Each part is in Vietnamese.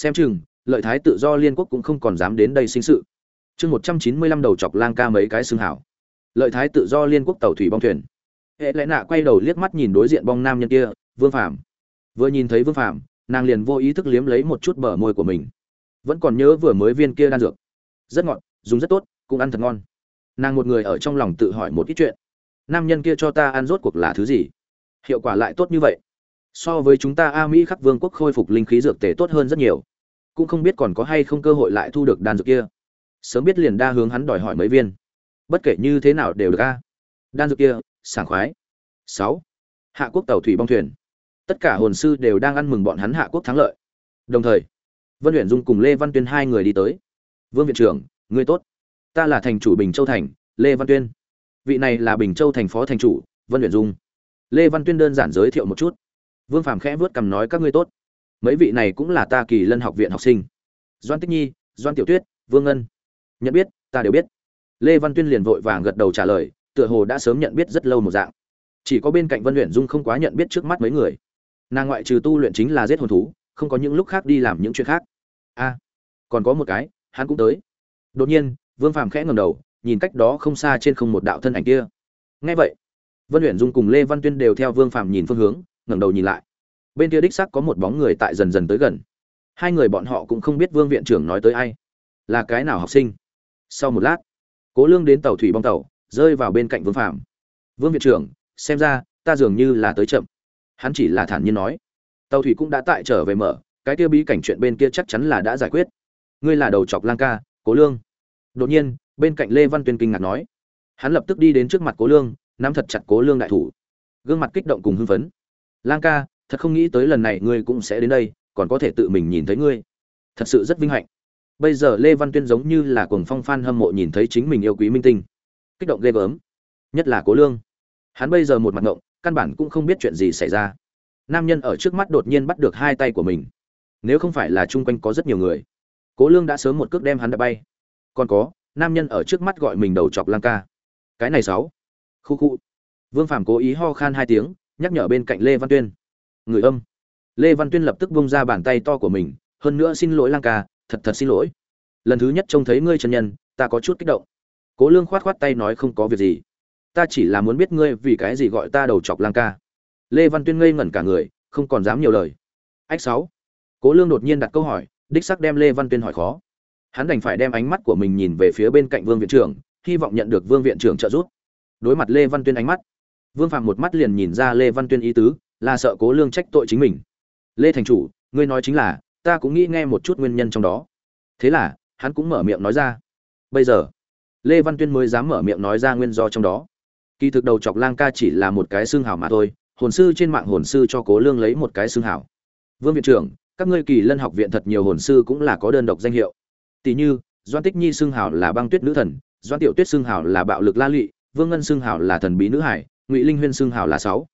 xem chừng, lợi thái tự do liên quốc cũng không còn dám đến đây sinh sự. Chương một trăm chín mươi lăm đầu chọc lang ca mấy cái xương hảo. Lợi thái tự do liên quốc tàu thủy bong thuyền. Hệ lẽ nạ quay đầu liếc mắt nhìn đối diện bong nam nhân kia, vương phạm vừa nhìn thấy vương phạm nàng liền vô ý thức liếm lấy một chút bờ môi của mình. Vẫn còn nhớ vừa mới viên kia đan dược. Rất ngọt, dùng rất tốt, cũng ăn thật ngon. Nàng một người ở trong lòng tự hỏi một ít chuyện. Nam nhân kia cho ta ăn rốt cuộc là thứ gì? Hiệu quả lại tốt như vậy. So với chúng ta a mỹ khắc vương quốc khôi phục linh khí dược tề tốt hơn rất nhiều cũng không biết còn có hay không cơ hội lại thu được đan dược kia. Sớm biết liền đa hướng hắn đòi hỏi mấy viên. Bất kể như thế nào đều được a. Đan dược kia, sảng khoái. Sáu. Hạ quốc tàu thủy bong thuyền. Tất cả hồn sư đều đang ăn mừng bọn hắn hạ quốc thắng lợi. Đồng thời, vân huyện dung cùng lê văn tuyên hai người đi tới. Vương viện trưởng, ngươi tốt. Ta là thành chủ bình châu thành, lê văn tuyên. Vị này là bình châu thành phó thành chủ, vân huyện dung. Lê văn tuyên đơn giản giới thiệu một chút. Vương phàm khẽ vớt cầm nói, các ngươi tốt mấy vị này cũng là ta kỳ lân học viện học sinh. Doan tích nhi, doan tiểu tuyết, vương ngân. Nhận biết, ta đều biết. Lê văn tuyên liền vội vàng gật đầu trả lời, tựa hồ đã sớm nhận biết rất lâu một dạng. Chỉ có bên cạnh vân luyện dung không quá nhận biết trước mắt mấy người. Nàng ngoại trừ tu luyện chính là giết hồn thú, không có những lúc khác đi làm những chuyện khác. A, còn có một cái, hắn cũng tới. Đột nhiên, vương phàm khẽ ngầm đầu, nhìn cách đó không xa trên không một đạo thân ảnh kia. Ngay vậy, vân luyện dung cùng lê văn tuyên đều theo vương phàm nhìn phương hướng, ngẩng đầu nhìn lại bên kia đích xác có một bóng người tại dần dần tới gần. Hai người bọn họ cũng không biết vương viện trưởng nói tới ai. Là cái nào học sinh? Sau một lát, cố lương đến tàu thủy bong tàu, rơi vào bên cạnh vương phạm vương viện trưởng, xem ra, ta dường như là tới chậm. Hắn chỉ là thản nhiên nói. Tàu thủy cũng đã tại trở về mở, cái kia bí cảnh chuyện bên kia chắc chắn là đã giải quyết. Ngươi là đầu chọc lang ca, cố lương. Đột nhiên, bên cạnh lê văn tuyên kinh ngạc nói. Hắn lập tức đi đến trước mặt cố lương, nắm thật chặt cố lương đại thủ. Gương mặt kích động cùng hưng phấn. Lang ca thật không nghĩ tới lần này ngươi cũng sẽ đến đây, còn có thể tự mình nhìn thấy ngươi. Thật sự rất vinh hạnh. Bây giờ lê văn tuyên giống như là cuồng phong phan hâm mộ nhìn thấy chính mình yêu quý minh tinh. Kích động ghê gớm. Nhất là cố lương. Hắn bây giờ một mặt ngộng, căn bản cũng không biết chuyện gì xảy ra. Nam nhân ở trước mắt đột nhiên bắt được hai tay của mình. Nếu không phải là chung quanh có rất nhiều người, cố lương đã sớm một cước đem hắn đã bay. Còn có, nam nhân ở trước mắt gọi mình đầu chọc lang ca. Cái này sáu khu khu. Vương phàm cố ý ho khan hai tiếng, nhắc nhở bên cạnh lê văn tuyên người âm. Lê văn tuyên lập tức bông ra bàn tay to của mình, hơn nữa xin lỗi lang ca, thật thật xin lỗi. Lần thứ nhất trông thấy ngươi chân nhân, ta có chút kích động. Cố lương khoát khoát tay nói, không có việc gì. Ta chỉ là muốn biết ngươi vì cái gì gọi ta đầu chọc lang ca. Lê văn tuyên ngây ngẩn cả người, không còn dám nhiều lời. Ách sáu. Cố lương đột nhiên đặt câu hỏi, đích sắc đem lê văn tuyên hỏi khó. Hắn đành phải đem ánh mắt của mình nhìn về phía bên cạnh vương viện trưởng, hy vọng nhận được vương viện trưởng trợ giúp. Đối mặt lê văn tuyên ánh mắt, vương phạm một mắt liền nhìn ra lê văn tuyên ý tứ là sợ cố lương trách tội chính mình. Lê thành chủ, ngươi nói chính là, ta cũng nghĩ nghe một chút nguyên nhân trong đó. Thế là, hắn cũng mở miệng nói ra. Bây giờ, lê văn tuyên mới dám mở miệng nói ra nguyên do trong đó. Kỳ thực đầu chọc lang ca chỉ là một cái xương hảo mà thôi, hồn sư trên mạng hồn sư cho cố lương lấy một cái xương hảo. Vương viện trưởng, các ngươi kỳ lân học viện thật nhiều hồn sư cũng là có đơn độc danh hiệu. Tỷ như, doan tích nhi xương hảo là băng tuyết nữ thần, doan tiểu tuyết xương hảo là bạo lực la lụy, vương ngân xương hảo là thần bí nữ hải, ngụy linh huyên xương hảo là sáu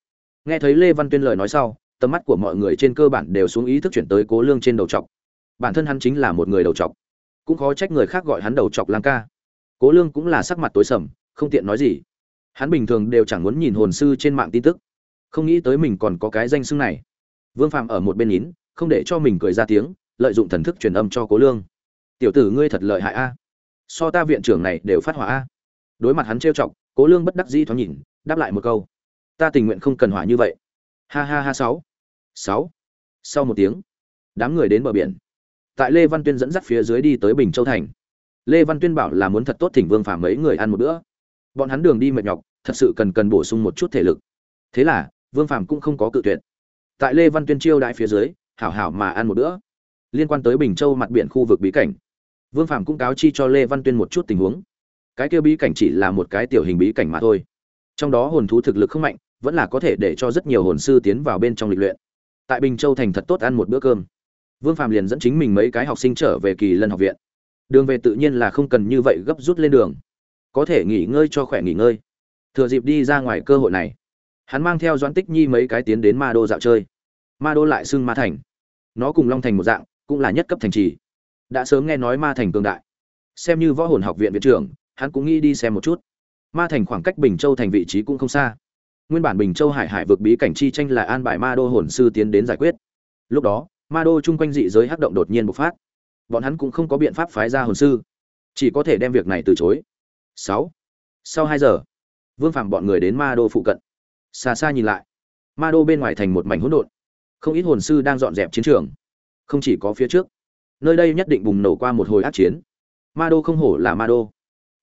nghe thấy lê văn tuyên lời nói sau, tầm mắt của mọi người trên cơ bản đều xuống ý thức chuyển tới cố lương trên đầu trọc bản thân hắn chính là một người đầu trọc cũng khó trách người khác gọi hắn đầu trọc lang ca. Cố lương cũng là sắc mặt tối sầm, không tiện nói gì. Hắn bình thường đều chẳng muốn nhìn hồn sư trên mạng tin tức. Không nghĩ tới mình còn có cái danh xưng này. Vương phạm ở một bên nhín không để cho mình cười ra tiếng, lợi dụng thần thức truyền âm cho cố lương. Tiểu tử ngươi thật lợi hại a. So ta viện trưởng này đều phát hỏa a. Đối mặt hắn trêu chọc, cố lương bất đắc dĩ thoáng nhìn, đáp lại một câu ta tình nguyện không cần hỏa như vậy. Ha ha ha, sáu. Sáu. Sau một tiếng, đám người đến bờ biển. Tại lê văn tuyên dẫn dắt phía dưới đi tới bình châu thành. Lê văn tuyên bảo là muốn thật tốt thỉnh vương phàm mấy người ăn một bữa. Bọn hắn đường đi mệt nhọc, thật sự cần cần bổ sung một chút thể lực. Thế là, vương phàm cũng không có cự tuyệt. Tại lê văn tuyên chiêu đại phía dưới, hảo hảo mà ăn một bữa. Liên quan tới bình châu mặt biển khu vực bí cảnh, vương phàm cũng cáo chi cho lê văn tuyên một chút tình huống. Cái kia bí cảnh chỉ là một cái tiểu hình bí cảnh mà thôi. Trong đó hồn thú thực lực không mạnh vẫn là có thể để cho rất nhiều hồn sư tiến vào bên trong lịch luyện. Tại bình châu thành thật tốt ăn một bữa cơm. Vương phạm liền dẫn chính mình mấy cái học sinh trở về kỳ lân học viện. Đường về tự nhiên là không cần như vậy gấp rút lên đường. Có thể nghỉ ngơi cho khỏe nghỉ ngơi. Thừa dịp đi ra ngoài cơ hội này, hắn mang theo doãn tích nhi mấy cái tiến đến ma đô dạo chơi. Ma đô lại xưng ma thành. Nó cùng long thành một dạng, cũng là nhất cấp thành trì. Đã sớm nghe nói ma thành cường đại. Xem như võ hồn học viện viện trưởng, hắn cũng nghĩ đi xem một chút. Ma thành khoảng cách bình châu thành vị trí cũng không xa nguyên bản bình châu hải hải vực bí cảnh chi tranh là an bài ma đô hồn sư tiến đến giải quyết. Lúc đó, ma đô chung quanh dị giới hắc động đột nhiên bộc phát. Bọn hắn cũng không có biện pháp phái ra hồn sư, chỉ có thể đem việc này từ chối. Sáu, sau hai giờ, vương phàm bọn người đến ma đô phụ cận. Xa xa nhìn lại, ma đô bên ngoài thành một mảnh hỗn độn. Không ít hồn sư đang dọn dẹp chiến trường, không chỉ có phía trước, nơi đây nhất định bùng nổ qua một hồi ác chiến. Ma đô không hổ là ma đô.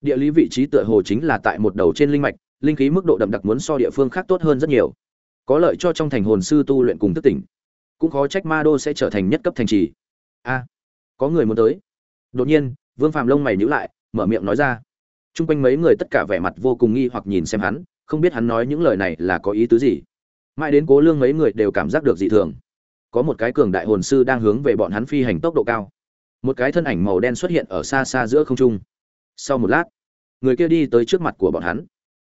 Địa lý vị trí tựa hồ chính là tại một đầu trên linh mạch linh khí mức độ đậm đặc muốn so địa phương khác tốt hơn rất nhiều. Có lợi cho trong thành hồn sư tu luyện cùng thức tỉnh. Cũng khó trách ma đô sẽ trở thành nhất cấp thành trì. A, có người muốn tới. Đột nhiên, vương phàm lông mày nhíu lại, mở miệng nói ra. T r u n g quanh mấy người tất cả vẻ mặt vô cùng nghi hoặc nhìn xem hắn, không biết hắn nói những lời này là có ý tứ gì. Mãi đến cố lương mấy người đều cảm giác được dị thường. Có một cái cường đại hồn sư đang hướng về bọn hắn phi hành tốc độ cao. Một cái thân ảnh màu đen xuất hiện ở xa xa giữa không trung. Sau một lát, người kia đi tới trước mặt của bọn hắn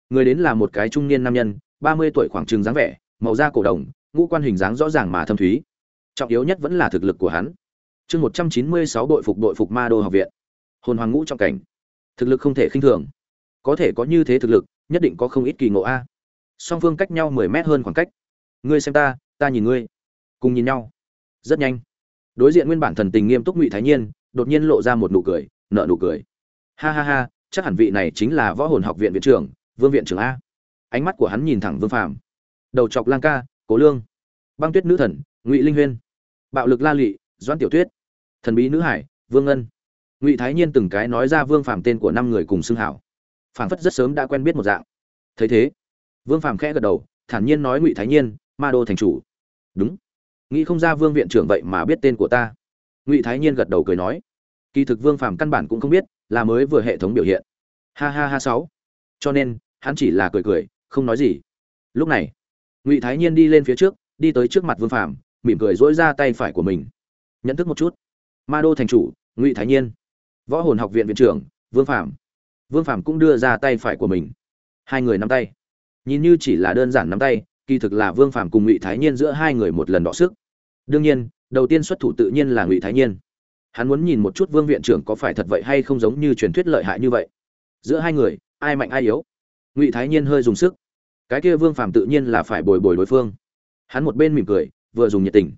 người đến là một cái trung niên nam nhân, ba mươi tuổi khoảng trừng dáng vẻ, màu da cổ đồng, ngũ quan hình dáng rõ ràng mà thâm thúy. Trọng yếu nhất vẫn là thực lực của hắn. Chương một trăm chín mươi sáu đội phục đội phục ma đô học viện. Hồn hoàng ngũ trọng cảnh. Thực lực không thể khinh thường. Có thể có như thế thực lực, nhất định có không ít kỳ ngộ a. Song phương cách nhau mười mét hơn khoảng cách. Ngươi xem ta ta nhìn ngươi. Cùng nhìn nhau. Rất nhanh. Đối diện nguyên bản thần tình nghiêm túc ngụy thái nhiên, đột nhiên lộ ra một nụ cười nợ nụ cười. Ha ha ha, chắc hẳn vị này chính là võ hồn học viện viện trưởng vương viện trưởng a. Ánh mắt của hắn nhìn thẳng vương phàm. Đầu chọc lang ca, cố lương. Băng tuyết nữ thần, ngụy linh huyên. Bạo lực la lụy, doãn tiểu tuyết. Thần bí nữ hải, vương ngân. Ngụy thái nhiên từng cái nói ra vương phàm tên của năm người cùng xưng hảo. Phảng phất rất sớm đã quen biết một dạng. Thấy thế, vương phàm khẽ gật đầu, thản nhiên nói ngụy thái nhiên, ma đô thành chủ. Đúng. Nghĩ không ra vương viện trưởng vậy mà biết tên của ta. Ngụy thái nhiên gật đầu cười nói. Kỳ thực vương phàm căn bản cũng không biết, là mới vừa hệ thống biểu hiện. Ha ha ha sáu. Cho nên hắn chỉ là cười cười, không nói gì. Lúc này, ngụy thái nhiên đi lên phía trước, đi tới trước mặt vương phàm, mỉm cười dỗi ra tay phải của mình. Nhận thức một chút. Ma đô thành chủ, ngụy thái nhiên. Võ hồn học viện viện trưởng, vương phàm. Vương phàm cũng đưa ra tay phải của mình. Hai người nắm tay. Nhìn như chỉ là đơn giản nắm tay, kỳ thực là vương phàm cùng ngụy thái nhiên giữa hai người một lần đọ sức. Đương nhiên, đầu tiên xuất thủ tự nhiên là ngụy thái nhiên. Hắn muốn nhìn một chút vương viện trưởng có phải thật vậy hay không giống như truyền thuyết lợi hại như vậy. Giữa hai người, ai mạnh ai yếu? Ngụy thái nhiên hơi dùng sức cái kia vương phàm tự nhiên là phải bồi bồi đối phương hắn một bên mỉm cười vừa dùng nhiệt tình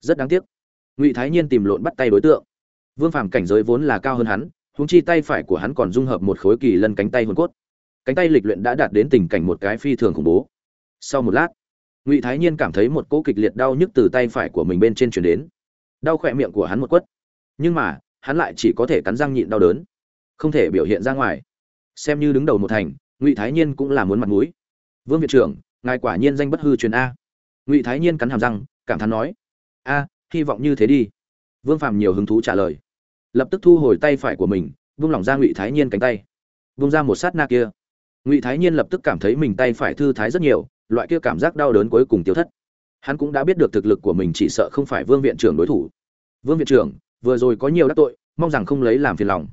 rất đáng tiếc ngụy thái nhiên tìm lộn bắt tay đối tượng vương phàm cảnh giới vốn là cao hơn hắn húng chi tay phải của hắn còn dung hợp một khối kỳ lân cánh tay hồn cốt cánh tay lịch luyện đã đạt đến tình cảnh một cái phi thường khủng bố sau một lát ngụy thái nhiên cảm thấy một cỗ kịch liệt đau nhức từ tay phải của mình bên trên chuyển đến đau khỏe miệng của hắn một quất nhưng mà hắn lại chỉ có thể cắn răng nhịn đau đớn không thể biểu hiện ra ngoài xem như đứng đầu một thành ngụy thái nhiên cũng là muốn mặt mũi. Vương viện trưởng, ngài quả nhiên danh bất hư truyền a. Ngụy thái nhiên cắn hàm răng, cảm thán nói, a, hy vọng như thế đi. Vương phạm nhiều hứng thú trả lời. Lập tức thu hồi tay phải của mình, vung lỏng ra ngụy thái nhiên cánh tay. Vung ra một sát na kia. Ngụy thái nhiên lập tức cảm thấy mình tay phải thư thái rất nhiều, loại kia cảm giác đau đớn cuối cùng tiêu thất. Hắn cũng đã biết được thực lực của mình chỉ sợ không phải vương viện trưởng đối thủ. Vương viện trưởng, vừa rồi có nhiều đắc tội, mong rằng không lấy làm phiền lòng.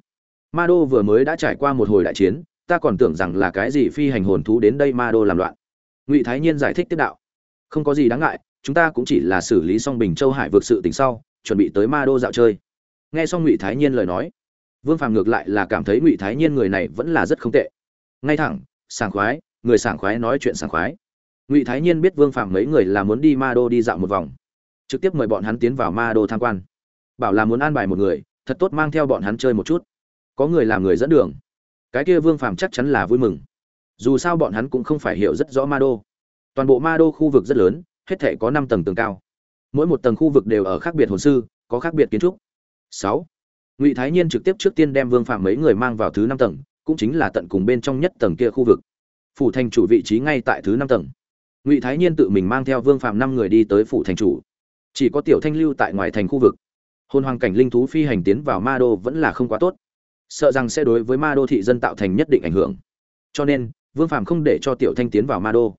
Ma đô vừa mới đã trải qua một hồi đại chiến ta còn tưởng rằng là cái gì phi hành hồn thú đến đây ma đô làm loạn. Ngụy thái nhiên giải thích tiếp đạo. Không có gì đáng ngại, chúng ta cũng chỉ là xử lý xong bình châu hải vượt sự tình sau, chuẩn bị tới ma đô dạo chơi. Nghe xong ngụy thái nhiên lời nói, vương phàm ngược lại là cảm thấy ngụy thái nhiên người này vẫn là rất không tệ. Ngay thẳng, sảng khoái, người sảng khoái nói chuyện sảng khoái. Ngụy thái nhiên biết vương phàm mấy người là muốn đi ma đô đi dạo một vòng, trực tiếp mời bọn hắn tiến vào ma đô tham quan. Bảo là muốn an bài một người, thật tốt mang theo bọn hắn chơi một chút. Có người làm người dẫn đường cái kia vương phàm chắc chắn là vui mừng. Dù sao bọn hắn cũng không phải hiểu rất rõ ma đô. Toàn bộ ma đô khu vực rất lớn, hết thể có năm tầng tường cao. Mỗi một tầng khu vực đều ở khác biệt hồn sư, có khác biệt kiến trúc. Sáu. Ngụy thái nhiên trực tiếp trước tiên đem vương phạm mấy người mang vào thứ năm tầng, cũng chính là tận cùng bên trong nhất tầng kia khu vực. Phủ thành chủ vị trí ngay tại thứ năm tầng. Ngụy thái nhiên tự mình mang theo vương phạm năm người đi tới phủ thành chủ. Chỉ có tiểu thanh lưu tại ngoài thành khu vực. Hôn hoàng cảnh linh thú phi hành tiến vào ma đô vẫn là không quá tốt sợ rằng sẽ đối với ma đô thị dân tạo thành nhất định ảnh hưởng. Cho nên, vương Phàm không để cho tiểu thanh tiến vào ma đô.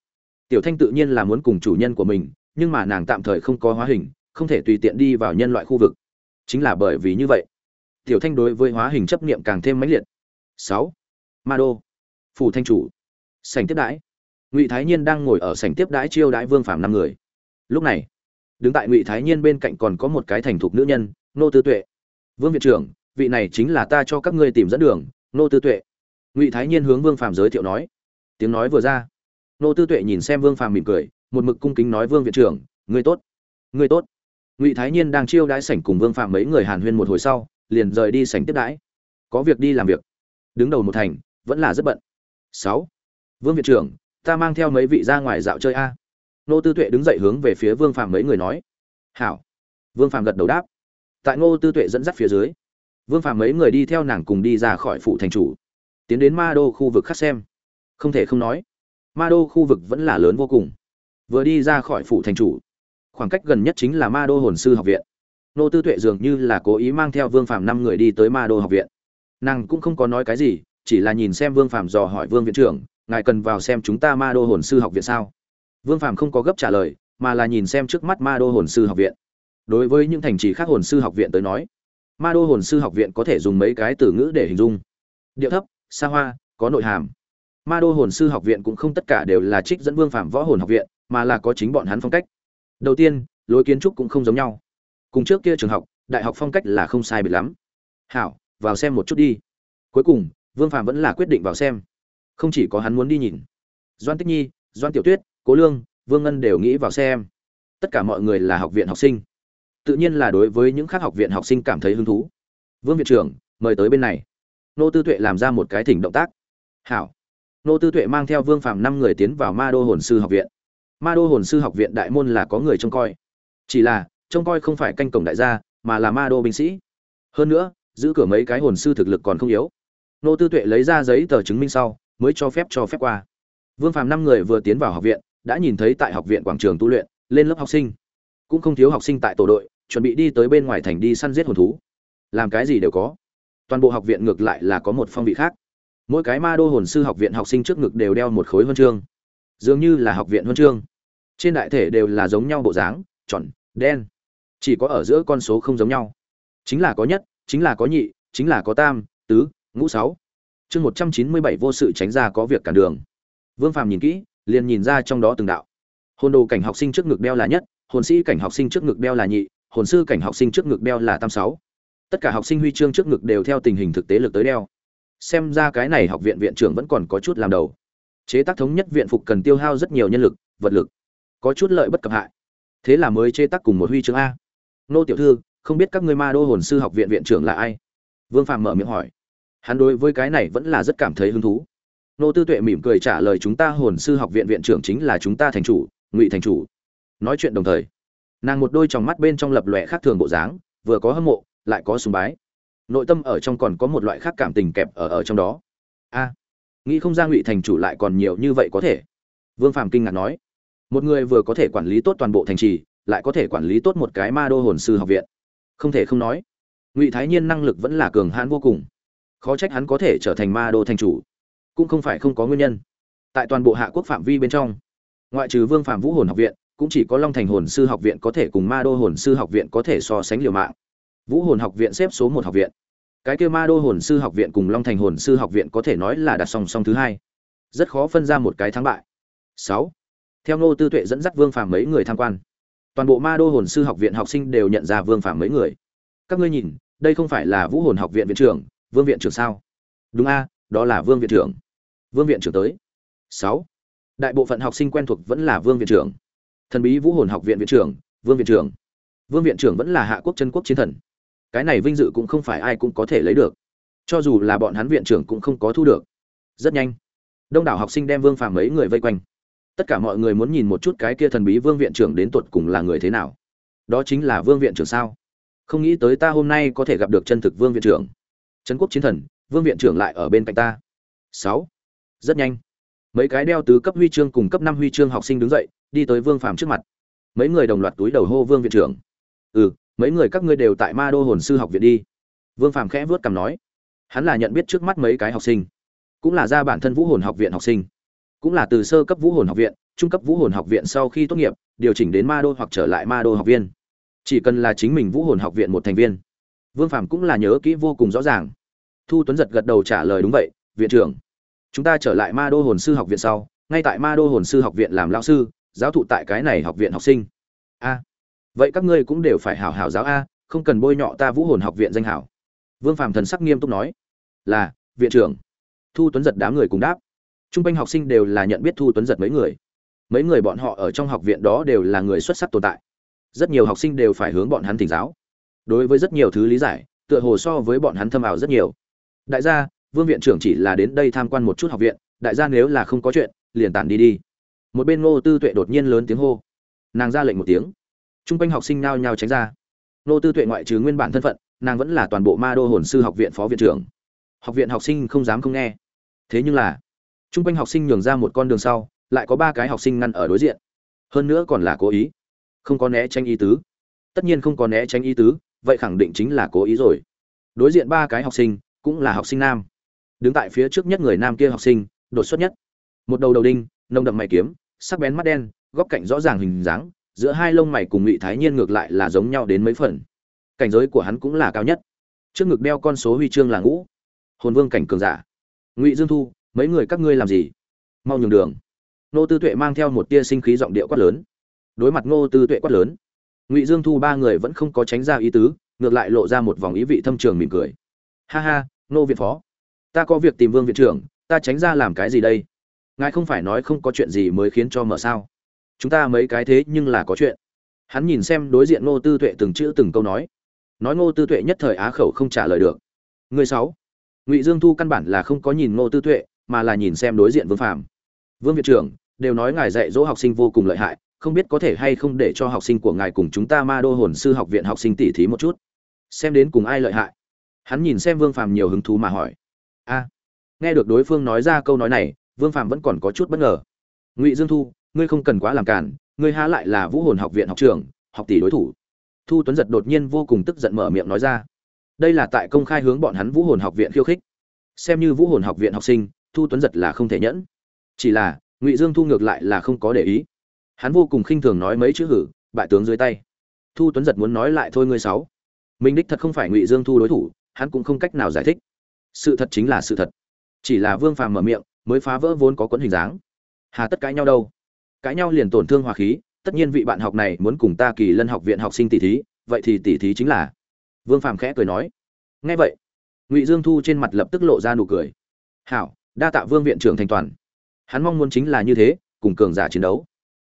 Tiểu thanh tự nhiên là muốn cùng chủ nhân của mình, nhưng mà nàng tạm thời không có hóa hình, không thể tùy tiện đi vào nhân loại khu vực. Chính là bởi vì như vậy, tiểu thanh đối với hóa hình chấp niệm càng thêm mãnh liệt. Sáu, ma đô. Phủ thanh chủ. Sảnh tiếp đãi. Ngụy thái nhiên đang ngồi ở sảnh tiếp đãi chiêu đãi vương phàm năm người. Lúc này, đứng tại ngụy thái nhiên bên cạnh còn có một cái thành thục nữ nhân, nô tư tuệ. Vương viện trưởng vị này chính là ta cho các ngươi tìm dẫn đường, nô tư tuệ. Ngụy thái nhiên hướng vương phàm giới thiệu nói. Tiếng nói vừa ra. Nô tư tuệ nhìn xem vương phàm mỉm cười, một mực cung kính nói, vương viện trưởng, ngươi tốt ngươi tốt. Ngụy thái nhiên đang chiêu đãi sảnh cùng vương phạm mấy người hàn huyên một hồi sau, liền rời đi sảnh tiếp đãi. Có việc đi làm việc. Đứng đầu một thành, vẫn là rất bận. Sáu. Vương viện trưởng, ta mang theo mấy vị ra ngoài dạo chơi a. Nô tư tuệ đứng dậy hướng về phía vương phạm mấy người nói. Hảo. Vương phạm gật đầu đáp. Tại ngô tư tuệ dẫn dắt phía dưới vương phạm mấy người đi theo nàng cùng đi ra khỏi phủ thành chủ. Tiến đến ma đô khu vực khác xem. Không thể không nói, ma đô khu vực vẫn là lớn vô cùng. Vừa đi ra khỏi phủ thành chủ, khoảng cách gần nhất chính là ma đô hồn sư học viện. Nô tư tuệ dường như là cố ý mang theo vương phạm năm người đi tới ma đô học viện. Nàng cũng không có nói cái gì, chỉ là nhìn xem vương phạm dò hỏi vương viện trưởng, ngài cần vào xem chúng ta ma đô hồn sư học viện sao? Vương phạm không có gấp trả lời, mà là nhìn xem trước mắt ma đô hồn sư học viện. Đối với những thành trì khác hồn sư học viện tới nói ma đô hồn sư học viện có thể dùng mấy cái từ ngữ để hình dung. Điệu thấp, xa hoa, có nội hàm. Ma đô hồn sư học viện cũng không tất cả đều là trích dẫn vương phạm võ hồn học viện, mà là có chính bọn hắn phong cách. Đầu tiên, lối kiến trúc cũng không giống nhau. Cùng trước kia trường học, đại học phong cách là không sai biệt lắm. Hảo, vào xem một chút đi. Cuối cùng, vương phạm vẫn là quyết định vào xem. Không chỉ có hắn muốn đi nhìn. Doan tích nhi, doan tiểu tuyết, cố lương, vương ngân đều nghĩ vào xem. Tất cả mọi người là học viện học sinh tự nhiên là đối với những khác học viện học sinh cảm thấy hứng thú. Vương viện trưởng, mời tới bên này. Nô tư tuệ làm ra một cái thỉnh động tác. Hảo. Nô tư tuệ mang theo vương phạm năm người tiến vào ma đô hồn sư học viện. Ma đô hồn sư học viện đại môn là có người trông coi. Chỉ là, trông coi không phải canh cổng đại gia, mà là ma đô binh sĩ. Hơn nữa, giữ cửa mấy cái hồn sư thực lực còn không yếu. Nô tư tuệ lấy ra giấy tờ chứng minh sau, mới cho phép cho phép qua. Vương phàm năm người vừa tiến vào học viện, đã nhìn thấy tại học viện quảng trường tu luyện, lên lớp học sinh. Cũng không thiếu học sinh tại tổ đội chuẩn bị đi tới bên ngoài thành đi săn giết hồn thú. Làm cái gì đều có. Toàn bộ học viện ngược lại là có một phong vị khác. Mỗi cái ma đô hồn sư học viện học sinh trước ngực đều đeo một khối huân chương. Dường như là học viện huân chương. Trên đại thể đều là giống nhau bộ dáng, tròn, đen. Chỉ có ở giữa con số không giống nhau. Chính là có nhất, chính là có nhị, chính là có tam, tứ, ngũ sáu. Chương một trăm chín mươi bảy vô sự tránh ra có việc cản đường. Vương phàm nhìn kỹ, liền nhìn ra trong đó từng đạo. Hồn đồ cảnh học sinh trước ngực đeo là nhất, hồn sĩ cảnh học sinh trước ngực đeo là nhị hồn sư cảnh học sinh trước ngực đeo là tam sáu. Tất cả học sinh huy chương trước ngực đều theo tình hình thực tế lực tới đeo. Xem ra cái này học viện viện trưởng vẫn còn có chút làm đầu. Chế tác thống nhất viện phục cần tiêu hao rất nhiều nhân lực, vật lực. Có chút lợi bất cập hại. Thế là mới chế tác cùng một huy chương a. Nô tiểu thư, không biết các ngươi ma đô hồn sư học viện viện trưởng là ai? Vương phạm mở miệng hỏi. Hắn đối với cái này vẫn là rất cảm thấy hứng thú. Nô tư tuệ mỉm cười trả lời chúng ta hồn sư học viện viện trưởng chính là chúng ta thành chủ, ngụy thành chủ. Nói chuyện đồng thời nàng một đôi tròng mắt bên trong lập lòe khác thường bộ dáng, vừa có hâm mộ, lại có sùng bái. Nội tâm ở trong còn có một loại khác cảm tình kẹp ở ở trong đó. A, nghĩ không ra ngụy thành chủ lại còn nhiều như vậy có thể. Vương phàm kinh ngạc nói, một người vừa có thể quản lý tốt toàn bộ thành trì, lại có thể quản lý tốt một cái ma đô hồn sư học viện. Không thể không nói, ngụy thái nhiên năng lực vẫn là cường hãn vô cùng. Khó trách hắn có thể trở thành ma đô thành chủ. Cũng không phải không có nguyên nhân. Tại toàn bộ hạ quốc phạm vi bên trong, ngoại trừ vương phạm vũ hồn học viện cũng chỉ có long thành hồn sư học viện có thể cùng ma đô hồn sư học viện có thể so sánh liều mạng. Vũ hồn học viện xếp số một học viện. Cái kia ma đô hồn sư học viện cùng long thành hồn sư học viện có thể nói là đặt song song thứ hai. Rất khó phân ra một cái thắng bại. Sáu. Theo ngô tư tuệ dẫn dắt vương phàm mấy người tham quan, toàn bộ ma đô hồn sư học viện học sinh đều nhận ra vương phàm mấy người. Các ngươi nhìn, đây không phải là vũ hồn học viện viện trưởng, vương viện trưởng sao? Đúng a, đó là vương viện trưởng. Vương viện trưởng tới. Sáu. Đại bộ phận học sinh quen thuộc vẫn là vương viện trưởng thần bí vũ hồn học viện viện trưởng, vương viện trưởng. Vương viện trưởng vẫn là hạ quốc chân quốc chiến thần. Cái này vinh dự cũng không phải ai cũng có thể lấy được. Cho dù là bọn hắn viện trưởng cũng không có thu được. Rất nhanh, đông đảo học sinh đem vương phàm mấy người vây quanh. Tất cả mọi người muốn nhìn một chút cái kia thần bí vương viện trưởng đến tuột cùng là người thế nào. Đó chính là vương viện trưởng sao? Không nghĩ tới ta hôm nay có thể gặp được chân thực vương viện trưởng. Trấn quốc chiến thần, vương viện trưởng lại ở bên cạnh ta. Sáu. Rất nhanh, mấy cái đeo tứ cấp huy chương cùng cấp năm huy chương học sinh đứng dậy đi tới vương phàm trước mặt. Mấy người đồng loạt túi đầu hô vương viện trưởng. Ừ mấy người các ngươi đều tại ma đô hồn sư học viện đi. Vương phàm khẽ vớt cằm nói. Hắn là nhận biết trước mắt mấy cái học sinh. Cũng là ra bản thân vũ hồn học viện học sinh. Cũng là từ sơ cấp vũ hồn học viện, trung cấp vũ hồn học viện sau khi tốt nghiệp, điều chỉnh đến ma đô hoặc trở lại ma đô học viên. Chỉ cần là chính mình vũ hồn học viện một thành viên. Vương phàm cũng là nhớ kỹ vô cùng rõ ràng. Thu tuấn giật gật đầu trả lời đúng vậy, viện trưởng, chúng ta trở lại ma đô hồn sư học viện sau. Ngay tại ma đô hồn sư học viện làm lao sư giáo thụ tại cái này học viện học sinh. A, vậy các ngươi cũng đều phải hảo hảo giáo a, không cần bôi nhọ ta vũ hồn học viện danh hảo. Vương phàm thần sắc nghiêm túc nói, là, viện trưởng. Thu tuấn giật đám người cùng đáp. T r u n g quanh học sinh đều là nhận biết thu tuấn giật mấy người. Mấy người bọn họ ở trong học viện đó đều là người xuất sắc tồn tại. Rất nhiều học sinh đều phải hướng bọn hắn thỉnh giáo. Đối với rất nhiều thứ lý giải, tựa hồ so với bọn hắn thâm ảo rất nhiều. Đại gia, vương viện trưởng chỉ là đến đây tham quan một chút học viện, đại gia nếu là không có chuyện, liền tản đi đi một bên ngô tư tuệ đột nhiên lớn tiếng hô. Nàng ra lệnh một tiếng. T r u n g quanh học sinh nao nhao tránh ra. Ngô tư tuệ ngoại trừ nguyên bản thân phận, nàng vẫn là toàn bộ ma đô hồn sư học viện phó viện trưởng. Học viện học sinh không dám không nghe. Thế nhưng là t r u n g quanh học sinh nhường ra một con đường sau, lại có ba cái học sinh ngăn ở đối diện. Hơn nữa còn là cố ý. Không có né tránh ý tứ. Tất nhiên không có né tránh ý tứ, vậy khẳng định chính là cố ý rồi. Đối diện ba cái học sinh, cũng là học sinh nam. Đứng tại phía trước nhất người nam kia học sinh, đột xuất nhất. Một đầu đầu đinh, nông đậm mày kiếm sắc bén mắt đen, góc cạnh rõ ràng hình dáng, giữa hai lông mày cùng ngụy thái nhiên ngược lại là giống nhau đến mấy phần. Cảnh giới của hắn cũng là cao nhất. Trước ngực đeo con số huy chương là ngũ. Hồn vương cảnh cường giả. Ngụy dương thu, mấy người các ngươi làm gì? Mau nhường đường. Nô tư tuệ mang theo một tia sinh khí giọng điệu quát lớn. Đối mặt ngô tư tuệ quát lớn, ngụy dương thu ba người vẫn không có tránh ra ý tứ, ngược lại lộ ra một vòng ý vị thâm trường mỉm cười. Ha ha nô viện phó. Ta có việc tìm vương viện trưởng, ta tránh ra làm cái gì đây? Ngài không phải nói không có chuyện gì mới khiến cho mở sao? Chúng ta mấy cái thế nhưng là có chuyện. Hắn nhìn xem đối diện ngô tư tuệ từng chữ từng câu nói. Nói ngô tư tuệ nhất thời á khẩu không trả lời được. Người sáu. Ngụy dương thu căn bản là không có nhìn ngô tư tuệ, mà là nhìn xem đối diện vương phạm vương viện trưởng, đều nói ngài dạy dỗ học sinh vô cùng lợi hại, không biết có thể hay không để cho học sinh của ngài cùng chúng ta ma đô hồn sư học viện học sinh tỉ thí một chút. Xem đến cùng ai lợi hại. Hắn nhìn xem vương phàm nhiều hứng thú mà hỏi. A. Nghe được đối phương nói ra câu nói này Vương Phàm vẫn còn có chút bất ngờ. Ngụy Dương Thu, ngươi không cần quá làm cản, ngươi há lại là Vũ Hồn học viện học trưởng, học tỷ đối thủ. Thu Tuấn giật đột nhiên vô cùng tức giận mở miệng nói ra. Đây là tại công khai hướng bọn hắn Vũ Hồn học viện khiêu khích. Xem như Vũ Hồn học viện học sinh, Thu Tuấn giật là không thể nhẫn. Chỉ là, Ngụy Dương Thu ngược lại là không có để ý. Hắn vô cùng khinh thường nói mấy chữ hử, bại tướng dưới tay. Thu Tuấn giật muốn nói lại thôi ngươi sáu. Minh đích thật không phải Ngụy Dương Thu đối thủ, hắn cũng không cách nào giải thích. Sự thật chính là sự thật. Chỉ là Vương Phàm mở miệng, mới phá vỡ vốn có quấn hình dáng. Hà tất cãi nhau đâu? Cãi nhau liền tổn thương hòa khí, tất nhiên vị bạn học này muốn cùng ta kỳ lân học viện học sinh tỷ thí, vậy thì tỷ thí chính là. Vương phàm khẽ cười nói. Nghe vậy, ngụy dương thu trên mặt lập tức lộ ra nụ cười. Hảo, đa tạ vương viện trưởng thành toàn. Hắn mong muốn chính là như thế, cùng cường giả chiến đấu.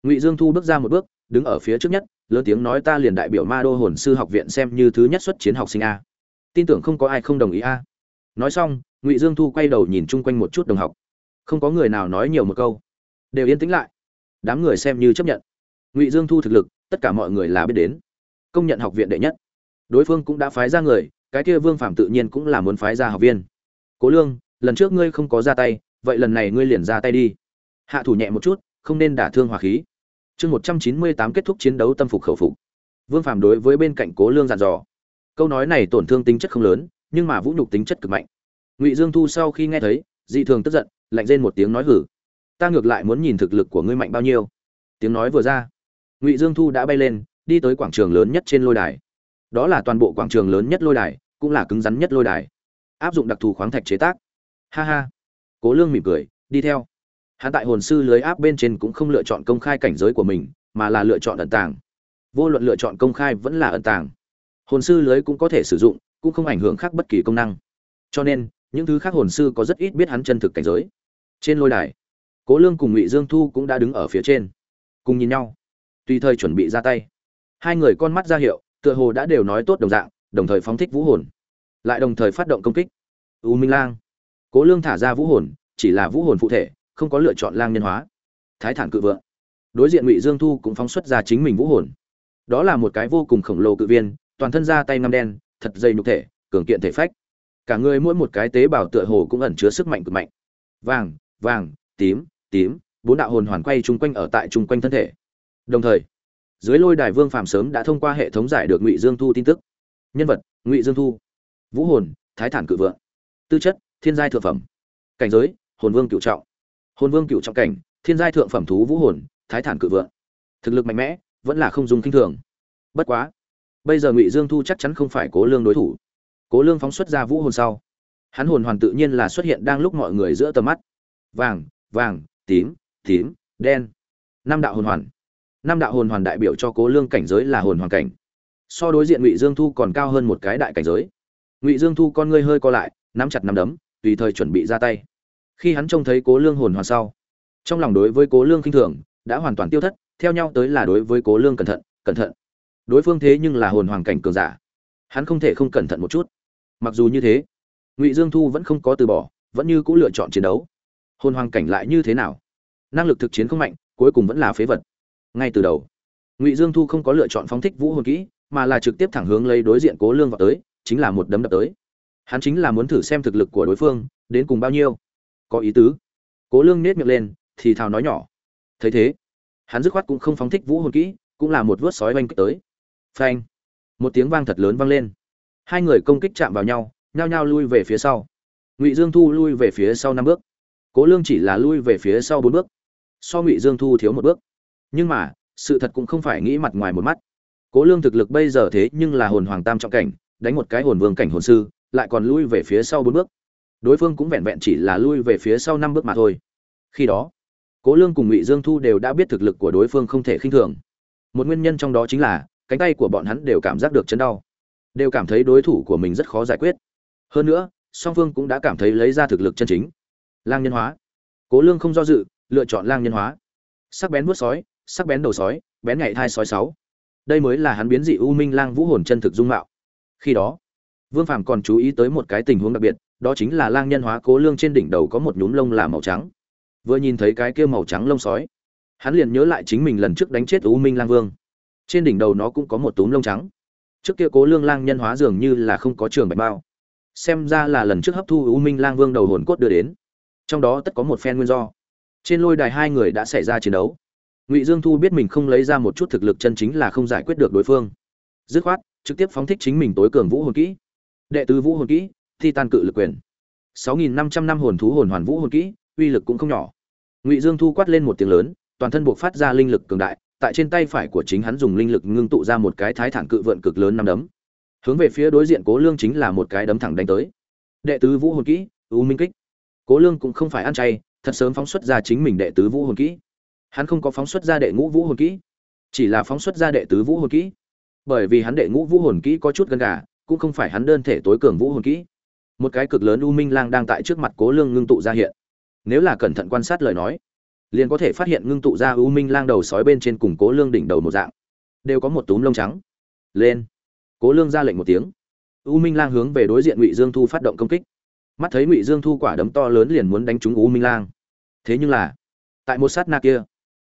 Ngụy dương thu bước ra một bước, đứng ở phía trước nhất, lớn tiếng nói ta liền đại biểu ma đô hồn sư học viện xem như thứ nhất xuất chiến học sinh a. Tin tưởng không có ai không đồng ý a. Nói xong, ngụy dương thu quay đầu nhìn chung quanh một chút đồng học không có người nào nói nhiều một câu. Đều yên tĩnh lại. Đám người xem như chấp nhận. Ngụy dương thu thực lực, tất cả mọi người là biết đến. Công nhận học viện đệ nhất. Đối phương cũng đã phái ra người, cái kia vương phạm tự nhiên cũng là muốn phái ra học viên. Cố lương, lần trước ngươi không có ra tay, vậy lần này ngươi liền ra tay đi. Hạ thủ nhẹ một chút, không nên đả thương hòa khí. Chương một trăm chín mươi tám kết thúc chiến đấu tâm phục khẩu phục. Vương phạm đối với bên cạnh cố lương dặn dò. Câu nói này tổn thương tính chất không lớn, nhưng mà vũ nhục tính chất cực mạnh. Ngụy dương thu sau khi nghe thấy, dị thường tức giận lạnh rên một tiếng nói hử. Ta ngược lại muốn nhìn thực lực của ngươi mạnh bao nhiêu. Tiếng nói vừa ra, ngụy dương thu đã bay lên, đi tới quảng trường lớn nhất trên lôi đài. Đó là toàn bộ quảng trường lớn nhất lôi đài, cũng là cứng rắn nhất lôi đài. Áp dụng đặc thù khoáng thạch chế tác. Ha ha. Cố lương mỉm cười, đi theo. Hắn tại hồn sư lưới áp bên trên cũng không lựa chọn công khai cảnh giới của mình, mà là lựa chọn ẩn tàng. Vô luận lựa chọn công khai vẫn là ẩn tàng. Hồn sư lưới cũng có thể sử dụng, cũng không ảnh hưởng khác bất kỳ công năng. Cho nên, những thứ khác hồn sư có rất ít biết hắn chân thực cảnh giới trên lôi đài, cố lương cùng ngụy dương thu cũng đã đứng ở phía trên, cùng nhìn nhau, tùy thời chuẩn bị ra tay. Hai người con mắt ra hiệu, tựa hồ đã đều nói tốt đồng dạng, đồng thời phóng thích vũ hồn, lại đồng thời phát động công kích. U minh lang, cố lương thả ra vũ hồn, chỉ là vũ hồn phụ thể, không có lựa chọn lang nhân hóa. Thái thản cự vượng, đối diện ngụy dương thu cũng phóng xuất ra chính mình vũ hồn. Đó là một cái vô cùng khổng lồ cự viên, toàn thân ra tay ngăm đen, thật dày nhục thể, cường kiện thể phách. Cả người mỗi một cái tế bào tựa hồ cũng ẩn chứa sức mạnh cực mạnh. Vàng vàng, tím tím, bốn đạo hồn hoàn quay chung quanh ở tại chung quanh thân thể. Đồng thời, dưới lôi đài vương phàm sớm đã thông qua hệ thống giải được ngụy dương thu tin tức. Nhân vật, ngụy dương thu. Vũ hồn, thái thản cự vượng. Tư chất, thiên giai thượng phẩm. Cảnh giới, hồn vương cựu trọng. Hồn vương cựu trọng cảnh, thiên giai thượng phẩm thú vũ hồn, thái thản cự vượng. Thực lực mạnh mẽ, vẫn là không dùng kinh thường. Bất quá, bây giờ ngụy dương thu chắc chắn không phải cố lương đối thủ. Cố lương phóng xuất ra vũ hồn sau, hắn hồn hoàn tự nhiên là xuất hiện đang lúc mọi người giữa tầm mắt vàng vàng, tím tím, đen. Năm đạo hồn hoàn. Năm đạo hồn hoàn đại biểu cho cố lương cảnh giới là hồn hoàn cảnh. So đối diện ngụy dương thu còn cao hơn một cái đại cảnh giới. Ngụy dương thu con ngươi hơi co lại, nắm chặt nắm đấm, tùy thời chuẩn bị ra tay. Khi hắn trông thấy cố lương hồn hoàn sau, trong lòng đối với cố lương kinh thường, đã hoàn toàn tiêu thất, theo nhau tới là đối với cố lương cẩn thận cẩn thận. Đối phương thế nhưng là hồn hoàng cảnh cường giả. Hắn không thể không cẩn thận một chút. Mặc dù như thế, ngụy dương thu vẫn không có từ bỏ, vẫn như cũng lựa chọn chiến đấu hôn hoang cảnh lại như thế nào? Năng lực thực chiến không mạnh, cuối cùng vẫn là phế vật. Ngay từ đầu, ngụy dương thu không có lựa chọn phóng thích vũ hồn kỹ, mà là trực tiếp thẳng hướng lấy đối diện cố lương vào tới, chính là một đấm đập tới. Hắn chính là muốn thử xem thực lực của đối phương, đến cùng bao nhiêu. Có ý tứ. Cố lương nết miệng lên, thì thào nói nhỏ. Thấy thế, hắn dứt khoát cũng không phóng thích vũ hồn kỹ, cũng là một vớt sói oanh kích tới. Phanh. Một tiếng vang thật lớn vang lên. Hai người công kích chạm vào nhau, nhao nhao lui về phía sau. Ngụy dương thu lui về phía sau năm bước cố lương chỉ là lui về phía sau bốn bước. So ngụy dương thu thiếu một bước. Nhưng mà, sự thật cũng không phải nghĩ mặt ngoài một mắt. Cố lương thực lực bây giờ thế nhưng là hồn hoàng tam trọng cảnh, đánh một cái hồn vương cảnh hồn sư, lại còn lui về phía sau bốn bước. Đối phương cũng vẹn vẹn chỉ là lui về phía sau năm bước mà thôi. Khi đó, cố lương cùng ngụy dương thu đều đã biết thực lực của đối phương không thể khinh thường. Một nguyên nhân trong đó chính là, cánh tay của bọn hắn đều cảm giác được chấn đau. Đều cảm thấy đối thủ của mình rất khó giải quyết. Hơn nữa, song phương cũng đã cảm thấy lấy ra thực lực chân chính lang nhân hóa. Cố lương không do dự, lựa chọn lang nhân hóa. Sắc bén vuốt sói, sắc bén đầu sói, bén nhạy thai sói sáu. Đây mới là hắn biến dị u minh lang vũ hồn chân thực dung mạo. Khi đó, vương phàm còn chú ý tới một cái tình huống đặc biệt, đó chính là lang nhân hóa cố lương trên đỉnh đầu có một nhúm lông là màu trắng. Vừa nhìn thấy cái kia màu trắng lông sói, hắn liền nhớ lại chính mình lần trước đánh chết u minh lang vương. Trên đỉnh đầu nó cũng có một túm lông trắng. Trước kia cố lương lang nhân hóa dường như là không có trường bạch bao. Xem ra là lần trước hấp thu u minh lang vương đầu hồn cốt đưa đến trong đó tất có một phen nguyên do. Trên lôi đài hai người đã xảy ra chiến đấu. Ngụy dương thu biết mình không lấy ra một chút thực lực chân chính là không giải quyết được đối phương. Dứt khoát, trực tiếp phóng thích chính mình tối cường vũ hồn kỹ. Đệ tứ vũ hồn kỹ, thi tan cự lực quyền. Sáu nghìn năm trăm năm hồn thú hồn hoàn vũ hồn kỹ, uy lực cũng không nhỏ. Ngụy dương thu quát lên một tiếng lớn, toàn thân buộc phát ra linh lực cường đại, tại trên tay phải của chính hắn dùng linh lực ngưng tụ ra một cái thái thản cự vượn cực lớn năm đấm. Hướng về phía đối diện cố lương chính là một cái đấm thẳng đánh tới. Đệ tứ vũ hồn kỹ, u minh kích cố lương cũng không phải ăn chay, thật sớm phóng xuất ra chính mình đệ tứ vũ hồn kỹ. Hắn không có phóng xuất ra đệ ngũ vũ hồn kỹ, chỉ là phóng xuất ra đệ tứ vũ hồn kỹ. Bởi vì hắn đệ ngũ vũ hồn kỹ có chút gần gà, cũng không phải hắn đơn thể tối cường vũ hồn kỹ. Một cái cực lớn u minh lang đang tại trước mặt cố lương ngưng tụ ra hiện. Nếu là cẩn thận quan sát lời nói, liền có thể phát hiện ngưng tụ ra u minh lang đầu sói bên trên cùng cố lương đỉnh đầu một dạng, đều có một túm lông trắng. Lên. Cố lương ra lệnh một tiếng. U minh lang hướng về đối diện ngụy dương thu phát động công kích mắt thấy ngụy dương thu quả đấm to lớn liền muốn đánh trúng u minh lang thế nhưng là tại một sát na kia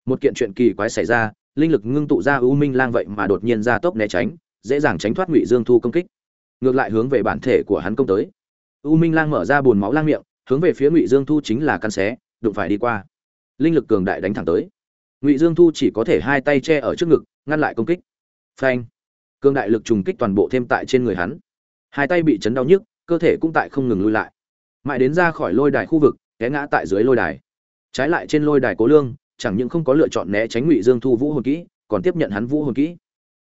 một kiện chuyện kỳ quái xảy ra linh lực ngưng tụ ra u minh lang vậy mà đột nhiên ra tốc né tránh dễ dàng tránh thoát ngụy dương thu công kích ngược lại hướng về bản thể của hắn công tới u minh lang mở ra bùn máu lang miệng hướng về phía ngụy dương thu chính là căn xé đụng phải đi qua linh lực cường đại đánh thẳng tới ngụy dương thu chỉ có thể hai tay che ở trước ngực ngăn lại công kích phanh cường đại lực trùng kích toàn bộ thêm tại trên người hắn hai tay bị chấn đau nhức cơ thể cũng tại không ngừng lui lại mãi đến ra khỏi lôi đài khu vực, té ngã tại dưới lôi đài. Trái lại trên lôi đài cố lương, chẳng những không có lựa chọn né tránh ngụy dương thu vũ hồn kỹ, còn tiếp nhận hắn vũ hồn kỹ.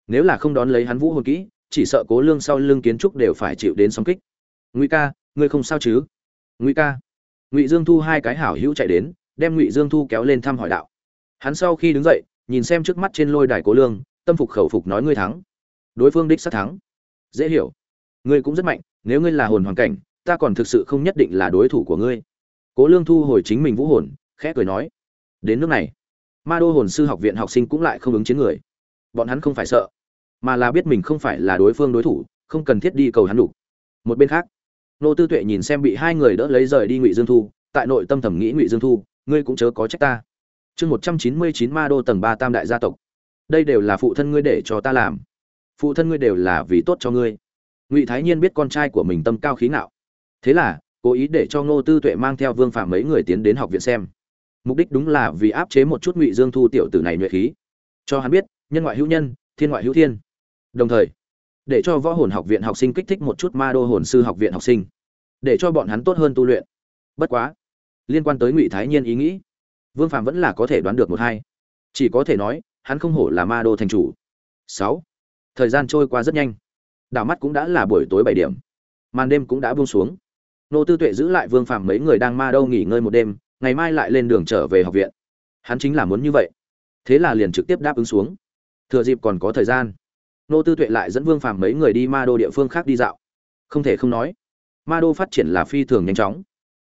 Nếu là không đón lấy hắn vũ hồn kỹ, chỉ sợ cố lương sau lưng kiến trúc đều phải chịu đến sóng kích. Ngụy ca, ngươi không sao chứ? Ngụy ca. Ngụy dương thu hai cái hảo hữu chạy đến, đem ngụy dương thu kéo lên thăm hỏi đạo. Hắn sau khi đứng dậy, nhìn xem trước mắt trên lôi đài cố lương, tâm phục khẩu phục nói ngươi thắng. Đối phương đích sát thắng. Dễ hiểu. Ngươi cũng rất mạnh, nếu ngươi là hồn hoàn cảnh ta còn thực sự không nhất định là đối thủ của ngươi. Cố lương thu hồi chính mình vũ hồn, khẽ cười nói, đến nước này. Ma đô hồn sư học viện học sinh cũng lại không ứng chiến người. Bọn hắn không phải sợ, mà là biết mình không phải là đối phương đối thủ, không cần thiết đi cầu hắn đủ. Một bên khác, nô tư tuệ nhìn xem bị hai người đỡ lấy rời đi ngụy dương thu, tại nội tâm thẩm nghĩ ngụy dương thu, ngươi cũng chớ có trách ta. Chương một trăm chín mươi chín ma đô tầng ba tam đại gia tộc. Đây đều là phụ thân ngươi để cho ta làm. Phụ thân ngươi đều là vì tốt cho ngươi. Ngụy thái nhiên biết con trai của mình tâm cao khí ngạo thế là, cố ý để cho ngô tư tuệ mang theo vương phạm mấy người tiến đến học viện xem. Mục đích đúng là vì áp chế một chút ngụy dương thu tiểu tử này nhuệ khí. Cho hắn biết, nhân ngoại hữu nhân, thiên ngoại hữu thiên. Đồng thời, để cho võ hồn học viện học sinh kích thích một chút ma đô hồn sư học viện học sinh. Để cho bọn hắn tốt hơn tu luyện. Bất quá, liên quan tới ngụy thái nhiên ý nghĩ, vương phạm vẫn là có thể đoán được một hai. Chỉ có thể nói, hắn không hổ là ma đô thành chủ. Sáu, thời gian trôi qua rất nhanh. Đảo mắt cũng đã là buổi tối bảy điểm. Màn đêm cũng đã buông xuống nô tư tuệ giữ lại vương phạm mấy người đang ma đô nghỉ ngơi một đêm, ngày mai lại lên đường trở về học viện. Hắn chính là muốn như vậy. Thế là liền trực tiếp đáp ứng xuống. Thừa dịp còn có thời gian, nô tư tuệ lại dẫn vương phàm mấy người đi ma đô địa phương khác đi dạo. Không thể không nói, ma đô phát triển là phi thường nhanh chóng.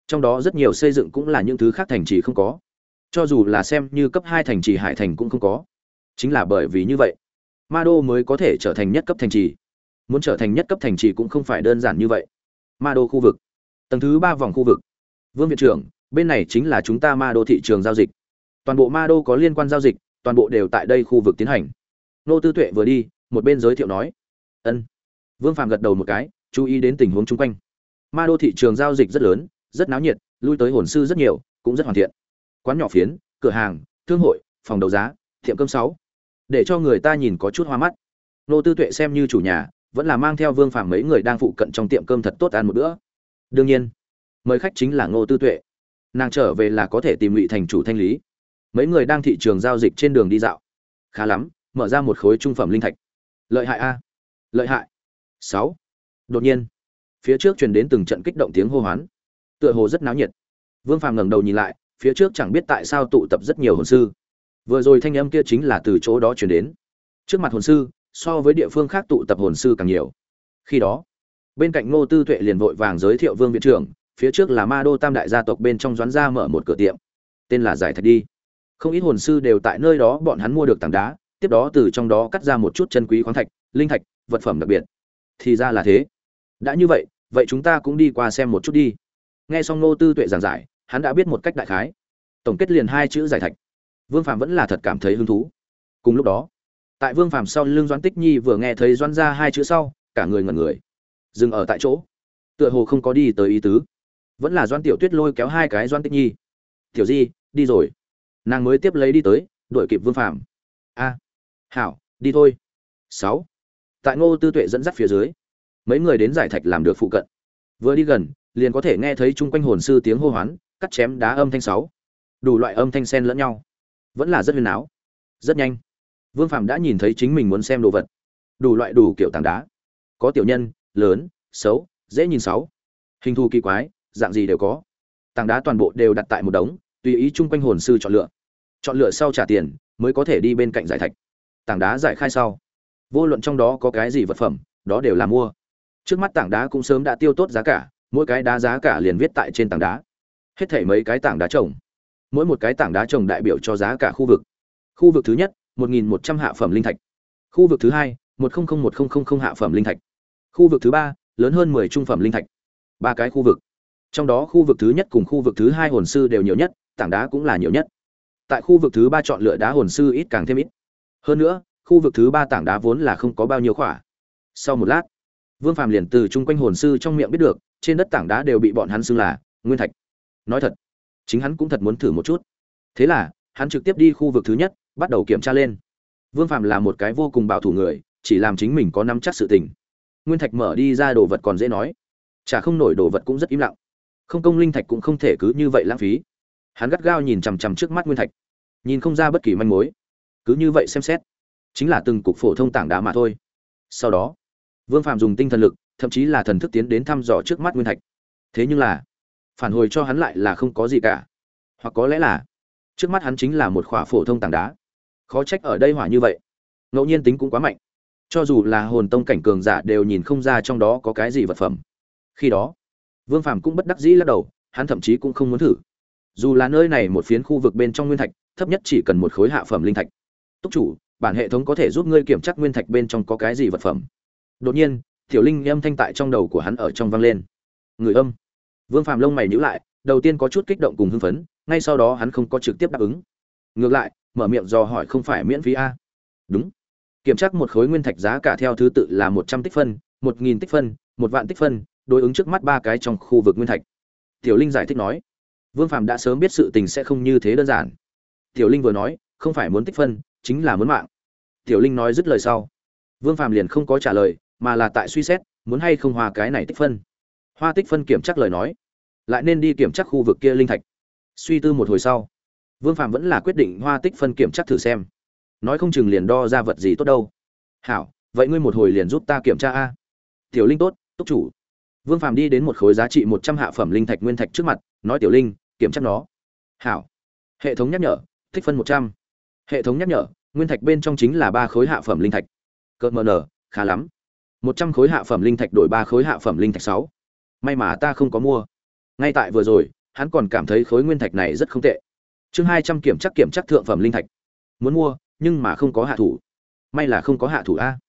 Trong đó rất nhiều xây dựng cũng là những thứ khác thành trì không có. Cho dù là xem như cấp hai thành trì, hải thành cũng không có. Chính là bởi vì như vậy, ma đô mới có thể trở thành nhất cấp thành trì. Muốn trở thành nhất cấp thành trì cũng không phải đơn giản như vậy. Ma đô khu vực tầng thứ ba vòng khu vực. Vương viện trưởng, bên này chính là chúng ta ma đô thị trường giao dịch. Toàn bộ ma đô có liên quan giao dịch, toàn bộ đều tại đây khu vực tiến hành. Nô tư tuệ vừa đi, một bên giới thiệu nói. Ân. Vương phạm gật đầu một cái, chú ý đến tình huống chung quanh. Ma đô thị trường giao dịch rất lớn, rất náo nhiệt, lui tới hồn sư rất nhiều, cũng rất hoàn thiện. Quán nhỏ phiến, cửa hàng, thương hội, phòng đấu giá, tiệm cơm sáu. Để cho người ta nhìn có chút hoa mắt. Nô tư tuệ xem như chủ nhà, vẫn là mang theo vương phàm mấy người đang phụ cận trong tiệm cơm thật tốt ăn một bữa đương nhiên, mời khách chính là ngô tư tuệ. Nàng trở về là có thể tìm ngụy thành chủ thanh lý. Mấy người đang thị trường giao dịch trên đường đi dạo. Khá lắm, mở ra một khối trung phẩm linh thạch. Lợi hại a. Lợi hại. Sáu. Đột nhiên, phía trước truyền đến từng trận kích động tiếng hô hoán. Tựa hồ rất náo nhiệt. Vương phàm ngẩng đầu nhìn lại, phía trước chẳng biết tại sao tụ tập rất nhiều hồn sư. Vừa rồi thanh âm kia chính là từ chỗ đó truyền đến. Trước mặt hồn sư, so với địa phương khác tụ tập hồn sư càng nhiều. Khi đó bên cạnh ngô tư tuệ liền vội vàng giới thiệu vương viện trưởng, phía trước là ma đô tam đại gia tộc bên trong doán Gia mở một cửa tiệm. Tên là giải thạch đi. Không ít hồn sư đều tại nơi đó, bọn hắn mua được tảng đá, tiếp đó từ trong đó cắt ra một chút chân quý khoáng thạch, linh thạch, vật phẩm đặc biệt. Thì ra là thế. Đã như vậy vậy chúng ta cũng đi qua xem một chút đi. Nghe xong ngô tư tuệ giảng giải, hắn đã biết một cách đại khái. Tổng kết liền hai chữ giải thạch. Vương phạm vẫn là thật cảm thấy hứng thú. Cùng lúc đó, tại vương phạm sau lưng doãn tích nhi vừa nghe thấy doãn ra hai chữ sau, cả người ngẩn người dừng ở tại chỗ. Tựa hồ không có đi tới ý tứ. Vẫn là doan tiểu tuyết lôi kéo hai cái doan tích nhi. Tiểu di, đi rồi. Nàng mới tiếp lấy đi tới, đuổi kịp vương phạm a, hảo, đi thôi. Sáu. Tại ngô tư tuệ dẫn dắt phía dưới, mấy người đến giải thạch làm được phụ cận. Vừa đi gần, liền có thể nghe thấy chung quanh hồn sư tiếng hô hoán, cắt chém đá âm thanh sáu. Đủ loại âm thanh xen lẫn nhau. Vẫn là rất huyền áo rất nhanh. Vương phạm đã nhìn thấy chính mình muốn xem đồ vật. Đủ loại đủ kiểu tảng đá. Có tiểu nhân lớn, xấu, dễ nhìn sáu. Hình thù kỳ quái, dạng gì đều có. Tảng đá toàn bộ đều đặt tại một đống, tùy ý chung quanh hồn sư chọn lựa. Chọn lựa sau trả tiền, mới có thể đi bên cạnh giải thạch. Tảng đá giải khai sau. Vô luận trong đó có cái gì vật phẩm, đó đều là mua. Trước mắt tảng đá cũng sớm đã tiêu tốt giá cả, mỗi cái đá giá cả liền viết tại trên tảng đá. Hết thảy mấy cái tảng đá trồng. Mỗi một cái tảng đá trồng đại biểu cho giá cả khu vực. Khu vực thứ nhất, một nghìn một trăm hạ phẩm linh thạch. Khu vực thứ hai, một không không một không không không hạ phẩm linh thạch khu vực thứ ba, lớn hơn mười trung phẩm linh thạch. Ba cái khu vực. Trong đó khu vực thứ nhất cùng khu vực thứ hai hồn sư đều nhiều nhất, tảng đá cũng là nhiều nhất. Tại khu vực thứ ba chọn lựa đá hồn sư ít càng thêm ít. Hơn nữa, khu vực thứ ba tảng đá vốn là không có bao nhiêu khỏa. Sau một lát, vương phàm liền từ chung quanh hồn sư trong miệng biết được, trên đất tảng đá đều bị bọn hắn xưng là nguyên thạch. Nói thật, chính hắn cũng thật muốn thử một chút. Thế là, hắn trực tiếp đi khu vực thứ nhất, bắt đầu kiểm tra lên. Vương phạm là một cái vô cùng bảo thủ người, chỉ làm chính mình có nắm chắc sự tình nguyên thạch mở đi ra đồ vật còn dễ nói. Chả không nổi đồ vật cũng rất im lặng. Không công linh thạch cũng không thể cứ như vậy lãng phí. Hắn gắt gao nhìn chằm chằm trước mắt nguyên thạch, nhìn không ra bất kỳ manh mối. Cứ như vậy xem xét, chính là từng cục phổ thông tảng đá mà thôi. Sau đó, vương phạm dùng tinh thần lực, thậm chí là thần thức tiến đến thăm dò trước mắt nguyên thạch. Thế nhưng là, phản hồi cho hắn lại là không có gì cả. Hoặc có lẽ là, trước mắt hắn chính là một khỏa phổ thông tảng đá. Khó trách ở đây hỏa như vậy. Ngẫu nhiên tính cũng quá mạnh cho dù là hồn tông cảnh cường giả đều nhìn không ra trong đó có cái gì vật phẩm khi đó vương phàm cũng bất đắc dĩ lắc đầu hắn thậm chí cũng không muốn thử dù là nơi này một phiến khu vực bên trong nguyên thạch thấp nhất chỉ cần một khối hạ phẩm linh thạch túc chủ bản hệ thống có thể giúp ngươi kiểm tra nguyên thạch bên trong có cái gì vật phẩm đột nhiên tiểu linh âm thanh tại trong đầu của hắn ở trong vang lên người âm Vương Phàm lông mày nhíu lại, đầu tiên có chút kích động cùng hưng phấn, ngay sau đó hắn không có trực tiếp đáp ứng. Ngược lại, mở miệng dò hỏi không phải miễn phí a? Đúng. Kiểm tra một khối nguyên thạch giá cả theo thứ tự là một trăm tích phân, một nghìn tích phân, một vạn tích phân, đối ứng trước mắt ba cái trong khu vực nguyên thạch. Tiểu Linh giải thích nói. Vương Phạm đã sớm biết sự tình sẽ không như thế đơn giản. Tiểu Linh vừa nói, không phải muốn tích phân, chính là muốn mạng. Tiểu Linh nói dứt lời sau, Vương Phạm liền không có trả lời, mà là tại suy xét, muốn hay không hòa cái này tích phân hoa tích phân kiểm tra lời nói lại nên đi kiểm tra khu vực kia linh thạch suy tư một hồi sau vương phạm vẫn là quyết định hoa tích phân kiểm tra thử xem nói không chừng liền đo ra vật gì tốt đâu. Hảo, vậy ngươi một hồi liền giúp ta kiểm tra a. Tiểu linh tốt, túc chủ. Vương Phàm đi đến một khối giá trị một trăm hạ phẩm linh thạch nguyên thạch trước mặt, nói tiểu linh, kiểm tra nó. Hảo. Hệ thống nhắc nhở, tích phân một trăm. Hệ thống nhắc nhở, nguyên thạch bên trong chính là ba khối hạ phẩm linh thạch. Cợt mờ nở, khá lắm. Một trăm khối hạ phẩm linh thạch đổi ba khối hạ phẩm linh thạch sáu. May mà ta không có mua. Ngay tại vừa rồi, hắn còn cảm thấy khối nguyên thạch này rất không tệ. Chương hai trăm kiểm chắc kiểm chắc thượng phẩm linh thạch. Muốn mua nhưng mà không có hạ thủ. May là không có hạ thủ a.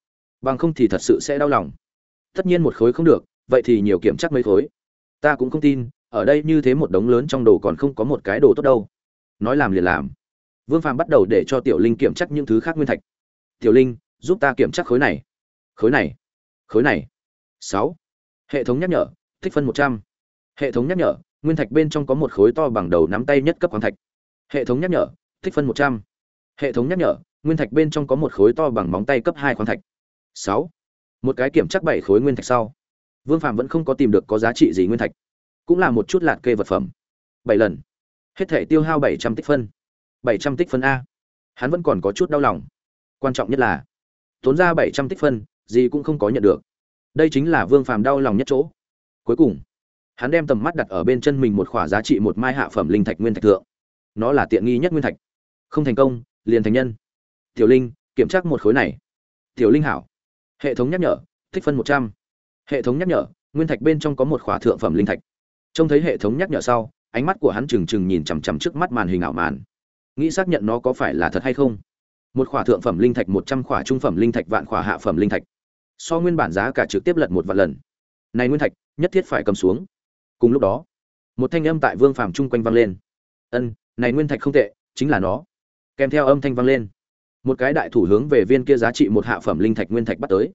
Bằng không thì thật sự sẽ đau lòng. Tất nhiên một khối không được, vậy thì nhiều kiểm chắc mấy khối. Ta cũng không tin, ở đây như thế một đống lớn trong đồ còn không có một cái đồ tốt đâu. Nói làm liền làm. Vương phàm bắt đầu để cho tiểu linh kiểm chắc những thứ khác nguyên thạch. Tiểu linh, giúp ta kiểm chắc khối này. Khối này. Khối này. Sáu. Hệ thống nhắc nhở thích phân một trăm. Hệ thống nhắc nhở, nguyên thạch bên trong có một khối to bằng đầu nắm tay nhất cấp hoàng thạch. Hệ thống nhắc nhở thích phân một trăm hệ thống nhắc nhở, nguyên thạch bên trong có một khối to bằng móng tay cấp hai khoáng thạch. Sáu. Một cái kiểm chắc bảy khối nguyên thạch sau. Vương phạm vẫn không có tìm được có giá trị gì nguyên thạch. Cũng là một chút lạt kê vật phẩm. Bảy lần. Hết thể tiêu hao bảy trăm tích phân. Bảy trăm tích phân a. Hắn vẫn còn có chút đau lòng. Quan trọng nhất là, tốn ra bảy trăm tích phân, gì cũng không có nhận được. Đây chính là vương phàm đau lòng nhất chỗ. Cuối cùng, hắn đem tầm mắt đặt ở bên chân mình một khỏa giá trị một mai hạ phẩm linh thạch nguyên thạch thượng. Nó là tiện nghi nhất nguyên thạch. Không thành công liền thành nhân. Tiểu linh, kiểm tra một khối này. Tiểu linh hảo. Hệ thống nhắc nhở, tích phân một trăm. Hệ thống nhắc nhở, nguyên thạch bên trong có một khỏa thượng phẩm linh thạch. Trông thấy hệ thống nhắc nhở sau, ánh mắt của hắn trừng trừng nhìn chằm chằm trước mắt màn hình ảo màn. Nghĩ xác nhận nó có phải là thật hay không? Một khỏa thượng phẩm linh thạch một trăm khỏa trung phẩm linh thạch vạn khỏa hạ phẩm linh thạch. So nguyên bản giá cả trực tiếp lật một vạn lần. Này nguyên thạch, nhất thiết phải cầm xuống. Cùng lúc đó, một thanh âm tại vương phàm chung quanh vang lên. Ân, này nguyên thạch không tệ, chính là nó kèm theo âm thanh vang lên. Một cái đại thủ hướng về viên kia giá trị một hạ phẩm linh thạch nguyên thạch bắt tới.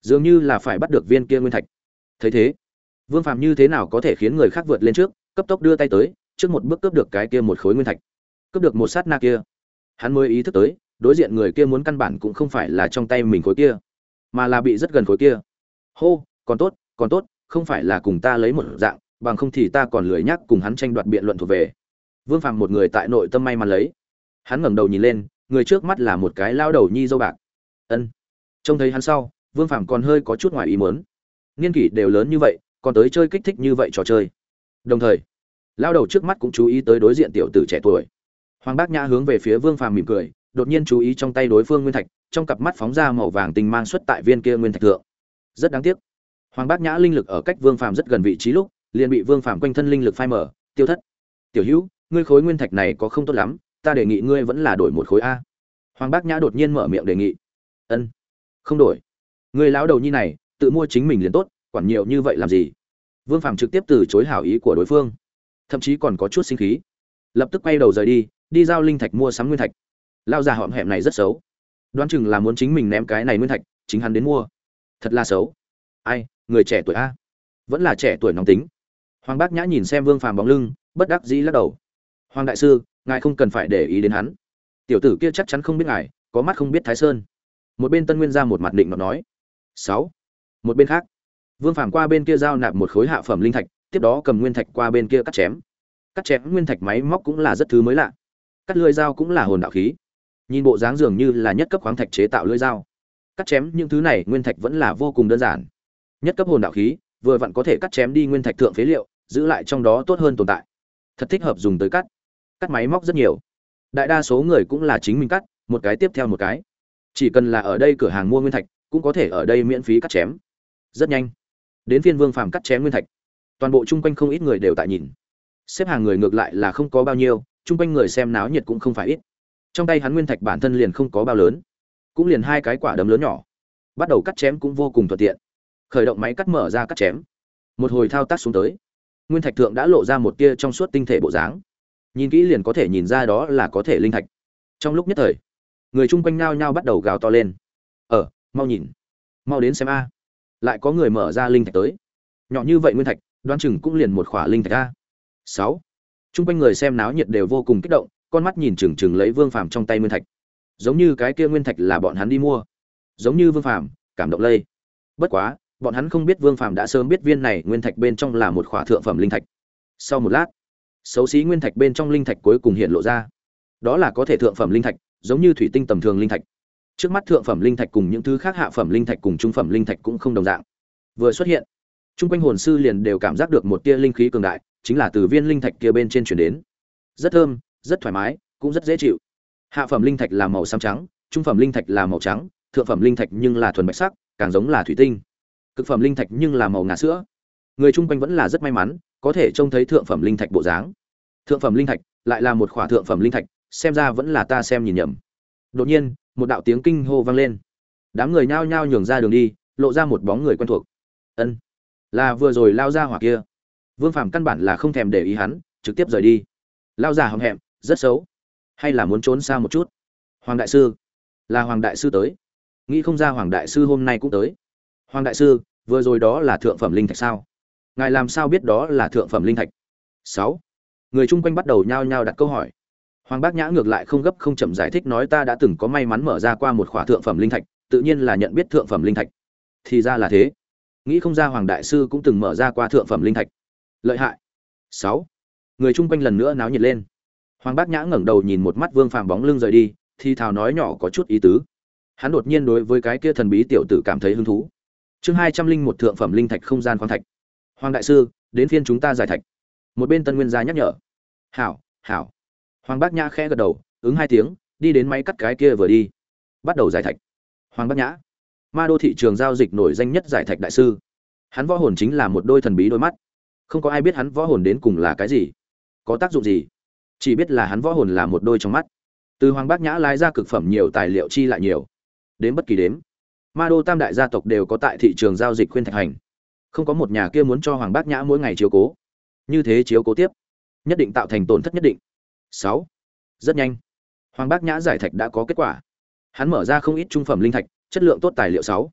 Dường như là phải bắt được viên kia nguyên thạch. Thấy thế, vương phàm như thế nào có thể khiến người khác vượt lên trước, cấp tốc đưa tay tới, trước một bước cướp được cái kia một khối nguyên thạch. Cướp được một sát na kia. Hắn mới ý thức tới, đối diện người kia muốn căn bản cũng không phải là trong tay mình khối kia, mà là bị rất gần khối kia. Hô, còn tốt còn tốt, không phải là cùng ta lấy một dạng, bằng không thì ta còn lười nhắc cùng hắn tranh đoạt biện luận thuộc về. Vương phàm một người tại nội tâm may mắn lấy hắn ngẩng đầu nhìn lên, người trước mắt là một cái lao đầu nhi dâu bạc. Ân. Trông thấy hắn sau, vương phàm còn hơi có chút ngoài ý muốn. Niên kỷ đều lớn như vậy, còn tới chơi kích thích như vậy trò chơi. Đồng thời, lao đầu trước mắt cũng chú ý tới đối diện tiểu tử trẻ tuổi. Hoàng bác nhã hướng về phía vương phàm mỉm cười, đột nhiên chú ý trong tay đối phương nguyên thạch, trong cặp mắt phóng ra màu vàng tình mang xuất tại viên kia nguyên thạch thượng. Rất đáng tiếc. Hoàng bác nhã linh lực ở cách vương phàm rất gần vị trí lúc, liền bị vương phàm quanh thân linh lực phai mở tiêu thất. Tiểu hữu, ngươi khối nguyên thạch này có không tốt lắm ta đề nghị ngươi vẫn là đổi một khối a. Hoàng bác nhã đột nhiên mở miệng đề nghị. Ân, không đổi. Người lão đầu nhi này, tự mua chính mình liền tốt, quản nhiều như vậy làm gì? Vương phàm trực tiếp từ chối hảo ý của đối phương. Thậm chí còn có chút sinh khí. Lập tức quay đầu rời đi đi giao linh thạch mua sắm nguyên thạch. Lao già họm hẹm này rất xấu. Đoán chừng là muốn chính mình ném cái này nguyên thạch, chính hắn đến mua. Thật là xấu. Ai, người trẻ tuổi a. Vẫn là trẻ tuổi nóng tính. Hoàng bác nhã nhìn xem vương phàm bóng lưng, bất đắc dĩ lắc đầu. Hoàng đại sư ngài không cần phải để ý đến hắn. Tiểu tử kia chắc chắn không biết ngài, có mắt không biết thái sơn. Một bên tân nguyên ra một mặt định nó nói. Sáu. Một bên khác, vương phàm qua bên kia giao nạp một khối hạ phẩm linh thạch, tiếp đó cầm nguyên thạch qua bên kia cắt chém. Cắt chém nguyên thạch máy móc cũng là rất thứ mới lạ. Cắt lưỡi dao cũng là hồn đạo khí. Nhìn bộ dáng dường như là nhất cấp khoáng thạch chế tạo lưỡi dao. Cắt chém những thứ này nguyên thạch vẫn là vô cùng đơn giản. Nhất cấp hồn đạo khí, vừa vặn có thể cắt chém đi nguyên thạch thượng phế liệu, giữ lại trong đó tốt hơn tồn tại. Thật thích hợp dùng tới cắt cắt máy móc rất nhiều. Đại đa số người cũng là chính mình cắt, một cái tiếp theo một cái. Chỉ cần là ở đây cửa hàng mua nguyên thạch, cũng có thể ở đây miễn phí cắt chém. Rất nhanh. Đến phiên vương phàm cắt chém nguyên thạch. Toàn bộ chung quanh không ít người đều tại nhìn. Xếp hàng người ngược lại là không có bao nhiêu, chung quanh người xem náo nhiệt cũng không phải ít. Trong tay hắn nguyên thạch bản thân liền không có bao lớn. Cũng liền hai cái quả đấm lớn nhỏ. Bắt đầu cắt chém cũng vô cùng thuận tiện. Khởi động máy cắt mở ra cắt chém. Một hồi thao tác xuống tới. Nguyên thạch thượng đã lộ ra một tia trong suốt tinh thể bộ dáng nhìn kỹ liền có thể nhìn ra đó là có thể linh thạch. Trong lúc nhất thời, người chung quanh nao nhao bắt đầu gào to lên. Ờ mau nhìn, mau đến xem a. Lại có người mở ra linh thạch tới. Nhỏ như vậy nguyên thạch đoan chừng cũng liền một khỏa linh thạch a. Sáu. Chung quanh người xem náo nhiệt đều vô cùng kích động, con mắt nhìn chừng chừng lấy vương phàm trong tay nguyên thạch. Giống như cái kia nguyên thạch là bọn hắn đi mua. Giống như vương phàm, cảm động lây. Bất quá, bọn hắn không biết vương phàm đã sớm biết viên này nguyên thạch bên trong là một khỏa thượng phẩm linh thạch. Sau một lát xấu xí nguyên thạch bên trong linh thạch cuối cùng hiện lộ ra. Đó là có thể thượng phẩm linh thạch, giống như thủy tinh tầm thường linh thạch. Trước mắt thượng phẩm linh thạch cùng những thứ khác hạ phẩm linh thạch cùng trung phẩm linh thạch cũng không đồng dạng. Vừa xuất hiện chung quanh hồn sư liền đều cảm giác được một tia linh khí cường đại, chính là từ viên linh thạch kia bên trên chuyển đến. Rất thơm, rất thoải mái, cũng rất dễ chịu. Hạ phẩm linh thạch là màu xám trắng, trung phẩm linh thạch là màu trắng, thượng phẩm linh thạch nhưng là thuần bạch sắc, càng giống là thủy tinh. Cực phẩm linh thạch nhưng là màu ngà sữa. Người chung quanh vẫn là rất may mắn có thể trông thấy thượng phẩm linh thạch bộ dáng. Thượng phẩm linh thạch lại là một khỏa thượng phẩm linh thạch, xem ra vẫn là ta xem nhìn nhầm. Đột nhiên, một đạo tiếng kinh hô vang lên. Đám người nhao nhao nhường ra đường đi, lộ ra một bóng người quen thuộc. Ân, là vừa rồi lao ra hỏa kia. Vương phàm căn bản là không thèm để ý hắn, trực tiếp rời đi. Lao già hậm hẹm, rất xấu. Hay là muốn trốn xa một chút? Hoàng đại sư, là hoàng đại sư tới. Nghĩ không ra hoàng đại sư hôm nay cũng tới. Hoàng đại sư, vừa rồi đó là thượng phẩm linh thạch sao? Ngài làm sao biết đó là thượng phẩm linh thạch? Sáu. Người chung quanh bắt đầu nhao nhao đặt câu hỏi. Hoàng bác nhã ngược lại không gấp không chậm giải thích nói ta đã từng có may mắn mở ra qua một khỏa thượng phẩm linh thạch, tự nhiên là nhận biết thượng phẩm linh thạch. Thì ra là thế. Nghĩ không ra hoàng đại sư cũng từng mở ra qua thượng phẩm linh thạch. Lợi hại. Sáu. Người chung quanh lần nữa náo nhiệt lên. Hoàng bác nhã ngẩng đầu nhìn một mắt vương phàm bóng lưng rời đi, thì thào nói nhỏ có chút ý tứ. Hắn đột nhiên đối với cái kia thần bí tiểu tử cảm thấy hứng thú. Chương hai trăm linh một thượng phẩm linh thạch không gian khoáng thạch hoàng đại sư, đến phiên chúng ta giải thạch. Một bên tân nguyên gia nhắc nhở. Hảo hảo. Hoàng bác nhã khẽ gật đầu, ứng hai tiếng, đi đến máy cắt cái kia vừa đi. Bắt đầu giải thạch. Hoàng bác nhã. Ma đô thị trường giao dịch nổi danh nhất giải thạch đại sư. Hắn võ hồn chính là một đôi thần bí đôi mắt. Không có ai biết hắn võ hồn đến cùng là cái gì. Có tác dụng gì? Chỉ biết là hắn võ hồn là một đôi trong mắt. Từ hoàng bác nhã lái ra cực phẩm nhiều tài liệu chi lại nhiều. Đến bất kỳ đếm. Ma đô tam đại gia tộc đều có tại thị trường giao dịch khuyên thạch hành không có một nhà kia muốn cho hoàng bác nhã mỗi ngày chiếu cố. Như thế chiếu cố tiếp, nhất định tạo thành tổn thất nhất định. Sáu, rất nhanh, hoàng bác nhã giải thạch đã có kết quả. Hắn mở ra không ít trung phẩm linh thạch, chất lượng tốt tài liệu sáu.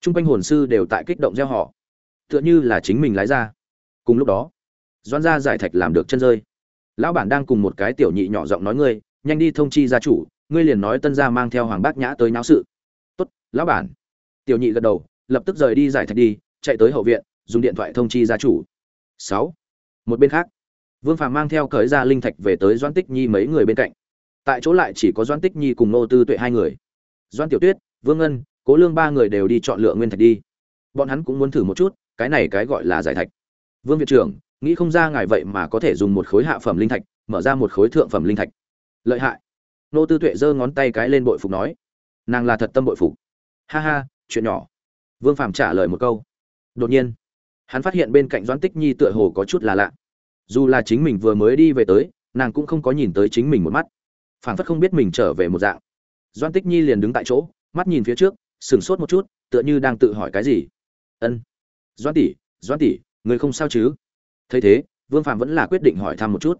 Trung quanh hồn sư đều tại kích động gieo họ. Tựa như là chính mình lái ra. Cùng lúc đó doan gia giải thạch làm được chân rơi. Lão bản đang cùng một cái tiểu nhị nhỏ giọng nói ngươi, nhanh đi thông chi gia chủ, ngươi liền nói tân gia mang theo hoàng bác nhã tới náo sự. Tốt, lão bản. Tiểu nhị gật đầu, lập tức rời đi giải thạch đi chạy tới hậu viện, dùng điện thoại thông chi gia chủ. Sáu. Một bên khác, vương phàm mang theo cởi ra linh thạch về tới doãn tích nhi mấy người bên cạnh. Tại chỗ lại chỉ có doãn tích nhi cùng nô tư tuệ hai người. Doãn tiểu tuyết, vương ngân, cố lương ba người đều đi chọn lựa nguyên thạch đi. Bọn hắn cũng muốn thử một chút, cái này cái gọi là giải thạch. Vương viện trưởng, nghĩ không ra ngài vậy mà có thể dùng một khối hạ phẩm linh thạch, mở ra một khối thượng phẩm linh thạch. Lợi hại. Nô tư tuệ giơ ngón tay cái lên bội phục nói. Nàng là thật tâm bội phục. Ha ha, chuyện nhỏ. Vương phàm trả lời một câu đột nhiên, hắn phát hiện bên cạnh doãn tích nhi tựa hồ có chút là lạ. Dù là chính mình vừa mới đi về tới, nàng cũng không có nhìn tới chính mình một mắt. Phảng phất không biết mình trở về một dạng. Doãn tích nhi liền đứng tại chỗ, mắt nhìn phía trước, sửng sốt một chút, tựa như đang tự hỏi cái gì. Ân, doãn tỷ doãn tỷ, người không sao chứ? Thấy thế, vương phạm vẫn là quyết định hỏi thăm một chút.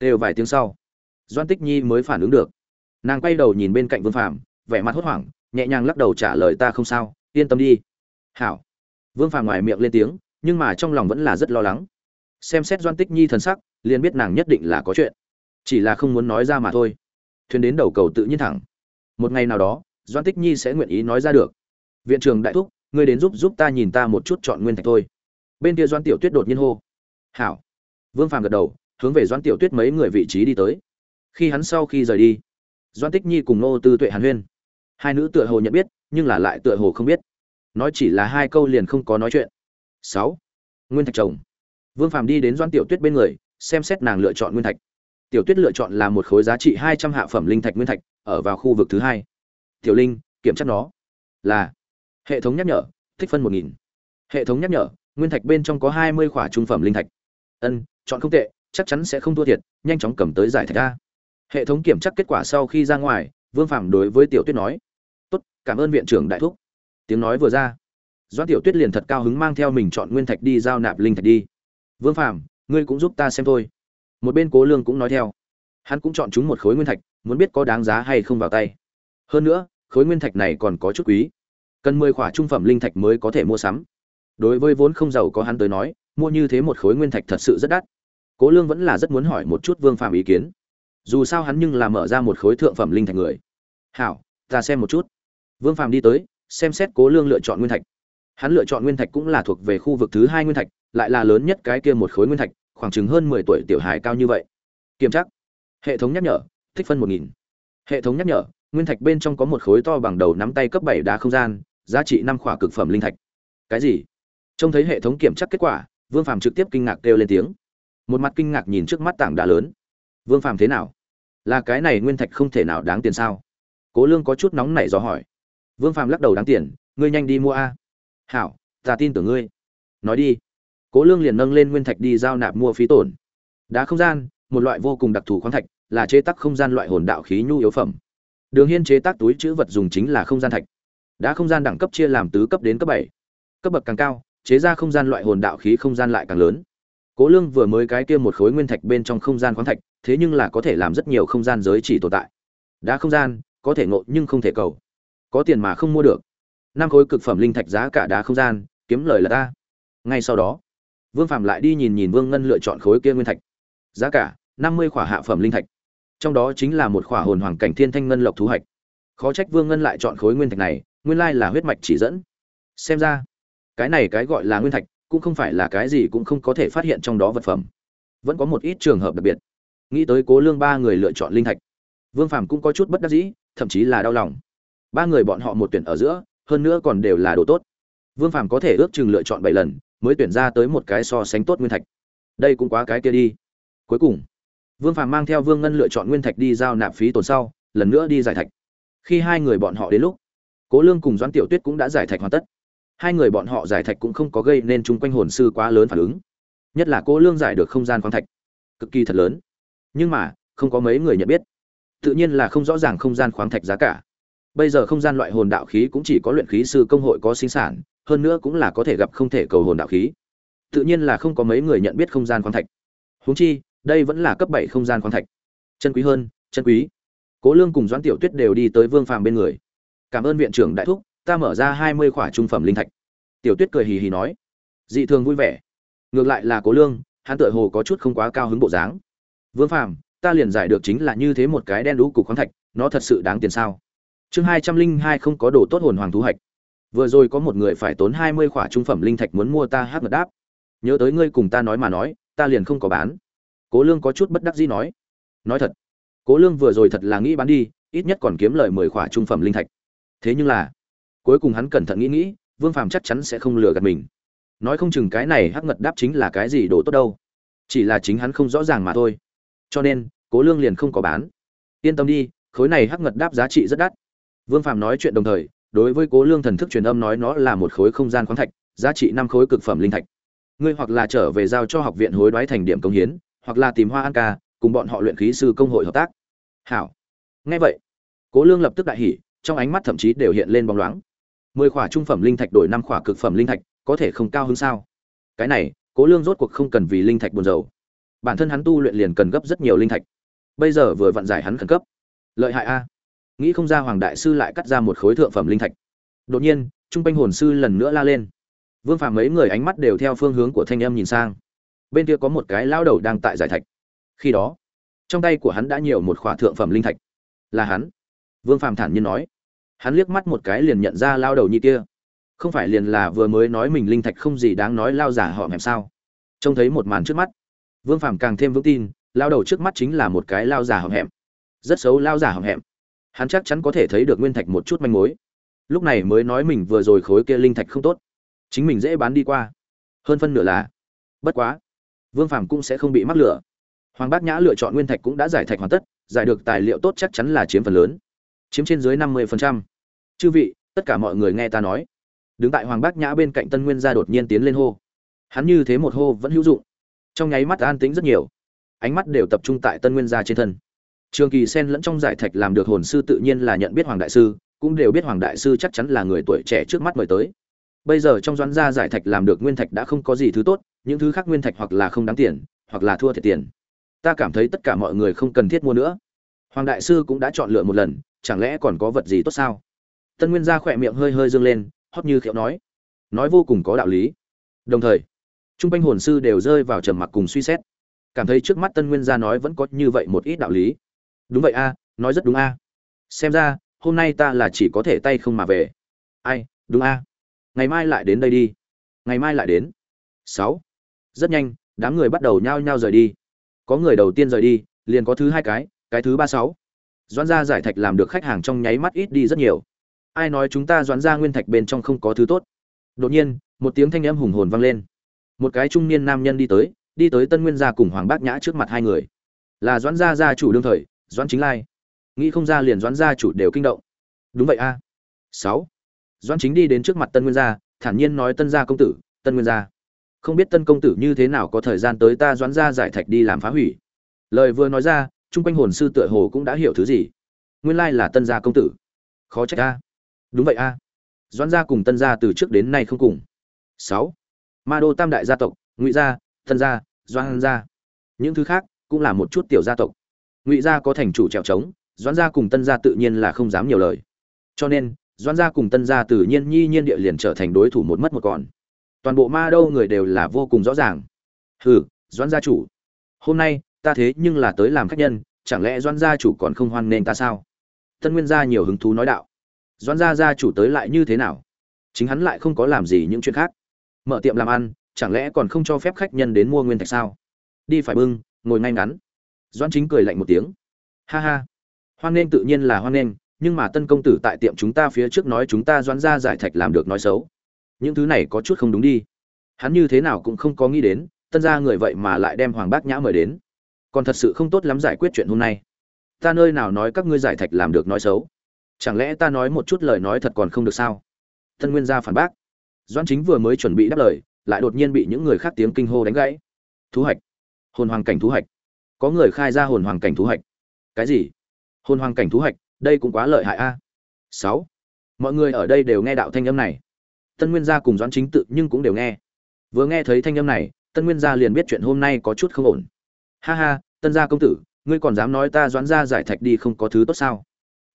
Đều vài tiếng sau, doãn tích nhi mới phản ứng được. Nàng quay đầu nhìn bên cạnh vương phạm vẻ mặt hốt hoảng, nhẹ nhàng lắc đầu trả lời, ta không sao, yên tâm đi. Hảo vương Phàm ngoài miệng lên tiếng, nhưng mà trong lòng vẫn là rất lo lắng. Xem xét doan tích nhi thần sắc, liền biết nàng nhất định là có chuyện. Chỉ là không muốn nói ra mà thôi. Thuyền đến đầu cầu tự nhiên thẳng. Một ngày nào đó, doan tích nhi sẽ nguyện ý nói ra được. Viện trường đại thúc, ngươi đến giúp giúp ta nhìn ta một chút chọn nguyên thạch thôi. Bên kia doan tiểu tuyết đột nhiên hô. Hảo. Vương phàm gật đầu, hướng về doan tiểu tuyết mấy người vị trí đi tới. Khi hắn sau khi rời đi, doan tích nhi cùng nô tư tuệ hàn huyên. Hai nữ tựa hồ nhận biết, nhưng là lại tựa hồ không biết nói chỉ là hai câu liền không có nói chuyện. Sáu, nguyên thạch chồng. Vương phàm đi đến doan tiểu tuyết bên người, xem xét nàng lựa chọn nguyên thạch. Tiểu tuyết lựa chọn là một khối giá trị hai trăm hạ phẩm linh thạch nguyên thạch, ở vào khu vực thứ hai. Tiểu linh, kiểm tra nó. Là, hệ thống nhắc nhở thích phân một nghìn. Hệ thống nhắc nhở, nguyên thạch bên trong có hai mươi khỏa trung phẩm linh thạch. Ân, chọn không tệ, chắc chắn sẽ không thua thiệt, nhanh chóng cầm tới giải thạch ra hệ thống kiểm tra kết quả sau khi ra ngoài, vương phạm đối với tiểu tuyết nói, tốt, cảm ơn viện trưởng đại thúc tiếng nói vừa ra, doãn tiểu tuyết liền thật cao hứng mang theo mình chọn nguyên thạch đi giao nạp linh thạch đi. Vương phạm ngươi cũng giúp ta xem thôi. Một bên cố lương cũng nói theo. Hắn cũng chọn chúng một khối nguyên thạch, muốn biết có đáng giá hay không vào tay. Hơn nữa, khối nguyên thạch này còn có chút quý. Cần mười khỏa trung phẩm linh thạch mới có thể mua sắm. Đối với vốn không giàu có hắn tới nói, mua như thế một khối nguyên thạch thật sự rất đắt. Cố lương vẫn là rất muốn hỏi một chút vương phạm ý kiến. Dù sao hắn nhưng là mở ra một khối thượng phẩm linh thạch người. Hảo, ta xem một chút. Vương phạm đi tới xem xét cố lương lựa chọn nguyên thạch. Hắn lựa chọn nguyên thạch cũng là thuộc về khu vực thứ hai nguyên thạch, lại là lớn nhất cái kia một khối nguyên thạch, khoảng chừng hơn mười tuổi tiểu hài cao như vậy. Kiểm tra. Hệ thống nhắc nhở thích phân một nghìn. Hệ thống nhắc nhở, nguyên thạch bên trong có một khối to bằng đầu nắm tay cấp bảy đá không gian, giá trị năm khỏa cực phẩm linh thạch. Cái gì? Trông thấy hệ thống kiểm tra kết quả, vương phàm trực tiếp kinh ngạc kêu lên tiếng. Một mặt kinh ngạc nhìn trước mắt tảng đá lớn. Vương phàm thế nào? Là cái này nguyên thạch không thể nào đáng tiền sao? Cố lương có chút nóng nảy do hỏi vương phàm lắc đầu đáng tiền, ngươi nhanh đi mua a. Hảo, ta tin tưởng ngươi. Nói đi. Cố lương liền nâng lên nguyên thạch đi giao nạp mua phí tổn. Đá không gian, một loại vô cùng đặc thù khoáng thạch, là chế tác không gian loại hồn đạo khí nhu yếu phẩm. Đường hiên chế tác túi chữ vật dùng chính là không gian thạch. Đá không gian đẳng cấp chia làm tứ cấp đến cấp bảy. Cấp bậc càng cao, chế ra không gian loại hồn đạo khí không gian lại càng lớn. Cố lương vừa mới cái kia một khối nguyên thạch bên trong không gian khoáng thạch, thế nhưng là có thể làm rất nhiều không gian giới chỉ tồn tại. Đá không gian, có thể ngộ nhưng không thể cầu có tiền mà không mua được. Năm khối cực phẩm linh thạch giá cả đá không gian, kiếm lời là ta. Ngay sau đó, vương phạm lại đi nhìn nhìn vương ngân lựa chọn khối kia nguyên thạch. Giá cả, năm mươi khỏa hạ phẩm linh thạch. Trong đó chính là một khỏa hồn hoàng cảnh thiên thanh ngân lộc thú hạch. Khó trách vương ngân lại chọn khối nguyên thạch này, nguyên lai là huyết mạch chỉ dẫn. Xem ra, cái này cái gọi là nguyên thạch, cũng không phải là cái gì cũng không có thể phát hiện trong đó vật phẩm. Vẫn có một ít trường hợp đặc biệt. Nghĩ tới cố lương ba người lựa chọn linh thạch. Vương phàm cũng có chút bất đắc dĩ, thậm chí là đau lòng ba người bọn họ một tuyển ở giữa, hơn nữa còn đều là đồ tốt. Vương phàm có thể ước chừng lựa chọn bảy lần, mới tuyển ra tới một cái so sánh tốt nguyên thạch. Đây cũng quá cái kia đi. Cuối cùng, vương phàm mang theo vương ngân lựa chọn nguyên thạch đi giao nạp phí tồn sau, lần nữa đi giải thạch. Khi hai người bọn họ đến lúc, cố lương cùng doãn tiểu tuyết cũng đã giải thạch hoàn tất. Hai người bọn họ giải thạch cũng không có gây nên chung quanh hồn sư quá lớn phản ứng. Nhất là cố lương giải được không gian khoáng thạch, cực kỳ thật lớn. Nhưng mà, không có mấy người nhận biết. Tự nhiên là không rõ ràng không gian khoáng thạch giá cả bây giờ không gian loại hồn đạo khí cũng chỉ có luyện khí sư công hội có sinh sản, hơn nữa cũng là có thể gặp không thể cầu hồn đạo khí. Tự nhiên là không có mấy người nhận biết không gian khoáng thạch. Huống chi, đây vẫn là cấp bảy không gian khoáng thạch. Chân quý hơn, chân quý. Cố lương cùng doãn tiểu tuyết đều đi tới vương phàm bên người. Cảm ơn viện trưởng đại thúc, ta mở ra hai mươi khỏa trung phẩm linh thạch. Tiểu tuyết cười hì hì nói. Dị thường vui vẻ. Ngược lại là cố lương, hắn tựa hồ có chút không quá cao hứng bộ dáng. Vương phàm, ta liền giải được chính là như thế một cái đen đũ cục khoáng thạch, nó thật sự đáng tiền sao? Chương hai trăm linh hai không có đồ tốt hồn hoàng thú hạch. Vừa rồi có một người phải tốn hai mươi khỏa trung phẩm linh thạch muốn mua ta hát ngật đáp. Nhớ tới ngươi cùng ta nói mà nói, ta liền không có bán. Cố lương có chút bất đắc dĩ nói. Nói thật, cố lương vừa rồi thật là nghĩ bán đi, ít nhất còn kiếm lời mười khỏa trung phẩm linh thạch. Thế nhưng là, cuối cùng hắn cẩn thận nghĩ nghĩ, vương phàm chắc chắn sẽ không lừa gạt mình. Nói không chừng cái này hắc ngật đáp chính là cái gì đồ tốt đâu. Chỉ là chính hắn không rõ ràng mà thôi. Cho nên, cố lương liền không có bán. Yên tâm đi, khối này hắc ngật đáp giá trị rất đắt vương phàm nói chuyện đồng thời đối với cố lương thần thức truyền âm nói nó là một khối không gian khoáng thạch giá trị năm khối cực phẩm linh thạch. Ngươi hoặc là trở về giao cho học viện hối đoái thành điểm công hiến hoặc là tìm hoa an ca cùng bọn họ luyện khí sư công hội hợp tác. Hảo. Nghe vậy cố lương lập tức đại hỉ trong ánh mắt thậm chí đều hiện lên bóng loáng. Mười khỏa trung phẩm linh thạch đổi năm khỏa cực phẩm linh thạch có thể không cao hơn sao? Cái này cố lương rốt cuộc không cần vì linh thạch buồn rầu, bản thân hắn tu luyện liền cần gấp rất nhiều linh thạch. Bây giờ vừa vận giải hắn khẩn cấp. Lợi hại a nghĩ không ra hoàng đại sư lại cắt ra một khối thượng phẩm linh thạch. Đột nhiên, trung quanh hồn sư lần nữa la lên. Vương phàm mấy người ánh mắt đều theo phương hướng của thanh âm nhìn sang. Bên kia có một cái lao đầu đang tại giải thạch. Khi đó, trong tay của hắn đã nhiều một khỏa thượng phẩm linh thạch. Là hắn. Vương phàm thản nhiên nói. Hắn liếc mắt một cái liền nhận ra lao đầu như kia. Không phải liền là vừa mới nói mình linh thạch không gì đáng nói lao giả họ hẹp sao? Trông thấy một màn trước mắt, vương phàm càng thêm vững tin lao đầu trước mắt chính là một cái lao giả hậm hẹm rất xấu, lao giả hậm hẹm hắn chắc chắn có thể thấy được nguyên thạch một chút manh mối. Lúc này mới nói mình vừa rồi khối kia linh thạch không tốt. Chính mình dễ bán đi qua. Hơn phân nửa là, bất quá, vương phàm cũng sẽ không bị mắc lửa. Hoàng bác nhã lựa chọn nguyên thạch cũng đã giải thạch hoàn tất, giải được tài liệu tốt chắc chắn là chiếm phần lớn. Chiếm trên dưới năm mươi chư vị, tất cả mọi người nghe ta nói. Đứng tại hoàng bác nhã bên cạnh tân nguyên gia đột nhiên tiến lên hô. Hắn như thế một hô vẫn hữu dụng. Trong nháy mắt an tĩnh rất nhiều. Ánh mắt đều tập trung tại tân nguyên gia trên thân trường kỳ sen lẫn trong giải thạch làm được hồn sư tự nhiên là nhận biết hoàng đại sư, cũng đều biết hoàng đại sư chắc chắn là người tuổi trẻ trước mắt mời tới. Bây giờ trong doãn gia giải thạch làm được nguyên thạch đã không có gì thứ tốt, những thứ khác nguyên thạch hoặc là không đáng tiền, hoặc là thua thiệt tiền. Ta cảm thấy tất cả mọi người không cần thiết mua nữa. Hoàng đại sư cũng đã chọn lựa một lần, chẳng lẽ còn có vật gì tốt sao? Tân nguyên gia khỏe miệng hơi hơi dương lên, hót như khiệu nói. Nói vô cùng có đạo lý. Đồng thời, trung quanh hồn sư đều rơi vào trầm mặc cùng suy xét. Cảm thấy trước mắt tân nguyên gia nói vẫn có như vậy một ít đạo lý đúng vậy a, nói rất đúng a. Xem ra, hôm nay ta là chỉ có thể tay không mà về. Ai, đúng a. Ngày mai lại đến đây đi. Ngày mai lại đến. Sáu. Rất nhanh, đám người bắt đầu nhao nhao rời đi. Có người đầu tiên rời đi, liền có thứ hai cái cái thứ ba sáu. Doãn gia giải thạch làm được khách hàng trong nháy mắt ít đi rất nhiều. Ai nói chúng ta doãn gia nguyên thạch bên trong không có thứ tốt? Đột nhiên, một tiếng thanh âm hùng hồn vang lên. Một cái trung niên nam nhân đi tới đi tới tân nguyên gia cùng hoàng bác nhã trước mặt hai người. Là doãn gia gia chủ đương thời doãn chính lai. Nghĩ không ra liền doãn gia chủ đều kinh động. Đúng vậy a. Sáu. Doãn chính đi đến trước mặt tân nguyên gia, thản nhiên nói tân gia công tử, tân nguyên gia. Không biết tân công tử như thế nào có thời gian tới ta doãn gia giải thạch đi làm phá hủy. Lời vừa nói ra, chung quanh hồn sư tựa hồ cũng đã hiểu thứ gì. Nguyên lai là tân gia công tử. Khó trách a. Đúng vậy a. Doãn gia cùng tân gia từ trước đến nay không cùng. Sáu. Ma đô tam đại gia tộc, ngụy gia, tân gia, doãn gia. Những thứ khác cũng là một chút tiểu gia tộc ngụy gia có thành chủ trèo trống, doãn gia cùng tân gia tự nhiên là không dám nhiều lời. Cho nên, doãn gia cùng tân gia tự nhiên nhi nhiên địa liền trở thành đối thủ một mất một còn. Toàn bộ ma đô người đều là vô cùng rõ ràng. Hừ, doãn gia chủ, hôm nay, ta thế nhưng là tới làm khách nhân, chẳng lẽ doãn gia chủ còn không hoan nghênh ta sao? Tân nguyên gia nhiều hứng thú nói đạo. Doãn gia gia chủ tới lại như thế nào? Chính hắn lại không có làm gì những chuyện khác. Mở tiệm làm ăn, chẳng lẽ còn không cho phép khách nhân đến mua nguyên thạch sao? Đi phải bưng, ngồi ngay ngắn doãn chính cười lạnh một tiếng. Ha ha. Hoan nghênh tự nhiên là hoan nghênh, nhưng mà tân công tử tại tiệm chúng ta phía trước nói chúng ta doãn gia giải thạch làm được nói xấu. Những thứ này có chút không đúng đi. Hắn như thế nào cũng không có nghĩ đến, tân gia người vậy mà lại đem hoàng bác nhã mời đến. Còn thật sự không tốt lắm giải quyết chuyện hôm nay. Ta nơi nào nói các ngươi giải thạch làm được nói xấu? Chẳng lẽ ta nói một chút lời nói thật còn không được sao? Tân nguyên gia phản bác. Doãn chính vừa mới chuẩn bị đáp lời, lại đột nhiên bị những người khác tiếng kinh hô đánh gãy. Thú hạch hồn hoàng cảnh thú hạch có người khai ra hồn hoàng cảnh thú hạch. Cái gì? Hồn hoàng cảnh thú hạch, đây cũng quá lợi hại a. Sáu. Mọi người ở đây đều nghe đạo thanh âm này. Tân nguyên gia cùng doãn chính tự nhưng cũng đều nghe. Vừa nghe thấy thanh âm này, tân nguyên gia liền biết chuyện hôm nay có chút không ổn. Ha ha, tân gia công tử, ngươi còn dám nói ta doãn gia giải thạch đi không có thứ tốt sao?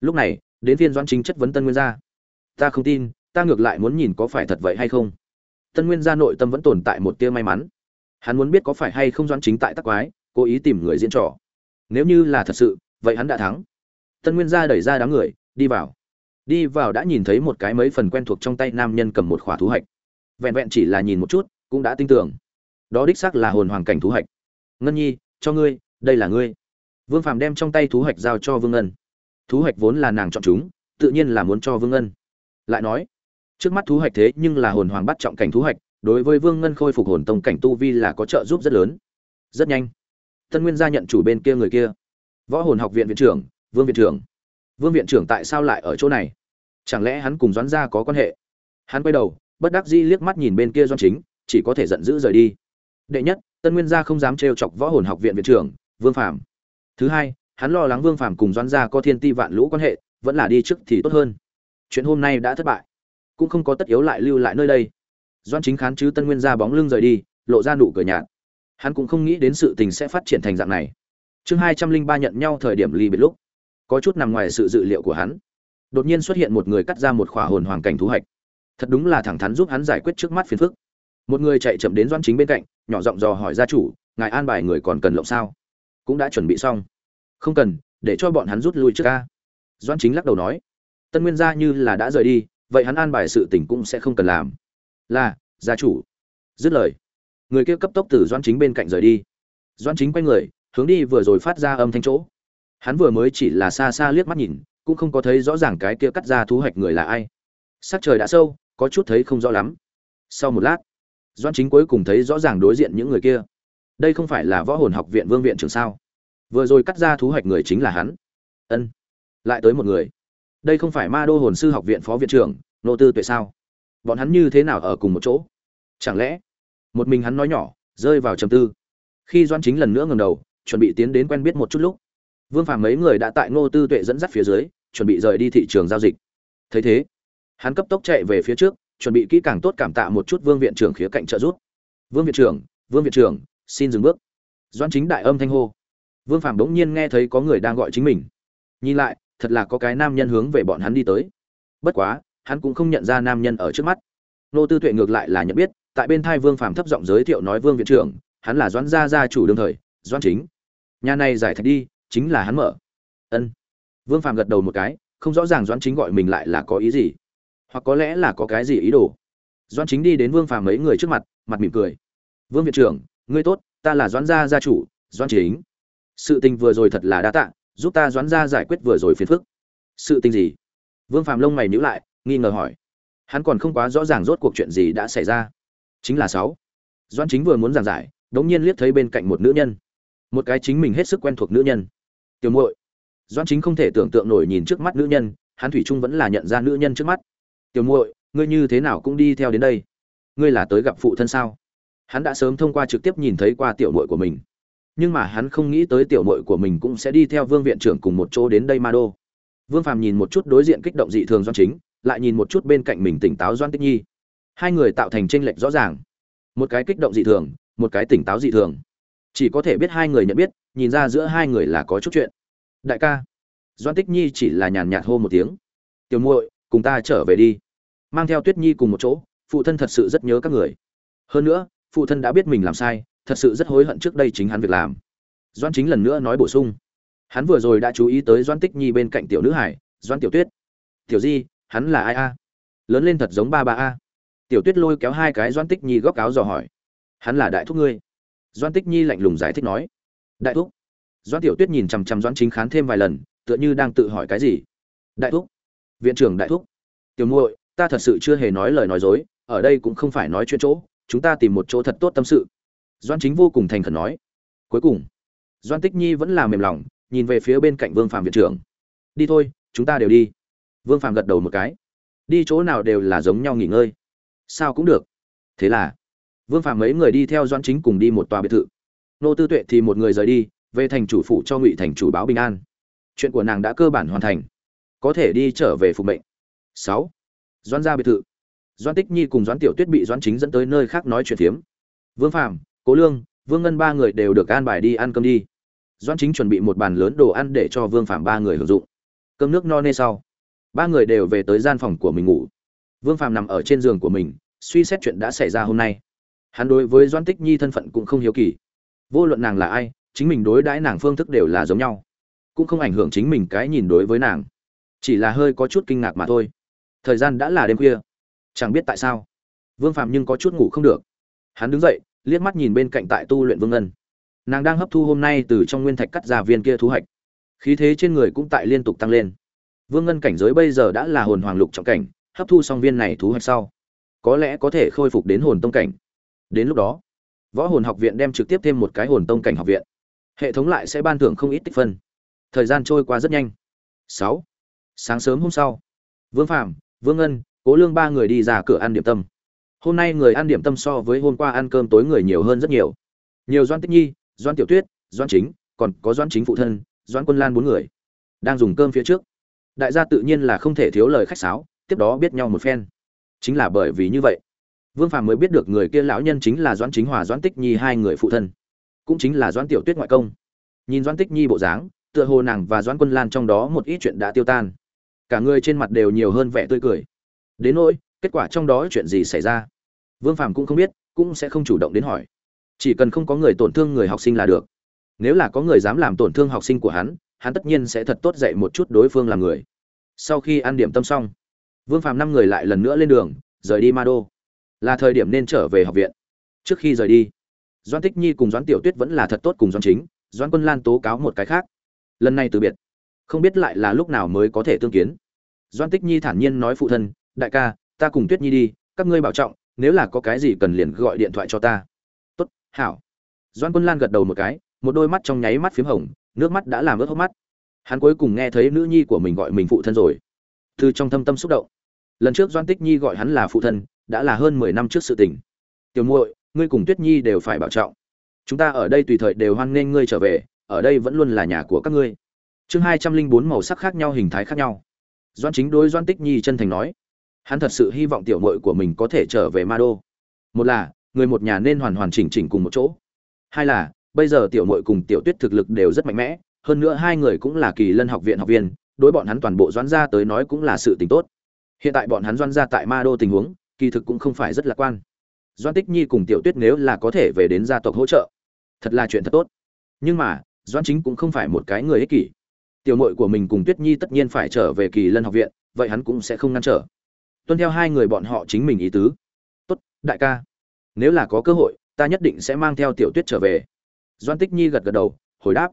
Lúc này, đến phiên doãn chính chất vấn tân nguyên gia. Ta không tin, ta ngược lại muốn nhìn có phải thật vậy hay không. Tân nguyên gia nội tâm vẫn tồn tại một tia may mắn. Hắn muốn biết có phải hay không doãn chính tại tắc quái cố ý tìm người diễn trò. Nếu như là thật sự, vậy hắn đã thắng. Tân nguyên gia đẩy ra đám người, đi vào. Đi vào đã nhìn thấy một cái mấy phần quen thuộc trong tay nam nhân cầm một khỏa thú hạch. Vẹn vẹn chỉ là nhìn một chút, cũng đã tin tưởng. Đó đích xác là hồn hoàng cảnh thú hạch. Ngân nhi, cho ngươi, đây là ngươi. Vương phàm đem trong tay thú hạch giao cho vương ngân. Thú hạch vốn là nàng chọn chúng, tự nhiên là muốn cho vương ngân. Lại nói, trước mắt thú hạch thế nhưng là hồn hoàng bắt trọng cảnh thú hạch, đối với vương ngân khôi phục hồn tông cảnh tu vi là có trợ giúp rất lớn. Rất nhanh tân nguyên gia nhận chủ bên kia người kia. Võ hồn học viện viện trưởng, vương viện trưởng. Vương viện trưởng tại sao lại ở chỗ này? Chẳng lẽ hắn cùng doãn gia có quan hệ? Hắn quay đầu, bất đắc dĩ liếc mắt nhìn bên kia Doãn chính, chỉ có thể giận dữ rời đi. Đệ nhất, tân nguyên gia không dám trêu chọc võ hồn học viện viện trưởng, vương phạm thứ hai, hắn lo lắng vương phạm cùng doãn gia có thiên ti vạn lũ quan hệ, vẫn là đi trước thì tốt hơn. Chuyện hôm nay đã thất bại, cũng không có tất yếu lại lưu lại nơi đây. Doãn chính khán chứ tân nguyên gia bóng lưng rời đi, lộ ra nụ cười nhạt hắn cũng không nghĩ đến sự tình sẽ phát triển thành dạng này. Chương hai trăm linh ba nhận nhau thời điểm ly biệt lúc, có chút nằm ngoài sự dự liệu của hắn. Đột nhiên xuất hiện một người cắt ra một khỏa hồn hoàng cảnh thú hạch. Thật đúng là thẳng thắn giúp hắn giải quyết trước mắt phiền phức. Một người chạy chậm đến doan chính bên cạnh, nhỏ giọng dò hỏi gia chủ, ngài an bài người còn cần lộng sao? Cũng đã chuẩn bị xong. Không cần, để cho bọn hắn rút lui trước ca. Doan chính lắc đầu nói. Tân nguyên gia như là đã rời đi, vậy hắn an bài sự tình cũng sẽ không cần làm. Là, gia chủ. Dứt lời người kia cấp tốc từ doan chính bên cạnh rời đi. Doan chính quay người, hướng đi vừa rồi phát ra âm thanh chỗ. Hắn vừa mới chỉ là xa xa liếc mắt nhìn, cũng không có thấy rõ ràng cái kia cắt ra thú hoạch người là ai. Sắc trời đã sâu, có chút thấy không rõ lắm. Sau một lát doan chính cuối cùng thấy rõ ràng đối diện những người kia. Đây không phải là võ hồn học viện vương viện trưởng sao? Vừa rồi cắt ra thú hoạch người chính là hắn. Ân, lại tới một người. Đây không phải ma đô hồn sư học viện phó viện trưởng, nô tư tuệ sao? Bọn hắn như thế nào ở cùng một chỗ? Chẳng lẽ một mình hắn nói nhỏ, rơi vào trầm tư. Khi doan chính lần nữa ngầm đầu, chuẩn bị tiến đến quen biết một chút lúc, vương phàm mấy người đã tại ngô tư tuệ dẫn dắt phía dưới, chuẩn bị rời đi thị trường giao dịch. Thấy thế, hắn cấp tốc chạy về phía trước, chuẩn bị kỹ càng tốt cảm tạ một chút vương viện trưởng khía cạnh trợ giúp. Vương viện trưởng, vương viện trưởng, xin dừng bước. Doan chính đại âm thanh hô. Vương phàm đống nhiên nghe thấy có người đang gọi chính mình. Nhìn lại, thật là có cái nam nhân hướng về bọn hắn đi tới. Bất quá, hắn cũng không nhận ra nam nhân ở trước mắt. Nô tư tuệ ngược lại là nhận biết tại bên thai vương phàm thấp giọng giới thiệu nói, vương viện trưởng, hắn là doãn gia gia chủ đương thời, doãn chính. Nhà này giải thạch đi, chính là hắn mở. Ân. Vương phàm gật đầu một cái, không rõ ràng doãn chính gọi mình lại là có ý gì, hoặc có lẽ là có cái gì ý đồ. Doãn chính đi đến vương phàm mấy người trước mặt mặt mỉm cười. Vương viện trưởng, ngươi tốt, ta là doãn gia gia chủ, doãn chính. Sự tình vừa rồi thật là đa tạ, giúp ta doãn gia giải quyết vừa rồi phiền phức. Sự tình gì? Vương phàm lông mày nhíu lại, nghi ngờ hỏi. Hắn còn không quá rõ ràng rốt cuộc chuyện gì đã xảy ra chính là sáu. Doãn chính vừa muốn giảng giải, đống nhiên liếc thấy bên cạnh một nữ nhân. Một cái chính mình hết sức quen thuộc nữ nhân. Tiểu muội. Doãn chính không thể tưởng tượng nổi nhìn trước mắt nữ nhân, hắn thủy trung vẫn là nhận ra nữ nhân trước mắt. Tiểu muội, ngươi như thế nào cũng đi theo đến đây. Ngươi là tới gặp phụ thân sao? Hắn đã sớm thông qua trực tiếp nhìn thấy qua tiểu muội của mình. Nhưng mà hắn không nghĩ tới tiểu muội của mình cũng sẽ đi theo vương viện trưởng cùng một chỗ đến đây ma đô. Vương phàm nhìn một chút đối diện kích động dị thường doan chính, lại nhìn một chút bên cạnh mình tỉnh táo doan tích nhi hai người tạo thành tranh lệch rõ ràng. Một cái kích động dị thường, một cái tỉnh táo dị thường. Chỉ có thể biết hai người nhận biết, nhìn ra giữa hai người là có chút chuyện. Đại ca doan tích nhi chỉ là nhàn nhạt hô một tiếng. Tiểu muội, cùng ta trở về đi. Mang theo tuyết nhi cùng một chỗ, phụ thân thật sự rất nhớ các người. Hơn nữa, phụ thân đã biết mình làm sai, thật sự rất hối hận trước đây chính hắn việc làm. Doan chính lần nữa nói bổ sung. Hắn vừa rồi đã chú ý tới doan tích nhi bên cạnh tiểu nữ hải doan tiểu tuyết. Tiểu di, hắn là ai a? Lớn lên thật giống ba ba a tiểu tuyết lôi kéo hai cái doan tích nhi góc áo dò hỏi. Hắn là đại thúc ngươi? Doan tích nhi lạnh lùng giải thích nói. Đại thúc. Doan tiểu tuyết nhìn chằm chằm doan chính khán thêm vài lần, tựa như đang tự hỏi cái gì. Đại thúc. Viện trưởng đại thúc. Tiểu muội, ta thật sự chưa hề nói lời nói dối, ở đây cũng không phải nói chuyện chỗ, chúng ta tìm một chỗ thật tốt tâm sự. Doan chính vô cùng thành khẩn nói. Cuối cùng doan tích nhi vẫn là mềm lòng, nhìn về phía bên cạnh vương phạm viện trưởng. Đi thôi, chúng ta đều đi. Vương phạm gật đầu một cái. Đi chỗ nào đều là giống nhau nghỉ ngơi sao cũng được. Thế là vương phàm mấy người đi theo doan chính cùng đi một tòa biệt thự. Nô tư tuệ thì một người rời đi về thành chủ phụ cho ngụy thành chủ báo bình an. Chuyện của nàng đã cơ bản hoàn thành. Có thể đi trở về phục mệnh. Sáu. Doan ra biệt thự. Doan tích nhi cùng doan tiểu tuyết bị doan chính dẫn tới nơi khác nói chuyện phiếm. Vương phàm, cố lương vương ngân ba người đều được an bài đi ăn cơm đi. Doan chính chuẩn bị một bàn lớn đồ ăn để cho vương phàm ba người hưởng dụng. Cơm nước no nê sau. Ba người đều về tới gian phòng của mình ngủ vương Phàm nằm ở trên giường của mình, suy xét chuyện đã xảy ra hôm nay. Hắn đối với Doãn tích nhi thân phận cũng không hiếu kỳ. Vô luận nàng là ai, chính mình đối đãi nàng phương thức đều là giống nhau. Cũng không ảnh hưởng chính mình cái nhìn đối với nàng. Chỉ là hơi có chút kinh ngạc mà thôi. Thời gian đã là đêm khuya. Chẳng biết tại sao. Vương Phàm nhưng có chút ngủ không được. Hắn đứng dậy, liếc mắt nhìn bên cạnh tại tu luyện vương ngân. Nàng đang hấp thu hôm nay từ trong nguyên thạch cắt ra viên kia thu hoạch khí thế trên người cũng tại liên tục tăng lên. Vương ngân cảnh giới bây giờ đã là hồn hoàng lục trọng cảnh hấp thu xong viên này thú hoạch sau. Có lẽ có thể khôi phục đến hồn tông cảnh. Đến lúc đó, võ hồn học viện đem trực tiếp thêm một cái hồn tông cảnh học viện. Hệ thống lại sẽ ban thưởng không ít tích phân. Thời gian trôi qua rất nhanh. Sáu. Sáng sớm hôm sau, vương phạm vương ân cố lương ba người đi ra cửa ăn điểm tâm. Hôm nay người ăn điểm tâm so với hôm qua ăn cơm tối người nhiều hơn rất nhiều. Nhiều doan tích nhi doan tiểu tuyết doan chính, còn có doan chính phụ thân doan quân lan bốn người đang dùng cơm phía trước. Đại gia tự nhiên là không thể thiếu lời khách sáo tiếp đó biết nhau một phen. Chính là bởi vì như vậy, vương phàm mới biết được người kia lão nhân chính là doãn chính hòa, doãn tích nhi hai người phụ thân, cũng chính là doãn tiểu tuyết ngoại công. Nhìn doãn tích nhi bộ dáng, tựa hồ nàng và doãn quân lan trong đó một ít chuyện đã tiêu tan. Cả người trên mặt đều nhiều hơn vẻ tươi cười. Đến nỗi, kết quả trong đó chuyện gì xảy ra? Vương phàm cũng không biết, cũng sẽ không chủ động đến hỏi. Chỉ cần không có người tổn thương người học sinh là được. Nếu là có người dám làm tổn thương học sinh của hắn hắn tất nhiên sẽ thật tốt dạy một chút đối phương làm người. Sau khi ăn điểm tâm xong vương phàm năm người lại lần nữa lên đường, rời đi ma đô là thời điểm nên trở về học viện. Trước khi rời đi doan tích nhi cùng doan tiểu tuyết vẫn là thật tốt cùng doan chính doan quân lan tố cáo một cái khác. Lần này từ biệt, không biết lại là lúc nào mới có thể tương kiến. Doan tích nhi thản nhiên nói phụ thân, đại ca, ta cùng tuyết nhi đi, các ngươi bảo trọng, nếu là có cái gì cần liền gọi điện thoại cho ta. Tốt, hảo. Doan quân lan gật đầu một cái, một đôi mắt trong nháy mắt p h í m hồng, nước mắt đã làm ướt hốc mắt. Hắn cuối cùng nghe thấy nữ nhi của mình gọi mình phụ thân rồi từ trong thâm tâm xúc động. Lần trước doan tích nhi gọi hắn là phụ thân, đã là hơn mười năm trước sự tình. Tiểu muội, ngươi cùng tuyết nhi đều phải bảo trọng. Chúng ta ở đây tùy thời đều hoan nghênh ngươi trở về, ở đây vẫn luôn là nhà của các ngươi. Chương hai trăm linh bốn màu sắc khác nhau, hình thái khác nhau. Doan chính đối doan tích nhi chân thành nói, hắn thật sự hy vọng tiểu muội của mình có thể trở về ma đô. Một là, người một nhà nên hoàn hoàn chỉnh chỉnh cùng một chỗ. Hai là, bây giờ tiểu muội cùng tiểu tuyết thực lực đều rất mạnh mẽ, hơn nữa hai người cũng là kỳ lân học viện học viên đối bọn hắn toàn bộ doãn gia tới nói cũng là sự tình tốt. Hiện tại bọn hắn doãn gia tại ma đô tình huống, kỳ thực cũng không phải rất lạc quan. Doãn tích nhi cùng tiểu tuyết nếu là có thể về đến gia tộc hỗ trợ, thật là chuyện thật tốt. Nhưng mà, doãn chính cũng không phải một cái người ích kỷ. Tiểu mội của mình cùng tuyết nhi tất nhiên phải trở về kỳ lân học viện, vậy hắn cũng sẽ không ngăn trở. Tuân theo hai người bọn họ chính mình ý tứ. Tốt, đại ca, nếu là có cơ hội, ta nhất định sẽ mang theo tiểu tuyết trở về. Doan tích nhi gật gật đầu, hồi đáp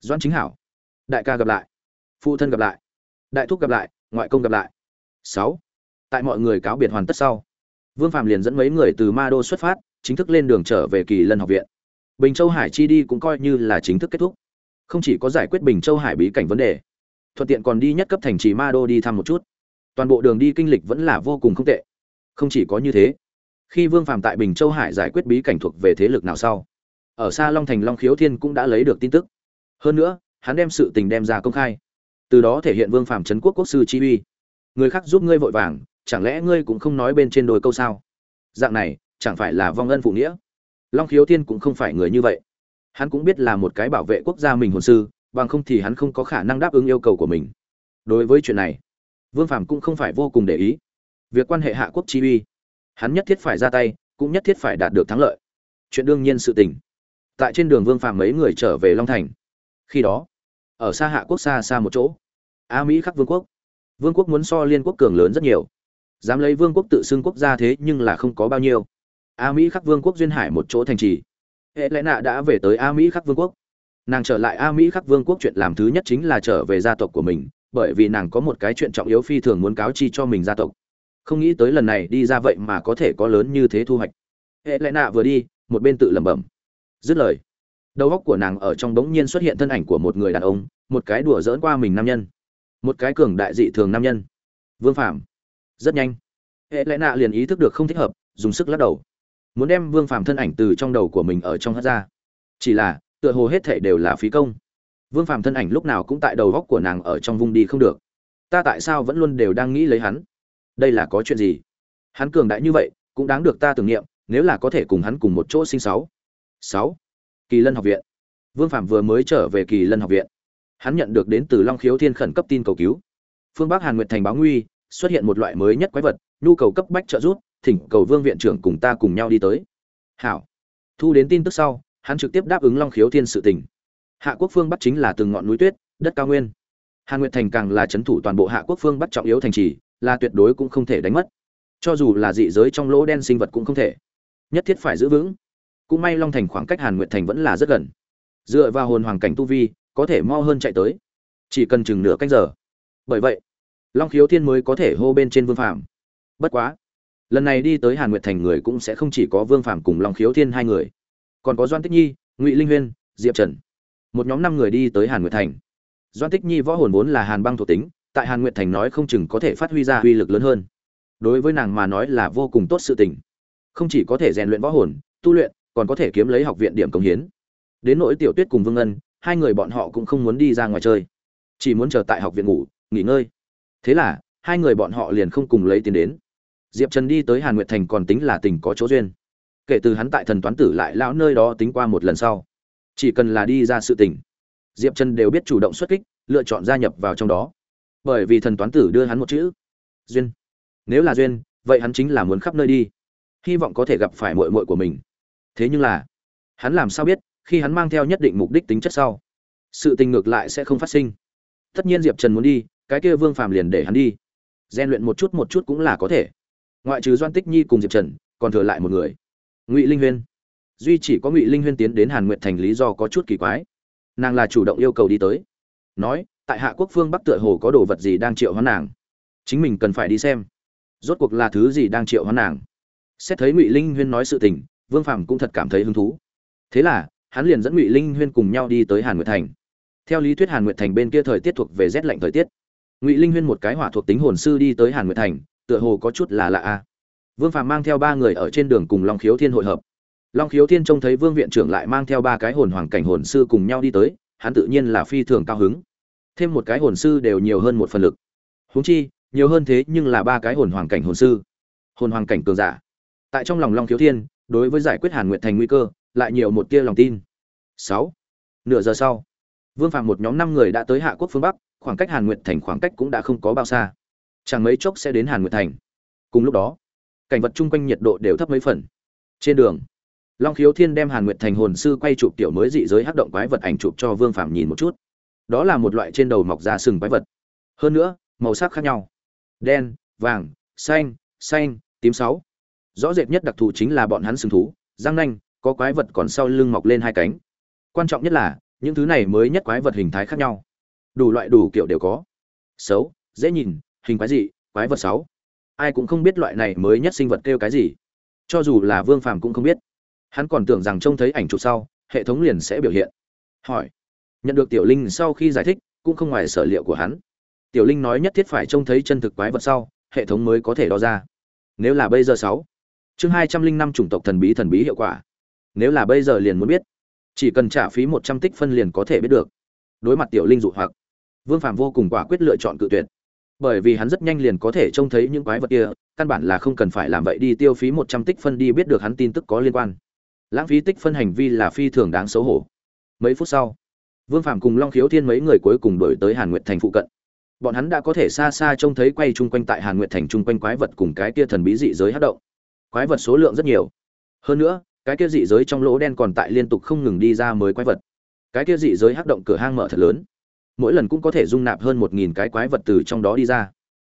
doan chính hảo. Đại ca gặp lại phụ thân gặp lại. Đại thúc gặp lại, ngoại công gặp lại. Sáu. Tại mọi người cáo biệt hoàn tất sau, vương phạm liền dẫn mấy người từ ma đô xuất phát, chính thức lên đường trở về kỳ lân học viện. Bình châu hải chi đi cũng coi như là chính thức kết thúc. Không chỉ có giải quyết bình châu hải bí cảnh vấn đề, thuận tiện còn đi nhất cấp thành trì ma đô đi thăm một chút. Toàn bộ đường đi kinh lịch vẫn là vô cùng không tệ. Không chỉ có như thế, khi vương Phạm tại bình châu hải giải quyết bí cảnh thuộc về thế lực nào sau, ở xa long thành long khiếu thiên cũng đã lấy được tin tức. Hơn nữa, hắn đem sự tình đem ra công khai từ đó thể hiện vương phàm trấn quốc quốc sư chi uy. Người khác giúp ngươi vội vàng, chẳng lẽ ngươi cũng không nói bên trên đôi câu sao? Dạng này, chẳng phải là vong ân phụ nghĩa? Long khiếu thiên cũng không phải người như vậy. Hắn cũng biết là một cái bảo vệ quốc gia mình hồn sư, bằng không thì hắn không có khả năng đáp ứng yêu cầu của mình. Đối với chuyện này, vương phàm cũng không phải vô cùng để ý. Việc quan hệ hạ quốc chi uy, hắn nhất thiết phải ra tay, cũng nhất thiết phải đạt được thắng lợi. Chuyện đương nhiên sự tình. Tại trên đường vương phàm mấy người trở về long thành. Khi đó ở xa hạ quốc xa xa một chỗ. A mỹ khắc vương quốc. Vương quốc muốn so liên quốc cường lớn rất nhiều. Dám lấy vương quốc tự xưng quốc gia thế nhưng là không có bao nhiêu. A mỹ khắc vương quốc duyên hải một chỗ thành trì. Hệ lẽ nạ đã về tới a mỹ khắc vương quốc. Nàng trở lại a mỹ khắc vương quốc chuyện làm thứ nhất chính là trở về gia tộc của mình, bởi vì nàng có một cái chuyện trọng yếu phi thường muốn cáo chi cho mình gia tộc. Không nghĩ tới lần này đi ra vậy mà có thể có lớn như thế thu hoạch. Hệ lẽ nạ vừa đi, một bên tự lẩm bẩm. Dứt lời đầu óc của nàng ở trong bỗng nhiên xuất hiện thân ảnh của một người đàn ông, một cái đùa dỡn qua mình nam nhân. Một cái cường đại dị thường nam nhân. Vương phạm rất nhanh. Hệ lẽ nạ liền ý thức được không thích hợp, dùng sức lắc đầu. Muốn đem vương phạm thân ảnh từ trong đầu của mình ở trong hất ra. Chỉ là, tựa hồ hết thể đều là phí công. Vương phạm thân ảnh lúc nào cũng tại đầu góc của nàng ở trong vùng đi không được. Ta tại sao vẫn luôn đều đang nghĩ lấy hắn? Đây là có chuyện gì? Hắn cường đại như vậy, cũng đáng được ta tưởng niệm, nếu là có thể cùng hắn cùng một chỗ sinh sáu. Sáu kỳ lân học viện. Vương phạm vừa mới trở về kỳ lân học viện. Hắn nhận được đến từ long khiếu thiên khẩn cấp tin cầu cứu. Phương bắc hàn nguyệt thành báo nguy, xuất hiện một loại mới nhất quái vật, nhu cầu cấp bách trợ giúp, thỉnh cầu vương viện trưởng cùng ta cùng nhau đi tới. Hảo. Thu đến tin tức sau, hắn trực tiếp đáp ứng long khiếu thiên sự tình. Hạ quốc phương bắc chính là từng ngọn núi tuyết, đất cao nguyên. Hàn nguyệt thành càng là c h ấ n thủ toàn bộ hạ quốc phương bắc trọng yếu thành trì, là tuyệt đối cũng không thể đánh mất. Cho dù là dị giới trong lỗ đen sinh vật cũng không thể. Nhất thiết phải giữ vững cũng may long thành khoảng cách hàn nguyệt thành vẫn là rất gần. Dựa vào hồn hoàng cảnh tu vi, có thể mo hơn chạy tới. Chỉ cần chừng nửa canh giờ. Bởi vậy, long khiếu thiên mới có thể hô bên trên vương phạm bất quá, lần này đi tới hàn nguyệt thành người cũng sẽ không chỉ có vương phạm cùng long khiếu thiên hai người. Còn có doan tích nhi, ngụy linh huyên, diệp trần. Một nhóm năm người đi tới hàn nguyệt thành. Doan tích nhi võ hồn vốn là hàn băng thuộc tính, tại hàn nguyệt thành nói không chừng có thể phát huy ra uy lực lớn hơn. Đối với nàng mà nói là vô cùng tốt sự tình. Không chỉ có thể rèn luyện võ hồn, tu luyện còn có thể kiếm lấy học viện điểm công hiến. Đến nỗi tiểu tuyết cùng vương ngân, hai người bọn họ cũng không muốn đi ra ngoài chơi. Chỉ muốn chờ tại học viện ngủ, nghỉ ngơi. Thế là, hai người bọn họ liền không cùng lấy tiền đến. Diệp trần đi tới hàn nguyệt thành còn tính là tình có chỗ duyên. Kể từ hắn tại thần toán tử lại lão nơi đó tính qua một lần sau, chỉ cần là đi ra sự tình, diệp trần đều biết chủ động xuất kích, lựa chọn gia nhập vào trong đó. Bởi vì thần toán tử đưa hắn một chữ, duyên. Nếu là duyên, vậy hắn chính là muốn khắp nơi đi. Hy vọng có thể gặp phải mội mội của mình thế nhưng là, hắn làm sao biết, khi hắn mang theo nhất định mục đích tính chất sau, sự tình ngược lại sẽ không phát sinh. Tất nhiên diệp trần muốn đi, cái kia vương phàm liền để hắn đi. Gian luyện một chút một chút cũng là có thể. Ngoại trừ doan tích nhi cùng diệp trần, còn thừa lại một người. Ngụy linh huyên. Duy chỉ có ngụy linh huyên tiến đến hàn nguyện thành lý do có chút kỳ quái. Nàng là chủ động yêu cầu đi tới. Nói, tại hạ quốc phương bắc tựa hồ có đồ vật gì đang triệu hoán nàng. Chính mình cần phải đi xem. Rốt cuộc là thứ gì đang triệu hoán nàng. Xét thấy ngụy linh huyên nói sự tình vương phàm cũng thật cảm thấy hứng thú. Thế là, hắn liền dẫn ngụy linh huyên cùng nhau đi tới hàn nguyệt thành. Theo lý thuyết hàn nguyệt thành bên kia thời tiết thuộc về rét lạnh thời tiết. Ngụy linh huyên một cái hỏa thuộc tính hồn sư đi tới hàn nguyệt thành, tựa hồ có chút là lạ a. Vương phàm mang theo ba người ở trên đường cùng long khiếu thiên hội hợp. Long khiếu thiên trông thấy vương viện trưởng lại mang theo ba cái hồn hoàng cảnh hồn sư cùng nhau đi tới, hắn tự nhiên là phi thường cao hứng. Thêm một cái hồn sư đều nhiều hơn một phần lực. Huống chi, nhiều hơn thế nhưng là ba cái hồn hoàng cảnh hồn sư. Hồn hoàng cảnh cường giả. Tại trong lòng long khiếu thiên đối với giải quyết hàn nguyệt thành nguy cơ, lại nhiều một tia lòng tin. Sáu. Nửa giờ sau, vương phạm một nhóm năm người đã tới hạ quốc phương bắc, khoảng cách hàn nguyệt thành khoảng cách cũng đã không có bao xa. Chẳng mấy chốc sẽ đến hàn nguyệt thành. Cùng lúc đó, cảnh vật chung quanh nhiệt độ đều thấp mấy phần. Trên đường, long khiếu thiên đem hàn nguyệt thành hồn sư quay chụp tiểu mới dị giới hắc động quái vật ảnh chụp cho vương phạm nhìn một chút. Đó là một loại trên đầu mọc ra sừng quái vật. Hơn nữa, màu sắc khác nhau. Đen, vàng, xanh xanh, tím sáu rõ rệt nhất đặc thù chính là bọn hắn sừng thú, răng nanh, có quái vật còn sau lưng mọc lên hai cánh. Quan trọng nhất là, những thứ này mới nhất quái vật hình thái khác nhau. Đủ loại đủ kiểu đều có. Xấu, dễ nhìn, hình quái dị, quái vật sáu. Ai cũng không biết loại này mới nhất sinh vật kêu cái gì. Cho dù là vương phàm cũng không biết. Hắn còn tưởng rằng trông thấy ảnh chụp sau, hệ thống liền sẽ biểu hiện. Hỏi. Nhận được tiểu linh sau khi giải thích, cũng không ngoài sở liệu của hắn. Tiểu linh nói nhất thiết phải trông thấy chân thực quái vật sau, hệ thống mới có thể đo ra. Nếu là bây giờ sáu chương hai trăm linh năm chủng tộc thần bí thần bí hiệu quả. Nếu là bây giờ liền muốn biết, chỉ cần trả phí một trăm tích phân liền có thể biết được. Đối mặt tiểu linh dụ hoặc, vương phạm vô cùng quả quyết lựa chọn cự tuyệt. Bởi vì hắn rất nhanh liền có thể trông thấy những quái vật kia, căn bản là không cần phải làm vậy đi tiêu phí một trăm tích phân đi biết được hắn tin tức có liên quan. Lãng phí tích phân hành vi là phi thường đáng xấu hổ. Mấy phút sau, vương phạm cùng long khiếu thiên mấy người cuối cùng đổi tới hàn nguyệt thành phụ cận. Bọn hắn đã có thể xa xa trông thấy quay chung quanh tại hàn nguyệt thành chung quanh quái vật cùng cái kia thần bí dị giới hát động quái vật số lượng rất nhiều. Hơn nữa, cái kia dị giới trong lỗ đen còn tại liên tục không ngừng đi ra mới quái vật. Cái kia dị giới hắc động cửa hang mở thật lớn. Mỗi lần cũng có thể dung nạp hơn một nghìn cái quái vật từ trong đó đi ra.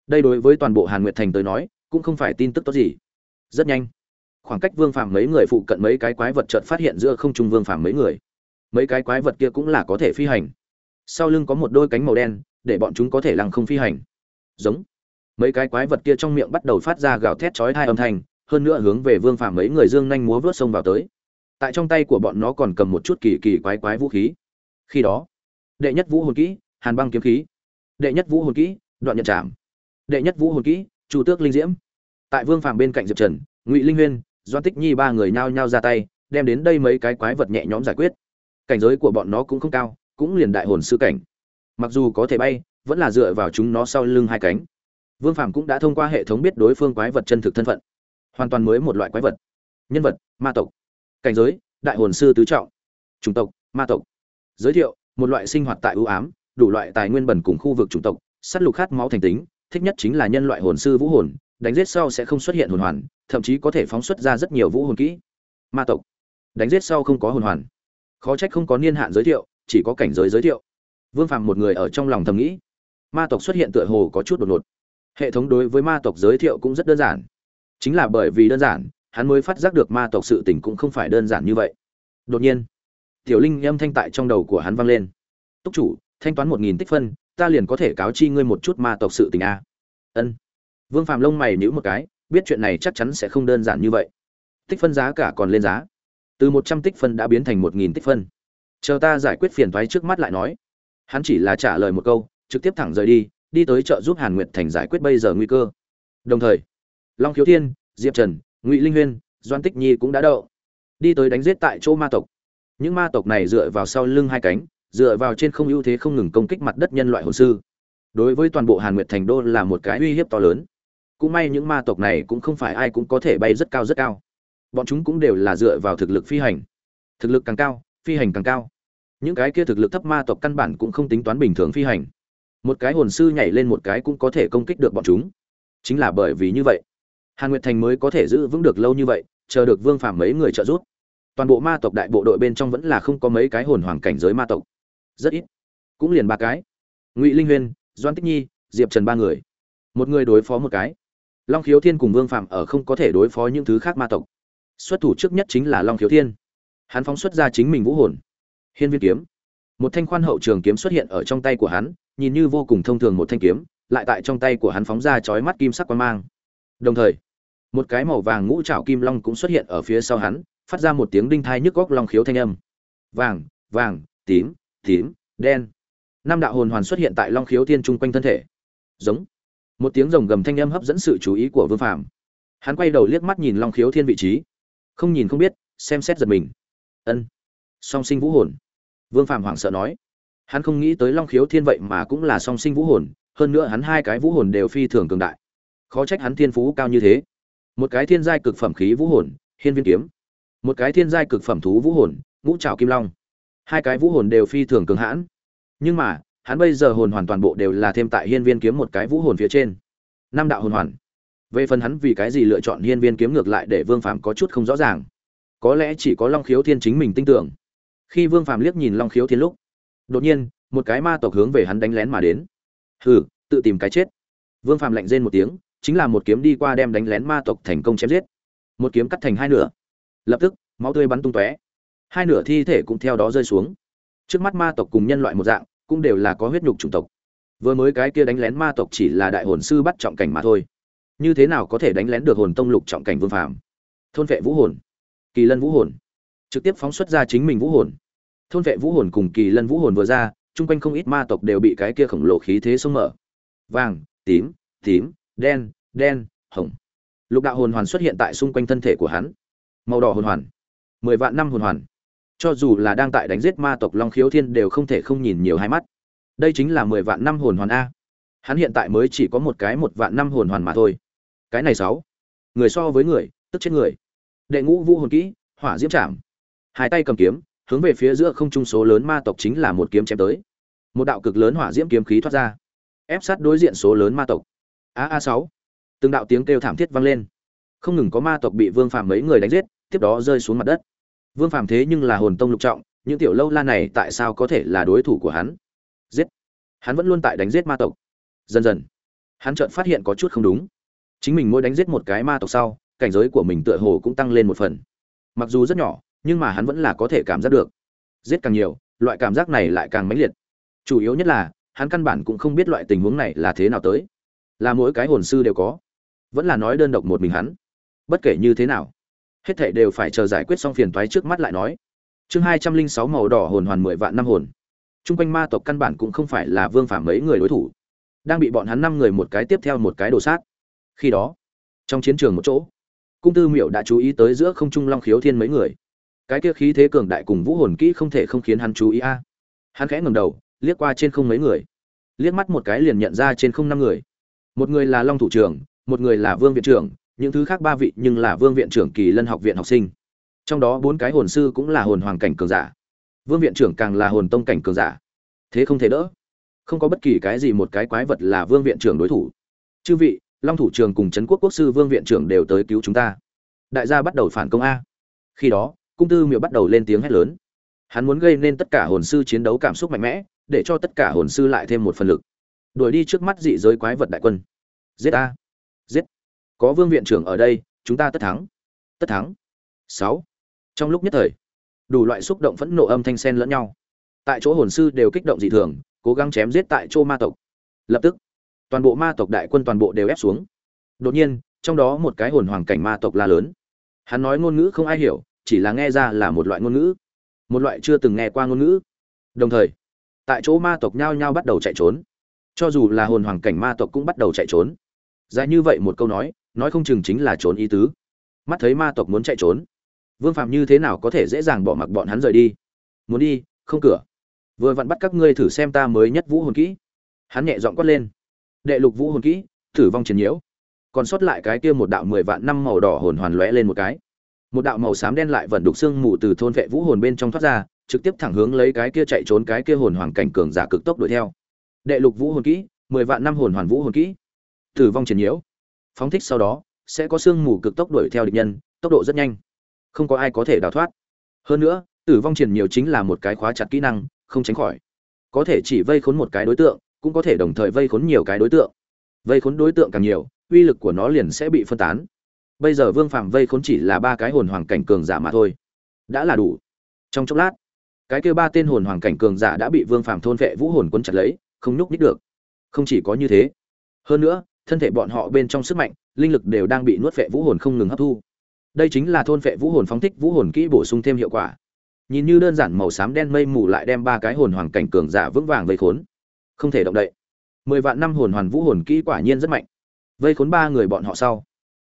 Đây đối với toàn bộ hàn nguyệt thành tới nói, cũng không phải tin tức tốt gì. Rất nhanh, khoảng cách vương phàm mấy người phụ cận mấy cái quái vật chợt phát hiện giữa không trung vương phàm mấy người. Mấy cái quái vật kia cũng là có thể phi hành. Sau lưng có một đôi cánh màu đen, để bọn chúng có thể lăng không phi hành. Giống. Mấy cái quái vật kia trong miệng bắt đầu phát ra gào thét chói tai âm thanh hơn nữa hướng về vương phàm mấy người dương nhanh múa vớt sông vào tới. Tại trong tay của bọn nó còn cầm một chút kỳ kỳ quái quái vũ khí. Khi đó, đệ nhất vũ hồn kỹ, hàn băng kiếm khí. Đệ nhất vũ hồn kỹ, đoạn nhận trảm. Đệ nhất vũ hồn kỹ, chu tước linh diễm. Tại vương phàm bên cạnh diệp trần, ngụy linh huyên doan tích nhi ba người nhao nhao ra tay, đem đến đây mấy cái quái vật nhẹ nhõm giải quyết. Cảnh giới của bọn nó cũng không cao, cũng liền đại hồn sư cảnh. Mặc dù có thể bay, vẫn là dựa vào chúng nó sau lưng hai cánh. Vương phàm cũng đã thông qua hệ thống biết đối phương quái vật chân thực thân phận hoàn toàn mới một loại quái vật. Nhân vật, ma tộc. Cảnh giới, đại hồn sư tứ trọng. Chủng tộc, ma tộc. Giới thiệu, một loại sinh hoạt tại ưu ám, đủ loại tài nguyên bẩn cùng khu vực chủng tộc sắt lục khát máu thành tính, thích nhất chính là nhân loại hồn sư vũ hồn, đánh giết sau sẽ không xuất hiện hồn hoàn, thậm chí có thể phóng xuất ra rất nhiều vũ hồn kỹ. Ma tộc. Đánh giết sau không có hồn hoàn. Khó trách không có niên hạn giới thiệu, chỉ có cảnh giới giới thiệu. Vương phàm một người ở trong lòng thầm nghĩ. Ma tộc xuất hiện tựa hồ có chút đột ngột. Hệ thống đối với ma tộc giới thiệu cũng rất đơn giản chính là bởi vì đơn giản, hắn mới phát giác được ma tộc sự tình cũng không phải đơn giản như vậy. Đột nhiên, tiểu linh âm thanh tại trong đầu của hắn vang lên. Túc chủ, thanh toán một nghìn tích phân, ta liền có thể cáo chi ngươi một chút ma tộc sự tình a. Ân. Vương phạm lông mày nhíu một cái, biết chuyện này chắc chắn sẽ không đơn giản như vậy. Tích phân giá cả còn lên giá. Từ một trăm tích phân đã biến thành một nghìn tích phân. Chờ ta giải quyết phiền thoái trước mắt lại nói. Hắn chỉ là trả lời một câu, trực tiếp thẳng rời đi đi tới chợ giúp hàn nguyệt thành giải quyết bây giờ nguy cơ. Đồng thời long khiếu thiên, diệp trần, ngụy linh huyên, doan tích nhi cũng đã đậu. Đi tới đánh giết tại chỗ ma tộc. Những ma tộc này dựa vào sau lưng hai cánh, dựa vào trên không ưu thế không ngừng công kích mặt đất nhân loại hồn sư. Đối với toàn bộ hàn nguyệt thành đô là một cái uy hiếp to lớn. Cũng may những ma tộc này cũng không phải ai cũng có thể bay rất cao rất cao. Bọn chúng cũng đều là dựa vào thực lực phi hành. Thực lực càng cao, phi hành càng cao. Những cái kia thực lực thấp ma tộc căn bản cũng không tính toán bình thường phi hành. Một cái hồn sư nhảy lên một cái cũng có thể công kích được bọn chúng. Chính là bởi vì như vậy hàn nguyệt thành mới có thể giữ vững được lâu như vậy, chờ được vương phàm mấy người trợ giúp. Toàn bộ ma tộc đại bộ đội bên trong vẫn là không có mấy cái hồn hoàng cảnh giới ma tộc. Rất ít. Cũng liền ba cái. Ngụy linh huyên, doan tích nhi, diệp trần ba người. Một người đối phó một cái. Long khiếu thiên cùng vương phạm ở không có thể đối phó những thứ khác ma tộc. Xuất thủ trước nhất chính là long khiếu thiên. Hắn phóng xuất ra chính mình vũ hồn. Hiên viên kiếm. Một thanh khoan hậu trường kiếm xuất hiện ở trong tay của hắn, nhìn như vô cùng thông thường một thanh kiếm, lại tại trong tay của hắn phóng ra chói mắt kim sắc quan mang. Đồng thời một cái màu vàng ngũ trảo kim long cũng xuất hiện ở phía sau hắn, phát ra một tiếng đinh thai nhức góc long khiếu thanh âm. Vàng vàng, tím tím, đen. Năm đạo hồn hoàn xuất hiện tại long khiếu thiên trung quanh thân thể. Giống. Một tiếng rồng gầm thanh âm hấp dẫn sự chú ý của vương phàm. Hắn quay đầu liếc mắt nhìn long khiếu thiên vị trí. Không nhìn không biết, xem xét giật mình. Ân. Song sinh vũ hồn. Vương phàm hoảng sợ nói. Hắn không nghĩ tới long khiếu thiên vậy mà cũng là song sinh vũ hồn, hơn nữa hắn hai cái vũ hồn đều phi thường cường đại. Khó trách hắn thiên phú cao như thế một cái thiên giai cực phẩm khí vũ hồn, hiên viên kiếm. Một cái thiên giai cực phẩm thú vũ hồn, ngũ trào kim long. Hai cái vũ hồn đều phi thường cường hãn. Nhưng mà, hắn bây giờ hồn hoàn toàn bộ đều là thêm tại hiên viên kiếm một cái vũ hồn phía trên. Năm đạo hồn hoàn. Về phần hắn vì cái gì lựa chọn hiên viên kiếm ngược lại để vương phàm có chút không rõ ràng. Có lẽ chỉ có long khiếu thiên chính mình tin tưởng. Khi vương phàm liếc nhìn long khiếu thiên lúc, đột nhiên, một cái ma tộc hướng về hắn đánh lén mà đến. Hừ, tự tìm cái chết. Vương phàm lạnh rên một tiếng chính là một kiếm đi qua đem đánh lén ma tộc thành công chém giết. Một kiếm cắt thành hai nửa. Lập tức, máu tươi bắn tung tóe. Hai nửa thi thể cũng theo đó rơi xuống. Trước mắt ma tộc cùng nhân loại một dạng, cũng đều là có huyết nhục chủng tộc. Vừa mới cái kia đánh lén ma tộc chỉ là đại hồn sư bắt trọng cảnh mà thôi. Như thế nào có thể đánh lén được hồn tông lục trọng cảnh vương phàm? Thôn vệ vũ hồn. Kỳ lân vũ hồn. Trực tiếp phóng xuất ra chính mình vũ hồn. Thôn vệ vũ hồn cùng kỳ lân vũ hồn vừa ra, chung quanh không ít ma tộc đều bị cái kia khổng lồ khí thế xông mở. Vàng, tím tím đen đen, hồng. Lục đạo hồn hoàn xuất hiện tại xung quanh thân thể của hắn. Màu đỏ hồn hoàn. Mười vạn năm hồn hoàn. Cho dù là đang tại đánh giết ma tộc long khiếu thiên đều không thể không nhìn nhiều hai mắt. Đây chính là mười vạn năm hồn hoàn a. Hắn hiện tại mới chỉ có một cái một vạn năm hồn hoàn mà thôi. Cái này sáu. Người so với người, tức chết người. Đệ ngũ vũ hồn kỹ, hỏa diễm chạm hai tay cầm kiếm, hướng về phía giữa không trung số lớn ma tộc chính là một kiếm chém tới. Một đạo cực lớn hỏa diễm kiếm khí thoát ra. Ép sát đối diện số lớn ma tộc a a sáu. Từng đạo tiếng kêu thảm thiết vang lên. Không ngừng có ma tộc bị vương phàm mấy người đánh giết, tiếp đó rơi xuống mặt đất. Vương phàm thế nhưng là hồn tông lục trọng, những tiểu lâu la này tại sao có thể là đối thủ của hắn? Giết. Hắn vẫn luôn tại đánh giết ma tộc. Dần dần, hắn chợt phát hiện có chút không đúng. Chính mình mỗi đánh giết một cái ma tộc sau, cảnh giới của mình tựa hồ cũng tăng lên một phần. Mặc dù rất nhỏ, nhưng mà hắn vẫn là có thể cảm giác được. Giết càng nhiều, loại cảm giác này lại càng mãnh liệt. Chủ yếu nhất là, hắn căn bản cũng không biết loại tình huống này là thế nào tới là mỗi cái hồn sư đều có. Vẫn là nói đơn độc một mình hắn. Bất kể như thế nào, hết thảy đều phải chờ giải quyết xong phiền toái trước mắt lại nói. Chương hai trăm linh sáu màu đỏ hồn hoàn mười vạn năm hồn. Chung quanh ma tộc căn bản cũng không phải là vương phàm mấy người đối thủ. Đang bị bọn hắn năm người một cái tiếp theo một cái đồ sát. Khi đó, trong chiến trường một chỗ, cung tư miệu đã chú ý tới giữa không trung long khiếu thiên mấy người. Cái kia khí thế cường đại cùng vũ hồn kỹ không thể không khiến hắn chú ý a. Hắn khẽ ngầm đầu, liếc qua trên không mấy người. Liếc mắt một cái liền nhận ra trên không năm người một người là long thủ trưởng, một người là vương viện trưởng, những thứ khác ba vị nhưng là vương viện trưởng kỳ lân học viện học sinh. Trong đó bốn cái hồn sư cũng là hồn hoàng cảnh cường giả. Vương viện trưởng càng là hồn tông cảnh cường giả. Thế không thể đỡ. Không có bất kỳ cái gì một cái quái vật là vương viện trưởng đối thủ. Chư vị, long thủ trường cùng trấn quốc quốc sư vương viện trưởng đều tới cứu chúng ta. Đại gia bắt đầu phản công a. Khi đó, cung tư miệu bắt đầu lên tiếng hét lớn. Hắn muốn gây nên tất cả hồn sư chiến đấu cảm xúc mạnh mẽ, để cho tất cả hồn sư lại thêm một phần lực đuổi đi trước mắt dị giới quái vật đại quân. Giết a giết. Có vương viện trưởng ở đây, chúng ta tất thắng. Tất thắng. Sáu. Trong lúc nhất thời, đủ loại xúc động phẫn nộ âm thanh sen lẫn nhau. Tại chỗ hồn sư đều kích động dị thường, cố gắng chém giết tại chỗ ma tộc. Lập tức, toàn bộ ma tộc đại quân toàn bộ đều ép xuống. Đột nhiên, trong đó một cái hồn hoàng cảnh ma tộc la lớn. Hắn nói ngôn ngữ không ai hiểu, chỉ là nghe ra là một loại ngôn ngữ. Một loại chưa từng nghe qua ngôn ngữ. Đồng thời, tại chỗ ma tộc nhao nhao bắt đầu chạy trốn cho dù là hồn hoàng cảnh ma tộc cũng bắt đầu chạy trốn. Dài như vậy một câu nói nói không chừng chính là trốn ý tứ. Mắt thấy ma tộc muốn chạy trốn, vương phạm như thế nào có thể dễ dàng bỏ mặc bọn hắn rời đi? Muốn đi, không cửa. Vừa vặn bắt các ngươi thử xem ta mới nhất vũ hồn kỹ. Hắn nhẹ dọn quát lên. Đệ lục vũ hồn kỹ, thử vong chiến nhiễu. Còn sót lại cái kia một đạo mười vạn năm màu đỏ hồn hoàn lóe lên một cái. Một đạo màu xám đen lại vẫn đục xương mù từ thôn vệ vũ hồn bên trong thoát ra, trực tiếp thẳng hướng lấy cái kia chạy trốn cái kia hồn hoàng cảnh cường giả cực tốc đuổi theo đệ lục vũ hồn kỹ, mười vạn năm hồn hoàn vũ hồn kỹ. Tử vong triển nhiễu. Phóng thích sau đó, sẽ có xương mù cực tốc đuổi theo địch nhân, tốc độ rất nhanh. Không có ai có thể đào thoát. Hơn nữa, tử vong triển nhiều chính là một cái khóa chặt kỹ năng, không tránh khỏi. Có thể chỉ vây khốn một cái đối tượng, cũng có thể đồng thời vây khốn nhiều cái đối tượng. Vây khốn đối tượng càng nhiều, uy lực của nó liền sẽ bị phân tán. Bây giờ vương phạm vây khốn chỉ là ba cái hồn hoàng cảnh cường giả mà thôi. Đã là đủ. Trong chốc lát, cái kêu ba tên hồn hoàng cảnh cường giả đã bị vương phạm thôn vệ vũ hồn quân chặt lấy không nhúc nít được. Không chỉ có như thế, hơn nữa, thân thể bọn họ bên trong sức mạnh, linh lực đều đang bị nuốt phệ vũ hồn không ngừng hấp thu. Đây chính là thôn phệ vũ hồn phóng thích vũ hồn kỹ bổ sung thêm hiệu quả. Nhìn như đơn giản màu xám đen mây mù lại đem ba cái hồn hoàng cảnh cường giả vững vàng vây khốn. Không thể động đậy. Mười vạn năm hồn hoàn vũ hồn kỹ quả nhiên rất mạnh. Vây khốn ba người bọn họ sau.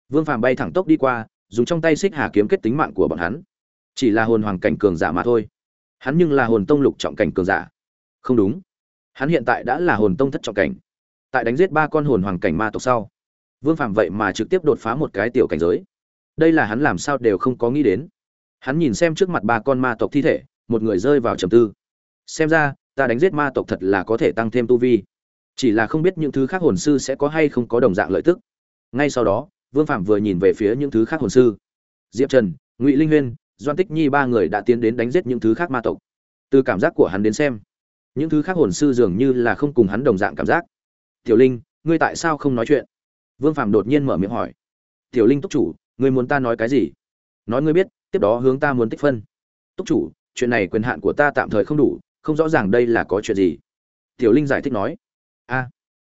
Vương phàm bay thẳng tốc đi qua, dùng trong tay xích hà kiếm kết tính mạng của bọn hắn. Chỉ là hồn hoàng cảnh cường giả mà thôi. Hắn nhưng là hồn tông lục trọng cảnh cường giả. Không đúng hắn hiện tại đã là hồn tông thất trọng cảnh. Tại đánh giết ba con hồn hoàng cảnh ma tộc sau, vương phàm vậy mà trực tiếp đột phá một cái tiểu cảnh giới. Đây là hắn làm sao đều không có nghĩ đến. Hắn nhìn xem trước mặt ba con ma tộc thi thể, một người rơi vào trầm tư. Xem ra, ta đánh giết ma tộc thật là có thể tăng thêm tu vi. Chỉ là không biết những thứ khác hồn sư sẽ có hay không có đồng dạng lợi tức. Ngay sau đó, vương phạm vừa nhìn về phía những thứ khác hồn sư. Diệp trần, ngụy linh huyên, doan tích nhi ba người đã tiến đến đánh giết những thứ khác ma tộc. Từ cảm giác của hắn đến xem những thứ khác hồn sư dường như là không cùng hắn đồng dạng cảm giác. Tiểu linh, ngươi tại sao không nói chuyện? Vương phạm đột nhiên mở miệng hỏi. Tiểu linh túc chủ, ngươi muốn ta nói cái gì? Nói ngươi biết, tiếp đó hướng ta muốn tích phân. Túc chủ, chuyện này quyền hạn của ta tạm thời không đủ, không rõ ràng đây là có chuyện gì. Tiểu linh giải thích nói. A.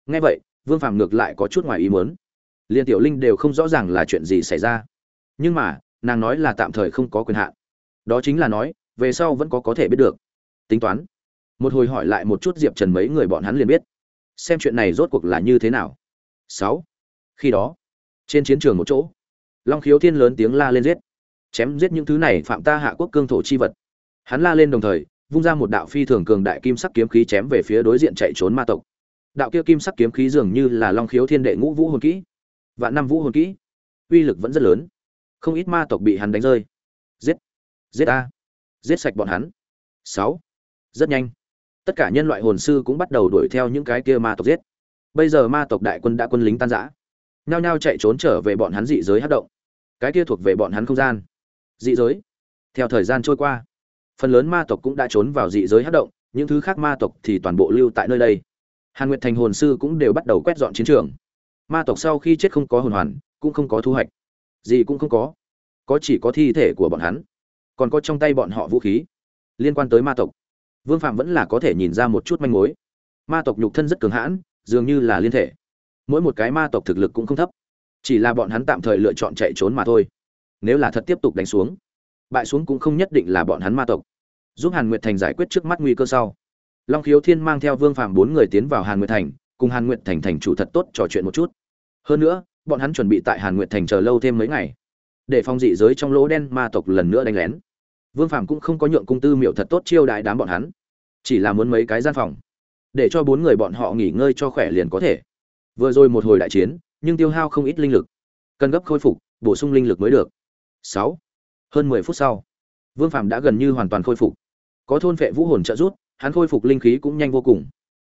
Nghe vậy, vương phạm ngược lại có chút ngoài ý muốn. Liên tiểu linh đều không rõ ràng là chuyện gì xảy ra. Nhưng mà, nàng nói là tạm thời không có quyền hạn. Đó chính là nói, về sau vẫn có có thể biết được. Tính toán một hồi hỏi lại một chút diệp trần mấy người bọn hắn liền biết. Xem chuyện này rốt cuộc là như thế nào. Sáu. Khi đó, trên chiến trường một chỗ, long khiếu thiên lớn tiếng la lên giết. Chém giết những thứ này phạm ta hạ quốc cương thổ chi vật. Hắn la lên đồng thời, vung ra một đạo phi thường cường đại kim sắc kiếm khí chém về phía đối diện chạy trốn ma tộc. Đạo kia kim sắc kiếm khí dường như là long khiếu thiên đệ ngũ vũ hồn kỹ, vạn năm vũ hồn kỹ. Uy lực vẫn rất lớn. Không ít ma tộc bị hắn đánh rơi. Giết. Giết a. Giết sạch bọn hắn. Sáu. Rất nhanh tất cả nhân loại hồn sư cũng bắt đầu đuổi theo những cái kia ma tộc giết. Bây giờ ma tộc đại quân đã quân lính tan rã. Nhao nhao chạy trốn trở về bọn hắn dị giới hát động. Cái kia thuộc về bọn hắn không gian. Dị giới. Theo thời gian trôi qua, phần lớn ma tộc cũng đã trốn vào dị giới hát động, những thứ khác ma tộc thì toàn bộ lưu tại nơi đây. Hàn nguyệt thành hồn sư cũng đều bắt đầu quét dọn chiến trường. Ma tộc sau khi chết không có hồn hoàn, cũng không có thu hoạch. Gì cũng không có. Có chỉ có thi thể của bọn hắn. Còn có trong tay bọn họ vũ khí. Liên quan tới ma tộc vương phạm vẫn là có thể nhìn ra một chút manh mối. Ma tộc nhục thân rất cường hãn, dường như là liên thể. Mỗi một cái ma tộc thực lực cũng không thấp. Chỉ là bọn hắn tạm thời lựa chọn chạy trốn mà thôi. Nếu là thật tiếp tục đánh xuống, bại xuống cũng không nhất định là bọn hắn ma tộc. Giúp hàn nguyệt thành giải quyết trước mắt nguy cơ sau. Long khiếu thiên mang theo vương phạm bốn người tiến vào hàn nguyệt thành, cùng hàn nguyệt thành thành chủ thật tốt trò chuyện một chút. Hơn nữa, bọn hắn chuẩn bị tại hàn nguyệt thành chờ lâu thêm mấy ngày, để phong dị giới trong lỗ đen ma tộc lần nữa đánh lén. Vương phạm cũng không có nhượng cung tư miệu thật tốt chiêu đại đám bọn hắn chỉ là muốn mấy cái gian phòng, để cho bốn người bọn họ nghỉ ngơi cho khỏe liền có thể. Vừa rồi một hồi đại chiến, nhưng tiêu hao không ít linh lực. Cần gấp khôi phục, bổ sung linh lực mới được. Sáu. Hơn mười phút sau, vương phạm đã gần như hoàn toàn khôi phục. Có thôn vệ vũ hồn trợ rút hắn khôi phục linh khí cũng nhanh vô cùng.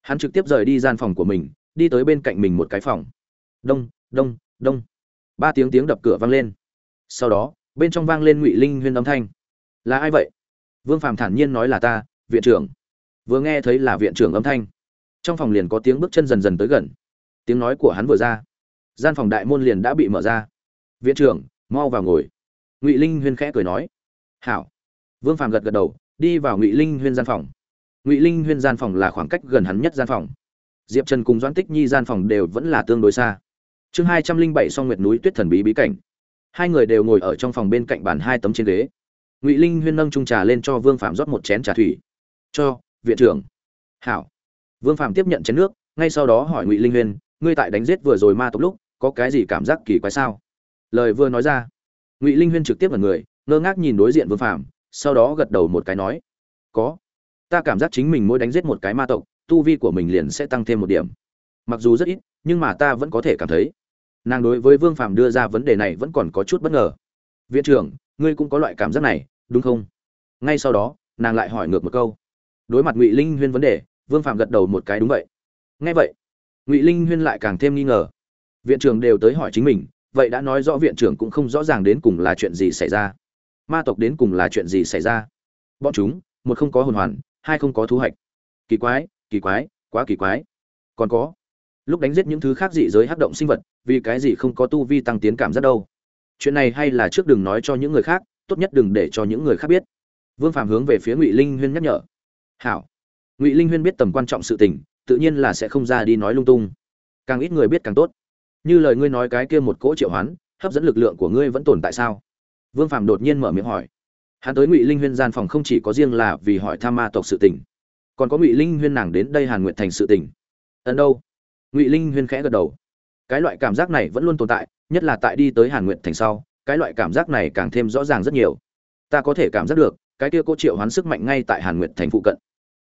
Hắn trực tiếp rời đi gian phòng của mình, đi tới bên cạnh mình một cái phòng. Đông đông đông. Ba tiếng tiếng đập cửa vang lên. Sau đó, bên trong vang lên ngụy linh huyên âm thanh. Là ai vậy? Vương phạm thản nhiên nói là ta, viện trưởng vừa nghe thấy là viện trưởng âm thanh. Trong phòng liền có tiếng bước chân dần dần tới gần. Tiếng nói của hắn vừa ra, gian phòng đại môn liền đã bị mở ra. Viện trưởng, mau vào ngồi. Ngụy linh huyên khẽ cười nói. Hảo. Vương phàm gật gật đầu, đi vào ngụy linh huyên gian phòng. Ngụy linh huyên gian phòng là khoảng cách gần hắn nhất gian phòng. Diệp trần cùng doãn tích nhi gian phòng đều vẫn là tương đối xa. Chương hai trăm linh bảy song nguyệt núi tuyết thần bí bí cảnh. Hai người đều ngồi ở trong phòng bên cạnh bàn hai tấm trên ghế. Ngụy linh huyên nâng trung trà lên cho vương phạm rót một chén trà thủy. Cho viện trưởng. Hảo. Vương phạm tiếp nhận chén nước, ngay sau đó hỏi ngụy linh huyên, ngươi tại đánh giết vừa rồi ma tộc lúc, có cái gì cảm giác kỳ quái sao? Lời vừa nói ra, ngụy linh huyên trực tiếp là người, ngơ ngác nhìn đối diện vương phạm sau đó gật đầu một cái nói, có. Ta cảm giác chính mình mỗi đánh giết một cái ma tộc, tu vi của mình liền sẽ tăng thêm một điểm. Mặc dù rất ít, nhưng mà ta vẫn có thể cảm thấy. Nàng đối với vương phạm đưa ra vấn đề này vẫn còn có chút bất ngờ. Viện trưởng, ngươi cũng có loại cảm giác này, đúng không? Ngay sau đó, nàng lại hỏi ngược một câu đối mặt ngụy linh huyên vấn đề vương phạm gật đầu một cái đúng vậy ngay vậy ngụy linh huyên lại càng thêm nghi ngờ viện trưởng đều tới hỏi chính mình vậy đã nói rõ viện trưởng cũng không rõ ràng đến cùng là chuyện gì xảy ra ma tộc đến cùng là chuyện gì xảy ra bọn chúng một không có hồn hoàn hai không có thu hoạch kỳ quái kỳ quái quá kỳ quái còn có lúc đánh giết những thứ khác dị giới hắc động sinh vật vì cái gì không có tu vi tăng tiến cảm rất đâu chuyện này hay là trước đừng nói cho những người khác tốt nhất đừng để cho những người khác biết vương phạm hướng về phía ngụy linh huyên nhắc nhở hảo. Ngụy linh huyên biết tầm quan trọng sự tình, tự nhiên là sẽ không ra đi nói lung tung. Càng ít người biết càng tốt. Như lời ngươi nói cái kia một cỗ triệu hoán, hấp dẫn lực lượng của ngươi vẫn tồn tại sao? Vương phạm đột nhiên mở miệng hỏi. Hắn tới ngụy linh huyên gian phòng không chỉ có riêng là vì hỏi tham ma tộc sự tình, còn có ngụy linh huyên nàng đến đây hàn nguyện thành sự tình. Ẩn đâu? Ngụy linh huyên khẽ gật đầu. Cái loại cảm giác này vẫn luôn tồn tại, nhất là tại đi tới hàn nguyện thành sau, cái loại cảm giác này càng thêm rõ ràng rất nhiều. Ta có thể cảm giác được, cái kia cô triệu hoán sức mạnh ngay tại hàn nguyện thành phụ cận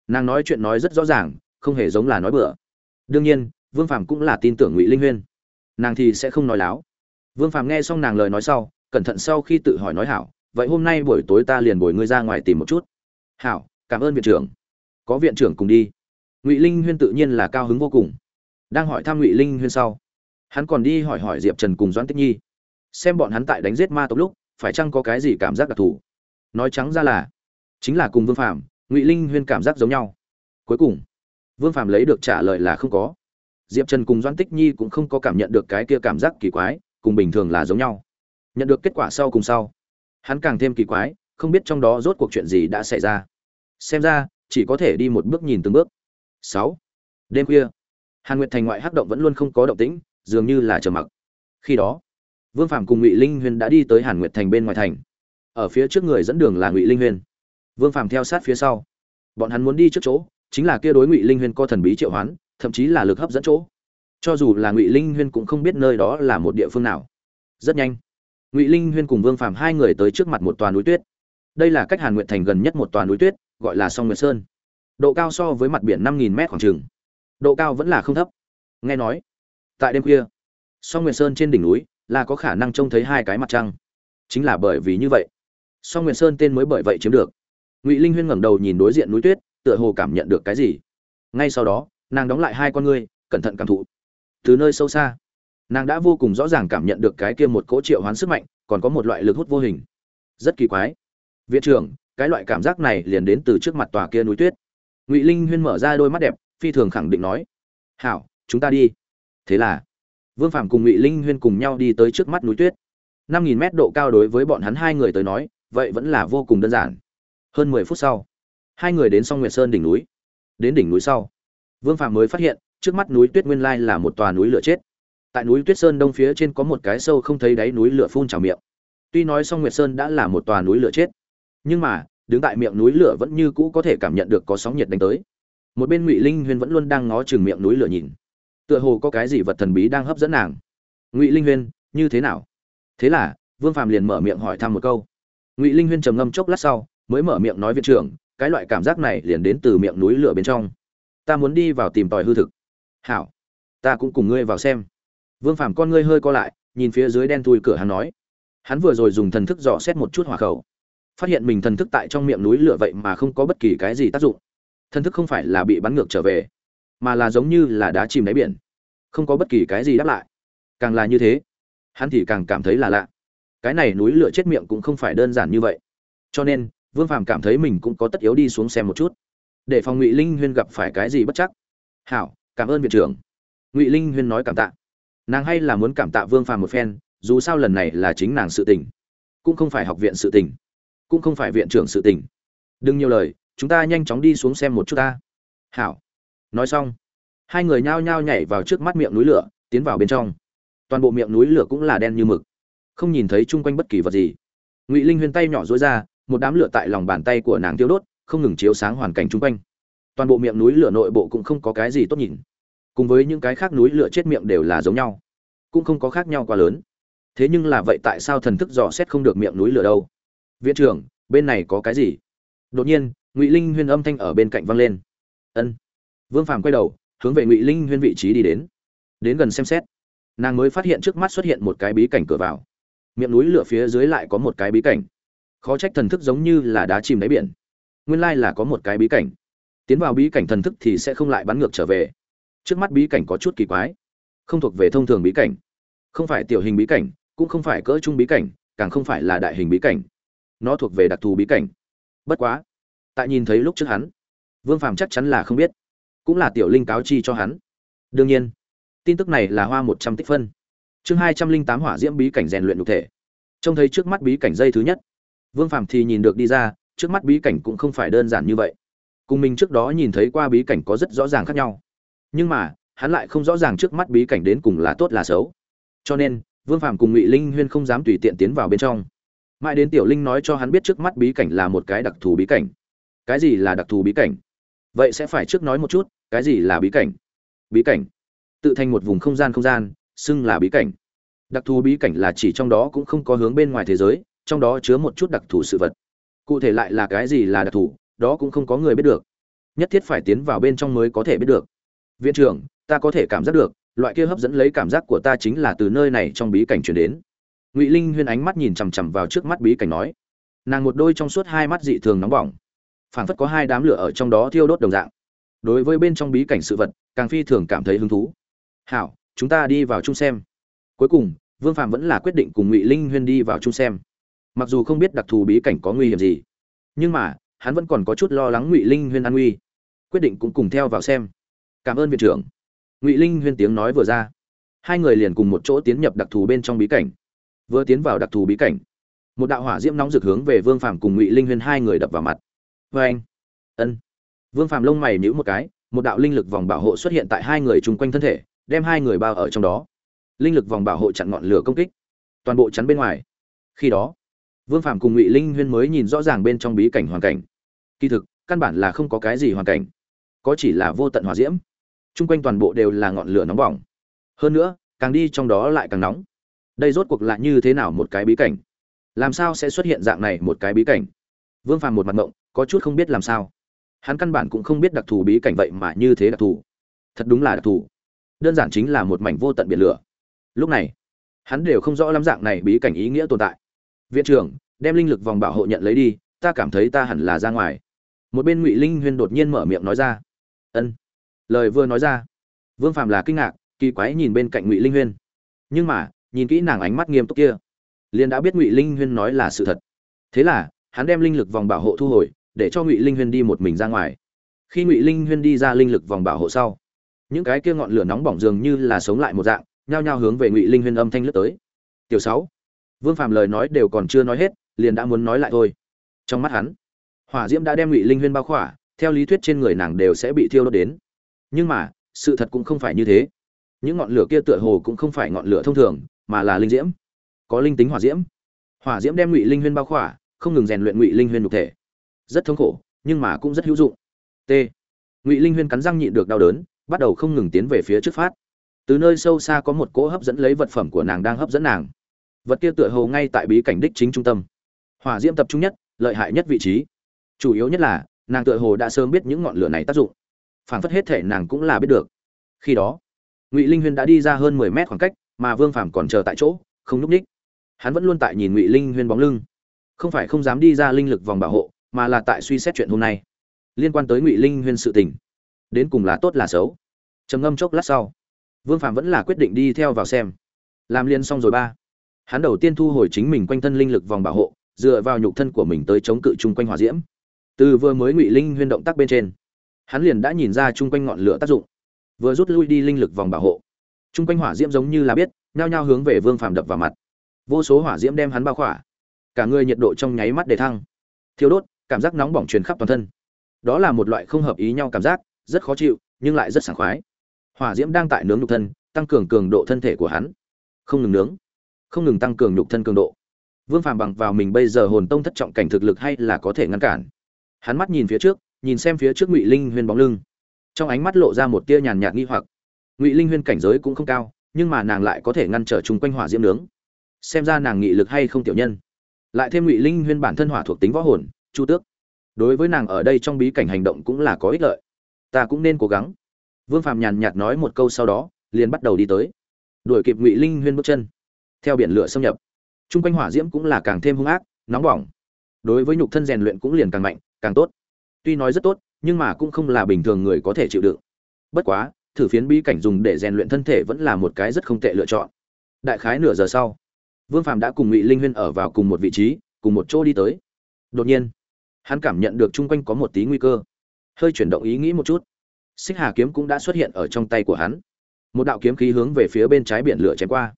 nàng nói chuyện nói rất rõ ràng, không hề giống là nói bừa. Đương nhiên, vương phàm cũng là tin tưởng ngụy linh huyên. Nàng thì sẽ không nói láo. Vương phàm nghe xong nàng lời nói sau, cẩn thận sau khi tự hỏi nói hảo, vậy hôm nay buổi tối ta liền bồi ngươi ra ngoài tìm một chút. Hảo, cảm ơn viện trưởng. Có viện trưởng cùng đi. Ngụy linh huyên tự nhiên là cao hứng vô cùng. Đang hỏi thăm ngụy linh huyên sau, hắn còn đi hỏi hỏi diệp trần cùng doãn tích nhi, xem bọn hắn tại đánh giết ma tộc lúc, phải chăng có cái gì cảm giác đặc thù? Nói trắng ra là, chính là cùng vương phạm ngụy linh huyên cảm giác giống nhau cuối cùng vương phạm lấy được trả lời là không có diệp trần cùng doãn tích nhi cũng không có cảm nhận được cái kia cảm giác kỳ quái cùng bình thường là giống nhau nhận được kết quả sau cùng sau hắn càng thêm kỳ quái không biết trong đó rốt cuộc chuyện gì đã xảy ra xem ra chỉ có thể đi một bước nhìn từng bước sáu đêm khuya hàn nguyệt thành ngoại hắc động vẫn luôn không có động tĩnh dường như là trầm mặc khi đó vương phạm cùng ngụy linh huyên đã đi tới hàn nguyệt thành bên ngoài thành ở phía trước người dẫn đường là ngụy linh huyên vương Phàm theo sát phía sau. Bọn hắn muốn đi trước chỗ, chính là kia đối ngụy linh huyên có thần bí triệu hoán, thậm chí là lực hấp dẫn chỗ. Cho dù là ngụy linh huyên cũng không biết nơi đó là một địa phương nào. Rất nhanh, ngụy linh huyên cùng vương Phàm hai người tới trước mặt một toàn núi tuyết. Đây là cách hàn nguyệt thành gần nhất một toàn núi tuyết, gọi là song nguyệt sơn. Độ cao so với mặt biển năm nghìn mét khoảng trường độ cao vẫn là không thấp. Nghe nói, tại đêm khuya, song nguyệt sơn trên đỉnh núi là có khả năng trông thấy hai cái mặt trăng. Chính là bởi vì như vậy, song nguyệt sơn tên mới bởi vậy chiếm được ngụy linh huyên ngẩng đầu nhìn đối diện núi tuyết tựa hồ cảm nhận được cái gì ngay sau đó nàng đóng lại hai con ngươi cẩn thận cảm thụ từ nơi sâu xa nàng đã vô cùng rõ ràng cảm nhận được cái kia một cỗ triệu hoán sức mạnh còn có một loại lực hút vô hình rất kỳ quái viện trưởng cái loại cảm giác này liền đến từ trước mặt tòa kia núi tuyết ngụy linh huyên mở ra đôi mắt đẹp phi thường khẳng định nói hảo chúng ta đi thế là vương phạm cùng ngụy linh huyên cùng nhau đi tới trước mắt núi tuyết năm nghìn mét độ cao đối với bọn hắn hai người tới nói vậy vẫn là vô cùng đơn giản hơn mười phút sau, hai người đến xong nguyệt sơn đỉnh núi. Đến đỉnh núi sau, vương phạm mới phát hiện, trước mắt núi tuyết nguyên lai là một tòa núi lửa chết. Tại núi tuyết sơn đông phía trên có một cái sâu không thấy đáy núi lửa phun trào miệng. Tuy nói xong nguyệt sơn đã là một tòa núi lửa chết, nhưng mà, đứng tại miệng núi lửa vẫn như cũ có thể cảm nhận được có sóng nhiệt đánh tới. Một bên ngụy linh huyên vẫn luôn đang ngó chừng miệng núi lửa nhìn. Tựa hồ có cái gì vật thần bí đang hấp dẫn nàng. Ngụy linh huyên, như thế nào? Thế là, vương Phạm liền mở miệng hỏi thăm một câu. Ngụy linh huyên trầm ngâm chốc lát sau mới mở miệng nói viện trưởng, cái loại cảm giác này liền đến từ miệng núi lửa bên trong. Ta muốn đi vào tìm tòi hư thực. Hảo, ta cũng cùng ngươi vào xem. Vương phàm con ngươi hơi co lại, nhìn phía dưới đen thui cửa hắn nói. Hắn vừa rồi dùng thần thức dò xét một chút hỏa khẩu. Phát hiện mình thần thức tại trong miệng núi lửa vậy mà không có bất kỳ cái gì tác dụng. Thần thức không phải là bị bắn ngược trở về, mà là giống như là đá chìm đáy biển. Không có bất kỳ cái gì đáp lại. Càng là như thế, hắn thì càng cảm thấy là lạ. Cái này núi lửa chết miệng cũng không phải đơn giản như vậy. Cho nên vương phàm cảm thấy mình cũng có tất yếu đi xuống xem một chút. Để phòng ngụy linh huyên gặp phải cái gì bất chắc. Hảo, cảm ơn viện trưởng. Ngụy linh huyên nói cảm tạ. Nàng hay là muốn cảm tạ vương phàm một phen, dù sao lần này là chính nàng sự tình. Cũng không phải học viện sự tình. Cũng không phải viện trưởng sự tình. Đừng nhiều lời, chúng ta nhanh chóng đi xuống xem một chút ta. Hảo. Nói xong, hai người nhao nhao nhảy vào trước mắt miệng núi lửa, tiến vào bên trong. Toàn bộ miệng núi lửa cũng là đen như mực. Không nhìn thấy chung quanh bất kỳ vật gì. Ngụy linh Huyên tay nhỏ dối ra một đám lửa tại lòng bàn tay của nàng tiêu đốt, không ngừng chiếu sáng hoàn cảnh chung quanh. Toàn bộ miệng núi lửa nội bộ cũng không có cái gì tốt nhìn. Cùng với những cái khác núi lửa chết miệng đều là giống nhau, cũng không có khác nhau quá lớn. Thế nhưng là vậy tại sao thần thức dò xét không được miệng núi lửa đâu? Viện trưởng, bên này có cái gì? Đột nhiên, ngụy linh huyên âm thanh ở bên cạnh vang lên. Ân. Vương phàm quay đầu, hướng về ngụy linh huyên vị trí đi đến. Đến gần xem xét, nàng mới phát hiện trước mắt xuất hiện một cái bí cảnh cửa vào. Miệng núi lửa phía dưới lại có một cái bí cảnh khó trách thần thức giống như là đá chìm đáy biển. Nguyên lai là có một cái bí cảnh. Tiến vào bí cảnh thần thức thì sẽ không lại bắn ngược trở về. Trước mắt bí cảnh có chút kỳ quái. Không thuộc về thông thường bí cảnh. Không phải tiểu hình bí cảnh, cũng không phải cỡ trung bí cảnh, càng không phải là đại hình bí cảnh. Nó thuộc về đặc thù bí cảnh. Bất quá, tại nhìn thấy lúc trước hắn, vương phàm chắc chắn là không biết. Cũng là tiểu linh cáo chi cho hắn. Đương nhiên, tin tức này là hoa một trăm tích phân. Chương hai trăm linh tám hỏa diễm bí cảnh rèn luyện nhục thể. Trông thấy trước mắt bí cảnh dây thứ nhất vương phàm thì nhìn được đi ra, trước mắt bí cảnh cũng không phải đơn giản như vậy. Cùng mình trước đó nhìn thấy qua bí cảnh có rất rõ ràng khác nhau. Nhưng mà, hắn lại không rõ ràng trước mắt bí cảnh đến cùng là tốt là xấu. Cho nên, vương phàm cùng ngụy linh huyên không dám tùy tiện tiến vào bên trong. Mãi đến tiểu linh nói cho hắn biết trước mắt bí cảnh là một cái đặc thù bí cảnh. Cái gì là đặc thù bí cảnh? Vậy sẽ phải trước nói một chút, cái gì là bí cảnh? Bí cảnh. Tự thành một vùng không gian không gian, xưng là bí cảnh. Đặc thù bí cảnh là chỉ trong đó cũng không có hướng bên ngoài thế giới trong đó chứa một chút đặc thù sự vật. Cụ thể lại là cái gì là đặc thù, đó cũng không có người biết được. Nhất thiết phải tiến vào bên trong mới có thể biết được. Viện trưởng, ta có thể cảm giác được, loại kia hấp dẫn lấy cảm giác của ta chính là từ nơi này trong bí cảnh chuyển đến. Ngụy linh huyên ánh mắt nhìn chằm chằm vào trước mắt bí cảnh nói. Nàng một đôi trong suốt hai mắt dị thường nóng bỏng. Phảng phất có hai đám lửa ở trong đó thiêu đốt đồng dạng. Đối với bên trong bí cảnh sự vật, càng phi thường cảm thấy hứng thú. Hảo, chúng ta đi vào chung xem. Cuối cùng, vương phạm vẫn là quyết định cùng ngụy linh huyên đi vào chung xem mặc dù không biết đặc thù bí cảnh có nguy hiểm gì, nhưng mà, hắn vẫn còn có chút lo lắng ngụy linh huyên an nguy. Quyết định cũng cùng theo vào xem. Cảm ơn viện trưởng. Ngụy linh huyên tiếng nói vừa ra, hai người liền cùng một chỗ tiến nhập đặc thù bên trong bí cảnh. Vừa tiến vào đặc thù bí cảnh, một đạo hỏa diễm nóng rực hướng về vương phàm cùng ngụy linh huyên hai người đập vào mặt. Vê anh, ân. Vương phàm lông mày nhíu một cái, một đạo linh lực vòng bảo hộ xuất hiện tại hai người chung quanh thân thể, đem hai người bao ở trong đó. Linh lực vòng bảo hộ chặn ngọn lửa công kích, toàn bộ chắn bên ngoài. Khi đó vương Phạm cùng ngụy linh huyên mới nhìn rõ ràng bên trong bí cảnh hoàn cảnh. Kỳ thực, căn bản là không có cái gì hoàn cảnh. Có chỉ là vô tận hỏa diễm. Chung quanh toàn bộ đều là ngọn lửa nóng bỏng. Hơn nữa, càng đi trong đó lại càng nóng. Đây rốt cuộc là như thế nào một cái bí cảnh? Làm sao sẽ xuất hiện dạng này một cái bí cảnh? Vương phàm một mặt ngộng, có chút không biết làm sao. Hắn căn bản cũng không biết đặc thù bí cảnh vậy mà như thế đặc thù. Thật đúng là đặc thù. Đơn giản chính là một mảnh vô tận biển lửa. Lúc này, hắn đều không rõ lắm dạng này bí cảnh ý nghĩa tồn tại viện trưởng, đem linh lực vòng bảo hộ nhận lấy đi, ta cảm thấy ta hẳn là ra ngoài. Một bên ngụy linh huyên đột nhiên mở miệng nói ra. Ân. Lời vừa nói ra. Vương phạm là kinh ngạc, kỳ quái nhìn bên cạnh ngụy linh huyên. Nhưng mà, nhìn kỹ nàng ánh mắt nghiêm túc kia, liền đã biết ngụy linh huyên nói là sự thật. Thế là, hắn đem linh lực vòng bảo hộ thu hồi, để cho ngụy linh huyên đi một mình ra ngoài. Khi ngụy linh huyên đi ra linh lực vòng bảo hộ sau, những cái kia ngọn lửa nóng bỏng dường như là sống lại một dạng, nhao nhao hướng về ngụy linh huyên âm thanh lướt tới. Tiểu sáu vương phạm lời nói đều còn chưa nói hết, liền đã muốn nói lại thôi. Trong mắt hắn, hỏa diễm đã đem ngụy linh huyên bao khỏa, theo lý thuyết trên người nàng đều sẽ bị thiêu đốt đến. Nhưng mà, sự thật cũng không phải như thế. Những ngọn lửa kia tựa hồ cũng không phải ngọn lửa thông thường, mà là linh diễm. Có linh tính hỏa diễm. Hỏa diễm đem ngụy linh huyên bao khỏa, không ngừng rèn luyện ngụy linh huyên nhục thể. Rất thống khổ, nhưng mà cũng rất hữu dụng. T. Ngụy linh huyên cắn răng nhịn được đau đớn, bắt đầu không ngừng tiến về phía trước phát. Từ nơi sâu xa có một cỗ hấp dẫn lấy vật phẩm của nàng đang hấp dẫn nàng vật kia tựa hồ ngay tại bí cảnh đích chính trung tâm. Hỏa diễm tập trung nhất, lợi hại nhất vị trí. Chủ yếu nhất là, nàng tựa hồ đã sớm biết những ngọn lửa này tác dụng. Phảng phất hết thể nàng cũng là biết được. Khi đó, ngụy linh huyên đã đi ra hơn mười mét khoảng cách, mà vương phàm còn chờ tại chỗ, không nhúc ních. Hắn vẫn luôn tại nhìn ngụy linh huyên bóng lưng. Không phải không dám đi ra linh lực vòng bảo hộ, mà là tại suy xét chuyện hôm nay. Liên quan tới ngụy linh huyên sự tình. Đến cùng là tốt là xấu. Trầm ngâm chốc lát sau, vương phàm vẫn là quyết định đi theo vào xem. Làm liên xong rồi ba hắn đầu tiên thu hồi chính mình quanh thân linh lực vòng bảo hộ, dựa vào nhục thân của mình tới chống cự chung quanh hỏa diễm. Từ vừa mới ngụy linh huyên động tác bên trên, hắn liền đã nhìn ra chung quanh ngọn lửa tác dụng. Vừa rút lui đi linh lực vòng bảo hộ, chung quanh hỏa diễm giống như là biết, nhao nhao hướng về vương phàm đập vào mặt. Vô số hỏa diễm đem hắn bao khỏa, cả người nhiệt độ trong nháy mắt để thăng. Thiêu đốt, cảm giác nóng bỏng truyền khắp toàn thân. Đó là một loại không hợp ý nhau cảm giác, rất khó chịu, nhưng lại rất sảng khoái. Hỏa diễm đang tại nướng nhục thân, tăng cường cường độ thân thể của hắn. Không ngừng nướng không ngừng tăng cường nhục thân cường độ. Vương phàm bằng vào mình bây giờ hồn tông thất trọng cảnh thực lực hay là có thể ngăn cản. Hắn mắt nhìn phía trước, nhìn xem phía trước ngụy linh huyên bóng lưng. Trong ánh mắt lộ ra một tia nhàn nhạt nghi hoặc. Ngụy linh huyên cảnh giới cũng không cao, nhưng mà nàng lại có thể ngăn trở chung quanh hỏa diễm nướng. Xem ra nàng nghị lực hay không tiểu nhân. Lại thêm ngụy linh huyên bản thân hỏa thuộc tính võ hồn, chu tước. Đối với nàng ở đây trong bí cảnh hành động cũng là có ích lợi. Ta cũng nên cố gắng. Vương phạm nhàn nhạt nói một câu sau đó, liền bắt đầu đi tới. Đuổi kịp ngụy linh huyên bước chân theo biển lửa xâm nhập. Chung quanh hỏa diễm cũng là càng thêm hung ác, nóng bỏng. Đối với nhục thân rèn luyện cũng liền càng mạnh, càng tốt. Tuy nói rất tốt, nhưng mà cũng không là bình thường người có thể chịu đựng. Bất quá, thử phiến bí cảnh dùng để rèn luyện thân thể vẫn là một cái rất không tệ lựa chọn. Đại khái nửa giờ sau, vương phạm đã cùng ngụy linh huyên ở vào cùng một vị trí, cùng một chỗ đi tới. Đột nhiên, hắn cảm nhận được chung quanh có một tí nguy cơ. Hơi chuyển động ý nghĩ một chút, xích hà kiếm cũng đã xuất hiện ở trong tay của hắn. Một đạo kiếm khí hướng về phía bên trái biển lửa chém qua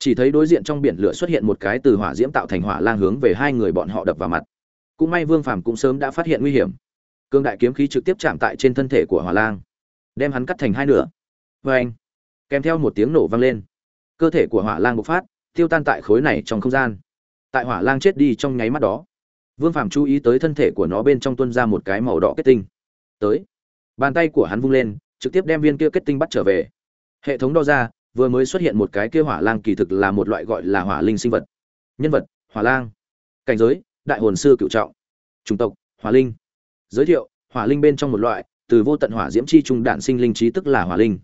chỉ thấy đối diện trong biển lửa xuất hiện một cái từ hỏa diễm tạo thành hỏa lang hướng về hai người bọn họ đập vào mặt. Cũng may vương phàm cũng sớm đã phát hiện nguy hiểm. Cương đại kiếm khí trực tiếp chạm tại trên thân thể của hỏa lang, đem hắn cắt thành hai nửa. Vê anh, kèm theo một tiếng nổ vang lên, cơ thể của hỏa lang bộc phát, tiêu tan tại khối này trong không gian. Tại hỏa lang chết đi trong nháy mắt đó, vương phàm chú ý tới thân thể của nó bên trong tuân ra một cái màu đỏ kết tinh. Tới, bàn tay của hắn vung lên, trực tiếp đem viên kia kết tinh bắt trở về. Hệ thống đo ra vừa mới xuất hiện một cái kia hỏa lang kỳ thực là một loại gọi là hỏa linh sinh vật. Nhân vật, hỏa lang. Cảnh giới, đại hồn sư cựu trọng. Chủng tộc, hỏa linh. Giới thiệu, hỏa linh bên trong một loại, từ vô tận hỏa diễm chi trung đạn sinh linh trí tức là hỏa linh.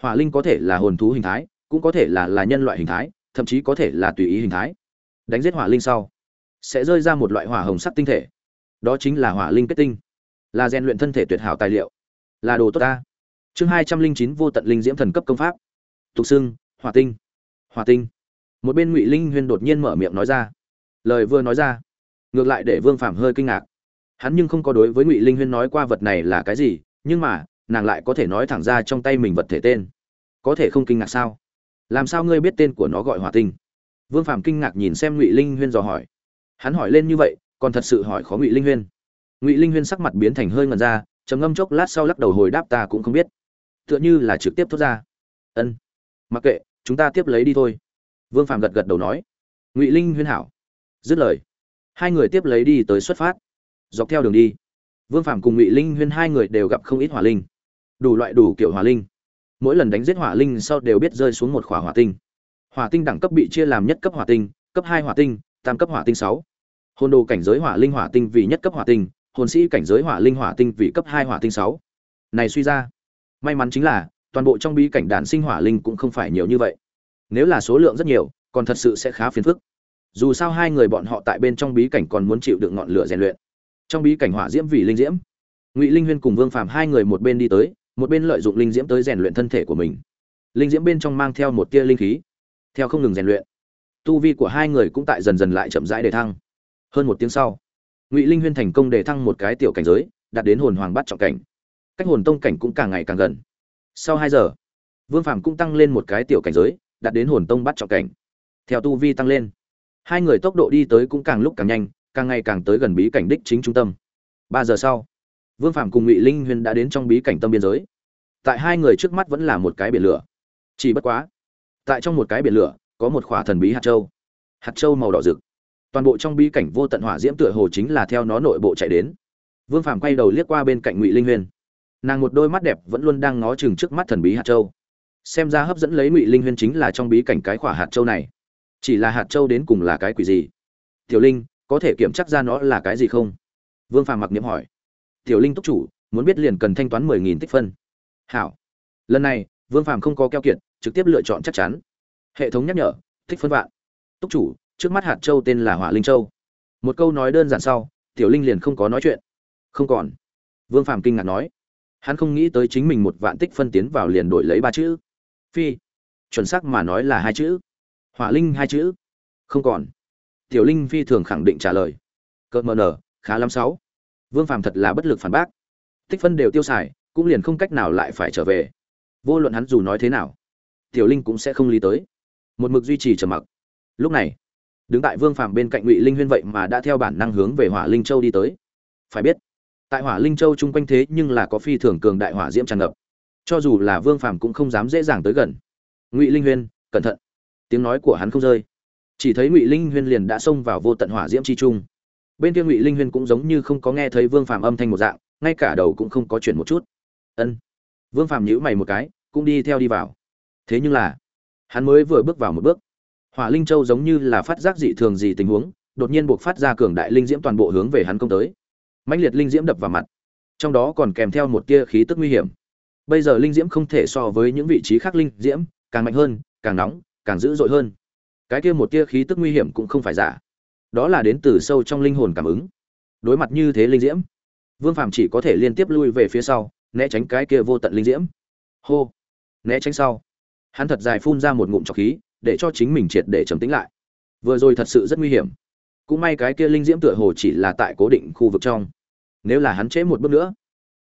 Hỏa linh có thể là hồn thú hình thái, cũng có thể là là nhân loại hình thái, thậm chí có thể là tùy ý hình thái. Đánh giết hỏa linh sau, sẽ rơi ra một loại hỏa hồng sắc tinh thể. Đó chính là hỏa linh kết tinh. Là rèn luyện thân thể tuyệt hảo tài liệu. Là đồ tốt ta. Chương hai trăm linh chín vô tận linh diễm thần cấp công pháp tục xưng hỏa tinh. Hỏa tinh. Một bên ngụy linh huyên đột nhiên mở miệng nói ra. Lời vừa nói ra, ngược lại để vương phạm hơi kinh ngạc. Hắn nhưng không có đối với ngụy linh huyên nói qua vật này là cái gì, nhưng mà, nàng lại có thể nói thẳng ra trong tay mình vật thể tên. Có thể không kinh ngạc sao? Làm sao ngươi biết tên của nó gọi hỏa tinh? Vương phạm kinh ngạc nhìn xem ngụy linh huyên dò hỏi. Hắn hỏi lên như vậy, còn thật sự hỏi khó ngụy linh huyên. Ngụy linh huyên sắc mặt biến thành hơi ngần ra, trầm ngâm chốc lát sau lắc đầu hồi đáp ta cũng không biết. Tựa như là trực tiếp thốt ra. Ân mặc kệ, chúng ta tiếp lấy đi thôi. Vương phạm gật gật đầu nói. Ngụy linh huyên hảo. Dứt lời, hai người tiếp lấy đi tới xuất phát. Dọc theo đường đi, vương phạm cùng ngụy linh huyên hai người đều gặp không ít hỏa linh. Đủ loại đủ kiểu hỏa linh. Mỗi lần đánh giết hỏa linh sau đều biết rơi xuống một khỏa hỏa tinh. Hỏa tinh đẳng cấp bị chia làm nhất cấp hỏa tinh, cấp hai hỏa tinh, tam cấp hỏa tinh sáu. Hồn đồ cảnh giới hỏa linh hỏa tinh vì nhất cấp hỏa tinh, hồn sĩ cảnh giới hỏa linh hỏa tinh vì cấp hai hỏa tinh sáu. Này suy ra, may mắn chính là toàn bộ trong bí cảnh đàn sinh hỏa linh cũng không phải nhiều như vậy. Nếu là số lượng rất nhiều, còn thật sự sẽ khá phiền phức. Dù sao hai người bọn họ tại bên trong bí cảnh còn muốn chịu đựng ngọn lửa rèn luyện. Trong bí cảnh hỏa diễm vì linh diễm, ngụy linh huyên cùng vương phàm hai người một bên đi tới, một bên lợi dụng linh diễm tới rèn luyện thân thể của mình. Linh diễm bên trong mang theo một tia linh khí, theo không ngừng rèn luyện. Tu vi của hai người cũng tại dần dần lại chậm rãi đề thăng. Hơn một tiếng sau, ngụy linh huyên thành công đề thăng một cái tiểu cảnh giới, đạt đến hồn hoàng bắt trọng cảnh. Cách hồn tông cảnh cũng càng ngày càng gần sau hai giờ, vương phàm cũng tăng lên một cái tiểu cảnh giới, đạt đến hồn tông bắt trọng cảnh. Theo tu vi tăng lên, hai người tốc độ đi tới cũng càng lúc càng nhanh, càng ngày càng tới gần bí cảnh đích chính trung tâm. Ba giờ sau, vương phạm cùng ngụy linh huyên đã đến trong bí cảnh tâm biên giới. Tại hai người trước mắt vẫn là một cái biển lửa. Chỉ bất quá, tại trong một cái biển lửa, có một khỏa thần bí hạt châu. Hạt châu màu đỏ rực. Toàn bộ trong bí cảnh vô tận hỏa diễm tựa hồ chính là theo nó nội bộ chạy đến. Vương Phàm quay đầu liếc qua bên cạnh ngụy linh huyên nàng một đôi mắt đẹp vẫn luôn đang ngó chừng trước mắt thần bí hạt châu. Xem ra hấp dẫn lấy ngụy linh huyên chính là trong bí cảnh cái khỏa hạt châu này. Chỉ là hạt châu đến cùng là cái quỷ gì? Tiểu linh, có thể kiểm chắc ra nó là cái gì không? Vương phàm mặc niệm hỏi. Tiểu linh túc chủ, muốn biết liền cần thanh toán mười nghìn tích phân. Hảo. Lần này, vương phàm không có keo kiệt, trực tiếp lựa chọn chắc chắn. Hệ thống nhắc nhở, tích phân vạn. Túc chủ, trước mắt hạt châu tên là hỏa linh châu. Một câu nói đơn giản sau, tiểu linh liền không có nói chuyện. Không còn. Vương phàm kinh ngạc nói hắn không nghĩ tới chính mình một vạn tích phân tiến vào liền đổi lấy ba chữ. Phi. Chuẩn xác mà nói là hai chữ. Hỏa linh hai chữ. Không còn. Tiểu linh phi thường khẳng định trả lời. Cợt mờ nở, khá lắm sáu. Vương phàm thật là bất lực phản bác. Tích phân đều tiêu xài, cũng liền không cách nào lại phải trở về. Vô luận hắn dù nói thế nào, tiểu linh cũng sẽ không lý tới. Một mực duy trì trầm mặc. Lúc này, đứng tại vương phàm bên cạnh ngụy linh huyên vậy mà đã theo bản năng hướng về hỏa linh châu đi tới. Phải biết tại hỏa linh châu chung quanh thế nhưng là có phi thường cường đại hỏa diễm tràn ngập. Cho dù là vương phàm cũng không dám dễ dàng tới gần. Ngụy linh huyên, cẩn thận. Tiếng nói của hắn không rơi. Chỉ thấy ngụy linh huyên liền đã xông vào vô tận hỏa diễm chi trung. Bên kia ngụy linh huyên cũng giống như không có nghe thấy vương phàm âm thanh một dạng, ngay cả đầu cũng không có chuyển một chút. Ân. Vương phàm nhíu mày một cái, cũng đi theo đi vào. Thế nhưng là, hắn mới vừa bước vào một bước. Hỏa linh châu giống như là phát giác dị thường gì tình huống, đột nhiên buộc phát ra cường đại linh diễm toàn bộ hướng về hắn công tới mãnh liệt linh diễm đập vào mặt. Trong đó còn kèm theo một tia khí tức nguy hiểm. Bây giờ linh diễm không thể so với những vị trí khác linh diễm, càng mạnh hơn, càng nóng, càng dữ dội hơn. Cái kia một tia khí tức nguy hiểm cũng không phải giả. Đó là đến từ sâu trong linh hồn cảm ứng. Đối mặt như thế linh diễm, vương phàm chỉ có thể liên tiếp lui về phía sau, né tránh cái kia vô tận linh diễm. Hô! Né tránh sau, hắn thật dài phun ra một ngụm trọc khí, để cho chính mình triệt để trầm tĩnh lại. Vừa rồi thật sự rất nguy hiểm cũng may cái kia linh diễm tựa hồ chỉ là tại cố định khu vực trong. Nếu là hắn trễ một bước nữa,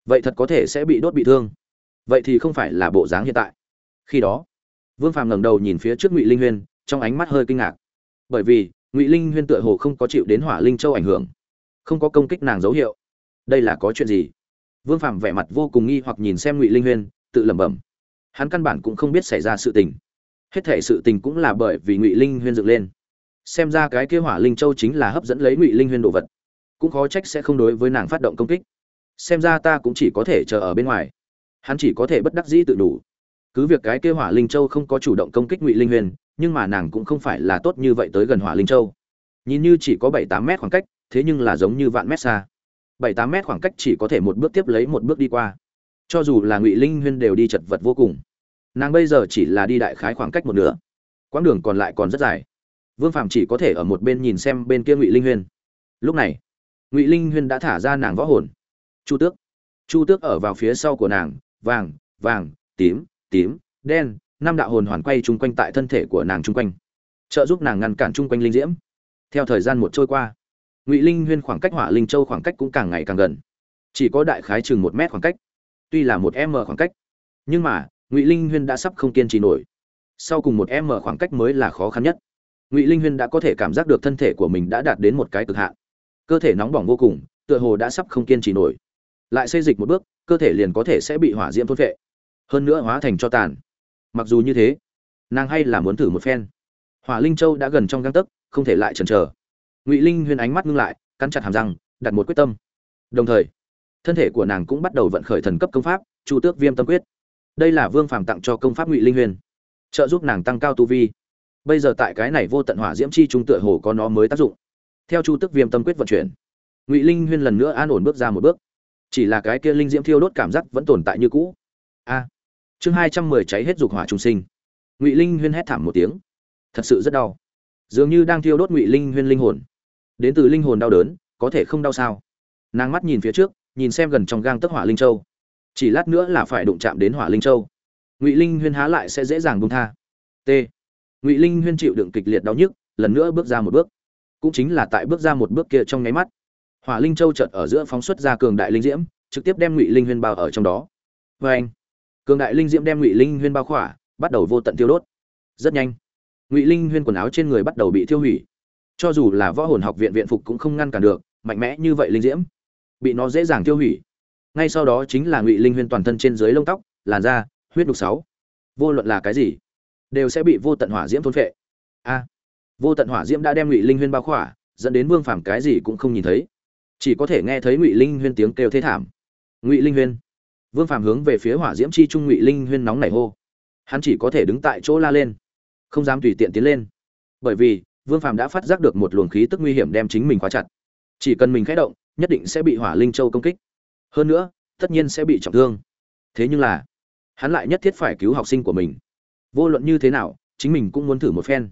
vậy thật có thể sẽ bị đốt bị thương. Vậy thì không phải là bộ dáng hiện tại. Khi đó, vương phàm ngẩng đầu nhìn phía trước ngụy linh huyên, trong ánh mắt hơi kinh ngạc. Bởi vì, ngụy linh huyên tựa hồ không có chịu đến hỏa linh châu ảnh hưởng, không có công kích nàng dấu hiệu. Đây là có chuyện gì? Vương phàm vẻ mặt vô cùng nghi hoặc nhìn xem ngụy linh huyên, tự lẩm bẩm. Hắn căn bản cũng không biết xảy ra sự tình. Hết thể sự tình cũng là bởi vì ngụy linh huyên dựng lên xem ra cái kia hỏa linh châu chính là hấp dẫn lấy ngụy linh huyên đồ vật. Cũng khó trách sẽ không đối với nàng phát động công kích. Xem ra ta cũng chỉ có thể chờ ở bên ngoài. Hắn chỉ có thể bất đắc dĩ tự đủ. Cứ việc cái kia hỏa linh châu không có chủ động công kích ngụy linh huyền nhưng mà nàng cũng không phải là tốt như vậy tới gần hỏa linh châu. Nhìn như chỉ có bảy tám mét khoảng cách, thế nhưng là giống như vạn mét xa. Bảy tám mét khoảng cách chỉ có thể một bước tiếp lấy một bước đi qua. Cho dù là ngụy linh huyên đều đi chật vật vô cùng. Nàng bây giờ chỉ là đi đại khái khoảng cách một nửa. Quãng đường còn lại còn rất dài vương phạm chỉ có thể ở một bên nhìn xem bên kia ngụy linh huyên. Lúc này, ngụy linh huyên đã thả ra nàng võ hồn. Chu tước. Chu tước ở vào phía sau của nàng, vàng vàng, tím tím, đen, năm đạo hồn hoàn quay chung quanh tại thân thể của nàng chung quanh. Trợ giúp nàng ngăn cản chung quanh linh diễm. Theo thời gian một trôi qua, ngụy linh huyên khoảng cách hỏa linh châu khoảng cách cũng càng ngày càng gần. Chỉ có đại khái chừng một mét khoảng cách. Tuy là một m khoảng cách, nhưng mà, ngụy linh huyên đã sắp không kiên trì nổi. Sau cùng một m khoảng cách mới là khó khăn nhất ngụy linh huyên đã có thể cảm giác được thân thể của mình đã đạt đến một cái cực hạn cơ thể nóng bỏng vô cùng tựa hồ đã sắp không kiên trì nổi lại xây dịch một bước cơ thể liền có thể sẽ bị hỏa diễm thôn vệ hơn nữa hóa thành cho tàn mặc dù như thế nàng hay là muốn thử một phen hỏa linh châu đã gần trong găng tấc không thể lại chần chờ ngụy linh huyên ánh mắt ngưng lại cắn chặt hàm răng đặt một quyết tâm đồng thời thân thể của nàng cũng bắt đầu vận khởi thần cấp công pháp chu tước viêm tâm quyết đây là vương phàm tặng cho công pháp ngụy linh huyền trợ giúp nàng tăng cao tu vi bây giờ tại cái này vô tận hỏa diễm chi trung tựa hồ có nó mới tác dụng. Theo chu tước viêm tâm quyết vận chuyển, ngụy linh huyên lần nữa an ổn bước ra một bước. Chỉ là cái kia linh diễm thiêu đốt cảm giác vẫn tồn tại như cũ. A! Chương hai trăm mười cháy hết dục hỏa trung sinh. Ngụy linh huyên hét thảm một tiếng. Thật sự rất đau. Dường như đang thiêu đốt ngụy linh huyên linh hồn. Đến từ linh hồn đau đớn, có thể không đau sao? Nàng mắt nhìn phía trước, nhìn xem gần trong gang tức hỏa linh châu. Chỉ lát nữa là phải đụng chạm đến hỏa linh châu. Ngụy linh huyên há lại sẽ dễ dàng buông tha. T ngụy linh huyên chịu đựng kịch liệt đau nhức, lần nữa bước ra một bước. Cũng chính là tại bước ra một bước kia trong nháy mắt, hỏa linh châu chợt ở giữa phóng xuất ra cường đại linh diễm, trực tiếp đem ngụy linh huyên bao ở trong đó. Vê anh, cường đại linh diễm đem ngụy linh huyên bao khỏa, bắt đầu vô tận tiêu đốt. Rất nhanh, ngụy linh huyên quần áo trên người bắt đầu bị tiêu hủy. Cho dù là võ hồn học viện viện phục cũng không ngăn cản được, mạnh mẽ như vậy linh diễm, bị nó dễ dàng tiêu hủy. Ngay sau đó chính là ngụy linh huyên toàn thân trên dưới lông tóc, làn da, huyết đục sáu. Vô luận là cái gì? Đều sẽ bị vô tận hỏa diễm thôn phệ. A, vô tận hỏa diễm đã đem ngụy linh huyên bao khỏa, dẫn đến vương phàm cái gì cũng không nhìn thấy. Chỉ có thể nghe thấy ngụy linh huyên tiếng kêu thế thảm. Ngụy linh huyên. Vương phàm hướng về phía hỏa diễm chi trung ngụy linh huyên nóng nảy hô. Hắn chỉ có thể đứng tại chỗ la lên, không dám tùy tiện tiến lên. Bởi vì, vương phàm đã phát giác được một luồng khí tức nguy hiểm đem chính mình khóa chặt. Chỉ cần mình khẽ động, nhất định sẽ bị hỏa linh châu công kích. Hơn nữa, tất nhiên sẽ bị trọng thương. Thế nhưng là, hắn lại nhất thiết phải cứu học sinh của mình vô luận như thế nào, chính mình cũng muốn thử một phen.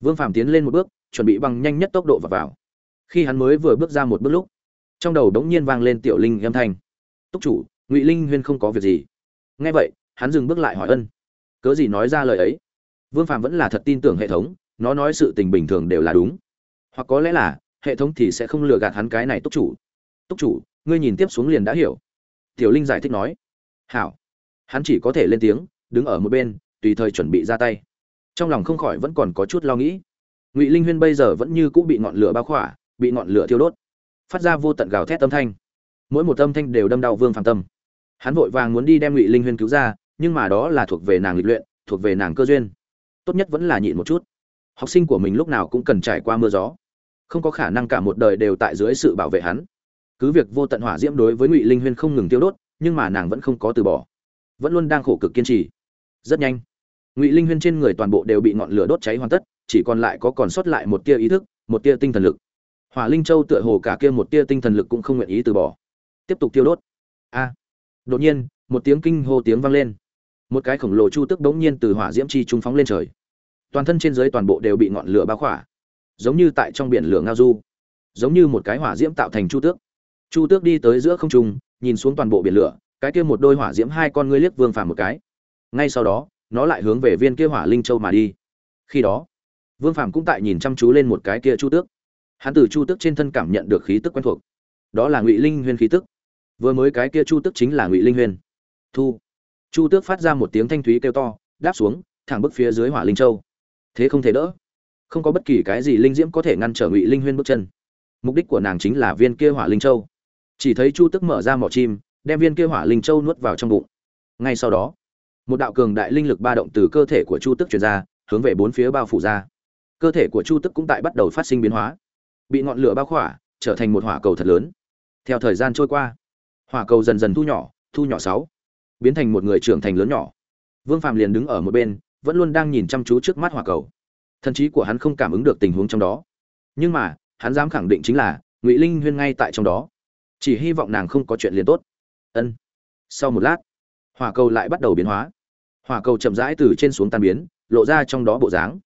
Vương phàm tiến lên một bước, chuẩn bị bằng nhanh nhất tốc độ và vào. Khi hắn mới vừa bước ra một bước lúc, trong đầu đống nhiên vang lên tiểu linh âm thanh. Túc chủ, ngụy linh huyên không có việc gì. Nghe vậy, hắn dừng bước lại hỏi ân. Cớ gì nói ra lời ấy? Vương phàm vẫn là thật tin tưởng hệ thống, nó nói sự tình bình thường đều là đúng. Hoặc có lẽ là, hệ thống thì sẽ không lừa gạt hắn cái này, túc chủ túc chủ, ngươi nhìn tiếp xuống liền đã hiểu. Tiểu linh giải thích nói. Hảo. Hắn chỉ có thể lên tiếng, đứng ở một bên tùy thời chuẩn bị ra tay. Trong lòng không khỏi vẫn còn có chút lo nghĩ. Ngụy linh huyên bây giờ vẫn như cũng bị ngọn lửa bao khỏa, bị ngọn lửa thiêu đốt. Phát ra vô tận gào thét âm thanh. Mỗi một âm thanh đều đâm đau vương phàm tâm. Hắn vội vàng muốn đi đem ngụy linh huyên cứu ra, nhưng mà đó là thuộc về nàng lịch luyện, thuộc về nàng cơ duyên. Tốt nhất vẫn là nhịn một chút. Học sinh của mình lúc nào cũng cần trải qua mưa gió. Không có khả năng cả một đời đều tại dưới sự bảo vệ hắn. Cứ việc vô tận hỏa diễm đối với ngụy linh huyên không ngừng tiêu đốt, nhưng mà nàng vẫn không có từ bỏ. Vẫn luôn đang khổ cực kiên trì. Rất nhanh ngụy linh huyên trên người toàn bộ đều bị ngọn lửa đốt cháy hoàn tất chỉ còn lại có còn sót lại một tia ý thức một tia tinh thần lực hỏa linh châu tựa hồ cả kia một tia tinh thần lực cũng không nguyện ý từ bỏ tiếp tục tiêu đốt a đột nhiên một tiếng kinh hô tiếng vang lên một cái khổng lồ chu tức đống nhiên từ hỏa diễm chi trung phóng lên trời toàn thân trên dưới toàn bộ đều bị ngọn lửa bao khỏa giống như tại trong biển lửa ngao du giống như một cái hỏa diễm tạo thành chu tước chu tước đi tới giữa không trung nhìn xuống toàn bộ biển lửa cái kia một đôi hỏa diễm hai con ngươi liếc vương phàm một cái ngay sau đó nó lại hướng về viên kia hỏa linh châu mà đi. Khi đó, vương phàm cũng tại nhìn chăm chú lên một cái kia chu tước. Hắn từ chu tước trên thân cảm nhận được khí tức quen thuộc. Đó là ngụy linh huyên khí tức. Vừa mới cái kia chu tước chính là ngụy linh huyên. Thu. Chu tước phát ra một tiếng thanh thúy kêu to, đáp xuống, thẳng bức phía dưới hỏa linh châu. Thế không thể đỡ. Không có bất kỳ cái gì linh diễm có thể ngăn trở ngụy linh huyên bước chân. Mục đích của nàng chính là viên kia hỏa linh châu. Chỉ thấy chu tức mở ra mỏ chim, đem viên kia hỏa linh châu nuốt vào trong bụng. Ngay sau đó một đạo cường đại linh lực ba động từ cơ thể của chu tức truyền ra, hướng về bốn phía bao phủ ra. Cơ thể của chu tức cũng tại bắt đầu phát sinh biến hóa. Bị ngọn lửa bao khỏa, trở thành một hỏa cầu thật lớn. Theo thời gian trôi qua, hỏa cầu dần dần thu nhỏ thu nhỏ sáu, biến thành một người trưởng thành lớn nhỏ. Vương phạm liền đứng ở một bên, vẫn luôn đang nhìn chăm chú trước mắt hỏa cầu. Thần trí của hắn không cảm ứng được tình huống trong đó. Nhưng mà, hắn dám khẳng định chính là, ngụy linh huyên ngay tại trong đó. Chỉ hy vọng nàng không có chuyện liền tốt. Ân. Sau một lát, hỏa cầu lại bắt đầu biến hóa hỏa cầu chậm rãi từ trên xuống tan biến, lộ ra trong đó bộ dáng.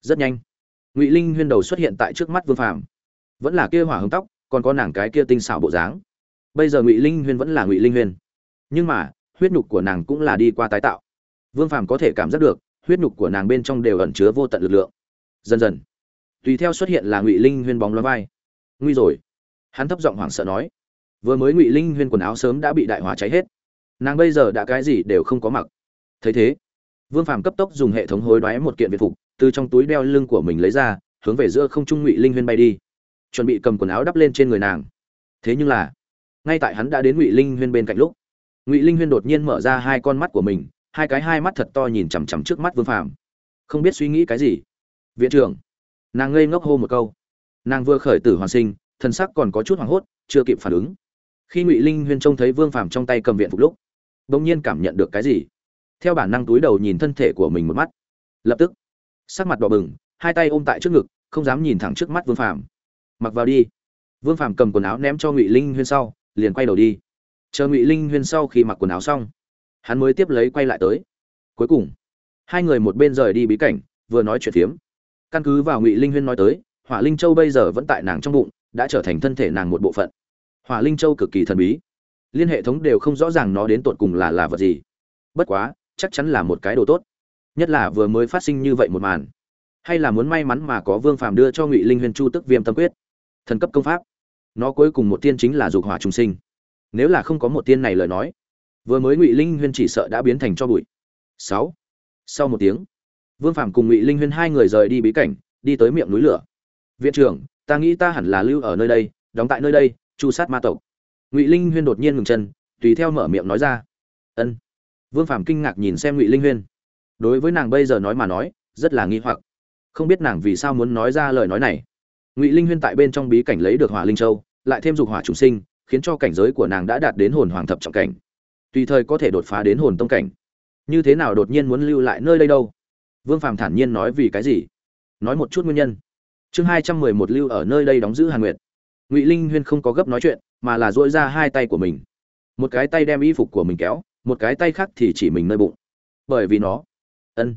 Rất nhanh, ngụy linh huyên đầu xuất hiện tại trước mắt vương phàm. Vẫn là kia hỏa hồng tóc, còn có nàng cái kia tinh xảo bộ dáng. Bây giờ ngụy linh huyên vẫn là ngụy linh huyên. Nhưng mà, huyết nhục của nàng cũng là đi qua tái tạo. Vương phàm có thể cảm giác được, huyết nhục của nàng bên trong đều ẩn chứa vô tận lực lượng. Dần dần, tùy theo xuất hiện là ngụy linh huyên bóng loa vai. Nguy rồi. Hắn thấp giọng hoảng sợ nói, vừa mới ngụy linh huyên quần áo sớm đã bị đại hỏa cháy hết. Nàng bây giờ đã cái gì đều không có mặc thấy thế. Vương phàm cấp tốc dùng hệ thống hối đoái một kiện việt phục, từ trong túi đeo lưng của mình lấy ra, hướng về giữa không trung ngụy linh huyên bay đi. Chuẩn bị cầm quần áo đắp lên trên người nàng. Thế nhưng là, ngay tại hắn đã đến ngụy linh huyên bên cạnh lúc, ngụy linh huyên đột nhiên mở ra hai con mắt của mình, hai cái hai mắt thật to nhìn chằm chằm trước mắt vương phàm. Không biết suy nghĩ cái gì. Viện trưởng, nàng ngây ngốc hô một câu. Nàng vừa khởi tử hoàn sinh, thân sắc còn có chút hoảng hốt, chưa kịp phản ứng. Khi ngụy linh huyên trông thấy vương phàm trong tay cầm viện phục lúc đ ỗ n g nhiên cảm nhận được cái gì? Theo bản năng túi đầu nhìn thân thể của mình một mắt. Lập tức, sắc mặt đỏ bừng, hai tay ôm tại trước ngực, không dám nhìn thẳng trước mắt vương phàm. Mặc vào đi. Vương phàm cầm quần áo ném cho ngụy linh huyên sau, liền quay đầu đi. Chờ ngụy linh huyên sau khi mặc quần áo xong, hắn mới tiếp lấy quay lại tới. Cuối cùng, hai người một bên rời đi bí cảnh, vừa nói chuyện phiếm. Căn cứ vào ngụy linh huyên nói tới, hỏa linh châu bây giờ vẫn tại nàng trong bụng, đã trở thành thân thể nàng một bộ phận. Hỏa linh châu cực kỳ thần bí. Liên hệ thống đều không rõ ràng nó đến tột cùng là là vật gì. Bất quá chắc chắn là một cái đồ tốt. Nhất là vừa mới phát sinh như vậy một màn. Hay là muốn may mắn mà có vương phàm đưa cho ngụy linh huyền chu tức viêm tâm quyết. Thần cấp công pháp. Nó cuối cùng một tiên chính là dục hỏa trùng sinh. Nếu là không có một tiên này lời nói, vừa mới ngụy linh huyên chỉ sợ đã biến thành cho bụi. Sáu. Sau một tiếng, vương phàm cùng ngụy linh huyên hai người rời đi bí cảnh, đi tới miệng núi lửa. Viện trưởng, ta nghĩ ta hẳn là lưu ở nơi đây, đóng tại nơi đây, chu sát ma tộc. Ngụy linh huyên đột nhiên ngừng chân, tùy theo mở miệng nói ra. Ân vương phàm kinh ngạc nhìn xem ngụy linh huyên. Đối với nàng bây giờ nói mà nói, rất là nghi hoặc. Không biết nàng vì sao muốn nói ra lời nói này. Ngụy linh huyên tại bên trong bí cảnh lấy được hỏa linh châu, lại thêm dục hỏa chủ sinh, khiến cho cảnh giới của nàng đã đạt đến hồn hoàng thập trọng cảnh. Tùy thời có thể đột phá đến hồn tông cảnh. Như thế nào đột nhiên muốn lưu lại nơi đây đâu? Vương phàm thản nhiên nói vì cái gì? Nói một chút nguyên nhân. Chương hai trăm mười một lưu ở nơi đây đóng giữ hàn nguyệt. Ngụy linh huyên không có gấp nói chuyện, mà là dỗi ra hai tay của mình. Một cái tay đem y phục của mình kéo một cái tay khác thì chỉ mình nơi bụng. Bởi vì nó. Ân.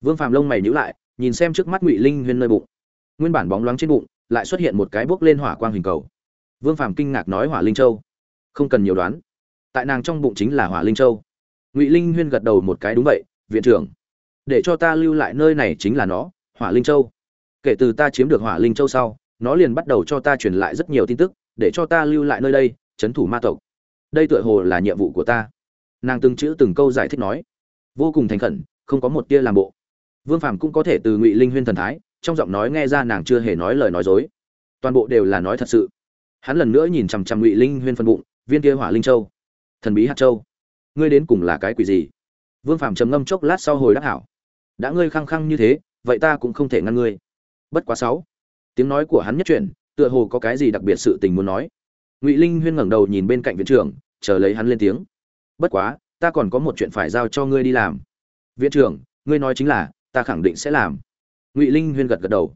Vương phàm lông mày nhíu lại, nhìn xem trước mắt ngụy linh huyên nơi bụng. Nguyên bản bóng loáng trên bụng, lại xuất hiện một cái bốc lên hỏa quang hình cầu. Vương phàm kinh ngạc nói hỏa linh châu. Không cần nhiều đoán. Tại nàng trong bụng chính là hỏa linh châu. Ngụy linh huyên gật đầu một cái đúng vậy, viện trưởng, để cho ta lưu lại nơi này chính là nó, hỏa linh châu. Kể từ ta chiếm được hỏa linh châu sau, nó liền bắt đầu cho ta truyền lại rất nhiều tin tức, để cho ta lưu lại nơi đây chấn thủ ma tộc. Đây tựa hồ là nhiệm vụ của ta nàng từng chữ từng câu giải thích nói, vô cùng thành khẩn, không có một tia làm bộ. Vương phàm cũng có thể từ ngụy linh huyên thần thái, trong giọng nói nghe ra nàng chưa hề nói lời nói dối. Toàn bộ đều là nói thật sự. Hắn lần nữa nhìn chằm chằm ngụy linh huyên phân bụng, viên kia hỏa linh châu. Thần bí hạt châu, ngươi đến cùng là cái quỷ gì? Vương phàm trầm ngâm chốc lát sau hồi đắc hảo. Đã ngươi khăng khăng như thế, vậy ta cũng không thể ngăn ngươi. Bất quá sáu, tiếng nói của hắn nhất chuyển, tựa hồ có cái gì đặc biệt sự tình muốn nói. Ngụy linh huyên ngẩng đầu nhìn bên cạnh viện trưởng, chờ lấy hắn lên tiếng bất quá, ta còn có một chuyện phải giao cho ngươi đi làm. Viện trưởng, ngươi nói chính là, ta khẳng định sẽ làm. Ngụy linh huyên gật gật đầu.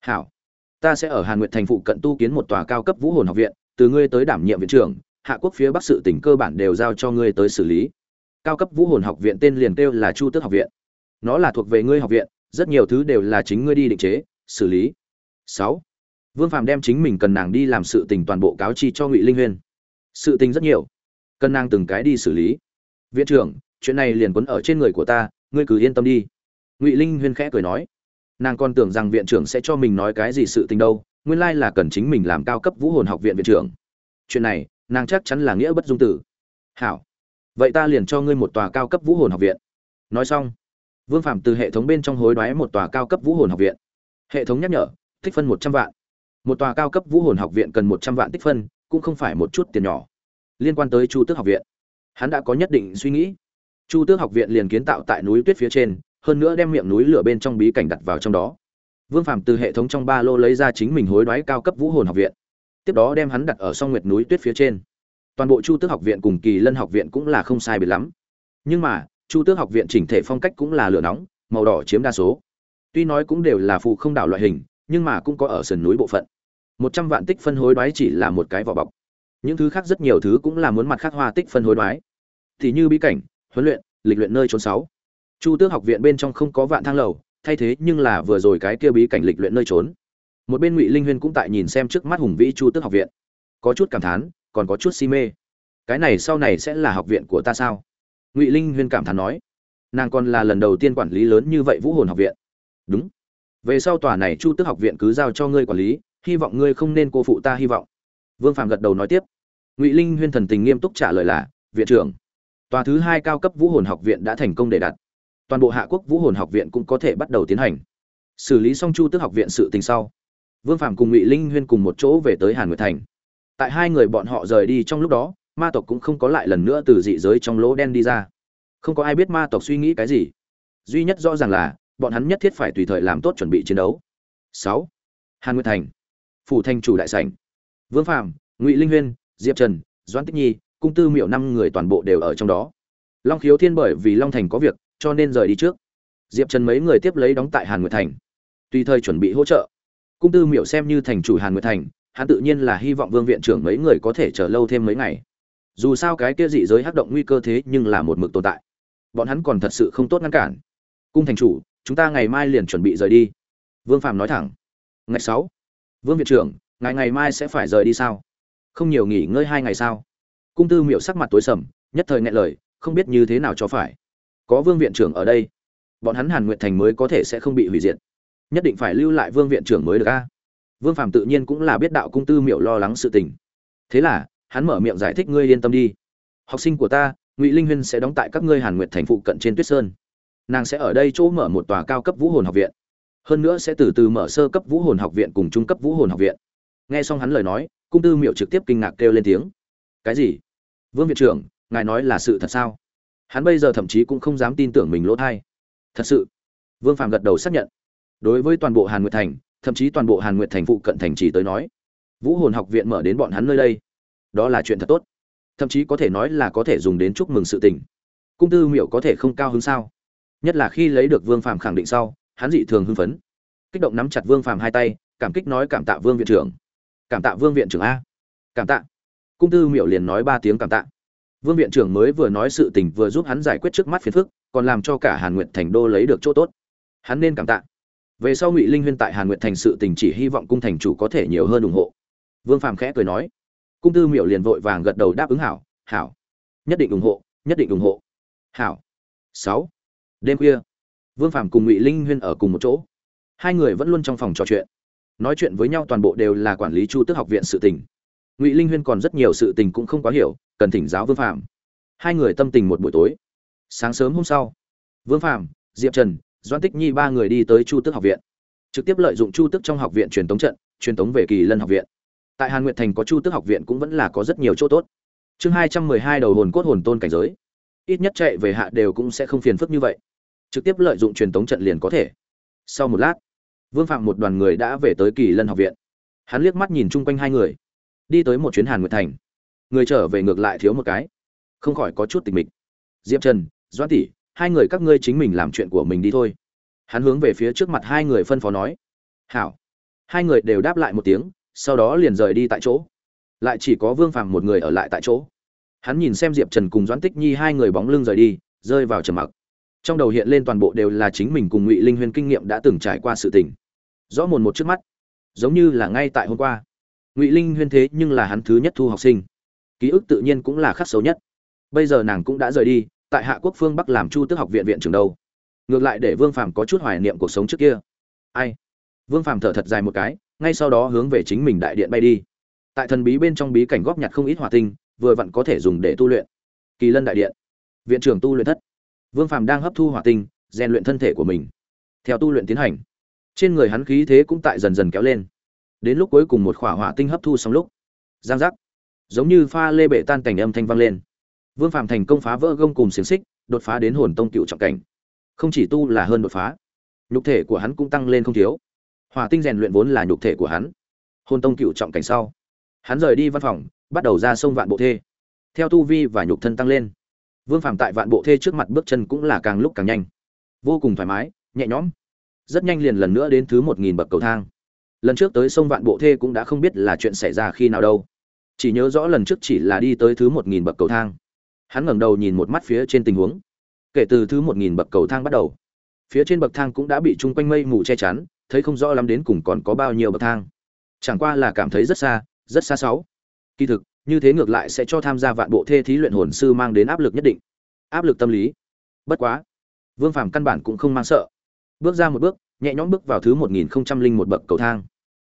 Hảo. Ta sẽ ở hàn nguyệt thành phụ cận tu kiến một tòa cao cấp vũ hồn học viện, từ ngươi tới đảm nhiệm viện trưởng, hạ quốc phía bắc sự tỉnh cơ bản đều giao cho ngươi tới xử lý. Cao cấp vũ hồn học viện tên liền kêu là chu tước học viện. Nó là thuộc về ngươi học viện, rất nhiều thứ đều là chính ngươi đi định chế, xử lý. Sáu. Vương phàm đem chính mình cần nàng đi làm sự tình toàn bộ cáo chi cho ngụy linh huyên. Sự tình rất nhiều cần nàng từng cái đi xử lý. Viện trưởng, chuyện này liền quấn ở trên người của ta, ngươi cứ yên tâm đi. Ngụy linh huyên khẽ cười nói. Nàng còn tưởng rằng viện trưởng sẽ cho mình nói cái gì sự tình đâu, nguyên lai là cần chính mình làm cao cấp vũ hồn học viện viện trưởng. Chuyện này, nàng chắc chắn là nghĩa bất dung tử. Hảo. Vậy ta liền cho ngươi một tòa cao cấp vũ hồn học viện. Nói xong, vương phạm từ hệ thống bên trong hối đoái một tòa cao cấp vũ hồn học viện. Hệ thống nhắc nhở, tích phân một trăm vạn. Một tòa cao cấp vũ hồn học viện cần một trăm vạn tích phân, cũng không phải một chút tiền nhỏ liên quan tới chu tước học viện. Hắn đã có nhất định suy nghĩ. Chu tước học viện liền kiến tạo tại núi tuyết phía trên, hơn nữa đem miệng núi lửa bên trong bí cảnh đặt vào trong đó. Vương phạm từ hệ thống trong ba lô lấy ra chính mình hối đoái cao cấp vũ hồn học viện. Tiếp đó đem hắn đặt ở song nguyệt núi tuyết phía trên. Toàn bộ chu tước học viện cùng kỳ lân học viện cũng là không sai biệt lắm. Nhưng mà, chu tước học viện chỉnh thể phong cách cũng là lửa nóng, màu đỏ chiếm đa số. Tuy nói cũng đều là phụ không đảo loại hình, nhưng mà cũng có ở sườn núi bộ phận. Một trăm vạn tích phân hối đoái chỉ là một cái vỏ bọc những thứ khác rất nhiều thứ cũng là muốn mặt khác hoa tích phân hối đoái. Thì như bí cảnh, huấn luyện, lịch luyện nơi trốn sáu. Chu tước học viện bên trong không có vạn thang lầu, thay thế nhưng là vừa rồi cái kia bí cảnh lịch luyện nơi trốn một bên ngụy linh huyên cũng tại nhìn xem trước mắt hùng vĩ chu tước học viện. Có chút cảm thán, còn có chút si mê. Cái này sau này sẽ là học viện của ta sao? Ngụy linh huyên cảm thán nói. Nàng còn là lần đầu tiên quản lý lớn như vậy vũ hồn học viện. Đúng. Về sau tòa này chu tước học viện cứ giao cho ngươi quản lý, hy vọng ngươi không nên cô phụ ta hy vọng vương phạm gật đầu nói tiếp. Ngụy linh huyên thần tình nghiêm túc trả lời là, viện trưởng, tòa thứ hai cao cấp vũ hồn học viện đã thành công để đặt. Toàn bộ hạ quốc vũ hồn học viện cũng có thể bắt đầu tiến hành. Xử lý xong chu tức học viện sự tình sau. Vương phạm cùng ngụy linh huyên cùng một chỗ về tới hàn nguyệt thành. Tại hai người bọn họ rời đi trong lúc đó, ma tộc cũng không có lại lần nữa từ dị giới trong lỗ đen đi ra. Không có ai biết ma tộc suy nghĩ cái gì. Duy nhất rõ ràng là, bọn hắn nhất thiết phải tùy thời làm tốt chuẩn bị chiến đấu. Sáu, hàn nguyệt thành. Phủ Thanh chủ đại sảnh vương phạm ngụy linh huyên, diệp trần, doãn tích nhi, cung tư miệu năm người toàn bộ đều ở trong đó. Long khiếu thiên bởi vì long thành có việc, cho nên rời đi trước. Diệp trần mấy người tiếp lấy đóng tại hàn nguyệt thành. Tùy thời chuẩn bị hỗ trợ. Cung tư miệu xem như thành chủ hàn nguyệt thành, hắn tự nhiên là hy vọng vương viện trưởng mấy người có thể chờ lâu thêm mấy ngày. Dù sao cái kia dị giới hắc động nguy cơ thế nhưng là một mực tồn tại. Bọn hắn còn thật sự không tốt ngăn cản. Cung thành chủ, chúng ta ngày mai liền chuẩn bị rời đi. Vương phạm nói thẳng. Ngày sáu, vương viện trưởng ngày ngày mai sẽ phải rời đi sao? Không nhiều nghỉ ngơi hai ngày sao? Cung tư miệu sắc mặt tối sầm, nhất thời ngại lời, không biết như thế nào cho phải. Có vương viện trưởng ở đây. Bọn hắn hàn nguyệt thành mới có thể sẽ không bị hủy diệt. Nhất định phải lưu lại vương viện trưởng mới được a. Vương phạm tự nhiên cũng là biết đạo cung tư miệu lo lắng sự tình. Thế là, hắn mở miệng giải thích ngươi yên tâm đi. Học sinh của ta, ngụy linh huyên sẽ đóng tại các ngươi hàn nguyệt thành phụ cận trên tuyết sơn. Nàng sẽ ở đây chỗ mở một tòa cao cấp vũ hồn học viện. Hơn nữa sẽ từ từ mở sơ cấp vũ hồn học viện cùng trung cấp vũ hồn học viện nghe xong hắn lời nói, cung tư miệu trực tiếp kinh ngạc kêu lên tiếng. Cái gì? Vương viện trưởng, ngài nói là sự thật sao? Hắn bây giờ thậm chí cũng không dám tin tưởng mình lỗ thai. Thật sự. Vương phạm gật đầu xác nhận. Đối với toàn bộ hàn nguyệt thành, thậm chí toàn bộ hàn nguyệt thành phụ cận thành chỉ tới nói, vũ hồn học viện mở đến bọn hắn nơi đây, đó là chuyện thật tốt. Thậm chí có thể nói là có thể dùng đến chúc mừng sự tình. Cung tư miệu có thể không cao hứng sao? Nhất là khi lấy được vương Phạm khẳng định sau, hắn dị thường hưng phấn. Kích động nắm chặt vương Phạm hai tay, cảm kích nói cảm tạ vương viện trưởng cảm tạ vương viện trưởng a. Cảm tạ. Cung tư miệu liền nói ba tiếng cảm tạ. Vương viện trưởng mới vừa nói sự tình vừa giúp hắn giải quyết trước mắt phiền phức, còn làm cho cả hàn nguyệt thành đô lấy được chỗ tốt. Hắn nên cảm tạ. Về sau ngụy linh huyên tại hàn nguyệt thành sự tình chỉ hy vọng cung thành chủ có thể nhiều hơn ủng hộ. Vương phàm khẽ cười nói. Cung tư miệu liền vội vàng gật đầu đáp ứng hảo hảo. Nhất định ủng hộ, nhất định ủng hộ. Hảo. Sáu. Đêm khuya, vương phàm cùng ngụy linh huyên ở cùng một chỗ. Hai người vẫn luôn trong phòng trò chuyện nói chuyện với nhau toàn bộ đều là quản lý chu tước học viện sự tình. Ngụy linh huyên còn rất nhiều sự tình cũng không quá hiểu, cần thỉnh giáo vương phạm hai người tâm tình một buổi tối. Sáng sớm hôm sau, vương phạm diệp trần doan tích nhi ba người đi tới chu tước học viện. Trực tiếp lợi dụng chu tước trong học viện truyền tống trận, truyền tống về kỳ lân học viện. Tại hàn nguyệt thành có chu tước học viện cũng vẫn là có rất nhiều chỗ tốt. Chương hai trăm mười hai đầu hồn cốt hồn tôn cảnh giới. Ít nhất chạy về hạ đều cũng sẽ không phiền phức như vậy. Trực tiếp lợi dụng truyền tống trận liền có thể. Sau một lát vương phạm một đoàn người đã về tới kỳ lân học viện. Hắn liếc mắt nhìn chung quanh hai người. Đi tới một chuyến hàn nguyệt thành. Người trở về ngược lại thiếu một cái. Không khỏi có chút tịch mịch. Diệp trần, doãn tỷ, hai người các ngươi chính mình làm chuyện của mình đi thôi. Hắn hướng về phía trước mặt hai người phân phó nói. Hảo. Hai người đều đáp lại một tiếng, sau đó liền rời đi tại chỗ. Lại chỉ có vương phàm một người ở lại tại chỗ. Hắn nhìn xem diệp trần cùng doãn tích nhi hai người bóng lưng rời đi, rơi vào trầm mặc trong đầu hiện lên toàn bộ đều là chính mình cùng ngụy linh huyên kinh nghiệm đã từng trải qua sự tình. Rõ mồn một trước mắt, giống như là ngay tại hôm qua. Ngụy linh huyên thế nhưng là hắn thứ nhất thu học sinh. Ký ức tự nhiên cũng là khắc xấu nhất. Bây giờ nàng cũng đã rời đi, tại hạ quốc phương bắc làm chu tước học viện viện trường đâu. Ngược lại để vương phàm có chút hoài niệm cuộc sống trước kia. Ai? Vương phàm thở thật dài một cái, ngay sau đó hướng về chính mình đại điện bay đi. Tại thần bí bên trong bí cảnh góp nhặt không ít hỏa tinh, vừa vặn có thể dùng để tu luyện. Kỳ lân đại điện. Viện trưởng tu luyện thất vương phàm đang hấp thu hỏa tinh, rèn luyện thân thể của mình. Theo tu luyện tiến hành, trên người hắn khí thế cũng tại dần dần kéo lên. Đến lúc cuối cùng một khỏa hỏa tinh hấp thu xong lúc, giang giác, giống như pha lê bệ tan cảnh âm thanh vang lên. Vương phàm thành công phá vỡ gông cùm xiềng xích, đột phá đến hồn tông cựu trọng cảnh. Không chỉ tu là hơn đột phá, nhục thể của hắn cũng tăng lên không thiếu. Hỏa tinh rèn luyện vốn là nhục thể của hắn. Hồn tông cựu trọng cảnh sau, hắn rời đi văn phòng, bắt đầu ra sông vạn bộ thê. Theo tu vi và nhục thân tăng lên vương phàm tại vạn bộ thê trước mặt bước chân cũng là càng lúc càng nhanh. Vô cùng thoải mái, nhẹ nhõm. Rất nhanh liền lần nữa đến thứ một nghìn bậc cầu thang. Lần trước tới sông vạn bộ thê cũng đã không biết là chuyện xảy ra khi nào đâu. Chỉ nhớ rõ lần trước chỉ là đi tới thứ một nghìn bậc cầu thang. Hắn ngẩng đầu nhìn một mắt phía trên tình huống. Kể từ thứ một nghìn bậc cầu thang bắt đầu, phía trên bậc thang cũng đã bị chung quanh mây mù che chắn, thấy không rõ lắm đến cùng còn có bao nhiêu bậc thang. Chẳng qua là cảm thấy rất xa rất xa sáu. Kỳ thực như thế ngược lại sẽ cho tham gia vạn bộ thê thí luyện hồn sư mang đến áp lực nhất định. Áp lực tâm lý. Bất quá, vương phàm căn bản cũng không mang sợ. Bước ra một bước, nhẹ nhõm bước vào thứ một nghìn không trăm linh một bậc cầu thang.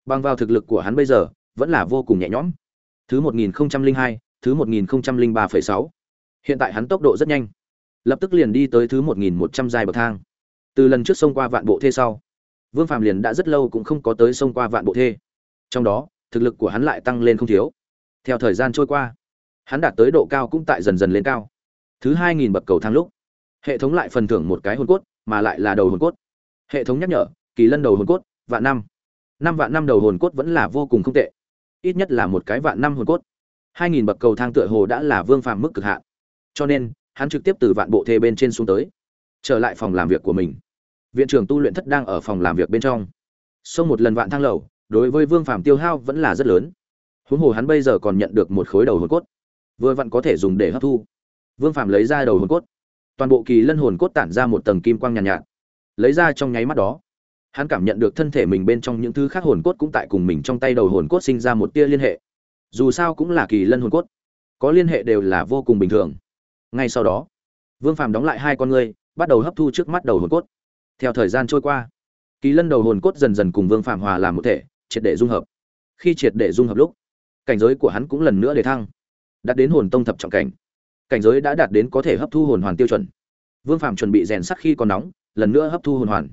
Bằng vào thực lực của hắn bây giờ, vẫn là vô cùng nhẹ nhõm. Thứ một nghìn không trăm linh hai, thứ một nghìn không trăm linh ba phẩy sáu. Hiện tại hắn tốc độ rất nhanh. Lập tức liền đi tới thứ một nghìn một trăm dài bậc thang. Từ lần trước xông qua vạn bộ thê sau, vương phàm liền đã rất lâu cũng không có tới xông qua vạn bộ thê. Trong đó, thực lực của hắn lại tăng lên không thiếu theo thời gian trôi qua, hắn đạt tới độ cao cũng tại dần dần lên cao. Thứ hai nghìn bậc cầu thang lúc, hệ thống lại phần thưởng một cái hồn cốt, mà lại là đầu hồn cốt. Hệ thống nhắc nhở, kỳ lân đầu hồn cốt, vạn năm. Năm vạn năm đầu hồn cốt vẫn là vô cùng không tệ, ít nhất là một cái vạn năm hồn cốt. Hai nghìn bậc cầu thang tựa hồ đã là vương phàm mức cực hạn. Cho nên, hắn trực tiếp từ vạn bộ thê bên trên xuống tới, trở lại phòng làm việc của mình. Viện trưởng tu luyện thất đang ở phòng làm việc bên trong. Sau một lần vạn thang lầu, đối với vương phàm tiêu hao vẫn là rất lớn huống hồ hắn bây giờ còn nhận được một khối đầu hồn cốt. Vừa vặn có thể dùng để hấp thu. Vương phạm lấy ra đầu hồn cốt. Toàn bộ kỳ lân hồn cốt tản ra một tầng kim quang nhàn nhạt, nhạt. Lấy ra trong nháy mắt đó hắn cảm nhận được thân thể mình bên trong những thứ khác hồn cốt cũng tại cùng mình trong tay đầu hồn cốt sinh ra một tia liên hệ. Dù sao cũng là kỳ lân hồn cốt có liên hệ đều là vô cùng bình thường. Ngay sau đó vương phàm đóng lại hai con ngươi bắt đầu hấp thu trước mắt đầu hồn cốt. Theo thời gian trôi qua kỳ lân đầu hồn cốt dần dần cùng vương phàm hòa làm một thể triệt để dung hợp. Khi triệt để dung hợp lúc cảnh giới của hắn cũng lần nữa để thăng, đạt đến hồn tông thập trọng cảnh. Cảnh giới đã đạt đến có thể hấp thu hồn hoàn tiêu chuẩn. Vương phàm chuẩn bị rèn sắc khi còn nóng, lần nữa hấp thu hồn hoàn.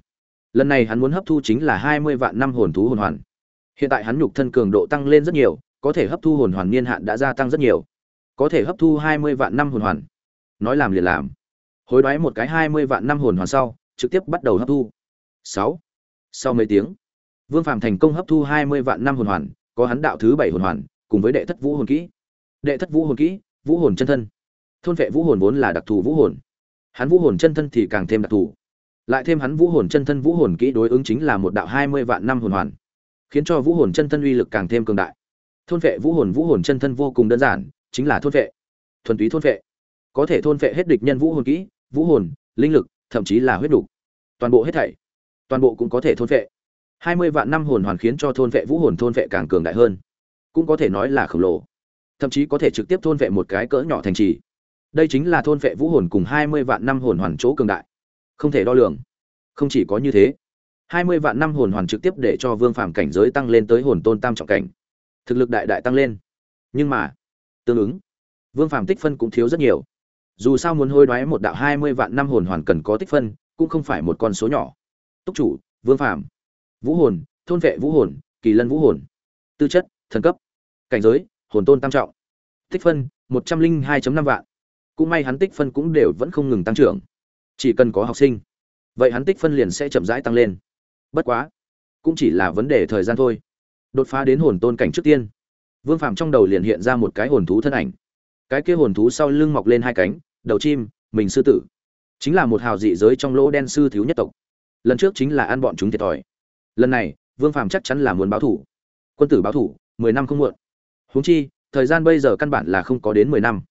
Lần này hắn muốn hấp thu chính là hai mươi vạn năm hồn thú hồn hoàn. Hiện tại hắn nhục thân cường độ tăng lên rất nhiều, có thể hấp thu hồn hoàn niên hạn đã gia tăng rất nhiều. Có thể hấp thu hai mươi vạn năm hồn hoàn. Nói làm liền làm. Hối đoái một cái hai mươi vạn năm hồn hoàn sau, trực tiếp bắt đầu hấp thu. Sáu. Sau mấy tiếng, vương phàm thành công hấp thu hai mươi vạn năm hồn hoàn, có hắn đạo thứ bảy hồn hoàn cùng với đệ thất vũ hồn kỹ đệ thất vũ hồn kỹ vũ hồn chân thân thôn vệ vũ hồn vốn là đặc thù vũ hồn hắn vũ hồn chân thân thì càng thêm đặc thù lại thêm hắn vũ hồn chân thân vũ hồn kỹ đối ứng chính là một đạo hai mươi vạn năm hồn hoàn khiến cho vũ hồn chân thân uy lực càng thêm cường đại thôn vệ vũ hồn vũ hồn chân thân vô cùng đơn giản chính là thôn vệ thuần túy thôn vệ có thể thôn vệ hết địch nhân vũ hồn kỹ vũ hồn linh lực thậm chí là huyết đủ. toàn bộ hết thảy toàn bộ cũng có thể thôn vệ hai mươi vạn năm hồn hoàn khiến cho thôn vệ vũ hồn thôn vệ càng cường đại hơn cũng có thể nói là khổng lồ. Thậm chí có thể trực tiếp thôn vệ một cái cỡ nhỏ thành trì. Đây chính là thôn vệ vũ hồn cùng hai mươi vạn năm hồn hoàn chỗ cường đại. Không thể đo lường. Không chỉ có như thế, hai mươi vạn năm hồn hoàn trực tiếp để cho vương phàm cảnh giới tăng lên tới hồn tôn tam trọng cảnh. Thực lực đại đại tăng lên. Nhưng mà, tương ứng, vương phàm tích phân cũng thiếu rất nhiều. Dù sao muốn hối đoái một đạo hai mươi vạn năm hồn hoàn cần có tích phân, cũng không phải một con số nhỏ. Túc chủ, vương phàm. Vũ hồn, thôn vệ vũ hồn, kỳ lân vũ hồn. Tư chất, thần cấp cảnh giới, hồn tôn tam trọng. Tích phân, một trăm linh hai năm vạn. Cũng may hắn tích phân cũng đều vẫn không ngừng tăng trưởng. Chỉ cần có học sinh, vậy hắn tích phân liền sẽ chậm rãi tăng lên. Bất quá, cũng chỉ là vấn đề thời gian thôi. Đột phá đến hồn tôn cảnh trước tiên, vương phạm trong đầu liền hiện ra một cái hồn thú thân ảnh. Cái kia hồn thú sau lưng mọc lên hai cánh, đầu chim, mình sư tử. Chính là một hào dị giới trong lỗ đen sư thiếu nhất tộc. Lần trước chính là ăn bọn chúng thiệt thòi. Lần này, vương phạm chắc chắn là muốn báo thủ. Quân tử báo thủ, mười năm không muộn huống chi, thời gian bây giờ căn bản là không có đến mười năm.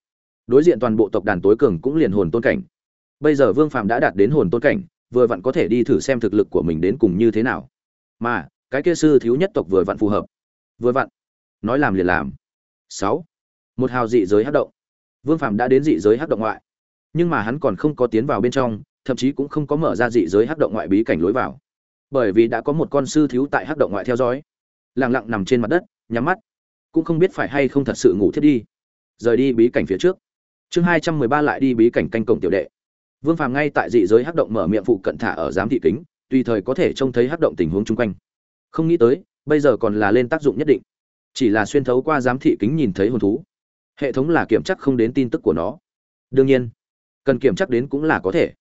Đối diện toàn bộ tộc đàn tối cường cũng liền hồn tôn cảnh. Bây giờ vương phạm đã đạt đến hồn tôn cảnh, vừa vặn có thể đi thử xem thực lực của mình đến cùng như thế nào. Mà, cái kia sư thiếu nhất tộc vừa vặn phù hợp. Vừa vặn. Nói làm liền làm. Sáu. Một hào dị giới hắc động. Vương phạm đã đến dị giới hắc động ngoại. Nhưng mà hắn còn không có tiến vào bên trong, thậm chí cũng không có mở ra dị giới hắc động ngoại bí cảnh lối vào. Bởi vì đã có một con sư thiếu tại hắc động ngoại theo dõi. Lặng lặng nằm trên mặt đất, nhắm mắt cũng không biết phải hay không thật sự ngủ thiết đi. Rời đi bí cảnh phía trước. Chương hai trăm mười ba lại đi bí cảnh canh cổng tiểu đệ. Vương phàm ngay tại dị giới hắc động mở miệng phụ cận thả ở giám thị kính, tùy thời có thể trông thấy hắc động tình huống chung quanh. Không nghĩ tới, bây giờ còn là lên tác dụng nhất định. Chỉ là xuyên thấu qua giám thị kính nhìn thấy hồn thú. Hệ thống là kiểm chắc không đến tin tức của nó. Đương nhiên, cần kiểm chắc đến cũng là có thể.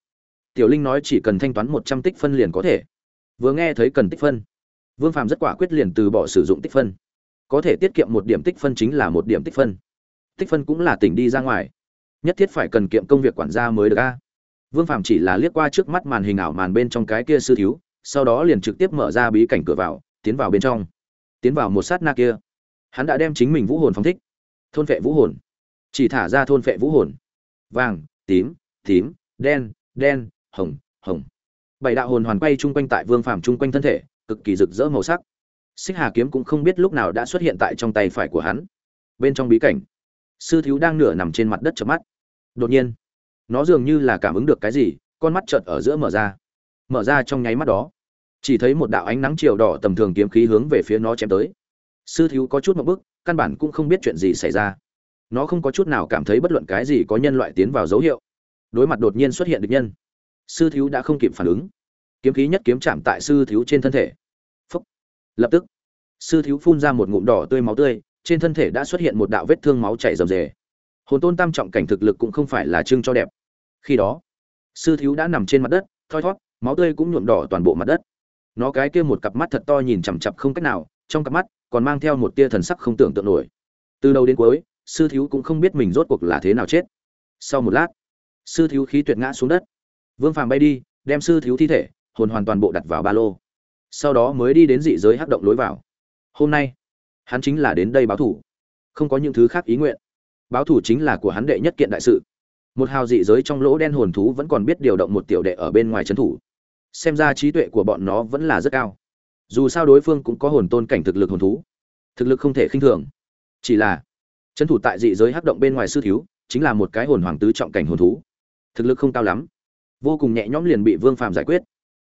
Tiểu linh nói chỉ cần thanh toán một trăm tích phân liền có thể. Vừa nghe thấy cần tích phân, vương phàm rất quả quyết liền từ bỏ sử dụng tích phân có thể tiết kiệm một điểm tích phân chính là một điểm tích phân. Tích phân cũng là tỉnh đi ra ngoài. Nhất thiết phải cần kiệm công việc quản gia mới được a. Vương phạm chỉ là liếc qua trước mắt màn hình ảo màn bên trong cái kia sư thiếu, sau đó liền trực tiếp mở ra bí cảnh cửa vào, tiến vào bên trong. Tiến vào một sát na kia. Hắn đã đem chính mình vũ hồn phóng thích. Thôn phệ vũ hồn. Chỉ thả ra thôn phệ vũ hồn. Vàng, tím tím, đen đen, hồng hồng. Bảy đạo hồn hoàn quay chung quanh tại vương phàm chung quanh thân thể, cực kỳ rực rỡ màu sắc xích hà kiếm cũng không biết lúc nào đã xuất hiện tại trong tay phải của hắn. Bên trong bí cảnh, sư thiếu đang nửa nằm trên mặt đất chợp mắt. Đột nhiên, nó dường như là cảm ứng được cái gì, con mắt chợt ở giữa mở ra. Mở ra trong nháy mắt đó, chỉ thấy một đạo ánh nắng chiều đỏ tầm thường kiếm khí hướng về phía nó chém tới. Sư thiếu có chút một bức, căn bản cũng không biết chuyện gì xảy ra. Nó không có chút nào cảm thấy bất luận cái gì có nhân loại tiến vào dấu hiệu. Đối mặt đột nhiên xuất hiện địch nhân, sư thiếu đã không kịp phản ứng. Kiếm khí nhất kiếm chạm tại sư thiếu trên thân thể lập tức, sư thiếu phun ra một ngụm đỏ tươi máu tươi, trên thân thể đã xuất hiện một đạo vết thương máu chảy rầm rề. Hồn tôn tam trọng cảnh thực lực cũng không phải là trưng cho đẹp. Khi đó, sư thiếu đã nằm trên mặt đất, thoi thót, máu tươi cũng nhuộm đỏ toàn bộ mặt đất. Nó cái kia một cặp mắt thật to nhìn chằm chặp không cách nào, trong cặp mắt còn mang theo một tia thần sắc không tưởng tượng nổi. Từ đầu đến cuối, sư thiếu cũng không biết mình rốt cuộc là thế nào chết. Sau một lát, sư thiếu khí tuyệt ngã xuống đất. Vương phàm bay đi, đem sư thiếu thi thể, hồn hoàn toàn bộ đặt vào ba lô sau đó mới đi đến dị giới hắc động lối vào. Hôm nay, hắn chính là đến đây báo thủ. Không có những thứ khác ý nguyện. Báo thủ chính là của hắn đệ nhất kiện đại sự. Một hào dị giới trong lỗ đen hồn thú vẫn còn biết điều động một tiểu đệ ở bên ngoài trấn thủ. Xem ra trí tuệ của bọn nó vẫn là rất cao. Dù sao đối phương cũng có hồn tôn cảnh thực lực hồn thú. Thực lực không thể khinh thường. Chỉ là, trấn thủ tại dị giới hắc động bên ngoài sư thiếu chính là một cái hồn hoàng tứ trọng cảnh hồn thú. Thực lực không cao lắm. Vô cùng nhẹ nhõm liền bị vương phàm giải quyết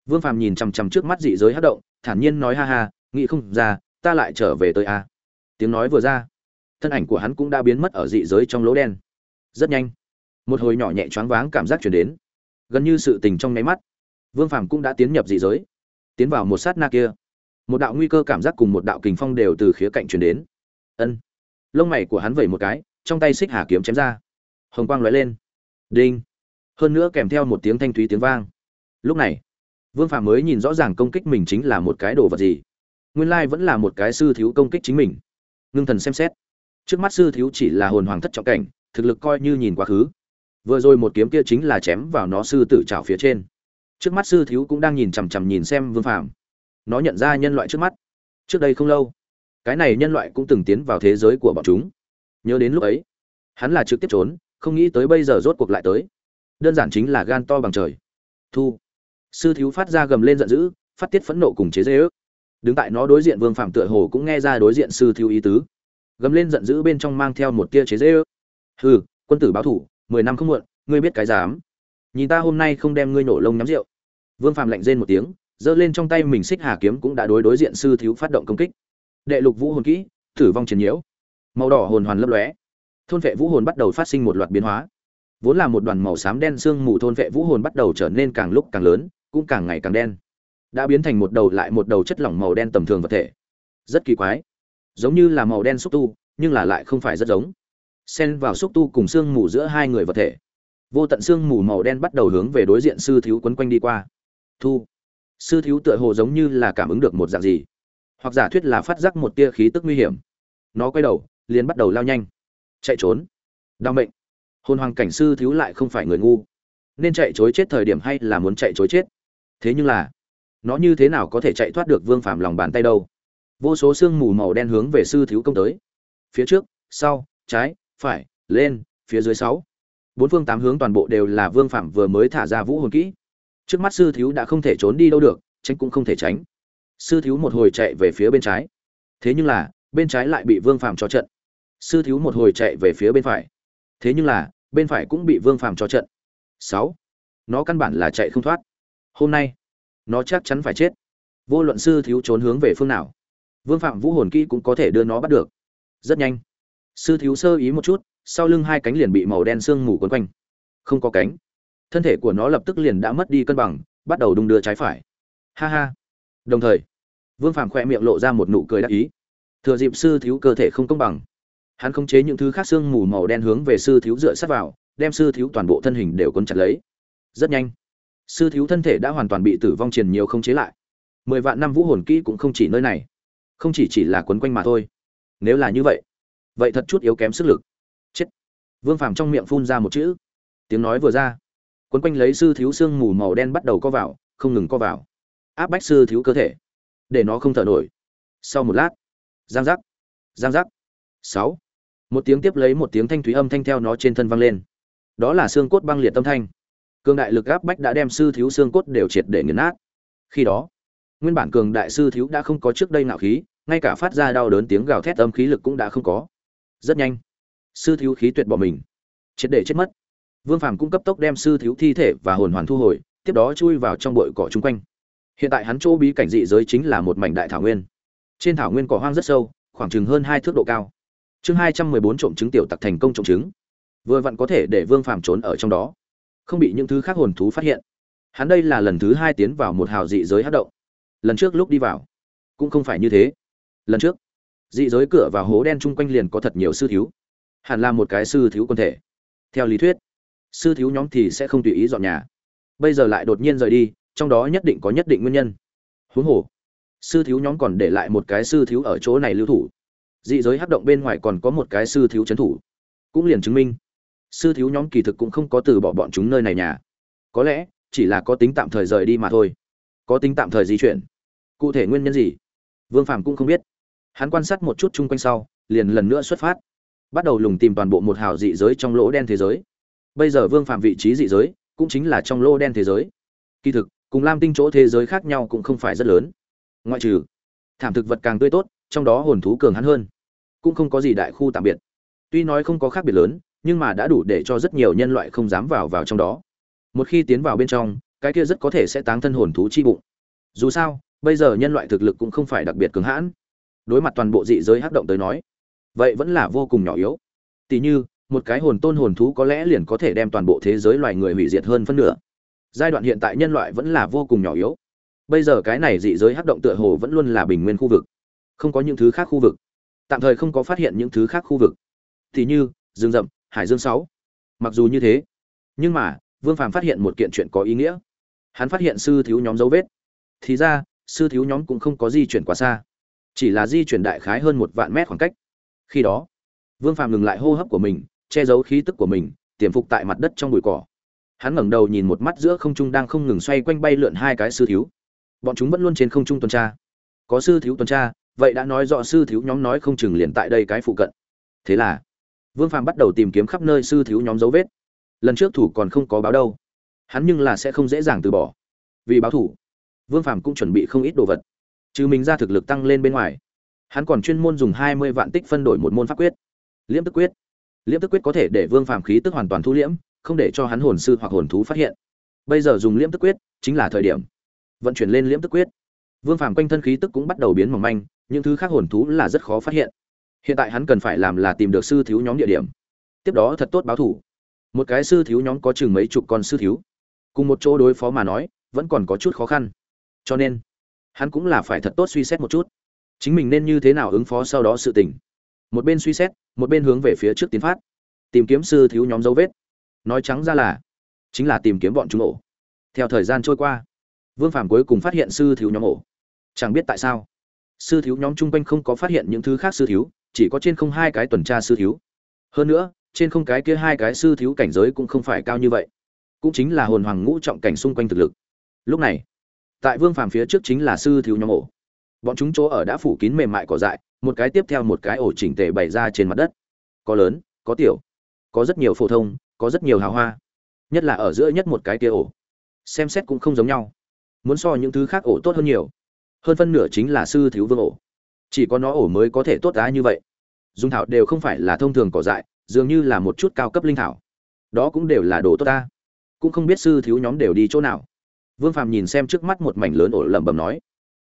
vương phàm nhìn chằm chằm trước mắt dị giới hắc động, thản nhiên nói ha ha, nghĩ không ra, ta lại trở về tới a. Tiếng nói vừa ra, thân ảnh của hắn cũng đã biến mất ở dị giới trong lỗ đen. Rất nhanh, một hồi nhỏ nhẹ choáng váng cảm giác truyền đến. Gần như sự tình trong nháy mắt, vương phàm cũng đã tiến nhập dị giới. Tiến vào một sát na kia, một đạo nguy cơ cảm giác cùng một đạo kình phong đều từ khía cạnh truyền đến. Ân. Lông mày của hắn vẩy một cái, trong tay xích hà kiếm chém ra. Hồng quang lóe lên. Đinh. Hơn nữa kèm theo một tiếng thanh thúy tiếng vang. Lúc này vương phàm mới nhìn rõ ràng công kích mình chính là một cái đồ vật gì. Nguyên lai vẫn là một cái sư thiếu công kích chính mình. Ngưng thần xem xét. Trước mắt sư thiếu chỉ là hồn hoàng thất trọng cảnh, thực lực coi như nhìn quá khứ. Vừa rồi một kiếm kia chính là chém vào nó sư tử trào phía trên. Trước mắt sư thiếu cũng đang nhìn chằm chằm nhìn xem vương phàm. Nó nhận ra nhân loại trước mắt. Trước đây không lâu, cái này nhân loại cũng từng tiến vào thế giới của bọn chúng. Nhớ đến lúc ấy, hắn là trực tiếp trốn, không nghĩ tới bây giờ rốt cuộc lại tới. Đơn giản chính là gan to bằng trời. Thu sư thiếu phát ra gầm lên giận dữ, phát tiết phẫn nộ cùng chế dễ ước đứng tại nó đối diện vương phạm tựa hồ cũng nghe ra đối diện sư thiếu ý tứ. Gầm lên giận dữ bên trong mang theo một tia chế dễ ước hừ, quân tử báo thủ, mười năm không muộn, ngươi biết cái dám. Nhìn ta hôm nay không đem ngươi nổ lông nhắm rượu. Vương phạm lạnh rên một tiếng, giơ lên trong tay mình xích hà kiếm cũng đã đối đối diện sư thiếu phát động công kích. Đệ lục vũ hồn kỹ, thử vong chiến nhiễu. Màu đỏ hồn hoàn lấp lóe. Thôn vệ vũ hồn bắt đầu phát sinh một loạt biến hóa. Vốn là một đoàn màu xám đen sương mù thôn vệ vũ hồn bắt đầu trở nên càng lúc càng lớn cũng càng ngày càng đen. Đã biến thành một đầu lại một đầu chất lỏng màu đen tầm thường vật thể. Rất kỳ quái. Giống như là màu đen xúc tu, nhưng là lại không phải rất giống. Xen vào xúc tu cùng xương mù giữa hai người vật thể. Vô tận xương mù màu đen bắt đầu hướng về đối diện sư thiếu quấn quanh đi qua. Thu. Sư thiếu tựa hồ giống như là cảm ứng được một dạng gì. Hoặc giả thuyết là phát giác một tia khí tức nguy hiểm. Nó quay đầu, liền bắt đầu lao nhanh. Chạy trốn. Đau mệnh. Hôn hoàng cảnh sư thiếu lại không phải người ngu. Nên chạy chối chết thời điểm hay là muốn chạy chối chết? Thế nhưng là, nó như thế nào có thể chạy thoát được vương phàm lòng bàn tay đâu? Vô số sương mù màu đen hướng về sư thiếu công tới. Phía trước, sau, trái, phải, lên, phía dưới sáu. Bốn phương tám hướng toàn bộ đều là vương phạm vừa mới thả ra vũ hồn kỹ. Trước mắt sư thiếu đã không thể trốn đi đâu được, tránh cũng không thể tránh. Sư thiếu một hồi chạy về phía bên trái. Thế nhưng là, bên trái lại bị vương phạm cho trận. Sư thiếu một hồi chạy về phía bên phải. Thế nhưng là, bên phải cũng bị vương phạm cho trận. Sáu. Nó căn bản là chạy không thoát hôm nay nó chắc chắn phải chết. Vô luận sư thiếu trốn hướng về phương nào, vương phạm vũ hồn kỹ cũng có thể đưa nó bắt được. Rất nhanh, sư thiếu sơ ý một chút, sau lưng hai cánh liền bị màu đen sương mù quấn quanh. Không có cánh, thân thể của nó lập tức liền đã mất đi cân bằng, bắt đầu đung đưa trái phải. Ha ha. Đồng thời, vương phạm khỏe miệng lộ ra một nụ cười đắc ý. Thừa dịp sư thiếu cơ thể không công bằng, hắn khống chế những thứ khác xương mù màu đen hướng về sư thiếu dựa sát vào, đem sư thiếu toàn bộ thân hình đều quấn chặt lấy. Rất nhanh sư thiếu thân thể đã hoàn toàn bị tử vong triền nhiều không chế lại. Mười vạn năm vũ hồn kỹ cũng không chỉ nơi này, không chỉ chỉ là quấn quanh mà thôi. Nếu là như vậy vậy thật chút yếu kém sức lực. Chết. Vương phàm trong miệng phun ra một chữ. Tiếng nói vừa ra, quấn quanh lấy sư thiếu xương mù màu đen bắt đầu co vào, không ngừng co vào. Áp bách sư thiếu cơ thể, để nó không thở nổi. Sau một lát, giang giác giang giác. Sáu. Một tiếng tiếp lấy một tiếng thanh thúy âm thanh theo nó trên thân vang lên. Đó là xương cốt băng liệt tâm thanh cường đại lực áp bách đã đem sư thiếu xương cốt đều triệt để nghiền nát. Khi đó, nguyên bản cường đại sư thiếu đã không có trước đây nạo khí, ngay cả phát ra đau đớn tiếng gào thét âm khí lực cũng đã không có. Rất nhanh, sư thiếu khí tuyệt bỏ mình, triệt để chết mất. Vương phàm cũng cấp tốc đem sư thiếu thi thể và hồn hoàn thu hồi, tiếp đó chui vào trong bụi cỏ chung quanh. Hiện tại hắn chỗ bí cảnh dị giới chính là một mảnh đại thảo nguyên. Trên thảo nguyên cỏ hoang rất sâu, khoảng chừng hơn hai thước độ cao. Chương hai trăm mười bốn trộm trứng tiểu tặc thành công trộm trứng. Vừa vặn có thể để vương phàm trốn ở trong đó không bị những thứ khác hồn thú phát hiện. Hắn đây là lần thứ hai tiến vào một hào dị giới hát động. Lần trước lúc đi vào, cũng không phải như thế. Lần trước, dị giới cửa vào hố đen chung quanh liền có thật nhiều sư thiếu. Hẳn là một cái sư thiếu quân thể. Theo lý thuyết, sư thiếu nhóm thì sẽ không tùy ý dọn nhà. Bây giờ lại đột nhiên rời đi, trong đó nhất định có nhất định nguyên nhân. Huống hồ, sư thiếu nhóm còn để lại một cái sư thiếu ở chỗ này lưu thủ. Dị giới hắc động bên ngoài còn có một cái sư thiếu trấn thủ. Cũng liền chứng minh sư thiếu nhóm kỳ thực cũng không có từ bỏ bọn chúng nơi này nhà. Có lẽ, chỉ là có tính tạm thời rời đi mà thôi. Có tính tạm thời di chuyển. Cụ thể nguyên nhân gì? Vương phàm cũng không biết. Hắn quan sát một chút chung quanh sau, liền lần nữa xuất phát. Bắt đầu lùng tìm toàn bộ một hào dị giới trong lỗ đen thế giới. Bây giờ vương phạm vị trí dị giới cũng chính là trong lỗ đen thế giới. Kỳ thực, cùng lam tinh chỗ thế giới khác nhau cũng không phải rất lớn. Ngoại trừ, thảm thực vật càng tươi tốt, trong đó hồn thú cường hắn hơn. Cũng không có gì đại khu tạm biệt. Tuy nói không có khác biệt lớn nhưng mà đã đủ để cho rất nhiều nhân loại không dám vào vào trong đó. Một khi tiến vào bên trong, cái kia rất có thể sẽ táng thân hồn thú chi bụng. Dù sao, bây giờ nhân loại thực lực cũng không phải đặc biệt cứng hãn. Đối mặt toàn bộ dị giới hắc động tới nói, vậy vẫn là vô cùng nhỏ yếu. Tỷ như, một cái hồn tôn hồn thú có lẽ liền có thể đem toàn bộ thế giới loài người hủy diệt hơn phân nửa. Giai đoạn hiện tại nhân loại vẫn là vô cùng nhỏ yếu. Bây giờ cái này dị giới hắc động tựa hồ vẫn luôn là bình nguyên khu vực. Không có những thứ khác khu vực. Tạm thời không có phát hiện những thứ khác khu vực. Thì như, rừng rậm hải dương sáu. Mặc dù như thế, nhưng mà, vương phàm phát hiện một kiện chuyện có ý nghĩa. Hắn phát hiện sư thiếu nhóm dấu vết. Thì ra, sư thiếu nhóm cũng không có di chuyển quá xa. Chỉ là di chuyển đại khái hơn một vạn mét khoảng cách. Khi đó, vương phàm ngừng lại hô hấp của mình, che giấu khí tức của mình, tiềm phục tại mặt đất trong bụi cỏ. Hắn ngẩng đầu nhìn một mắt giữa không trung đang không ngừng xoay quanh bay lượn hai cái sư thiếu. Bọn chúng vẫn luôn trên không trung tuần tra. Có sư thiếu tuần tra, vậy đã nói rõ sư thiếu nhóm nói không chừng liền tại đây cái phụ cận. Thế là vương phàm bắt đầu tìm kiếm khắp nơi sư thiếu nhóm dấu vết. Lần trước thủ còn không có báo đâu. Hắn nhưng là sẽ không dễ dàng từ bỏ. Vì báo thủ, vương phàm cũng chuẩn bị không ít đồ vật. Trừ mình ra thực lực tăng lên bên ngoài, hắn còn chuyên môn dùng hai mươi vạn tích phân đổi một môn pháp quyết. Liễm tức quyết. Liễm tức quyết có thể để vương phàm khí tức hoàn toàn thu liễm, không để cho hắn hồn sư hoặc hồn thú phát hiện. Bây giờ dùng liễm tức quyết chính là thời điểm. Vận chuyển lên liễm tức quyết. Vương phàm quanh thân khí tức cũng bắt đầu biến mỏng manh, những thứ khác hồn thú là rất khó phát hiện hiện tại hắn cần phải làm là tìm được sư thiếu nhóm địa điểm. Tiếp đó thật tốt báo thủ. Một cái sư thiếu nhóm có chừng mấy chục con sư thiếu. Cùng một chỗ đối phó mà nói, vẫn còn có chút khó khăn. Cho nên, hắn cũng là phải thật tốt suy xét một chút. Chính mình nên như thế nào ứng phó sau đó sự tình. Một bên suy xét, một bên hướng về phía trước tiến phát. Tìm kiếm sư thiếu nhóm dấu vết. Nói trắng ra là, chính là tìm kiếm bọn chúng ổ. Theo thời gian trôi qua, vương phàm cuối cùng phát hiện sư thiếu nhóm ổ. Chẳng biết tại sao, sư thiếu nhóm chung quanh không có phát hiện những thứ khác sư thiếu chỉ có trên không hai cái tuần tra sư thiếu. Hơn nữa, trên không cái kia hai cái sư thiếu cảnh giới cũng không phải cao như vậy. Cũng chính là hồn hoàng ngũ trọng cảnh xung quanh thực lực. Lúc này, tại vương phàm phía trước chính là sư thiếu nhóm ổ. Bọn chúng chỗ ở đã phủ kín mềm mại cỏ dại, một cái tiếp theo một cái ổ chỉnh tề bày ra trên mặt đất. Có lớn, có tiểu, có rất nhiều phổ thông, có rất nhiều hào hoa. Nhất là ở giữa nhất một cái kia ổ. Xem xét cũng không giống nhau. Muốn so những thứ khác ổ tốt hơn nhiều. Hơn phân nửa chính là sư thiếu vương ổ. Chỉ có nó ổ mới có thể tốt đá như vậy dung thảo đều không phải là thông thường cỏ dại, dường như là một chút cao cấp linh thảo. Đó cũng đều là đồ tốt ta. Cũng không biết sư thiếu nhóm đều đi chỗ nào. Vương phàm nhìn xem trước mắt một mảnh lớn ổ lẩm bẩm nói,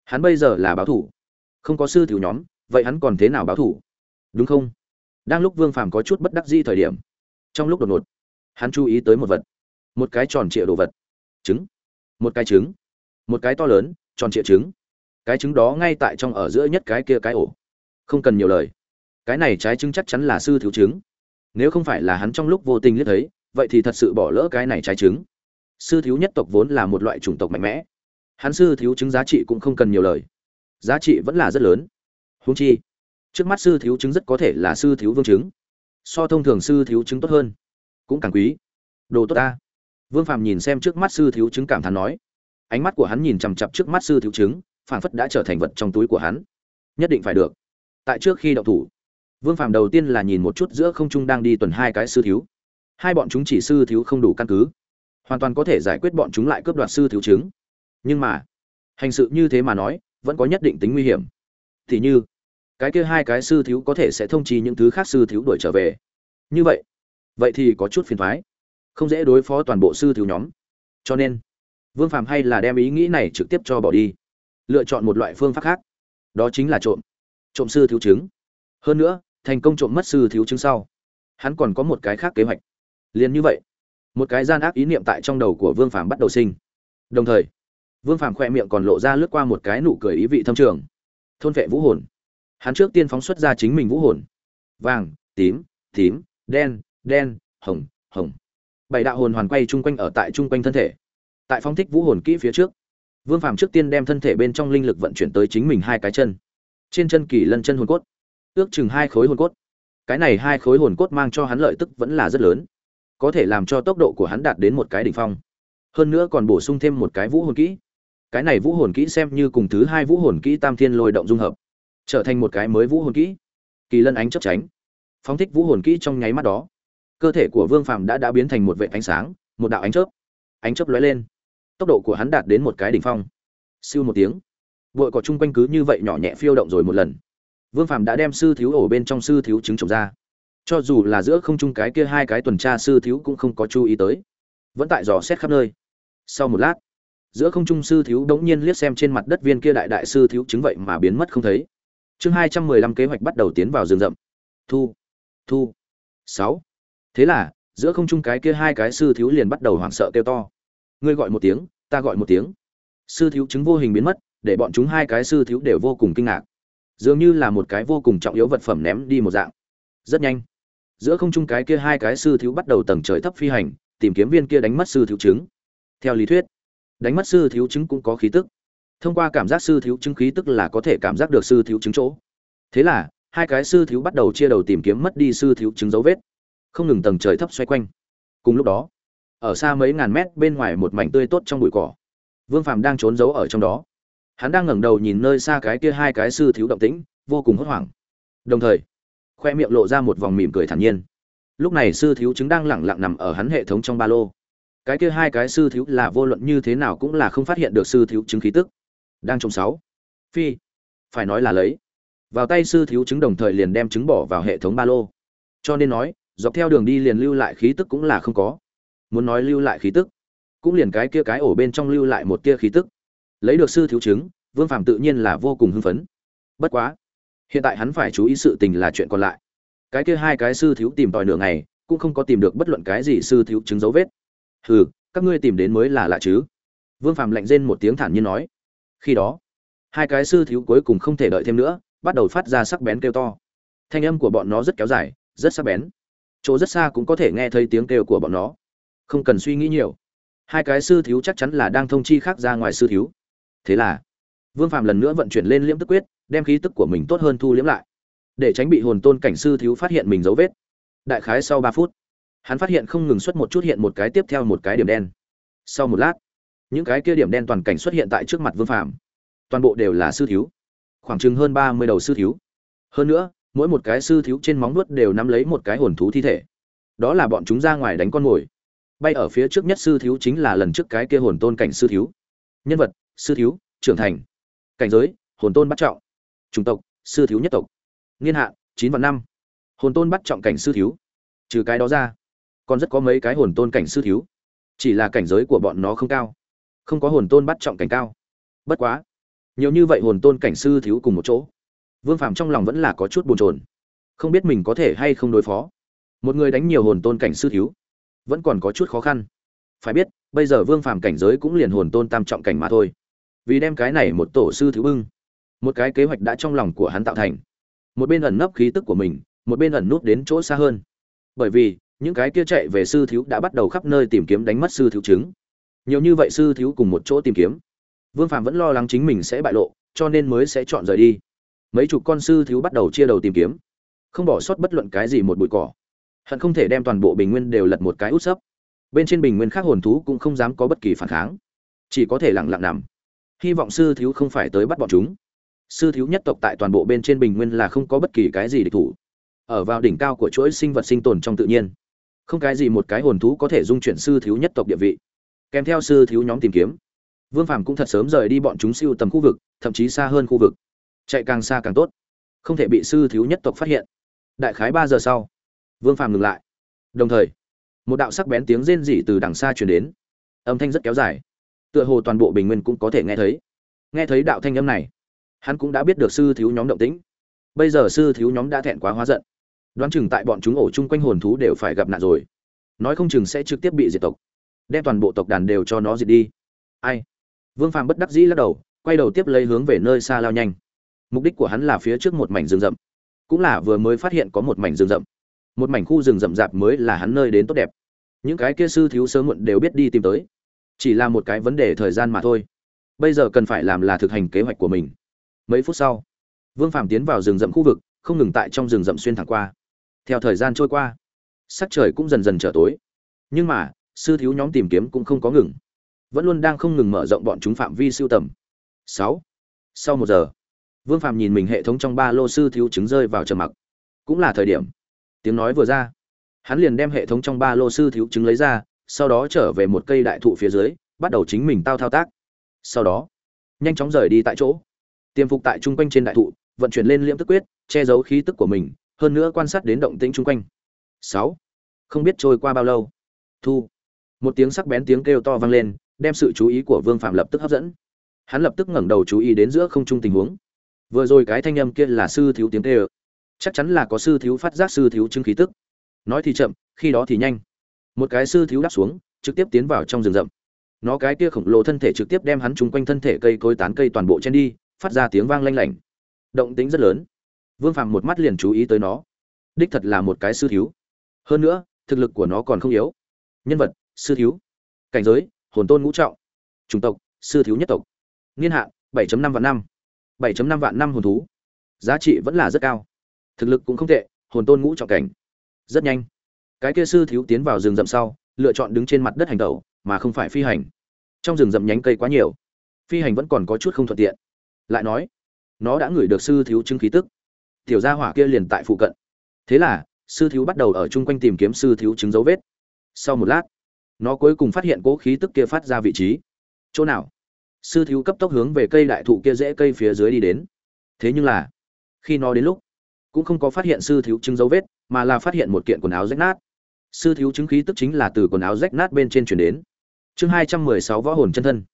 hắn bây giờ là báo thủ. Không có sư thiếu nhóm, vậy hắn còn thế nào báo thủ? Đúng không? Đang lúc vương phàm có chút bất đắc di thời điểm, trong lúc đột ngột, hắn chú ý tới một vật. Một cái tròn trịa đồ vật. Trứng. Một cái trứng. Một cái to lớn, tròn trịa trứng. Cái trứng đó ngay tại trong ở giữa nhất cái kia cái ổ. Không cần nhiều lời cái này trái trứng chắc chắn là sư thiếu trứng. Nếu không phải là hắn trong lúc vô tình liếc thấy, vậy thì thật sự bỏ lỡ cái này trái trứng. Sư thiếu nhất tộc vốn là một loại chủng tộc mạnh mẽ. Hắn sư thiếu trứng giá trị cũng không cần nhiều lời. Giá trị vẫn là rất lớn. Húng chi, trước mắt sư thiếu trứng rất có thể là sư thiếu vương trứng. So thông thường sư thiếu trứng tốt hơn. Cũng càng quý. Đồ tốt ta. Vương phàm nhìn xem trước mắt sư thiếu trứng cảm thán nói. Ánh mắt của hắn nhìn chằm chặp trước mắt sư thiếu trứng phản phất đã trở thành vật trong túi của hắn. Nhất định phải được. Tại trước khi đậu thủ vương phàm đầu tiên là nhìn một chút giữa không trung đang đi tuần hai cái sư thiếu. Hai bọn chúng chỉ sư thiếu không đủ căn cứ, hoàn toàn có thể giải quyết bọn chúng lại cướp đoạt sư thiếu chứng. Nhưng mà, hành sự như thế mà nói, vẫn có nhất định tính nguy hiểm. Thì như, cái kia hai cái sư thiếu có thể sẽ thông trì những thứ khác sư thiếu đuổi trở về. Như vậy vậy thì có chút phiền thoái. Không dễ đối phó toàn bộ sư thiếu nhóm. Cho nên, vương phàm hay là đem ý nghĩ này trực tiếp cho bỏ đi. Lựa chọn một loại phương pháp khác. Đó chính là trộm. Trộm sư thiếu chứng. Hơn nữa thành công trộm mất sư thiếu chứng sau. Hắn còn có một cái khác kế hoạch. Liền như vậy, một cái gian ác ý niệm tại trong đầu của vương phàm bắt đầu sinh. Đồng thời, vương phàm khoe miệng còn lộ ra lướt qua một cái nụ cười ý vị thâm trường. Thôn vệ vũ hồn. Hắn trước tiên phóng xuất ra chính mình vũ hồn. Vàng, tím tím, đen đen, hồng hồng. Bảy đạo hồn hoàn quay chung quanh ở tại chung quanh thân thể. Tại phóng thích vũ hồn kỹ phía trước, vương phàm trước tiên đem thân thể bên trong linh lực vận chuyển tới chính mình hai cái chân. Trên chân kỳ lân chân hồn cốt ước chừng hai khối hồn cốt. Cái này hai khối hồn cốt mang cho hắn lợi tức vẫn là rất lớn. Có thể làm cho tốc độ của hắn đạt đến một cái đỉnh phong. Hơn nữa còn bổ sung thêm một cái vũ hồn kỹ. Cái này vũ hồn kỹ xem như cùng thứ hai vũ hồn kỹ tam thiên lôi động dung hợp, trở thành một cái mới vũ hồn kỹ. Kỳ lân ánh chấp tránh. Phóng thích vũ hồn kỹ trong nháy mắt đó, cơ thể của vương phàm đã đã biến thành một vệ ánh sáng, một đạo ánh chớp. Ánh chớp lóe lên. Tốc độ của hắn đạt đến một cái đỉnh phong. Siêu một tiếng. Vội có chung quanh cứ như vậy nhỏ nhẹ phiêu động rồi một lần vương phàm đã đem sư thiếu ổ bên trong sư thiếu trứng trồng ra. Cho dù là giữa không trung cái kia hai cái tuần tra sư thiếu cũng không có chú ý tới. Vẫn tại dò xét khắp nơi. Sau một lát, giữa không trung sư thiếu đống nhiên liếc xem trên mặt đất viên kia đại đại sư thiếu chứng vậy mà biến mất không thấy. Chương hai trăm mười lăm kế hoạch bắt đầu tiến vào rừng rậm. Thu thu, sáu. Thế là, giữa không trung cái kia hai cái sư thiếu liền bắt đầu hoảng sợ kêu to. Ngươi gọi một tiếng, ta gọi một tiếng. Sư thiếu chứng vô hình biến mất, để bọn chúng hai cái sư thiếu đều vô cùng kinh ngạc dường như là một cái vô cùng trọng yếu vật phẩm ném đi một dạng. Rất nhanh, giữa không trung cái kia hai cái sư thiếu bắt đầu tầng trời thấp phi hành, tìm kiếm viên kia đánh mất sư thiếu chứng. Theo lý thuyết, đánh mất sư thiếu chứng cũng có khí tức. Thông qua cảm giác sư thiếu chứng khí tức là có thể cảm giác được sư thiếu chứng chỗ. Thế là, hai cái sư thiếu bắt đầu chia đầu tìm kiếm mất đi sư thiếu chứng dấu vết. Không ngừng tầng trời thấp xoay quanh. Cùng lúc đó, ở xa mấy ngàn mét bên ngoài một mảnh tươi tốt trong bụi cỏ, vương phạm đang trốn giấu ở trong đó hắn đang ngẩng đầu nhìn nơi xa cái kia hai cái sư thiếu động tĩnh, vô cùng hốt hoảng. Đồng thời, khoe miệng lộ ra một vòng mỉm cười thản nhiên. Lúc này sư thiếu chứng đang lẳng lặng nằm ở hắn hệ thống trong ba lô. Cái kia hai cái sư thiếu là vô luận như thế nào cũng là không phát hiện được sư thiếu chứng khí tức. Đang trong sáu. Phi. Phải nói là lấy. Vào tay sư thiếu chứng đồng thời liền đem chứng bỏ vào hệ thống ba lô. Cho nên nói, dọc theo đường đi liền lưu lại khí tức cũng là không có. Muốn nói lưu lại khí tức, cũng liền cái kia cái ổ bên trong lưu lại một tia khí tức lấy được sư thiếu chứng, vương phạm tự nhiên là vô cùng hưng phấn. Bất quá, hiện tại hắn phải chú ý sự tình là chuyện còn lại. Cái kia hai cái sư thiếu tìm tòi nửa ngày, cũng không có tìm được bất luận cái gì sư thiếu chứng dấu vết. Hừ, các ngươi tìm đến mới là lạ chứ? Vương phạm lạnh rên một tiếng thản nhiên nói. Khi đó, hai cái sư thiếu cuối cùng không thể đợi thêm nữa, bắt đầu phát ra sắc bén kêu to. Thanh âm của bọn nó rất kéo dài, rất sắc bén. Chỗ rất xa cũng có thể nghe thấy tiếng kêu của bọn nó. Không cần suy nghĩ nhiều. Hai cái sư thiếu chắc chắn là đang thông chi khác ra ngoài sư thiếu thế là, vương phạm lần nữa vận chuyển lên liễm tức quyết, đem khí tức của mình tốt hơn thu liễm lại. Để tránh bị hồn tôn cảnh sư thiếu phát hiện mình dấu vết. Đại khái sau ba phút, hắn phát hiện không ngừng xuất một chút hiện một cái tiếp theo một cái điểm đen. Sau một lát, những cái kia điểm đen toàn cảnh xuất hiện tại trước mặt vương phạm toàn bộ đều là sư thiếu. Khoảng chừng hơn ba mươi đầu sư thiếu. Hơn nữa, mỗi một cái sư thiếu trên móng nuốt đều nắm lấy một cái hồn thú thi thể. Đó là bọn chúng ra ngoài đánh con mồi. Bay ở phía trước nhất sư thiếu chính là lần trước cái kia hồn tôn cảnh sư thiếu. Nhân vật sư thiếu, trưởng thành. Cảnh giới, hồn tôn bắt trọng. Chủng tộc, sư thiếu nhất tộc. Niên hạn, chín và năm. Hồn tôn bắt trọng cảnh sư thiếu. Trừ cái đó ra, còn rất có mấy cái hồn tôn cảnh sư thiếu. Chỉ là cảnh giới của bọn nó không cao. Không có hồn tôn bắt trọng cảnh cao. Bất quá, nhiều như vậy hồn tôn cảnh sư thiếu cùng một chỗ, vương phạm trong lòng vẫn là có chút bồn chồn. Không biết mình có thể hay không đối phó. Một người đánh nhiều hồn tôn cảnh sư thiếu, vẫn còn có chút khó khăn. Phải biết, bây giờ vương phàm cảnh giới cũng liền hồn tôn tam trọng cảnh mà thôi vì đem cái này một tổ sư thứ bưng. Một cái kế hoạch đã trong lòng của hắn tạo thành. Một bên ẩn nấp khí tức của mình, một bên ẩn nút đến chỗ xa hơn. Bởi vì, những cái kia chạy về sư thiếu đã bắt đầu khắp nơi tìm kiếm đánh mất sư thiếu chứng. Nhiều như vậy sư thiếu cùng một chỗ tìm kiếm. Vương phạm vẫn lo lắng chính mình sẽ bại lộ, cho nên mới sẽ chọn rời đi. Mấy chục con sư thiếu bắt đầu chia đầu tìm kiếm. Không bỏ sót bất luận cái gì một bụi cỏ. Hận không thể đem toàn bộ bình nguyên đều lật một cái út sấp. Bên trên bình nguyên khác hồn thú cũng không dám có bất kỳ phản kháng. Chỉ có thể lẳng lặng nằm hy vọng sư thiếu không phải tới bắt bọn chúng. Sư thiếu nhất tộc tại toàn bộ bên trên bình nguyên là không có bất kỳ cái gì địch thủ. Ở vào đỉnh cao của chuỗi sinh vật sinh tồn trong tự nhiên. Không cái gì một cái hồn thú có thể dung chuyển sư thiếu nhất tộc địa vị. Kèm theo sư thiếu nhóm tìm kiếm. Vương phàm cũng thật sớm rời đi bọn chúng siêu tầm khu vực, thậm chí xa hơn khu vực. Chạy càng xa càng tốt. Không thể bị sư thiếu nhất tộc phát hiện. Đại khái ba giờ sau, vương phàm ngừng lại. Đồng thời, một đạo sắc bén tiếng rên rỉ từ đằng xa truyền đến. Âm thanh rất kéo dài tựa hồ toàn bộ bình nguyên cũng có thể nghe thấy. Nghe thấy đạo thanh âm này, hắn cũng đã biết được sư thiếu nhóm động tĩnh. Bây giờ sư thiếu nhóm đã thẹn quá hóa giận. Đoán chừng tại bọn chúng ổ chung quanh hồn thú đều phải gặp nạn rồi. Nói không chừng sẽ trực tiếp bị diệt tộc, đem toàn bộ tộc đàn đều cho nó diệt đi. Ai? Vương phàm bất đắc dĩ lắc đầu, quay đầu tiếp lấy hướng về nơi xa lao nhanh. Mục đích của hắn là phía trước một mảnh rừng rậm. Cũng là vừa mới phát hiện có một mảnh rừng rậm. Một mảnh khu rừng rậm rạp mới là hắn nơi đến tốt đẹp. Những cái kia sư thiếu sớm muộn đều biết đi tìm tới chỉ là một cái vấn đề thời gian mà thôi. Bây giờ cần phải làm là thực hành kế hoạch của mình. Mấy phút sau, vương phạm tiến vào rừng rậm khu vực, không ngừng tại trong rừng rậm xuyên thẳng qua. Theo thời gian trôi qua, sắc trời cũng dần dần trở tối. Nhưng mà, sư thiếu nhóm tìm kiếm cũng không có ngừng. Vẫn luôn đang không ngừng mở rộng bọn chúng phạm vi siêu tầm. Sáu, sau một giờ, vương phạm nhìn mình hệ thống trong ba lô sư thiếu chứng rơi vào trầm mặc. Cũng là thời điểm. Tiếng nói vừa ra, hắn liền đem hệ thống trong ba lô sư thiếu chứng lấy ra sau đó trở về một cây đại thụ phía dưới, bắt đầu chính mình tao thao tác. Sau đó, nhanh chóng rời đi tại chỗ. Tiêm phục tại chung quanh trên đại thụ, vận chuyển lên liễm tức quyết, che giấu khí tức của mình, hơn nữa quan sát đến động tĩnh chung quanh. Sáu, không biết trôi qua bao lâu. Thu, một tiếng sắc bén tiếng kêu to vang lên, đem sự chú ý của vương phạm lập tức hấp dẫn. Hắn lập tức ngẩng đầu chú ý đến giữa không trung tình huống. Vừa rồi cái thanh âm kia là sư thiếu tiếng kêu. Chắc chắn là có sư thiếu phát giác sư thiếu chứng khí tức. Nói thì chậm, khi đó thì nhanh một cái sư thiếu đáp xuống, trực tiếp tiến vào trong rừng rậm. Nó cái kia khổng lồ thân thể trực tiếp đem hắn chung quanh thân thể cây cối tán cây toàn bộ chen đi, phát ra tiếng vang lanh lảnh. Động tính rất lớn. Vương phạm một mắt liền chú ý tới nó. Đích thật là một cái sư thiếu. Hơn nữa, thực lực của nó còn không yếu. Nhân vật, sư thiếu. Cảnh giới, hồn tôn ngũ trọng. Chủng tộc, sư thiếu nhất tộc. Niên hạn 7.5 vạn năm. 7.5 vạn năm hồn thú. Giá trị vẫn là rất cao. Thực lực cũng không tệ, hồn tôn ngũ trọng cảnh. Rất nhanh cái kia sư thiếu tiến vào rừng rậm sau, lựa chọn đứng trên mặt đất hành tẩu, mà không phải phi hành. Trong rừng rậm nhánh cây quá nhiều, phi hành vẫn còn có chút không thuận tiện. Lại nói, nó đã ngửi được sư thiếu chứng khí tức. Tiểu gia hỏa kia liền tại phụ cận. Thế là, sư thiếu bắt đầu ở chung quanh tìm kiếm sư thiếu chứng dấu vết. Sau một lát, nó cuối cùng phát hiện cố khí tức kia phát ra vị trí. Chỗ nào? Sư thiếu cấp tốc hướng về cây đại thụ kia rễ cây phía dưới đi đến. Thế nhưng là, khi nó đến lúc, cũng không có phát hiện sư thiếu chứng dấu vết, mà là phát hiện một kiện quần áo rách nát sư thiếu chứng khí tức chính là từ quần áo rách nát bên trên chuyển đến. Chương hai trăm mười sáu võ hồn chân thân.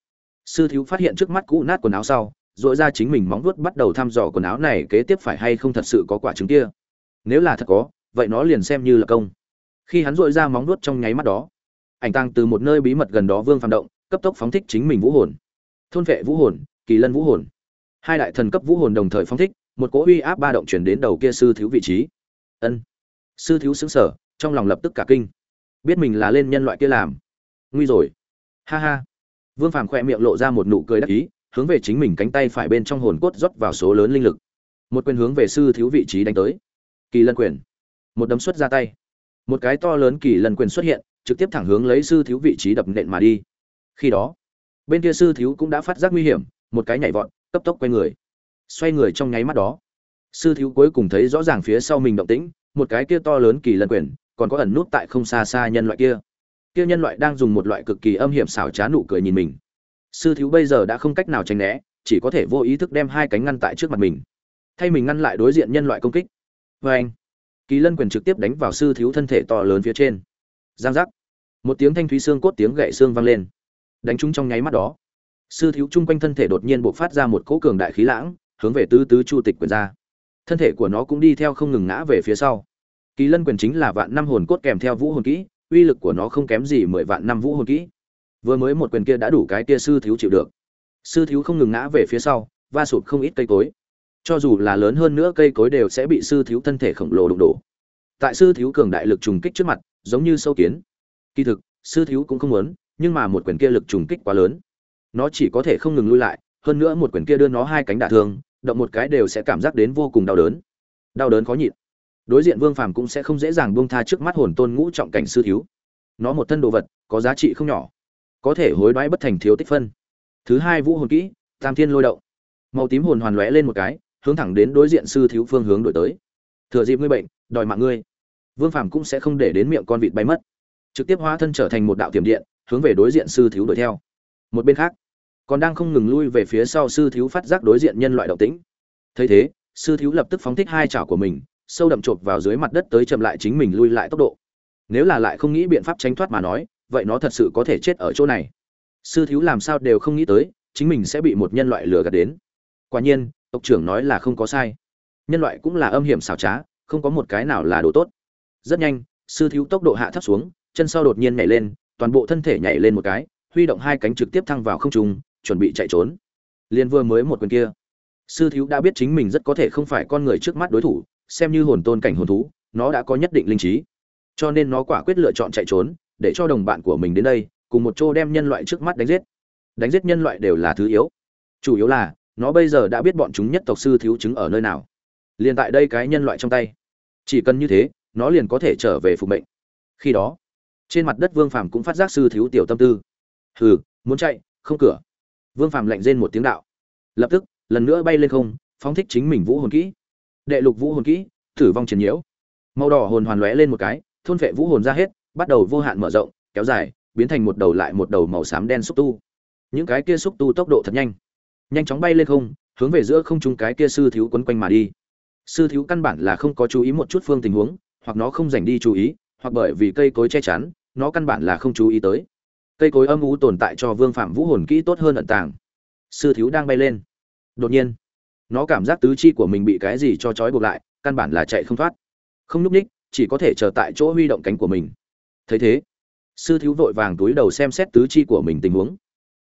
Sư thiếu phát hiện trước mắt cũ nát quần áo sau dội ra chính mình móng vuốt bắt đầu thăm dò quần áo này kế tiếp phải hay không thật sự có quả trứng kia. Nếu là thật có, vậy nó liền xem như là công. Khi hắn dội ra móng vuốt trong nháy mắt đó, ảnh tăng từ một nơi bí mật gần đó vương phản động, cấp tốc phóng thích chính mình vũ hồn. Thôn vệ vũ hồn, kỳ lân vũ hồn. Hai đại thần cấp vũ hồn đồng thời phóng thích, một cỗ uy áp ba động chuyển đến đầu kia sư thiếu vị trí. Ân. Sư thiếu xứng sở trong lòng lập tức cả kinh. Biết mình là lên nhân loại kia làm. Nguy rồi. Ha ha. Vương phàm khoe miệng lộ ra một nụ cười đắc ý, hướng về chính mình cánh tay phải bên trong hồn cốt rót vào số lớn linh lực. Một quyền hướng về sư thiếu vị trí đánh tới. Kỳ lân quyền. Một đấm xuất ra tay. Một cái to lớn kỳ lân quyền xuất hiện, trực tiếp thẳng hướng lấy sư thiếu vị trí đập nện mà đi. Khi đó, bên kia sư thiếu cũng đã phát giác nguy hiểm, một cái nhảy vọt, cấp tốc quay người. Xoay người trong nháy mắt đó, sư thiếu cuối cùng thấy rõ ràng phía sau mình động tĩnh, một cái kia to lớn kỳ lân quyền còn có ẩn nút tại không xa xa nhân loại kia. Kia nhân loại đang dùng một loại cực kỳ âm hiểm xảo trá nụ cười nhìn mình. Sư thiếu bây giờ đã không cách nào tránh né, chỉ có thể vô ý thức đem hai cánh ngăn tại trước mặt mình. Thay mình ngăn lại đối diện nhân loại công kích. Vê anh, kỳ lân quyền trực tiếp đánh vào sư thiếu thân thể to lớn phía trên. Giang giác. Một tiếng thanh thúy xương cốt tiếng gậy xương vang lên. Đánh trúng trong nháy mắt đó. Sư thiếu chung quanh thân thể đột nhiên buộc phát ra một cỗ cường đại khí lãng, hướng về tứ tứ chu tịch quyền ra. Thân thể của nó cũng đi theo không ngừng ngã về phía sau kỳ lân quyền chính là vạn năm hồn cốt kèm theo vũ hồn kỹ, uy lực của nó không kém gì mười vạn năm vũ hồn kỹ. Vừa mới một quyền kia đã đủ cái kia sư thiếu chịu được. Sư thiếu không ngừng ngã về phía sau, va sụt không ít cây cối. Cho dù là lớn hơn nữa cây cối đều sẽ bị sư thiếu thân thể khổng lồ đụng đổ. Tại sư thiếu cường đại lực trùng kích trước mặt, giống như sâu kiến. Kỳ thực, sư thiếu cũng không muốn, nhưng mà một quyền kia lực trùng kích quá lớn. Nó chỉ có thể không ngừng lui lại, hơn nữa một quyền kia đưa nó hai cánh đả thương, động một cái đều sẽ cảm giác đến vô cùng đau đớn. Đau đớn khó nhịn đối diện vương phàm cũng sẽ không dễ dàng buông tha trước mắt hồn tôn ngũ trọng cảnh sư thiếu. Nó một thân đồ vật, có giá trị không nhỏ. Có thể hối đoái bất thành thiếu tích phân. Thứ hai vũ hồn kỹ, tam thiên lôi động. Màu tím hồn hoàn lóe lên một cái, hướng thẳng đến đối diện sư thiếu phương hướng đổi tới. Thừa dịp ngươi bệnh, đòi mạng ngươi. Vương phàm cũng sẽ không để đến miệng con vịt bay mất. Trực tiếp hóa thân trở thành một đạo tiềm điện, hướng về đối diện sư thiếu đuổi theo. Một bên khác, còn đang không ngừng lui về phía sau sư thiếu phát giác đối diện nhân loại động tĩnh. Thấy thế, sư thiếu lập tức phóng thích hai chảo của mình sâu đậm chộp vào dưới mặt đất tới chậm lại chính mình lui lại tốc độ. Nếu là lại không nghĩ biện pháp tránh thoát mà nói, vậy nó thật sự có thể chết ở chỗ này. Sư thiếu làm sao đều không nghĩ tới, chính mình sẽ bị một nhân loại lừa gạt đến. Quả nhiên, tộc trưởng nói là không có sai. Nhân loại cũng là âm hiểm xảo trá, không có một cái nào là đồ tốt. Rất nhanh, sư thiếu tốc độ hạ thấp xuống, chân sau đột nhiên nhảy lên, toàn bộ thân thể nhảy lên một cái, huy động hai cánh trực tiếp thăng vào không trung, chuẩn bị chạy trốn. Liên vừa mới một quyền kia sư thiếu đã biết chính mình rất có thể không phải con người trước mắt đối thủ, xem như hồn tôn cảnh hồn thú, nó đã có nhất định linh trí. Cho nên nó quả quyết lựa chọn chạy trốn, để cho đồng bạn của mình đến đây, cùng một chỗ đem nhân loại trước mắt đánh giết. Đánh giết nhân loại đều là thứ yếu. Chủ yếu là, nó bây giờ đã biết bọn chúng nhất tộc sư thiếu chứng ở nơi nào. Liền tại đây cái nhân loại trong tay. Chỉ cần như thế, nó liền có thể trở về phục mệnh. Khi đó, trên mặt đất vương phàm cũng phát giác sư thiếu tiểu tâm tư. Hừ, muốn chạy, không cửa. Vương phàm lạnh rên một tiếng đạo. Lập tức lần nữa bay lên không, phóng thích chính mình vũ hồn kỹ. Đệ lục vũ hồn kỹ, thử vong triển nhiễu. Màu đỏ hồn hoàn lóe lên một cái, thôn vệ vũ hồn ra hết, bắt đầu vô hạn mở rộng, kéo dài, biến thành một đầu lại một đầu màu xám đen xúc tu. Những cái kia xúc tu tốc độ thật nhanh. Nhanh chóng bay lên không, hướng về giữa không trung cái kia sư thiếu quấn quanh mà đi. Sư thiếu căn bản là không có chú ý một chút phương tình huống, hoặc nó không dành đi chú ý, hoặc bởi vì cây cối che chắn, nó căn bản là không chú ý tới. Cây cối âm u tồn tại cho vương phạm vũ hồn kỹ tốt hơn ẩn tàng. Sư thiếu đang bay lên đột nhiên, nó cảm giác tứ chi của mình bị cái gì cho trói buộc lại, căn bản là chạy không thoát. Không nhúc ních, chỉ có thể chờ tại chỗ huy động cánh của mình. Thấy thế, sư thiếu vội vàng túi đầu xem xét tứ chi của mình tình huống.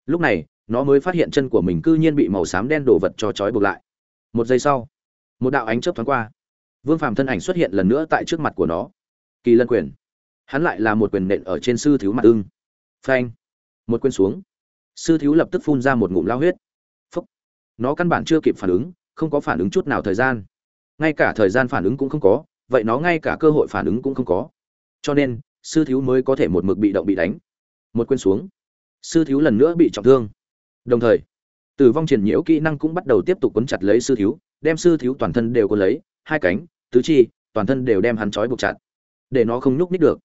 Lúc này, nó mới phát hiện chân của mình cư nhiên bị màu xám đen đổ vật cho trói buộc lại. Một giây sau, một đạo ánh chớp thoáng qua. Vương phàm thân ảnh xuất hiện lần nữa tại trước mặt của nó. Kỳ lân quyền. Hắn lại là một quyền nện ở trên sư thiếu mặt ưng. Phanh. Một quyền xuống. Sư thiếu lập tức phun ra một ngụm lao huyết nó căn bản chưa kịp phản ứng, không có phản ứng chút nào thời gian. Ngay cả thời gian phản ứng cũng không có, vậy nó ngay cả cơ hội phản ứng cũng không có. Cho nên, sư thiếu mới có thể một mực bị động bị đánh. Một quên xuống. Sư thiếu lần nữa bị trọng thương. Đồng thời, tử vong triển nhiễu kỹ năng cũng bắt đầu tiếp tục quấn chặt lấy sư thiếu, đem sư thiếu toàn thân đều có lấy, hai cánh, tứ chi, toàn thân đều đem hắn trói buộc chặt. Để nó không nhúc nít được.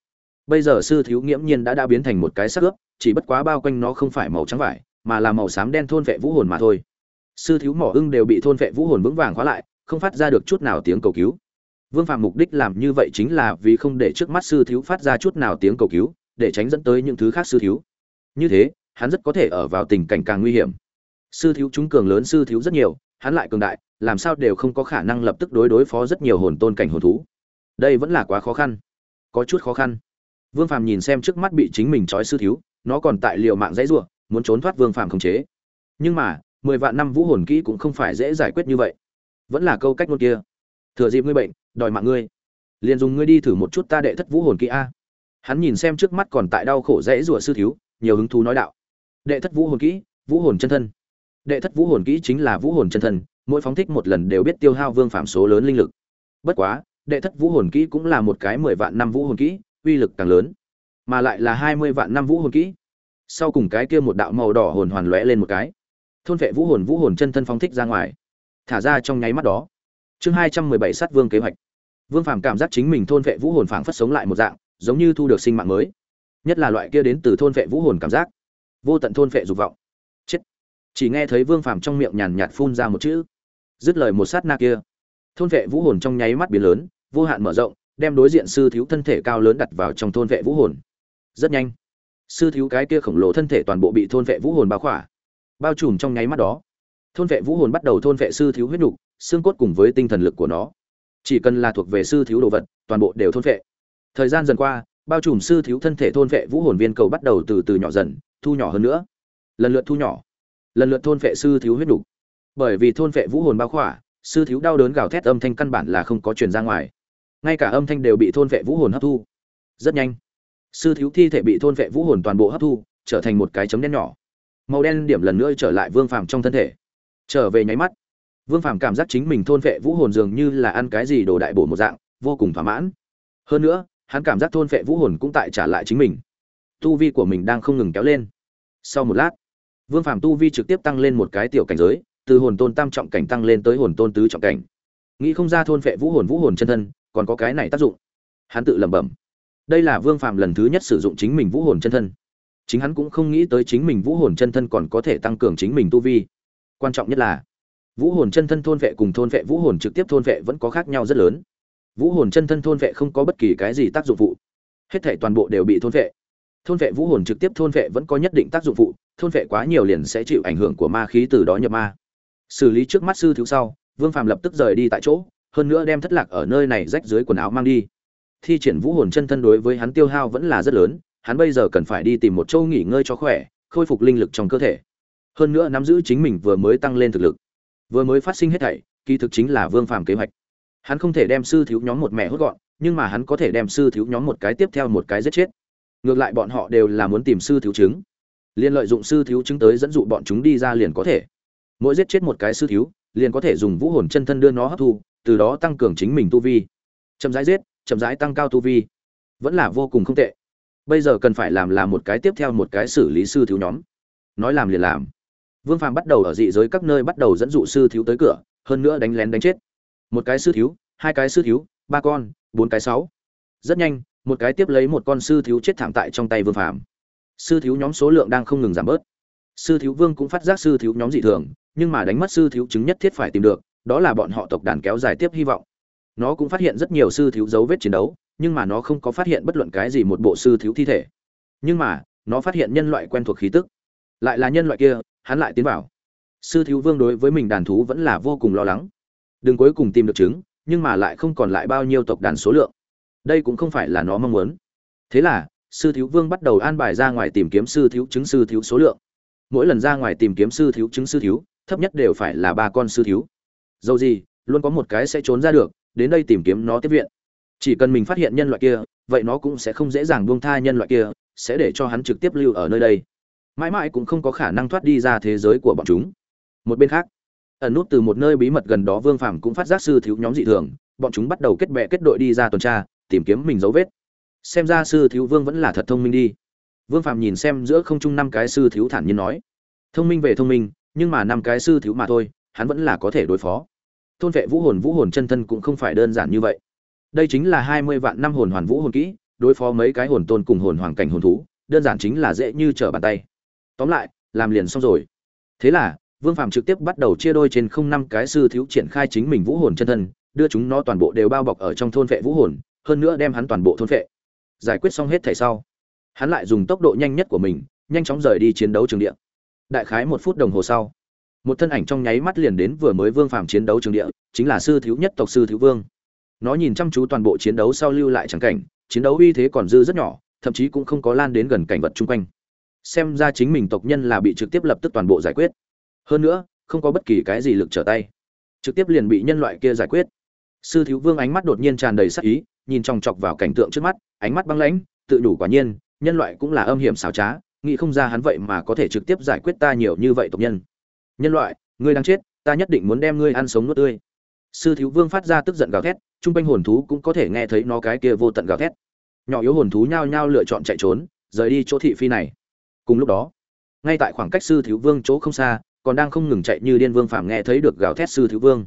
Bây giờ sư thiếu nghiễm nhiên đã đã biến thành một cái sắc ướp, chỉ bất quá bao quanh nó không phải màu trắng vải, mà là màu xám đen thôn vệ vũ hồn mà thôi sư thiếu mỏ ưng đều bị thôn vệ vũ hồn vững vàng khóa lại, không phát ra được chút nào tiếng cầu cứu. Vương phạm mục đích làm như vậy chính là vì không để trước mắt sư thiếu phát ra chút nào tiếng cầu cứu, để tránh dẫn tới những thứ khác sư thiếu. Như thế, hắn rất có thể ở vào tình cảnh càng nguy hiểm. Sư thiếu chúng cường lớn sư thiếu rất nhiều, hắn lại cường đại, làm sao đều không có khả năng lập tức đối đối phó rất nhiều hồn tôn cảnh hồn thú. Đây vẫn là quá khó khăn. Có chút khó khăn. Vương phàm nhìn xem trước mắt bị chính mình trói sư thiếu, nó còn tại liệu mạng dãy ruộng muốn trốn thoát vương phàm khống chế. Nhưng mà mười vạn năm vũ hồn kỹ cũng không phải dễ giải quyết như vậy. Vẫn là câu cách ngôn kia. Thừa dịp ngươi bệnh, đòi mạng ngươi. Liền dùng ngươi đi thử một chút ta đệ thất vũ hồn kỹ a. Hắn nhìn xem trước mắt còn tại đau khổ dễ rủa sư thiếu, nhiều hứng thú nói đạo. Đệ thất vũ hồn kỹ, vũ hồn chân thân. Đệ thất vũ hồn kỹ chính là vũ hồn chân thân, mỗi phóng thích một lần đều biết tiêu hao vương phạm số lớn linh lực. Bất quá, đệ thất vũ hồn kỹ cũng là một cái mười vạn năm vũ hồn kỹ, uy lực càng lớn, mà lại là hai mươi vạn năm vũ hồn kỹ. Sau cùng cái kia một đạo màu đỏ hồn hoàn lóe lên một cái thôn vệ vũ hồn vũ hồn chân thân phóng thích ra ngoài. Thả ra trong nháy mắt đó. Chương hai trăm mười bảy sát vương kế hoạch. Vương phàm cảm giác chính mình thôn vệ vũ hồn phảng phất sống lại một dạng, giống như thu được sinh mạng mới. Nhất là loại kia đến từ thôn vệ vũ hồn cảm giác. Vô tận thôn vệ dục vọng. Chết. Chỉ nghe thấy vương phàm trong miệng nhàn nhạt phun ra một chữ. Dứt lời một sát na kia. Thôn vệ vũ hồn trong nháy mắt biến lớn, vô hạn mở rộng, đem đối diện sư thiếu thân thể cao lớn đặt vào trong thôn vệ vũ hồn. Rất nhanh. Sư thiếu cái kia khổng lồ thân thể toàn bộ bị thôn vệ vũ hồn bao khỏa bao trùm trong nháy mắt đó. Thôn vệ vũ hồn bắt đầu thôn vệ sư thiếu huyết nhục xương cốt cùng với tinh thần lực của nó. Chỉ cần là thuộc về sư thiếu đồ vật, toàn bộ đều thôn vệ. Thời gian dần qua, bao trùm sư thiếu thân thể thôn vệ vũ hồn viên cầu bắt đầu từ từ nhỏ dần, thu nhỏ hơn nữa. Lần lượt thu nhỏ. Lần lượt thôn vệ sư thiếu huyết nhục bởi vì thôn vệ vũ hồn bao khỏa, sư thiếu đau đớn gào thét âm thanh căn bản là không có truyền ra ngoài. Ngay cả âm thanh đều bị thôn vệ vũ hồn hấp thu. Rất nhanh. Sư thiếu thi thể bị thôn vệ vũ hồn toàn bộ hấp thu, trở thành một cái chấm đen nhỏ màu đen điểm lần nữa trở lại vương phàm trong thân thể. Trở về nháy mắt, vương phàm cảm giác chính mình thôn vệ vũ hồn dường như là ăn cái gì đồ đại bổ một dạng, vô cùng thỏa mãn. Hơn nữa, hắn cảm giác thôn vệ vũ hồn cũng tại trả lại chính mình. Tu vi của mình đang không ngừng kéo lên. Sau một lát, vương phàm tu vi trực tiếp tăng lên một cái tiểu cảnh giới, từ hồn tôn tam trọng cảnh tăng lên tới hồn tôn tứ trọng cảnh. Nghĩ không ra thôn vệ vũ hồn vũ hồn chân thân, còn có cái này tác dụng. Hắn tự lẩm bẩm. Đây là vương phàm lần thứ nhất sử dụng chính mình vũ hồn chân thân chính hắn cũng không nghĩ tới chính mình vũ hồn chân thân còn có thể tăng cường chính mình tu vi. Quan trọng nhất là, vũ hồn chân thân thôn vệ cùng thôn vệ vũ hồn trực tiếp thôn vệ vẫn có khác nhau rất lớn. Vũ hồn chân thân thôn vệ không có bất kỳ cái gì tác dụng phụ. Hết thể toàn bộ đều bị thôn vệ. Thôn vệ vũ hồn trực tiếp thôn vệ vẫn có nhất định tác dụng phụ, thôn vệ quá nhiều liền sẽ chịu ảnh hưởng của ma khí từ đó nhập ma. Xử lý trước mắt sư thiếu sau, vương phàm lập tức rời đi tại chỗ, hơn nữa đem thất lạc ở nơi này rách dưới quần áo mang đi. Thi triển vũ hồn chân thân đối với hắn tiêu hao vẫn là rất lớn hắn bây giờ cần phải đi tìm một châu nghỉ ngơi cho khỏe, khôi phục linh lực trong cơ thể. Hơn nữa nắm giữ chính mình vừa mới tăng lên thực lực. Vừa mới phát sinh hết thảy, kỳ thực chính là vương phàm kế hoạch. Hắn không thể đem sư thiếu nhóm một mẹ hốt gọn, nhưng mà hắn có thể đem sư thiếu nhóm một cái tiếp theo một cái giết chết. Ngược lại bọn họ đều là muốn tìm sư thiếu chứng. Liền lợi dụng sư thiếu chứng tới dẫn dụ bọn chúng đi ra liền có thể. Mỗi giết chết một cái sư thiếu, liền có thể dùng vũ hồn chân thân đưa nó hấp thu, từ đó tăng cường chính mình tu vi. Chậm rãi giết, chậm rãi tăng cao tu vi. Vẫn là vô cùng không tệ bây giờ cần phải làm là một cái tiếp theo một cái xử lý sư thiếu nhóm. Nói làm liền làm. Vương phàm bắt đầu ở dị giới các nơi bắt đầu dẫn dụ sư thiếu tới cửa, hơn nữa đánh lén đánh chết. Một cái sư thiếu, hai cái sư thiếu, ba con, bốn cái sáu. Rất nhanh, một cái tiếp lấy một con sư thiếu chết thảm tại trong tay vương phàm. Sư thiếu nhóm số lượng đang không ngừng giảm bớt. Sư thiếu vương cũng phát giác sư thiếu nhóm dị thường, nhưng mà đánh mất sư thiếu chứng nhất thiết phải tìm được, đó là bọn họ tộc đàn kéo dài tiếp hy vọng nó cũng phát hiện rất nhiều sư thiếu dấu vết chiến đấu, nhưng mà nó không có phát hiện bất luận cái gì một bộ sư thiếu thi thể. Nhưng mà, nó phát hiện nhân loại quen thuộc khí tức. Lại là nhân loại kia, hắn lại tiến vào. Sư thiếu vương đối với mình đàn thú vẫn là vô cùng lo lắng. Đừng cuối cùng tìm được trứng nhưng mà lại không còn lại bao nhiêu tộc đàn số lượng. Đây cũng không phải là nó mong muốn. Thế là, sư thiếu vương bắt đầu an bài ra ngoài tìm kiếm sư thiếu chứng sư thiếu số lượng. Mỗi lần ra ngoài tìm kiếm sư thiếu chứng sư thiếu, thấp nhất đều phải là ba con sư thiếu. Dầu gì, luôn có một cái sẽ trốn ra được đến đây tìm kiếm nó tiếp viện. Chỉ cần mình phát hiện nhân loại kia, vậy nó cũng sẽ không dễ dàng buông tha nhân loại kia, sẽ để cho hắn trực tiếp lưu ở nơi đây. Mãi mãi cũng không có khả năng thoát đi ra thế giới của bọn chúng. Một bên khác, ẩn nút từ một nơi bí mật gần đó vương phàm cũng phát giác sư thiếu nhóm dị thường, bọn chúng bắt đầu kết bè kết đội đi ra tuần tra, tìm kiếm mình dấu vết. Xem ra sư thiếu vương vẫn là thật thông minh đi. Vương phàm nhìn xem giữa không trung năm cái sư thiếu thản nhiên nói, thông minh về thông minh, nhưng mà năm cái sư thiếu mà thôi, hắn vẫn là có thể đối phó thôn vệ vũ hồn vũ hồn chân thân cũng không phải đơn giản như vậy. Đây chính là hai mươi vạn năm hồn hoàn vũ hồn kỹ, đối phó mấy cái hồn tôn cùng hồn hoàng cảnh hồn thú, đơn giản chính là dễ như trở bàn tay. Tóm lại, làm liền xong rồi. Thế là, vương phàm trực tiếp bắt đầu chia đôi trên không năm cái sư thiếu triển khai chính mình vũ hồn chân thân, đưa chúng nó toàn bộ đều bao bọc ở trong thôn vệ vũ hồn, hơn nữa đem hắn toàn bộ thôn vệ. Giải quyết xong hết thảy sau, hắn lại dùng tốc độ nhanh nhất của mình, nhanh chóng rời đi chiến đấu trường địa. Đại khái một phút đồng hồ sau một thân ảnh trong nháy mắt liền đến vừa mới vương phàm chiến đấu trường địa, chính là sư thiếu nhất tộc sư thiếu vương. Nó nhìn chăm chú toàn bộ chiến đấu sau lưu lại trắng cảnh, chiến đấu uy thế còn dư rất nhỏ, thậm chí cũng không có lan đến gần cảnh vật chung quanh. Xem ra chính mình tộc nhân là bị trực tiếp lập tức toàn bộ giải quyết. Hơn nữa, không có bất kỳ cái gì lực trở tay. Trực tiếp liền bị nhân loại kia giải quyết. Sư thiếu vương ánh mắt đột nhiên tràn đầy sắc ý, nhìn chòng chọc vào cảnh tượng trước mắt, ánh mắt băng lãnh, tự đủ quả nhiên, nhân loại cũng là âm hiểm xảo trá, nghĩ không ra hắn vậy mà có thể trực tiếp giải quyết ta nhiều như vậy tộc nhân nhân loại, ngươi đang chết, ta nhất định muốn đem ngươi ăn sống nuốt tươi. Sư thiếu vương phát ra tức giận gào thét, chung quanh hồn thú cũng có thể nghe thấy nó cái kia vô tận gào thét. Nhỏ yếu hồn thú nhao nhao lựa chọn chạy trốn, rời đi chỗ thị phi này. Cùng lúc đó, ngay tại khoảng cách sư thiếu vương chỗ không xa, còn đang không ngừng chạy như điên vương phạm nghe thấy được gào thét sư thiếu vương.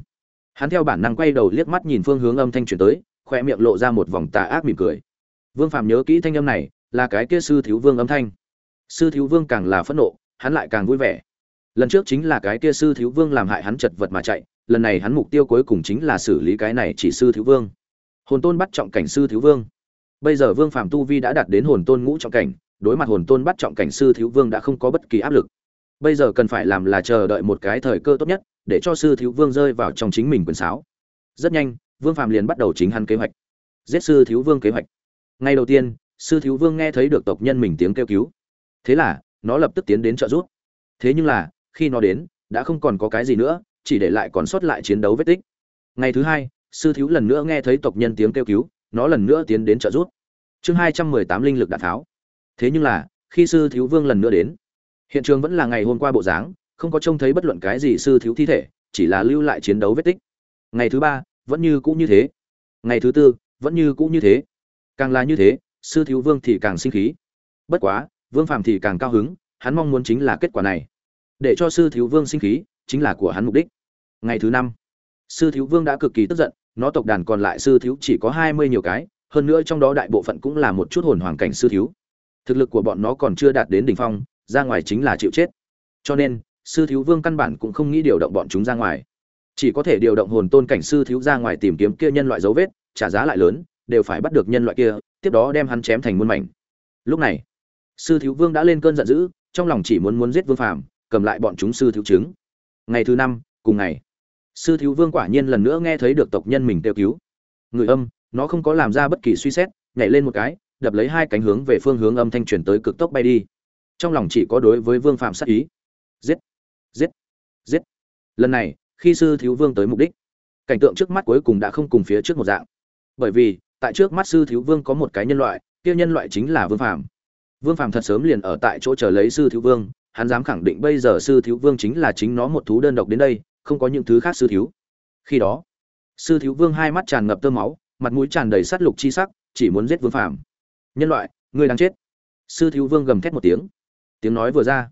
Hắn theo bản năng quay đầu liếc mắt nhìn phương hướng âm thanh truyền tới, khoe miệng lộ ra một vòng tà ác mỉm cười. Vương phạm nhớ kỹ thanh âm này, là cái kia sư thiếu vương âm thanh. Sư thiếu vương càng là phẫn nộ, hắn lại càng vui vẻ lần trước chính là cái kia sư thiếu vương làm hại hắn chật vật mà chạy, lần này hắn mục tiêu cuối cùng chính là xử lý cái này chỉ sư thiếu vương. Hồn tôn bắt trọng cảnh sư thiếu vương. Bây giờ vương phạm tu vi đã đạt đến hồn tôn ngũ trọng cảnh, đối mặt hồn tôn bắt trọng cảnh sư thiếu vương đã không có bất kỳ áp lực. Bây giờ cần phải làm là chờ đợi một cái thời cơ tốt nhất, để cho sư thiếu vương rơi vào trong chính mình quyền sáo. Rất nhanh, vương phạm liền bắt đầu chính hắn kế hoạch. Giết sư thiếu vương kế hoạch. Ngay đầu tiên, sư thiếu vương nghe thấy được tộc nhân mình tiếng kêu cứu. Thế là, nó lập tức tiến đến trợ giúp. Thế nhưng là khi nó đến, đã không còn có cái gì nữa, chỉ để lại còn sót lại chiến đấu vết tích. Ngày thứ hai, sư thiếu lần nữa nghe thấy tộc nhân tiếng kêu cứu, nó lần nữa tiến đến trợ giúp. Chương hai trăm mười tám linh lực đạn tháo. Thế nhưng là, khi sư thiếu vương lần nữa đến, hiện trường vẫn là ngày hôm qua bộ dáng, không có trông thấy bất luận cái gì sư thiếu thi thể, chỉ là lưu lại chiến đấu vết tích. Ngày thứ ba, vẫn như cũ như thế. Ngày thứ tư, vẫn như cũ như thế. Càng là như thế, sư thiếu vương thì càng sinh khí. Bất quá, vương phàm thì càng cao hứng, hắn mong muốn chính là kết quả này để cho sư thiếu vương sinh khí, chính là của hắn mục đích. Ngày thứ năm, sư thiếu vương đã cực kỳ tức giận, nó tộc đàn còn lại sư thiếu chỉ có hai mươi nhiều cái, hơn nữa trong đó đại bộ phận cũng là một chút hồn hoàng cảnh sư thiếu. Thực lực của bọn nó còn chưa đạt đến đỉnh phong, ra ngoài chính là chịu chết. Cho nên, sư thiếu vương căn bản cũng không nghĩ điều động bọn chúng ra ngoài. Chỉ có thể điều động hồn tôn cảnh sư thiếu ra ngoài tìm kiếm kia nhân loại dấu vết, trả giá lại lớn, đều phải bắt được nhân loại kia, tiếp đó đem hắn chém thành muôn mảnh. Lúc này, sư thiếu vương đã lên cơn giận dữ, trong lòng chỉ muốn muốn giết vương phàm cầm lại bọn chúng sư thiếu chứng. Ngày thứ năm, cùng ngày, sư thiếu vương quả nhiên lần nữa nghe thấy được tộc nhân mình kêu cứu. Người âm, nó không có làm ra bất kỳ suy xét, nhảy lên một cái, đập lấy hai cánh hướng về phương hướng âm thanh truyền tới cực tốc bay đi. Trong lòng chỉ có đối với vương phạm sát ý. Giết giết giết. Lần này, khi sư thiếu vương tới mục đích, cảnh tượng trước mắt cuối cùng đã không cùng phía trước một dạng. Bởi vì, tại trước mắt sư thiếu vương có một cái nhân loại, kia nhân loại chính là vương phạm. Vương phạm thật sớm liền ở tại chỗ chờ lấy sư thiếu vương hắn dám khẳng định bây giờ sư thiếu vương chính là chính nó một thú đơn độc đến đây, không có những thứ khác sư thiếu. Khi đó, sư thiếu vương hai mắt tràn ngập tơ máu, mặt mũi tràn đầy sát lục chi sắc, chỉ muốn giết vương phạm nhân loại, ngươi đang chết. Sư thiếu vương gầm thét một tiếng. Tiếng nói vừa ra,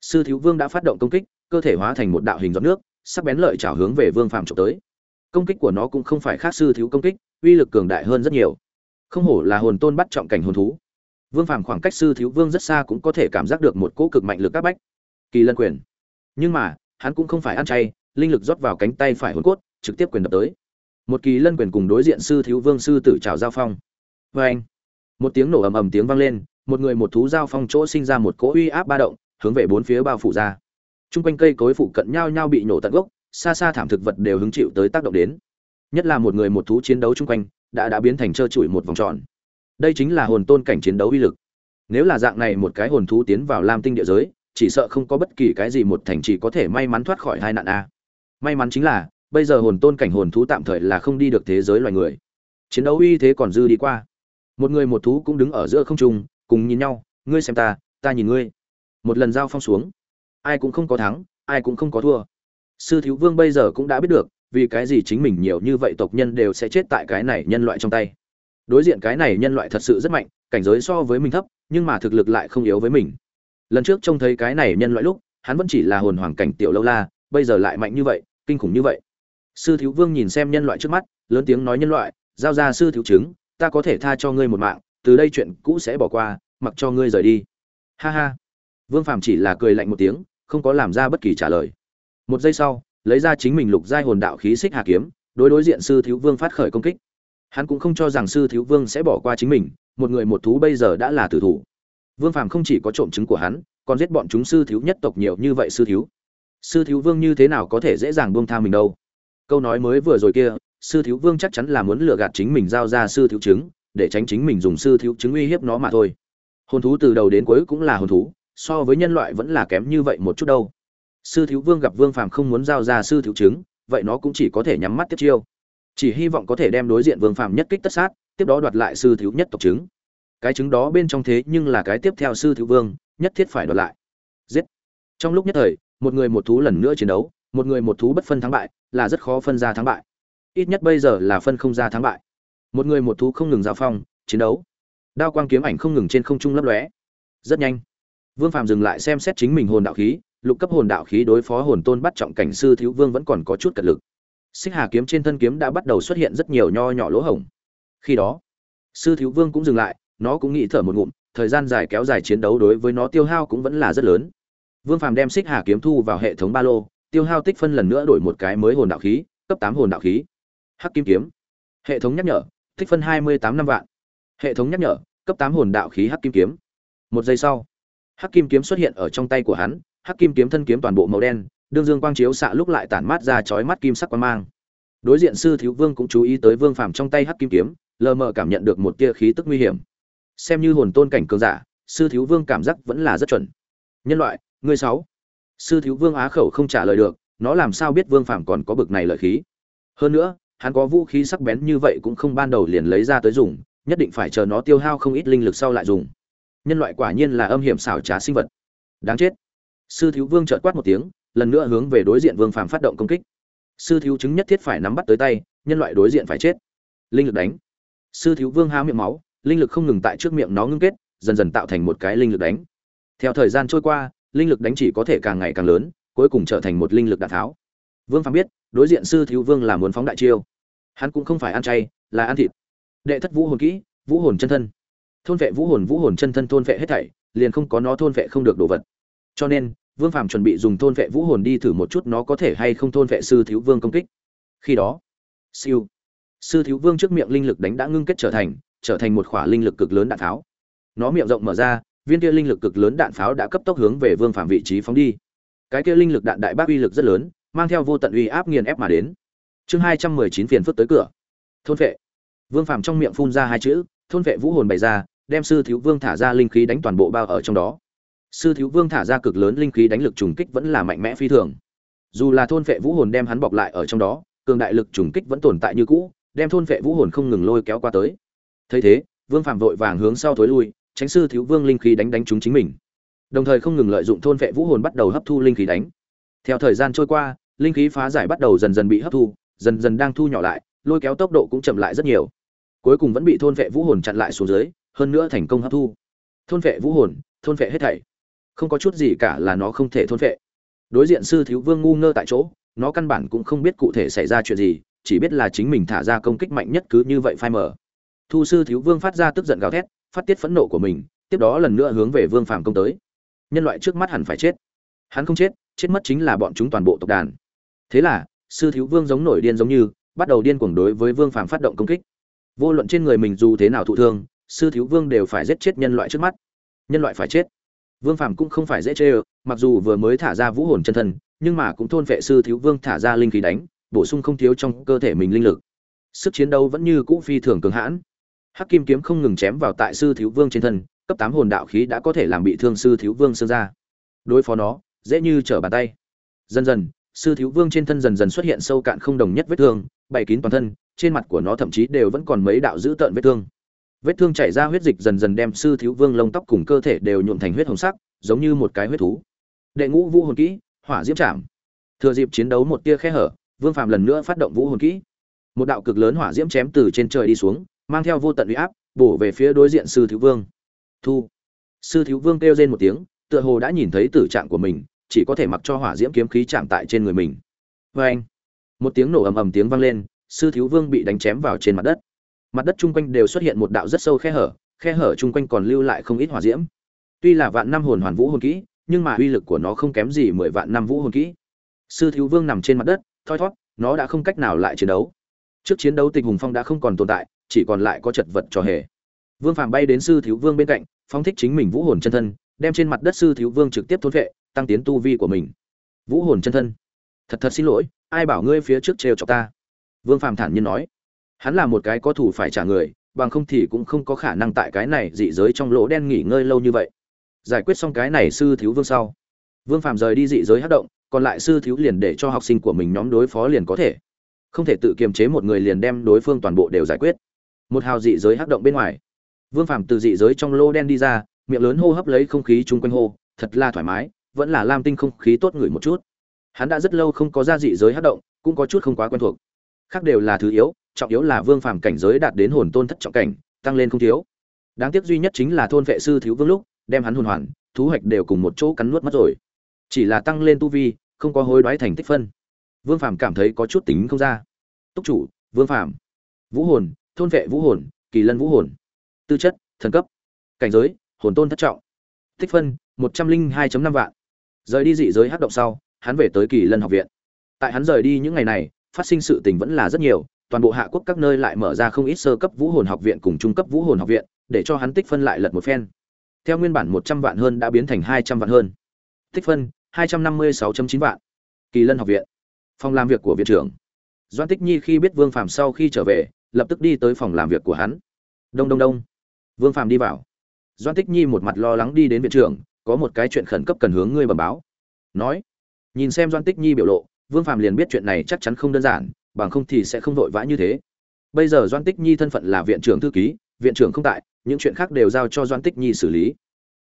sư thiếu vương đã phát động công kích, cơ thể hóa thành một đạo hình giọt nước, sắc bén lợi trảo hướng về vương phạm trộm tới. Công kích của nó cũng không phải khác sư thiếu công kích, uy lực cường đại hơn rất nhiều. Không hổ là hồn tôn bắt trọng cảnh hồn thú vương phàm khoảng cách sư thiếu vương rất xa cũng có thể cảm giác được một cỗ cực mạnh lực áp bách. Kỳ lân quyền. Nhưng mà, hắn cũng không phải ăn chay, linh lực rót vào cánh tay phải hồn cốt, trực tiếp quyền đập tới. Một kỳ lân quyền cùng đối diện sư thiếu vương sư tử trào giao phong. Vê anh, một tiếng nổ ầm ầm tiếng vang lên, một người một thú giao phong chỗ sinh ra một cỗ uy áp ba động, hướng về bốn phía bao phủ ra. T r u n g quanh cây cối phụ cận nhau nhau bị nổ tận gốc, xa xa thảm thực vật đều hứng chịu tới tác động đến. Nhất là một người một thú chiến đấu chung quanh, đã đã biến thành trơ trụi một vòng tròn đây chính là hồn tôn cảnh chiến đấu uy lực. Nếu là dạng này một cái hồn thú tiến vào lam tinh địa giới, chỉ sợ không có bất kỳ cái gì một thành trì có thể may mắn thoát khỏi hai nạn a. May mắn chính là, bây giờ hồn tôn cảnh hồn thú tạm thời là không đi được thế giới loài người. Chiến đấu uy thế còn dư đi qua. Một người một thú cũng đứng ở giữa không trung, cùng nhìn nhau, ngươi xem ta ta nhìn ngươi. Một lần giao phong xuống. Ai cũng không có thắng, ai cũng không có thua. Sư thiếu vương bây giờ cũng đã biết được, vì cái gì chính mình nhiều như vậy tộc nhân đều sẽ chết tại cái này nhân loại trong tay đối diện cái này nhân loại thật sự rất mạnh, cảnh giới so với mình thấp, nhưng mà thực lực lại không yếu với mình. Lần trước trông thấy cái này nhân loại lúc, hắn vẫn chỉ là hồn hoàng cảnh tiểu lâu la, bây giờ lại mạnh như vậy, kinh khủng như vậy. Sư thiếu vương nhìn xem nhân loại trước mắt, lớn tiếng nói nhân loại, giao ra sư thiếu chứng, ta có thể tha cho ngươi một mạng, từ đây chuyện cũ sẽ bỏ qua, mặc cho ngươi rời đi. Ha ha. Vương phàm chỉ là cười lạnh một tiếng, không có làm ra bất kỳ trả lời. Một giây sau, lấy ra chính mình lục giai hồn đạo khí xích hà kiếm, đối đối diện sư thiếu vương phát khởi công kích hắn cũng không cho rằng sư thiếu vương sẽ bỏ qua chính mình, một người một thú bây giờ đã là tử thủ. Vương phàm không chỉ có trộm chứng của hắn, còn giết bọn chúng sư thiếu nhất tộc nhiều như vậy sư thiếu. Sư thiếu vương như thế nào có thể dễ dàng buông tha mình đâu? Câu nói mới vừa rồi kia, sư thiếu vương chắc chắn là muốn lừa gạt chính mình giao ra sư thiếu chứng, để tránh chính mình dùng sư thiếu chứng uy hiếp nó mà thôi. Hồn thú từ đầu đến cuối cũng là hồn thú, so với nhân loại vẫn là kém như vậy một chút đâu. Sư thiếu vương gặp vương phàm không muốn giao ra sư thiếu chứng, vậy nó cũng chỉ có thể nhắm mắt tiếp chiêu chỉ hy vọng có thể đem đối diện vương phàm nhất kích tất sát, tiếp đó đoạt lại sư thiếu nhất tộc chứng. Cái chứng đó bên trong thế nhưng là cái tiếp theo sư thiếu vương, nhất thiết phải đoạt lại. Giết. Trong lúc nhất thời, một người một thú lần nữa chiến đấu, một người một thú bất phân thắng bại, là rất khó phân ra thắng bại. Ít nhất bây giờ là phân không ra thắng bại. Một người một thú không ngừng giao phong, chiến đấu. Đao quang kiếm ảnh không ngừng trên không trung lấp lóe. Rất nhanh. Vương phạm dừng lại xem xét chính mình hồn đạo khí, lục cấp hồn đạo khí đối phó hồn tôn bắt trọng cảnh sư thiếu vương vẫn còn có chút cật lực xích hà kiếm trên thân kiếm đã bắt đầu xuất hiện rất nhiều nho nhỏ lỗ hổng. Khi đó, sư thiếu vương cũng dừng lại, nó cũng nghĩ thở một ngụm, thời gian dài kéo dài chiến đấu đối với nó tiêu hao cũng vẫn là rất lớn. Vương phàm đem xích hà kiếm thu vào hệ thống ba lô, tiêu hao tích phân lần nữa đổi một cái mới hồn đạo khí, cấp tám hồn đạo khí. Hắc kim kiếm. Hệ thống nhắc nhở, tích phân hai mươi tám năm vạn. Hệ thống nhắc nhở, cấp tám hồn đạo khí hắc kim kiếm. Một giây sau, hắc kim kiếm xuất hiện ở trong tay của hắn, hắc kim kiếm thân kiếm toàn bộ màu đen đương dương quang chiếu xạ lúc lại tản mát ra chói mắt kim sắc quang mang. Đối diện sư thiếu vương cũng chú ý tới vương phàm trong tay hắc kim kiếm, lờ mờ cảm nhận được một tia khí tức nguy hiểm. Xem như hồn tôn cảnh cường giả, sư thiếu vương cảm giác vẫn là rất chuẩn. Nhân loại, ngươi sáu. Sư thiếu vương á khẩu không trả lời được, nó làm sao biết vương phàm còn có bực này lợi khí? Hơn nữa, hắn có vũ khí sắc bén như vậy cũng không ban đầu liền lấy ra tới dùng, nhất định phải chờ nó tiêu hao không ít linh lực sau lại dùng. Nhân loại quả nhiên là âm hiểm xảo trá sinh vật. Đáng chết. Sư thiếu vương chợt quát một tiếng lần nữa hướng về đối diện vương phàm phát động công kích. Sư thiếu chứng nhất thiết phải nắm bắt tới tay, nhân loại đối diện phải chết. Linh lực đánh. Sư thiếu vương há miệng máu, linh lực không ngừng tại trước miệng nó ngưng kết, dần dần tạo thành một cái linh lực đánh. Theo thời gian trôi qua, linh lực đánh chỉ có thể càng ngày càng lớn, cuối cùng trở thành một linh lực đạn tháo. Vương phàm biết, đối diện sư thiếu vương là muốn phóng đại chiêu. Hắn cũng không phải ăn chay, là ăn thịt. Đệ thất vũ hồn kỹ, vũ hồn chân thân. Thôn vệ vũ hồn vũ hồn chân thân thôn vệ hết thảy, liền không có nó thôn vệ không được đồ vật. Cho nên vương phàm chuẩn bị dùng thôn vệ vũ hồn đi thử một chút nó có thể hay không thôn vệ sư thiếu vương công kích. Khi đó, siêu. Sư thiếu vương trước miệng linh lực đánh đã ngưng kết trở thành trở thành một khỏa linh lực cực lớn đạn tháo nó miệng rộng mở ra, viên kia linh lực cực lớn đạn pháo đã cấp tốc hướng về vương phàm vị trí phóng đi. Cái kia linh lực đạn đại bác uy lực rất lớn, mang theo vô tận uy áp nghiền ép mà đến. Chương hai trăm mười chín phiền phức tới cửa. Thôn vệ. Vương phàm trong miệng phun ra hai chữ, thôn vệ vũ hồn bày ra, đem sư thiếu vương thả ra linh khí đánh toàn bộ bao ở trong đó sư thiếu vương thả ra cực lớn linh khí đánh lực trùng kích vẫn là mạnh mẽ phi thường. Dù là thôn vệ vũ hồn đem hắn bọc lại ở trong đó, cường đại lực trùng kích vẫn tồn tại như cũ, đem thôn vệ vũ hồn không ngừng lôi kéo qua tới. Thấy thế, vương phạm vội vàng hướng sau thối lui, tránh sư thiếu vương linh khí đánh đánh chúng chính mình. Đồng thời không ngừng lợi dụng thôn vệ vũ hồn bắt đầu hấp thu linh khí đánh. Theo thời gian trôi qua, linh khí phá giải bắt đầu dần dần bị hấp thu, dần dần đang thu nhỏ lại, lôi kéo tốc độ cũng chậm lại rất nhiều. Cuối cùng vẫn bị thôn vệ vũ hồn chặn lại xuống dưới, hơn nữa thành công hấp thu. Thôn vệ vũ hồn, thôn vệ hết thảy không có chút gì cả là nó không thể thôn vệ đối diện sư thiếu vương ngu ngơ tại chỗ, nó căn bản cũng không biết cụ thể xảy ra chuyện gì, chỉ biết là chính mình thả ra công kích mạnh nhất cứ như vậy phai mở thu sư thiếu vương phát ra tức giận gào thét, phát tiết phẫn nộ của mình, tiếp đó lần nữa hướng về vương phàm công tới. Nhân loại trước mắt hẳn phải chết. Hắn không chết chết mất chính là bọn chúng toàn bộ tộc đàn. Thế là, sư thiếu vương giống nổi điên giống như, bắt đầu điên cuồng đối với vương phàm phát động công kích. Vô luận trên người mình dù thế nào thụ thương, sư thiếu vương đều phải giết chết nhân loại trước mắt. Nhân loại phải chết vương phàm cũng không phải dễ chơi, mặc dù vừa mới thả ra vũ hồn chân thân nhưng mà cũng thôn vệ sư thiếu vương thả ra linh khí đánh bổ sung không thiếu trong cơ thể mình linh lực. Sức chiến đấu vẫn như cũ phi thường cường hãn. Hắc kim kiếm không ngừng chém vào tại sư thiếu vương trên thân cấp tám hồn đạo khí đã có thể làm bị thương sư thiếu vương sơ ra. Đối phó nó dễ như trở bàn tay. Dần dần sư thiếu vương trên thân dần dần xuất hiện sâu cạn không đồng nhất vết thương bày kín toàn thân trên mặt của nó thậm chí đều vẫn còn mấy đạo dữ tợn vết thương vết thương chảy ra huyết dịch dần dần đem sư thiếu vương lông tóc cùng cơ thể đều nhuộm thành huyết hồng sắc, giống như một cái huyết thú. Đệ ngũ vũ hồn kỹ, hỏa diễm chạm thừa dịp chiến đấu một tia khe hở, vương phạm lần nữa phát động vũ hồn kỹ. Một đạo cực lớn hỏa diễm chém từ trên trời đi xuống, mang theo vô tận uy áp, bổ về phía đối diện sư thiếu vương. Thu. Sư thiếu vương kêu lên một tiếng, tựa hồ đã nhìn thấy tử trạng của mình, chỉ có thể mặc cho hỏa diễm kiếm khí chạm tại trên người mình. Vê anh một tiếng nổ ầm ầm tiếng vang lên, sư thiếu vương bị đánh chém vào trên mặt đất mặt đất chung quanh đều xuất hiện một đạo rất sâu khe hở khe hở chung quanh còn lưu lại không ít hỏa diễm. Tuy là vạn năm hồn hoàn vũ hồn kỹ, nhưng mà uy lực của nó không kém gì mười vạn năm vũ hồn kỹ. Sư thiếu vương nằm trên mặt đất, thoi thót nó đã không cách nào lại chiến đấu. Trước chiến đấu tịch hùng phong đã không còn tồn tại, chỉ còn lại có chật vật trò hề. Vương phàm bay đến sư thiếu vương bên cạnh phong thích chính mình vũ hồn chân thân, đem trên mặt đất sư thiếu vương trực tiếp thốt vệ tăng tiến tu vi của mình. Vũ hồn chân thân. Thật thật xin lỗi, ai bảo ngươi phía trước trêu chọc ta? Vương phàm thản nhiên nói hắn là một cái có thủ phải trả người, bằng không thì cũng không có khả năng tại cái này dị giới trong lỗ đen nghỉ ngơi lâu như vậy. Giải quyết xong cái này sư thiếu vương sau. Vương phàm rời đi dị giới hát động, còn lại sư thiếu liền để cho học sinh của mình nhóm đối phó liền có thể. Không thể tự kiềm chế một người liền đem đối phương toàn bộ đều giải quyết. Một hào dị giới hát động bên ngoài. Vương phàm từ dị giới trong lô đen đi ra, miệng lớn hô hấp lấy không khí chung quanh hô, thật là thoải mái, vẫn là lam tinh không khí tốt ngửi một chút. Hắn đã rất lâu không có ra dị giới hát động, cũng có chút không quá quen thuộc khác đều là thứ yếu, trọng yếu là vương phàm cảnh giới đạt đến hồn tôn thất trọng cảnh, tăng lên không thiếu. Đáng tiếc duy nhất chính là thôn vệ sư thiếu vương lúc, đem hắn hồn hoàn thu hoạch đều cùng một chỗ cắn nuốt mất rồi. Chỉ là tăng lên tu vi, không có hối đoái thành tích phân. Vương phàm cảm thấy có chút tính không ra. Túc chủ, vương phàm. Vũ hồn, thôn vệ vũ hồn, kỳ lân vũ hồn. Tư chất, thần cấp. Cảnh giới, hồn tôn thất trọng. Tích phân, một trăm linh hai năm vạn. Rời đi dị giới hát động sau, hắn về tới kỳ lân học viện. Tại hắn rời đi những ngày này phát sinh sự tình vẫn là rất nhiều, toàn bộ hạ quốc các nơi lại mở ra không ít sơ cấp vũ hồn học viện cùng trung cấp vũ hồn học viện, để cho hắn tích phân lại lật một phen. Theo nguyên bản một trăm vạn hơn đã biến thành hai trăm vạn hơn. Tích phân, hai trăm năm mươi sáu chín vạn. Kỳ lân học viện. Phòng làm việc của viện trưởng. Doan tích nhi khi biết vương phàm sau khi trở về, lập tức đi tới phòng làm việc của hắn. Đông đông đông. Vương phàm đi vào. Doan tích nhi một mặt lo lắng đi đến viện trưởng, có một cái chuyện khẩn cấp cần hướng ngươi bẩm báo. Nói. Nhìn xem doan tích nhi biểu lộ vương phàm liền biết chuyện này chắc chắn không đơn giản, bằng không thì sẽ không vội vã như thế. Bây giờ doan tích nhi thân phận là viện trưởng thư ký, viện trưởng không tại, những chuyện khác đều giao cho doan tích nhi xử lý.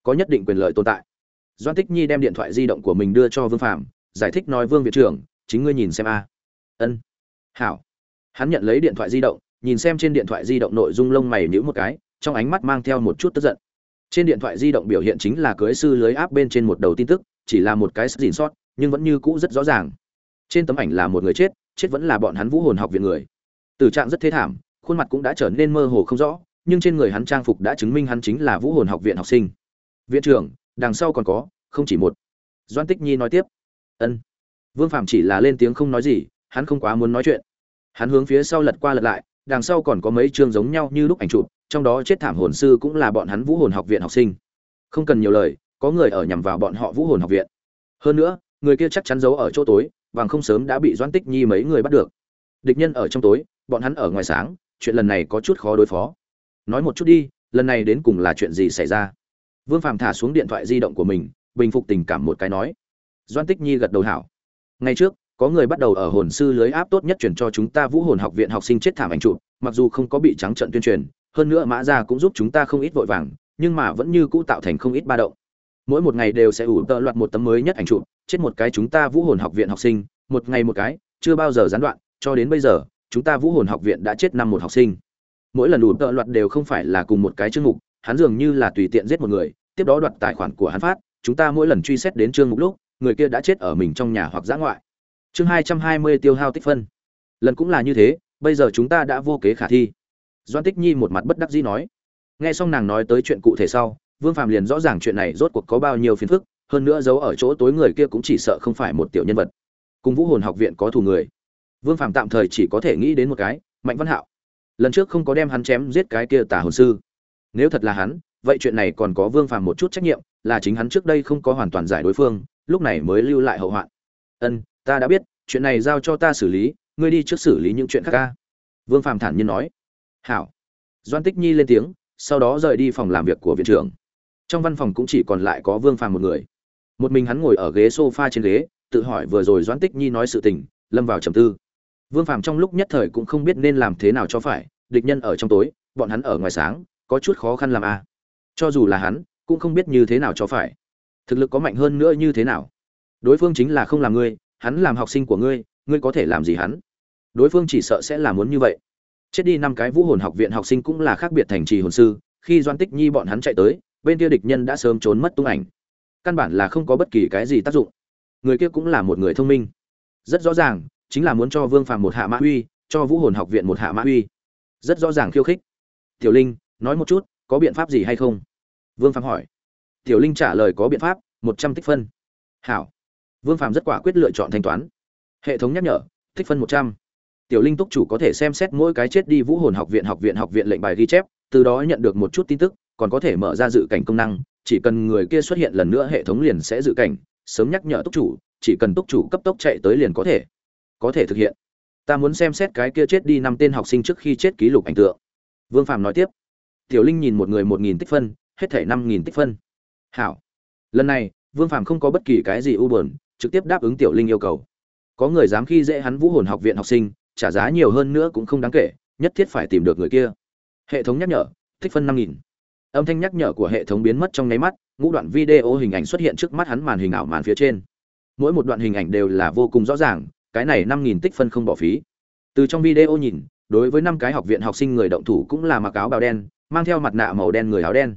Có nhất định quyền lợi tồn tại. Doan tích nhi đem điện thoại di động của mình đưa cho vương phàm, giải thích nói, vương viện trưởng, chính ngươi nhìn xem a. Ân. Hảo. Hắn nhận lấy điện thoại di động, nhìn xem trên điện thoại di động nội dung lông mày nhíu một cái, trong ánh mắt mang theo một chút tức giận. Trên điện thoại di động biểu hiện chính là cưới sư lưới áp bên trên một đầu tin tức, chỉ là một cái dìn sót nhưng vẫn như cũ rất rõ ràng trên tấm ảnh là một người chết chết vẫn là bọn hắn vũ hồn học viện người. Tử trạng rất thế thảm, khuôn mặt cũng đã trở nên mơ hồ không rõ, nhưng trên người hắn trang phục đã chứng minh hắn chính là vũ hồn học viện học sinh. Viện trưởng, đằng sau còn có, không chỉ một. Doan tích nhi nói tiếp. Ân. Vương phạm chỉ là lên tiếng không nói gì, hắn không quá muốn nói chuyện. Hắn hướng phía sau lật qua lật lại, đằng sau còn có mấy chương giống nhau như lúc ảnh chụp, trong đó chết thảm hồn sư cũng là bọn hắn vũ hồn học viện học sinh. Không cần nhiều lời, có người ở nhằm vào bọn họ vũ hồn học viện. Hơn nữa, người kia chắc chắn giấu ở chỗ tối vàng không sớm đã bị Doãn tích nhi mấy người bắt được. Địch nhân ở trong tối, bọn hắn ở ngoài sáng, chuyện lần này có chút khó đối phó. Nói một chút đi, lần này đến cùng là chuyện gì xảy ra? Vương phàm thả xuống điện thoại di động của mình, bình phục tình cảm một cái nói. Doan tích nhi gật đầu hảo. Ngay trước, có người bắt đầu ở hồn sư lưới áp tốt nhất chuyển cho chúng ta vũ hồn học viện học sinh chết thảm ảnh chụp, mặc dù không có bị trắng trận tuyên truyền, hơn nữa mã ra cũng giúp chúng ta không ít vội vàng, nhưng mà vẫn như cũ tạo thành không ít ba động mỗi một ngày đều sẽ ủ tợ loạt một tấm mới nhất ảnh chụp, chết một cái chúng ta vũ hồn học viện học sinh, một ngày một cái, chưa bao giờ gián đoạn, cho đến bây giờ, chúng ta vũ hồn học viện đã chết năm một học sinh. Mỗi lần ủ tợ loạt đều không phải là cùng một cái chương mục, hắn dường như là tùy tiện giết một người, tiếp đó đoạt tài khoản của hắn phát, chúng ta mỗi lần truy xét đến chương mục lúc, người kia đã chết ở mình trong nhà hoặc giã ngoại. Chương hai trăm hai mươi tiêu hao tích phân. Lần cũng là như thế, bây giờ chúng ta đã vô kế khả thi. Doan tích nhi một mặt bất đắc dĩ nói. Nghe xong nàng nói tới chuyện cụ thể sau vương phàm liền rõ ràng chuyện này rốt cuộc có bao nhiêu phiền phức, hơn nữa giấu ở chỗ tối người kia cũng chỉ sợ không phải một tiểu nhân vật. Cùng vũ hồn học viện có thù người. Vương phàm tạm thời chỉ có thể nghĩ đến một cái, mạnh văn hạo. Lần trước không có đem hắn chém giết cái kia tà hồn sư. Nếu thật là hắn, vậy chuyện này còn có vương phàm một chút trách nhiệm, là chính hắn trước đây không có hoàn toàn giải đối phương, lúc này mới lưu lại hậu hoạn. Ân, ta đã biết, chuyện này giao cho ta xử lý, ngươi đi trước xử lý những chuyện khác a." vương phàm thản nhiên nói. Hảo. Doan tích nhi lên tiếng, sau đó rời đi phòng làm việc của viện trưởng trong văn phòng cũng chỉ còn lại có vương phàm một người. Một mình hắn ngồi ở ghế s o f a trên ghế, tự hỏi vừa rồi Doãn tích nhi nói sự tình, lâm vào trầm tư. Vương phàm trong lúc nhất thời cũng không biết nên làm thế nào cho phải, địch nhân ở trong tối, bọn hắn ở ngoài sáng, có chút khó khăn làm a cho dù là hắn, cũng không biết như thế nào cho phải. Thực lực có mạnh hơn nữa như thế nào? Đối phương chính là không làm ngươi, hắn làm học sinh của ngươi ngươi có thể làm gì hắn? Đối phương chỉ sợ sẽ là muốn như vậy. Chết đi năm cái vũ hồn học viện học sinh cũng là khác biệt thành trì hồn sư, khi doan tích nhi bọn hắn chạy tới bên kia địch nhân đã sớm trốn mất tung ảnh. Căn bản là không có bất kỳ cái gì tác dụng. Người kia cũng là một người thông minh. Rất rõ ràng, chính là muốn cho vương phàm một hạ mã uy, cho vũ hồn học viện một hạ mã uy. Rất rõ ràng khiêu khích. Tiểu linh, nói một chút, có biện pháp gì hay không? Vương phàm hỏi. Tiểu linh trả lời có biện pháp, một trăm tích phân. Hảo. Vương phàm rất quả quyết lựa chọn thanh toán. Hệ thống nhắc nhở, tích phân một trăm. Tiểu linh túc chủ có thể xem xét mỗi cái chết đi vũ hồn học viện học viện học viện lệnh bài ghi chép, từ đó nhận được một chút tin tức còn có thể mở ra dự cảnh công năng, chỉ cần người kia xuất hiện lần nữa hệ thống liền sẽ dự cảnh, sớm nhắc nhở túc chủ, chỉ cần túc chủ cấp tốc chạy tới liền có thể có thể thực hiện. Ta muốn xem xét cái kia chết đi năm tên học sinh trước khi chết ký lục ảnh tượng. Vương phạm nói tiếp. Tiểu linh nhìn một người một nghìn tích phân, hết thể năm nghìn tích phân. Hảo. Lần này, vương phạm không có bất kỳ cái gì u buồn, trực tiếp đáp ứng tiểu linh yêu cầu. Có người dám khi dễ hắn vũ hồn học viện học sinh, trả giá nhiều hơn nữa cũng không đáng kể, nhất thiết phải tìm được người kia. Hệ thống nhắc nhở, tích phân năm nghìn âm thanh nhắc nhở của hệ thống biến mất trong nháy mắt, ngũ đoạn video hình ảnh xuất hiện trước mắt hắn màn hình ảo màn phía trên. Mỗi một đoạn hình ảnh đều là vô cùng rõ ràng, cái này năm nghìn tích phân không bỏ phí. Từ trong video nhìn, đối với năm cái học viện học sinh người động thủ cũng là mặc áo bào đen, mang theo mặt nạ màu đen người áo đen.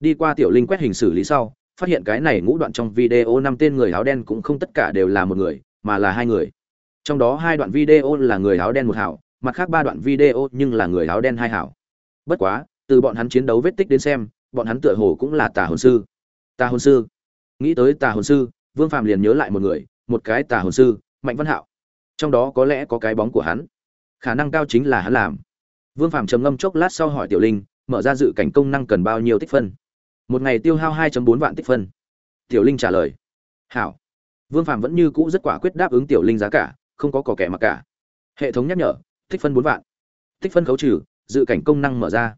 Đi qua tiểu linh quét hình xử lý sau, phát hiện cái này ngũ đoạn trong video năm tên người áo đen cũng không tất cả đều là một người, mà là hai người. Trong đó hai đoạn video là người áo đen một hảo, mặt khác ba đoạn video nhưng là người áo đen hai hảo. Bất quá từ bọn hắn chiến đấu vết tích đến xem, bọn hắn tựa hồ cũng là tà hồn sư. Tà hồn sư. Nghĩ tới tà hồn sư, vương phàm liền nhớ lại một người, một cái tà hồn sư, mạnh văn hạo. Trong đó có lẽ có cái bóng của hắn. Khả năng cao chính là hắn làm. Vương phàm trầm ngâm chốc lát sau hỏi tiểu linh, mở ra dự cảnh công năng cần bao nhiêu tích phân? Một ngày tiêu hao 2 bốn vạn tích phân. Tiểu linh trả lời. Hảo. Vương phàm vẫn như cũ rất quả quyết đáp ứng tiểu linh giá cả, không có cỏ kẻ mặc cả. Hệ thống nhắc nhở, tích phân bốn vạn. Tích phân khấu trừ, dự cảnh công năng mở ra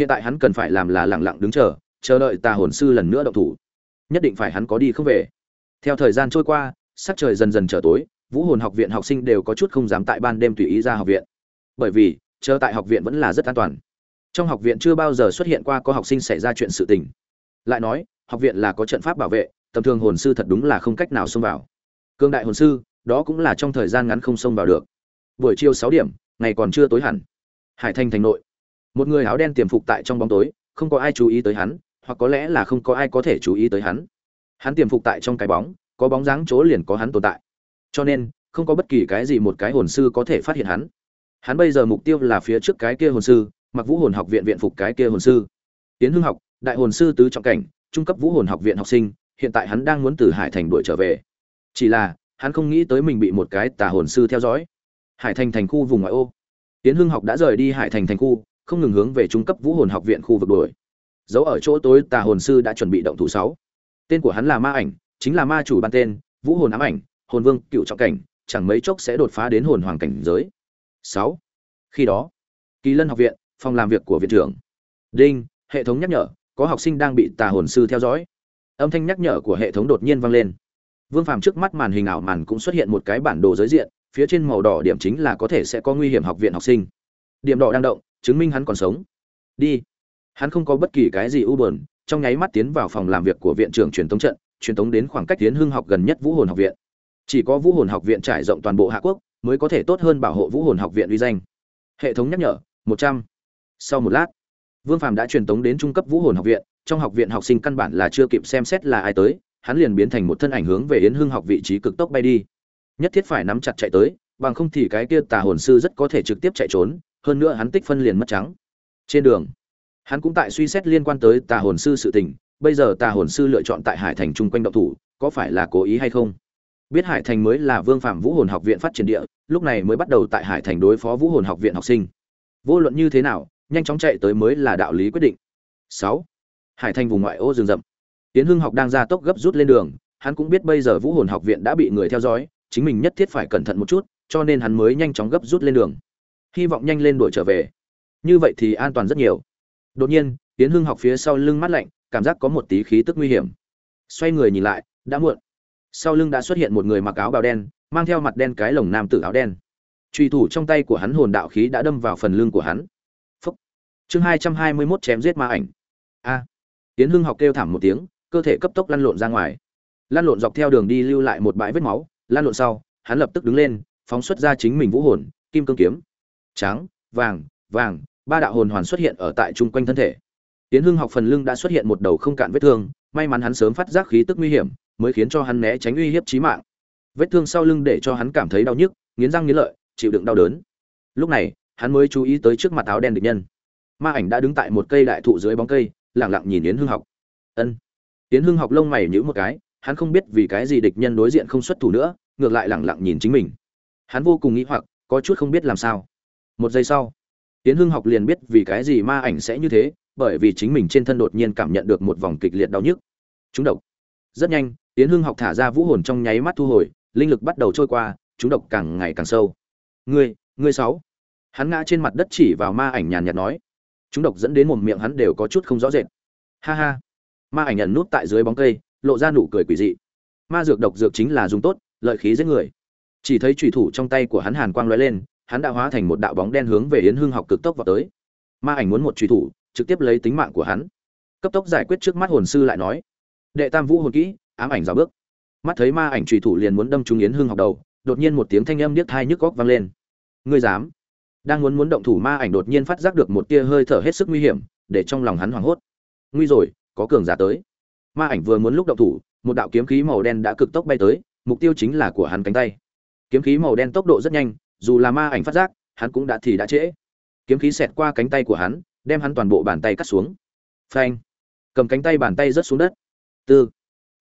hiện tại hắn cần phải làm là lẳng lặng đứng chờ chờ đợi tà hồn sư lần nữa động thủ. Nhất định phải hắn có đi không về. Theo thời gian trôi qua, sắc trời dần dần trở tối, vũ hồn học viện học sinh đều có chút không dám tại ban đêm tùy ý ra học viện. Bởi vì, chờ tại học viện vẫn là rất an toàn. Trong học viện chưa bao giờ xuất hiện qua có học sinh xảy ra chuyện sự tình. Lại nói, học viện là có trận pháp bảo vệ, tầm thường hồn sư thật đúng là không cách nào xông vào. Cương đại hồn sư, đó cũng là trong thời gian ngắn không xông vào được. Buổi chiều sáu điểm, ngày còn chưa tối hẳn. Hải thành thành nội một người áo đen tiềm phục tại trong bóng tối, không có ai chú ý tới hắn, hoặc có lẽ là không có ai có thể chú ý tới hắn. Hắn tiềm phục tại trong cái bóng, có bóng dáng chỗ liền có hắn tồn tại. Cho nên, không có bất kỳ cái gì một cái hồn sư có thể phát hiện hắn. Hắn bây giờ mục tiêu là phía trước cái kia hồn sư mặc vũ hồn học viện viện phục cái kia hồn sư. Tiến hưng học, đại hồn sư tứ trọng cảnh, trung cấp vũ hồn học viện học sinh, hiện tại hắn đang muốn từ hải thành đuổi trở về. Chỉ là, hắn không nghĩ tới mình bị một cái tà hồn sư theo dõi. Hải thành thành khu vùng ngoại ô. Tiến hưng học đã rời đi hải thành thành khu không ngừng hướng về trung cấp vũ hồn học viện khu vực đuổi. Giấu ở chỗ tối, tà hồn sư đã chuẩn bị động thủ sáu. Tên của hắn là ma ảnh, chính là ma chủ ban tên, vũ hồn ám ảnh, hồn vương, cựu trọng cảnh, chẳng mấy chốc sẽ đột phá đến hồn hoàng cảnh giới. Sáu. Khi đó, kỳ lân học viện, phòng làm việc của viện trưởng. Đinh, hệ thống nhắc nhở, có học sinh đang bị tà hồn sư theo dõi. Âm thanh nhắc nhở của hệ thống đột nhiên vang lên. Vương phàm trước mắt màn hình ảo màn cũng xuất hiện một cái bản đồ giới diện, phía trên màu đỏ điểm chính là có thể sẽ có nguy hiểm học viện học sinh. Điểm đỏ đang động chứng minh hắn còn sống. Đi. Hắn không có bất kỳ cái gì u bờn trong nháy mắt tiến vào phòng làm việc của viện trưởng truyền tống trận, truyền tống đến khoảng cách tiến hưng học gần nhất vũ hồn học viện. Chỉ có vũ hồn học viện trải rộng toàn bộ hạ quốc, mới có thể tốt hơn bảo hộ vũ hồn học viện uy danh. Hệ thống nhắc nhở, một trăm. Sau một lát, vương phàm đã truyền tống đến trung cấp vũ hồn học viện, trong học viện học sinh căn bản là chưa kịp xem xét là ai tới, hắn liền biến thành một thân ảnh hướng về yến hưng học vị trí cực tốc bay đi. Nhất thiết phải nắm chặt chạy tới, bằng không thì cái kia tà hồn sư rất có thể trực tiếp chạy trốn hơn nữa hắn tích phân liền mất trắng. Trên đường, hắn cũng tại suy xét liên quan tới tà hồn sư sự tình, bây giờ tà hồn sư lựa chọn tại hải thành chung quanh động thủ, có phải là cố ý hay không? Biết hải thành mới là vương phạm vũ hồn học viện phát triển địa, lúc này mới bắt đầu tại hải thành đối phó vũ hồn học viện học sinh. Vô luận như thế nào, nhanh chóng chạy tới mới là đạo lý quyết định. Sáu, hải thành vùng ngoại ô rừng rậm. Tiến hưng học đang ra tốc gấp rút lên đường, hắn cũng biết bây giờ vũ hồn học viện đã bị người theo dõi, chính mình nhất thiết phải cẩn thận một chút, cho nên hắn mới nhanh chóng gấp rút lên đường hy vọng nhanh lên đuổi trở về. Như vậy thì an toàn rất nhiều. Đột nhiên tiến hưng học phía sau lưng mắt lạnh, cảm giác có một tí khí tức nguy hiểm. Xoay người nhìn lại, đã muộn. Sau lưng đã xuất hiện một người mặc áo bào đen, mang theo mặt đen cái lồng nam tử áo đen. Trùy thủ trong tay của hắn hồn đạo khí đã đâm vào phần lưng của hắn. Phúc. chương hai trăm hai mươi mốt chém giết ma ảnh. A. Tiến hưng học kêu thảm một tiếng, cơ thể cấp tốc lăn lộn ra ngoài. Lăn lộn dọc theo đường đi lưu lại một bãi vết máu, lăn lộn sau, hắn lập tức đứng lên, phóng xuất ra chính mình vũ hồn, kim cương kiếm trắng, vàng vàng, ba đạo hồn hoàn xuất hiện ở tại trung quanh thân thể. Tiến hưng học phần lưng đã xuất hiện một đầu không cạn vết thương, may mắn hắn sớm phát giác khí tức nguy hiểm, mới khiến cho hắn né tránh uy hiếp chí mạng. Vết thương sau lưng để cho hắn cảm thấy đau nhức, nghiến răng nghiến lợi, chịu đựng đau đớn. Lúc này, hắn mới chú ý tới trước mặt áo đen địch nhân. Ma ảnh đã đứng tại một cây đại thụ dưới bóng cây, lặng lặng nhìn yến hưng học. Ân. Yến hưng học lông mày nhíu một cái, hắn không biết vì cái gì địch nhân đối diện không xuất thủ nữa, ngược lại lặng lặng nhìn chính mình. Hắn vô cùng nghĩ hoặc, có chút không biết làm sao một giây sau tiến hưng học liền biết vì cái gì ma ảnh sẽ như thế, bởi vì chính mình trên thân đột nhiên cảm nhận được một vòng kịch liệt đau nhức. Chúng độc. Rất nhanh tiến hưng học thả ra vũ hồn trong nháy mắt thu hồi, linh lực bắt đầu trôi qua, chúng độc càng ngày càng sâu. Ngươi ngươi sáu. Hắn ngã trên mặt đất chỉ vào ma ảnh nhàn nhạt nói. Chúng độc dẫn đến một miệng hắn đều có chút không rõ rệt. Ha ha. Ma ảnh nhận nút tại dưới bóng cây, lộ ra nụ cười quỷ dị. Ma dược độc dược chính là dùng tốt, lợi khí giết người. Chỉ thấy trùy thủ trong tay của hắn hàn quang lóe lên hắn đã hóa thành một đạo bóng đen hướng về yến hưng học cực tốc vào tới. Ma ảnh muốn một truy thủ, trực tiếp lấy tính mạng của hắn. Cấp tốc giải quyết trước mắt hồn sư lại nói, đệ tam vũ hồn kỹ, ám ảnh rào bước. Mắt thấy ma ảnh truy thủ liền muốn đâm trúng yến hưng học đầu, đột nhiên một tiếng thanh âm điếc tai nhức óc vang lên. Ngươi dám? Đang muốn muốn động thủ, ma ảnh đột nhiên phát giác được một tia hơi thở hết sức nguy hiểm, để trong lòng hắn hoảng hốt. Nguy rồi, có cường giả tới. Ma ảnh vừa muốn lúc động thủ, một đạo kiếm khí màu đen đã cực tốc bay tới, mục tiêu chính là của hắn cánh tay. Kiếm khí màu đen tốc độ rất nhanh dù là ma ảnh phát giác, hắn cũng đã thì đã trễ. Kiếm khí xẹt qua cánh tay của hắn, đem hắn toàn bộ bàn tay cắt xuống. Phanh! Cầm cánh tay bàn tay rớt xuống đất. Tư!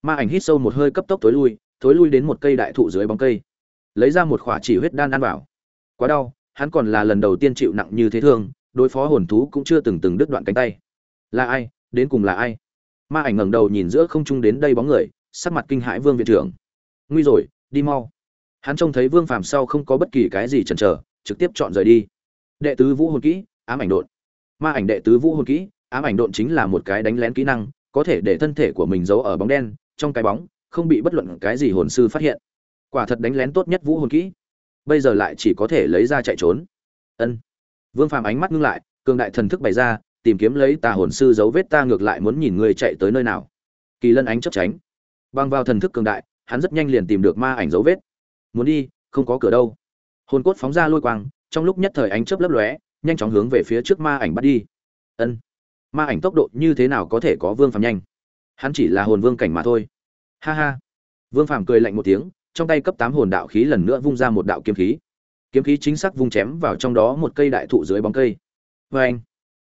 Ma ảnh hít sâu một hơi cấp tốc tối lui tối lui đến một cây đại thụ dưới bóng cây. Lấy ra một khỏa chỉ huyết đan ăn vào. Quá đau, hắn còn là lần đầu tiên chịu nặng như thế thương đối phó hồn thú cũng chưa từng từng đứt đoạn cánh tay. Là ai? Đến cùng là ai? Ma ảnh ngẩng đầu nhìn giữa không trung đến đây bóng người, sắc mặt kinh hãi vương viện trưởng. Nguy rồi, đi mau hắn trông thấy vương phàm sau không có bất kỳ cái gì chần chờ, trực tiếp chọn rời đi. Đệ tứ vũ hồn kỹ, ám ảnh độn. Ma ảnh đệ tứ vũ hồn kỹ, ám ảnh độn chính là một cái đánh lén kỹ năng, có thể để thân thể của mình giấu ở bóng đen, trong cái bóng, không bị bất luận cái gì hồn sư phát hiện. Quả thật đánh lén tốt nhất vũ hồn kỹ. Bây giờ lại chỉ có thể lấy ra chạy trốn. Ân. Vương phàm ánh mắt ngưng lại, cường đại thần thức bày ra, tìm kiếm lấy tà hồn sư dấu vết ta ngược lại muốn nhìn người chạy tới nơi nào. Kỳ lân ánh chấp tránh. Băng vào thần thức cường đại, hắn rất nhanh liền tìm được ma ảnh dấu vết muốn đi, không có cửa đâu. Hồn cốt phóng ra lôi quang, trong lúc nhất thời ánh chớp lấp lóe, nhanh chóng hướng về phía trước ma ảnh bắt đi. Ân. Ma ảnh tốc độ như thế nào có thể có vương phàm nhanh? Hắn chỉ là hồn vương cảnh mà thôi. Ha ha. Vương phàm cười lạnh một tiếng, trong tay cấp tám hồn đạo khí lần nữa vung ra một đạo kiếm khí. Kiếm khí chính xác vung chém vào trong đó một cây đại thụ dưới bóng cây. Vê anh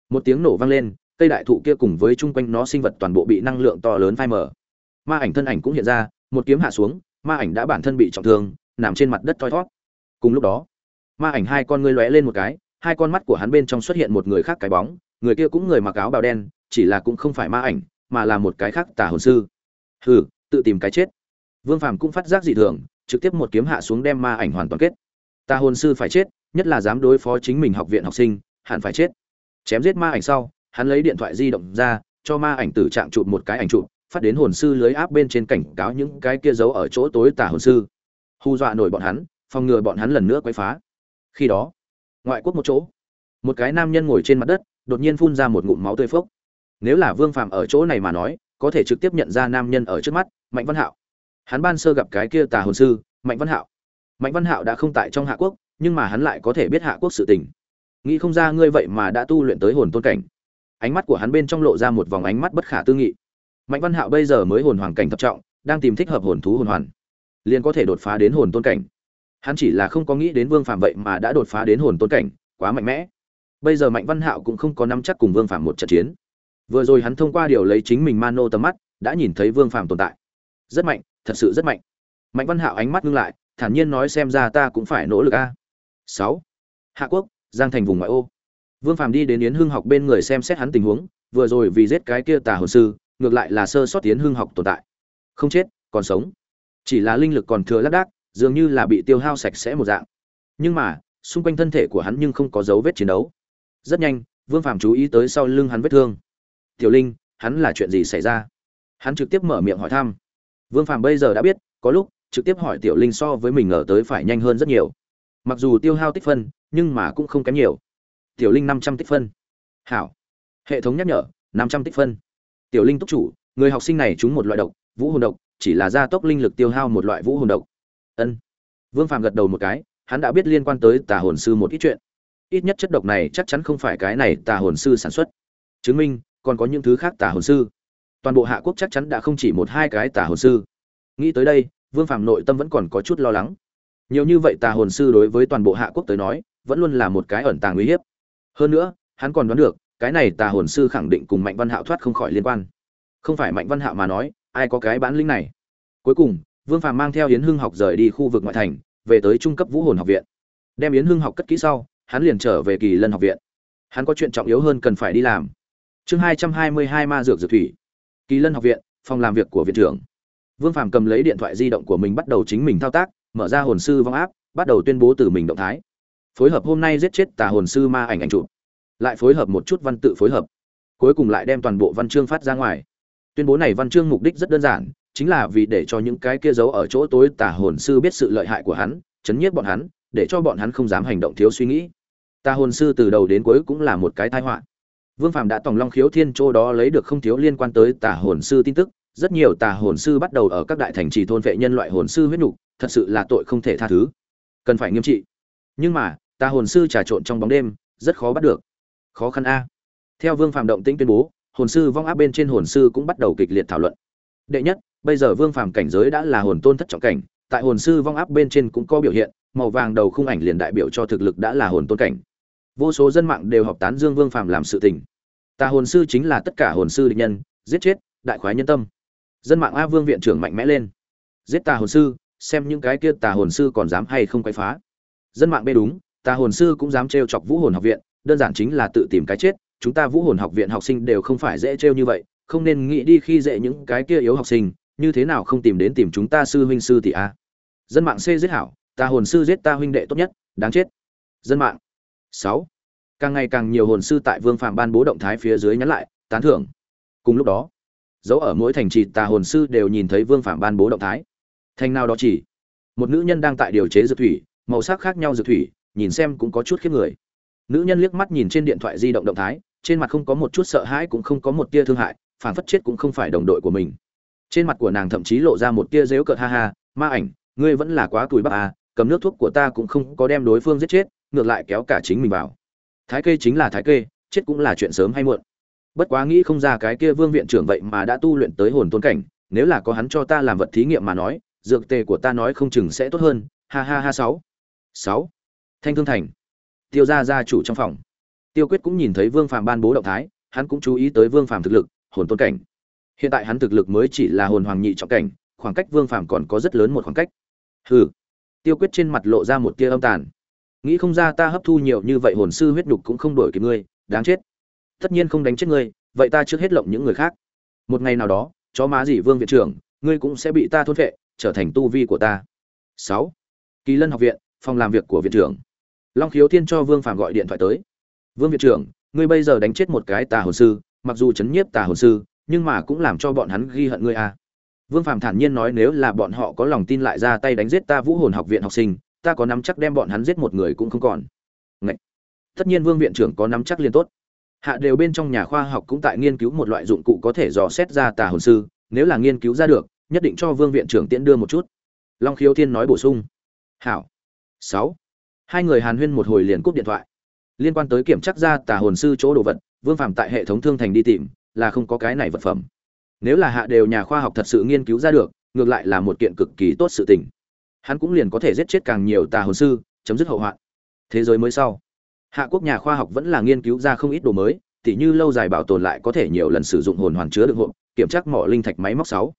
một tiếng nổ vang lên, cây đại thụ kia cùng với chung quanh nó sinh vật toàn bộ bị năng lượng to lớn phai mở ma ảnh thân ảnh cũng hiện ra, một kiếm hạ xuống, ma ảnh đã bản thân bị trọng thương nằm trên mặt đất thoi thót. Cùng lúc đó, ma ảnh hai con ngươi lóe lên một cái, hai con mắt của hắn bên trong xuất hiện một người khác cái bóng, người kia cũng người mặc áo bào đen, chỉ là cũng không phải ma ảnh, mà là một cái khác tà hồn sư. Hừ, tự tìm cái chết. Vương phàm cũng phát giác dị thường, trực tiếp một kiếm hạ xuống đem ma ảnh hoàn toàn kết. Tà hồn sư phải chết, nhất là dám đối phó chính mình học viện học sinh, hẳn phải chết. Chém giết ma ảnh sau, hắn lấy điện thoại di động ra, cho ma ảnh tử trạng chụp một cái ảnh chụp, phát đến hồn sư lưới áp bên trên cảnh cáo những cái kia giấu ở chỗ tối tà hồn sư hù dọa nổi bọn hắn, phòng ngừa bọn hắn lần nữa quấy phá. Khi đó, ngoại quốc một chỗ, một cái nam nhân ngồi trên mặt đất, đột nhiên phun ra một ngụm máu tươi phốc. Nếu là vương phạm ở chỗ này mà nói, có thể trực tiếp nhận ra nam nhân ở trước mắt, mạnh văn hạo. Hắn ban sơ gặp cái kia tà hồn sư, mạnh văn hạo. Mạnh văn hạo đã không tại trong hạ quốc, nhưng mà hắn lại có thể biết hạ quốc sự tình. Nghĩ không ra ngươi vậy mà đã tu luyện tới hồn tôn cảnh. Ánh mắt của hắn bên trong lộ ra một vòng ánh mắt bất khả tư nghị. Mạnh văn hạo bây giờ mới hồn hoàng cảnh thập trọng, đang tìm thích hợp hồn thú hồn hoàn liền có thể đột phá đến hồn tôn cảnh. Hắn chỉ là không có nghĩ đến vương phạm vậy mà đã đột phá đến hồn tôn cảnh, quá mạnh mẽ. Bây giờ mạnh văn hạo cũng không có nắm chắc cùng vương phạm một trận chiến. Vừa rồi hắn thông qua điều lấy chính mình mano tầm mắt, đã nhìn thấy vương phạm tồn tại. Rất mạnh, thật sự rất mạnh. Mạnh văn hạo ánh mắt ngưng lại, thản nhiên nói xem ra ta cũng phải nỗ lực a. Sáu. Hạ quốc, giang thành vùng ngoại ô. Vương phạm đi đến yến hưng học bên người xem xét hắn tình huống, vừa rồi vì giết cái kia tà hồn sư, ngược lại là sơ sót yến hưng học tồn tại. Không chết, còn sống chỉ là linh lực còn thừa lác đác, dường như là bị tiêu hao sạch sẽ một dạng. Nhưng mà, xung quanh thân thể của hắn nhưng không có dấu vết chiến đấu. Rất nhanh, vương phạm chú ý tới sau lưng hắn vết thương. Tiểu linh, hắn là chuyện gì xảy ra? Hắn trực tiếp mở miệng hỏi thăm. Vương phạm bây giờ đã biết, có lúc, trực tiếp hỏi tiểu linh so với mình ngờ tới phải nhanh hơn rất nhiều. Mặc dù tiêu hao tích phân, nhưng mà cũng không kém nhiều. Tiểu linh năm trăm tích phân. Hảo. Hệ thống nhắc nhở, năm trăm tích phân. Tiểu linh túc chủ, người học sinh này trúng một loại độc, vũ hồn độc chỉ là gia tốc linh lực tiêu hao một loại vũ hồn độc. Ân. Vương phàm gật đầu một cái, hắn đã biết liên quan tới tà hồn sư một ít chuyện. Ít nhất chất độc này chắc chắn không phải cái này tà hồn sư sản xuất. Chứng minh, còn có những thứ khác tà hồn sư. Toàn bộ hạ quốc chắc chắn đã không chỉ một hai cái tà hồn sư. Nghĩ tới đây, vương phàm nội tâm vẫn còn có chút lo lắng. Nhiều như vậy tà hồn sư đối với toàn bộ hạ quốc tới nói, vẫn luôn là một cái ẩn tàng uy hiếp hơn nữa, hắn còn đoán được, cái này tà hồn sư khẳng định cùng mạnh văn hạo thoát không khỏi liên quan. Không phải mạnh văn hạo mà nói ai có cái bản lĩnh này? Cuối cùng, vương phàm mang theo yến hưng học rời đi khu vực ngoại thành, về tới trung cấp vũ hồn học viện. Đem yến hưng học cất kỹ sau, hắn liền trở về kỳ lân học viện. Hắn có chuyện trọng yếu hơn cần phải đi làm. Chương hai trăm hai mươi hai ma dược dược thủy. Kỳ lân học viện, phòng làm việc của viện trưởng. Vương phàm cầm lấy điện thoại di động của mình bắt đầu chính mình thao tác, mở ra hồn sư vong áp bắt đầu tuyên bố từ mình động thái. Phối hợp hôm nay giết chết tà hồn sư ma ảnh ảnh chụp. Lại phối hợp một chút văn tự phối hợp. Cuối cùng lại đem toàn bộ văn chương phát ra ngoài tuyên bố này văn chương mục đích rất đơn giản, chính là vì để cho những cái kia giấu ở chỗ tối tà hồn sư biết sự lợi hại của hắn, chấn nhiếp bọn hắn, để cho bọn hắn không dám hành động thiếu suy nghĩ. Tà hồn sư từ đầu đến cuối cũng là một cái tai họa. Vương phạm đã tòng long khiếu thiên châu đó lấy được không thiếu liên quan tới tà hồn sư tin tức, rất nhiều tà hồn sư bắt đầu ở các đại thành trì thôn vệ nhân loại hồn sư huyết nục thật sự là tội không thể tha thứ. Cần phải nghiêm trị. Nhưng mà tà hồn sư trà trộn trong bóng đêm, rất khó bắt được. Khó khăn a. Theo vương phạm động tĩnh tuyên bố hồn sư vong áp bên trên hồn sư cũng bắt đầu kịch liệt thảo luận. Đệ nhất, bây giờ vương phàm cảnh giới đã là hồn tôn thất trọng cảnh, tại hồn sư vong áp bên trên cũng có biểu hiện, màu vàng đầu khung ảnh liền đại biểu cho thực lực đã là hồn tôn cảnh. Vô số dân mạng đều họp tán dương vương phàm làm sự tình. Tà hồn sư chính là tất cả hồn sư địch nhân, giết chết, đại khoái nhân tâm. Dân mạng a vương viện trưởng mạnh mẽ lên. Giết tà hồn sư, xem những cái kia tà hồn sư còn dám hay không quấy phá. Dân mạng bê đúng tà hồn sư cũng dám trêu chọc vũ hồn học viện, đơn giản chính là tự tìm cái chết chúng ta vũ hồn học viện học sinh đều không phải dễ trêu như vậy, không nên nghĩ đi khi dễ những cái kia yếu học sinh, như thế nào không tìm đến tìm chúng ta sư huynh sư tỷ a? Dân mạng c giết hảo, ta hồn sư giết ta huynh đệ tốt nhất, đáng chết. Dân mạng sáu, càng ngày càng nhiều hồn sư tại vương phạm ban bố động thái phía dưới nhắn lại, tán thưởng. Cùng lúc đó, dấu ở mỗi thành trì tà hồn sư đều nhìn thấy vương phạm ban bố động thái. Thành nào đó chỉ, một nữ nhân đang tại điều chế dược thủy, màu sắc khác nhau dược thủy, nhìn xem cũng có chút khiếp người. Nữ nhân liếc mắt nhìn trên điện thoại di động động thái trên mặt không có một chút sợ hãi cũng không có một tia thương hại phản phất chết cũng không phải đồng đội của mình. Trên mặt của nàng thậm chí lộ ra một tia dếu cợt ha ha, ma ảnh, ngươi vẫn là quá tuổi bắp à cầm nước thuốc của ta cũng không có đem đối phương giết chết, ngược lại kéo cả chính mình vào. Thái kê chính là thái kê, chết cũng là chuyện sớm hay muộn. Bất quá nghĩ không ra cái kia vương viện trưởng vậy mà đã tu luyện tới hồn tôn cảnh, nếu là có hắn cho ta làm vật thí nghiệm mà nói, dược tề của ta nói không chừng sẽ tốt hơn. Ha ha ha, sáu. Sáu. Thanh thương thành. Tiêu gia gia chủ trong phòng tiêu quyết cũng nhìn thấy vương phàm ban bố động thái hắn cũng chú ý tới vương phàm thực lực hồn tôn cảnh. Hiện tại hắn thực lực mới chỉ là hồn hoàng nhị trọng cảnh khoảng cách vương phàm còn có rất lớn một khoảng cách. Hừ. Tiêu quyết trên mặt lộ ra một tia âm tàn. Nghĩ không ra ta hấp thu nhiều như vậy hồn sư huyết nục cũng không đổi kịp ngươi đáng chết. Tất nhiên không đánh chết ngươi vậy ta trước hết lộng những người khác. Một ngày nào đó chó má gì vương viện trưởng ngươi cũng sẽ bị ta thôn phệ, trở thành tu vi của ta. Sáu. Kỳ lân học viện phòng làm việc của viện trưởng. Long khiếu thiên cho vương phàm gọi điện thoại tới vương viện trưởng ngươi bây giờ đánh chết một cái tà hồn sư mặc dù chấn nhiếp tà hồn sư nhưng mà cũng làm cho bọn hắn ghi hận ngươi à. Vương Phạm thản nhiên nói nếu là bọn họ có lòng tin lại ra tay đánh giết ta Vũ Hồn học viện học sinh, ta có nắm chắc đem bọn hắn giết một người cũng không còn. Ngậy. Tất nhiên Vương viện trưởng có nắm chắc liên tốt. Hạ đều bên trong nhà khoa học cũng tại nghiên cứu một loại dụng cụ có thể dò xét ra tà hồn sư, nếu là nghiên cứu ra được, nhất định cho Vương viện trưởng tiễn đưa một chút. Long Khiếu Thiên nói bổ sung. Hảo. sáu, Hai người Hàn Huyên một hồi liền cúp điện thoại. Liên quan tới kiểm tra ra tà hồn sư chỗ đồ vật, Vương phạm tại hệ thống thương thành đi tìm, là không có cái này vật phẩm. Nếu là hạ đều nhà khoa học thật sự nghiên cứu ra được ngược lại là một kiện cực kỳ tốt sự tình. Hắn cũng liền có thể giết chết càng nhiều tà hồn sư chấm dứt hậu hoạn. Thế giới mới sau hạ quốc nhà khoa học vẫn là nghiên cứu ra không ít đồ mới tỉ như lâu dài bảo tồn lại có thể nhiều lần sử dụng hồn hoàn chứa được hộp kiểm tra mỏ linh thạch máy móc sáu.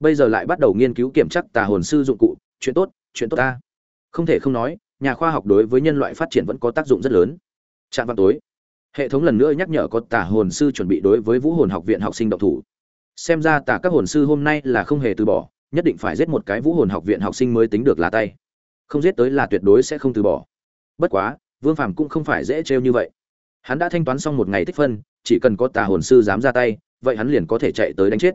Bây giờ lại bắt đầu nghiên cứu kiểm tra tà hồn sư dụng cụ chuyện tốt chuyện tốt ta. Không thể không nói nhà khoa học đối với nhân loại phát triển vẫn có tác dụng rất lớn trạm vào tối. Hệ thống lần nữa nhắc nhở có tà hồn sư chuẩn bị đối với vũ hồn học viện học sinh độc thủ. Xem ra tà các hồn sư hôm nay là không hề từ bỏ, nhất định phải giết một cái vũ hồn học viện học sinh mới tính được là tay. Không giết tới là tuyệt đối sẽ không từ bỏ. Bất quá, vương phàm cũng không phải dễ trêu như vậy. Hắn đã thanh toán xong một ngày tích phân, chỉ cần có tà hồn sư dám ra tay, vậy hắn liền có thể chạy tới đánh chết.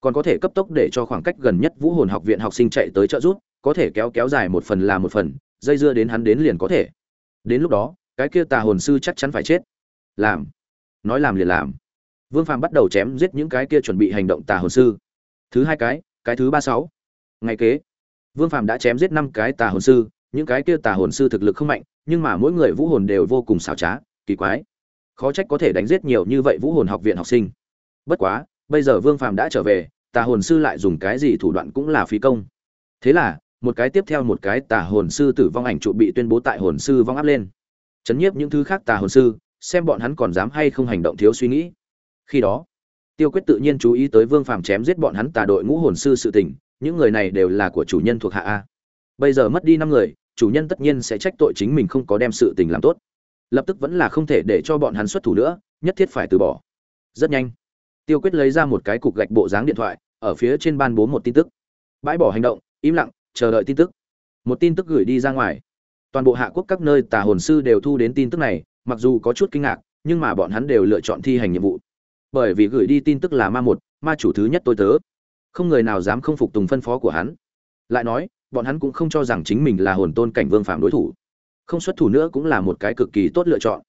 Còn có thể cấp tốc để cho khoảng cách gần nhất vũ hồn học viện học sinh chạy tới trợ giúp, có thể kéo kéo dài một phần là một phần, dây dưa đến hắn đến liền có thể. Đến lúc đó cái kia tà hồn sư chắc chắn phải chết. Làm. Nói làm liền làm. Vương phàm bắt đầu chém giết những cái kia chuẩn bị hành động tà hồn sư. Thứ hai cái cái thứ ba sáu. Ngày kế. Vương phàm đã chém giết năm cái tà hồn sư, những cái kia tà hồn sư thực lực không mạnh, nhưng mà mỗi người vũ hồn đều vô cùng xảo trá, kỳ quái. Khó trách có thể đánh giết nhiều như vậy vũ hồn học viện học sinh. Bất quá, bây giờ vương phàm đã trở về, tà hồn sư lại dùng cái gì thủ đoạn cũng là phí công. Thế là, một cái tiếp theo một cái tà hồn sư tử vong ảnh trụ bị tuyên bố tại hồn sư vong áp lên chấn nhiếp những thứ khác tà hồn sư, xem bọn hắn còn dám hay không hành động thiếu suy nghĩ. Khi đó, tiêu quyết tự nhiên chú ý tới vương phàm chém giết bọn hắn tà đội ngũ hồn sư sự tình, những người này đều là của chủ nhân thuộc hạ a. Bây giờ mất đi năm người, chủ nhân tất nhiên sẽ trách tội chính mình không có đem sự tình làm tốt. Lập tức vẫn là không thể để cho bọn hắn xuất thủ nữa, nhất thiết phải từ bỏ. Rất nhanh, tiêu quyết lấy ra một cái cục gạch bộ dáng điện thoại, ở phía trên ban bố một tin tức. Bãi bỏ hành động, im lặng, chờ đợi tin tức. Một tin tức gửi đi ra ngoài toàn bộ hạ quốc các nơi tà hồn sư đều thu đến tin tức này, mặc dù có chút kinh ngạc, nhưng mà bọn hắn đều lựa chọn thi hành nhiệm vụ. Bởi vì gửi đi tin tức là ma một, ma chủ thứ nhất tôi tớ. Không người nào dám không phục tùng phân phó của hắn. Lại nói, bọn hắn cũng không cho rằng chính mình là hồn tôn cảnh vương phạm đối thủ. Không xuất thủ nữa cũng là một cái cực kỳ tốt lựa chọn.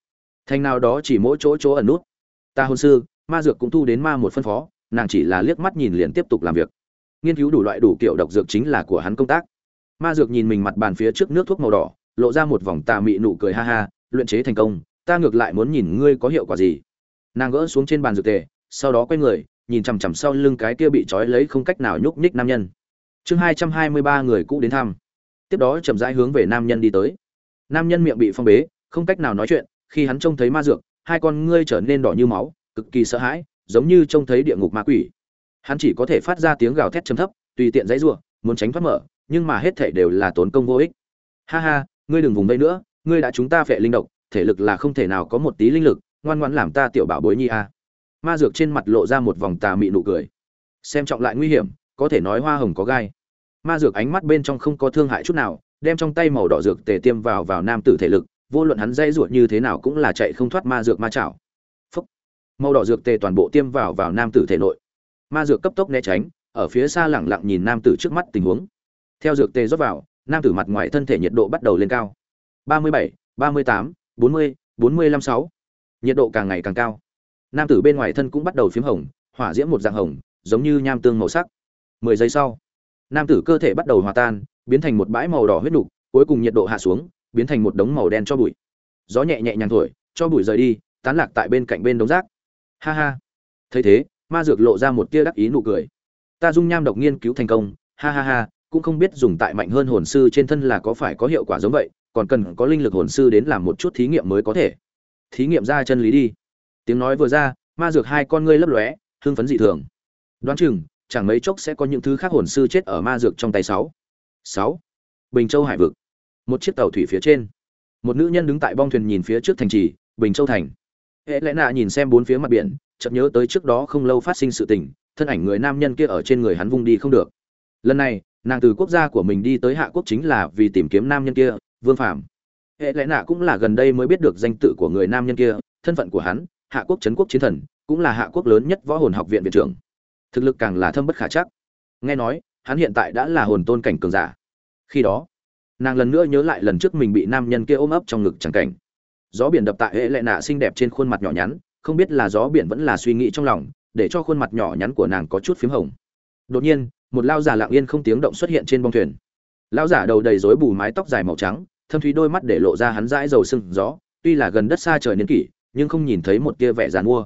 Thành nào đó chỉ mỗi chỗ chỗ ẩn nút. Ta hồn sư, ma dược cũng thu đến ma một phân phó, nàng chỉ là liếc mắt nhìn liền tiếp tục làm việc. Nghiên cứu đủ loại đủ kiểu độc dược chính là của hắn công tác. Ma dược nhìn mình mặt bàn phía trước nước thuốc màu đỏ lộ ra một vòng tà mị nụ cười ha ha, luyện chế thành công, ta ngược lại muốn nhìn ngươi có hiệu quả gì. Nàng gỡ xuống trên bàn dược tề, sau đó quay người, nhìn chằm chằm sau lưng cái kia bị trói lấy không cách nào nhúc nhích nam nhân. Chương hai trăm hai mươi ba người cũ đến thăm. Tiếp đó chậm rãi hướng về nam nhân đi tới. Nam nhân miệng bị phong bế, không cách nào nói chuyện, khi hắn trông thấy ma dược, hai con ngươi trở nên đỏ như máu, cực kỳ sợ hãi, giống như trông thấy địa ngục ma quỷ. Hắn chỉ có thể phát ra tiếng gào thét trầm thấp, tùy tiện dãy giụa muốn tránh thoát mở, nhưng mà hết thể đều là tốn công vô ích. Ha ha ngươi đừng vùng vây nữa, ngươi đã chúng ta phệ linh độc, thể lực là không thể nào có một tí linh lực, ngoan ngoãn làm ta tiểu bảo bối nhi a. Ma dược trên mặt lộ ra một vòng tà mị nụ cười. Xem trọng lại nguy hiểm, có thể nói hoa hồng có gai. Ma dược ánh mắt bên trong không có thương hại chút nào, đem trong tay màu đỏ dược tề tiêm vào vào nam tử thể lực, vô luận hắn dây ruột như thế nào cũng là chạy không thoát ma dược ma chảo. Phúc. màu đỏ dược tề toàn bộ tiêm vào vào nam tử thể nội. Ma dược cấp tốc né tránh, ở phía xa lẳng lặng nhìn nam tử trước mắt tình huống. Theo dược tề rót vào nam tử mặt ngoài thân thể nhiệt độ bắt đầu lên cao. Ba mươi bảy, ba mươi tám, bốn mươi bốn mươi lăm sáu. Nhiệt độ càng ngày càng cao. Nam tử bên ngoài thân cũng bắt đầu phiếm hồng, hỏa diễm một dạng hồng, giống như nham tương màu sắc. Mười giây sau, nam tử cơ thể bắt đầu hòa tan, biến thành một bãi màu đỏ huyết nục, cuối cùng nhiệt độ hạ xuống, biến thành một đống màu đen cho bụi. Gió nhẹ nhẹ nhàng thổi, cho bụi rời đi, tán lạc tại bên cạnh bên đống rác. Ha ha. Thấy thế, ma dược lộ ra một tia đắc ý nụ cười. Ta dung nham độc nghiên cứu thành công. Ha ha ha cũng không biết dùng tại mạnh hơn hồn sư trên thân là có phải có hiệu quả giống vậy, còn cần có linh lực hồn sư đến làm một chút thí nghiệm mới có thể. Thí nghiệm ra chân lý đi. Tiếng nói vừa ra, ma dược hai con ngươi lấp lóe, hưng phấn dị thường. Đoán chừng, chẳng mấy chốc sẽ có những thứ khác hồn sư chết ở ma dược trong tay sáu. Sáu. Bình châu hải vực. Một chiếc tàu thủy phía trên. Một nữ nhân đứng tại bong thuyền nhìn phía trước thành trì, bình châu thành. Hệ lẽ nạ nhìn xem bốn phía mặt biển, chợt nhớ tới trước đó không lâu phát sinh sự tình, thân ảnh người nam nhân kia ở trên người hắn vung đi không được. Lần này nàng từ quốc gia của mình đi tới hạ quốc chính là vì tìm kiếm nam nhân kia, vương phạm hệ lẽ nạ cũng là gần đây mới biết được danh tự của người nam nhân kia, thân phận của hắn, hạ quốc trấn quốc chiến thần, cũng là hạ quốc lớn nhất võ hồn học viện viện trưởng. Thực lực càng là thâm bất khả chắc. Nghe nói, hắn hiện tại đã là hồn tôn cảnh cường giả. Khi đó, nàng lần nữa nhớ lại lần trước mình bị nam nhân kia ôm ấp trong ngực chẳng cảnh. Gió biển đập tại hệ lệ nạ xinh đẹp trên khuôn mặt nhỏ nhắn, không biết là gió biển vẫn là suy nghĩ trong lòng, để cho khuôn mặt nhỏ nhắn của nàng có chút p h í m hồng. Đột nhiên một lao giả lặng yên không tiếng động xuất hiện trên bông thuyền. Lao giả đầu đầy rối bù mái tóc dài màu trắng, thâm thúy đôi mắt để lộ ra hắn dãi dầu sưng gió, tuy là gần đất xa trời niên kỷ, nhưng không nhìn thấy một tia vẻ dàn mua.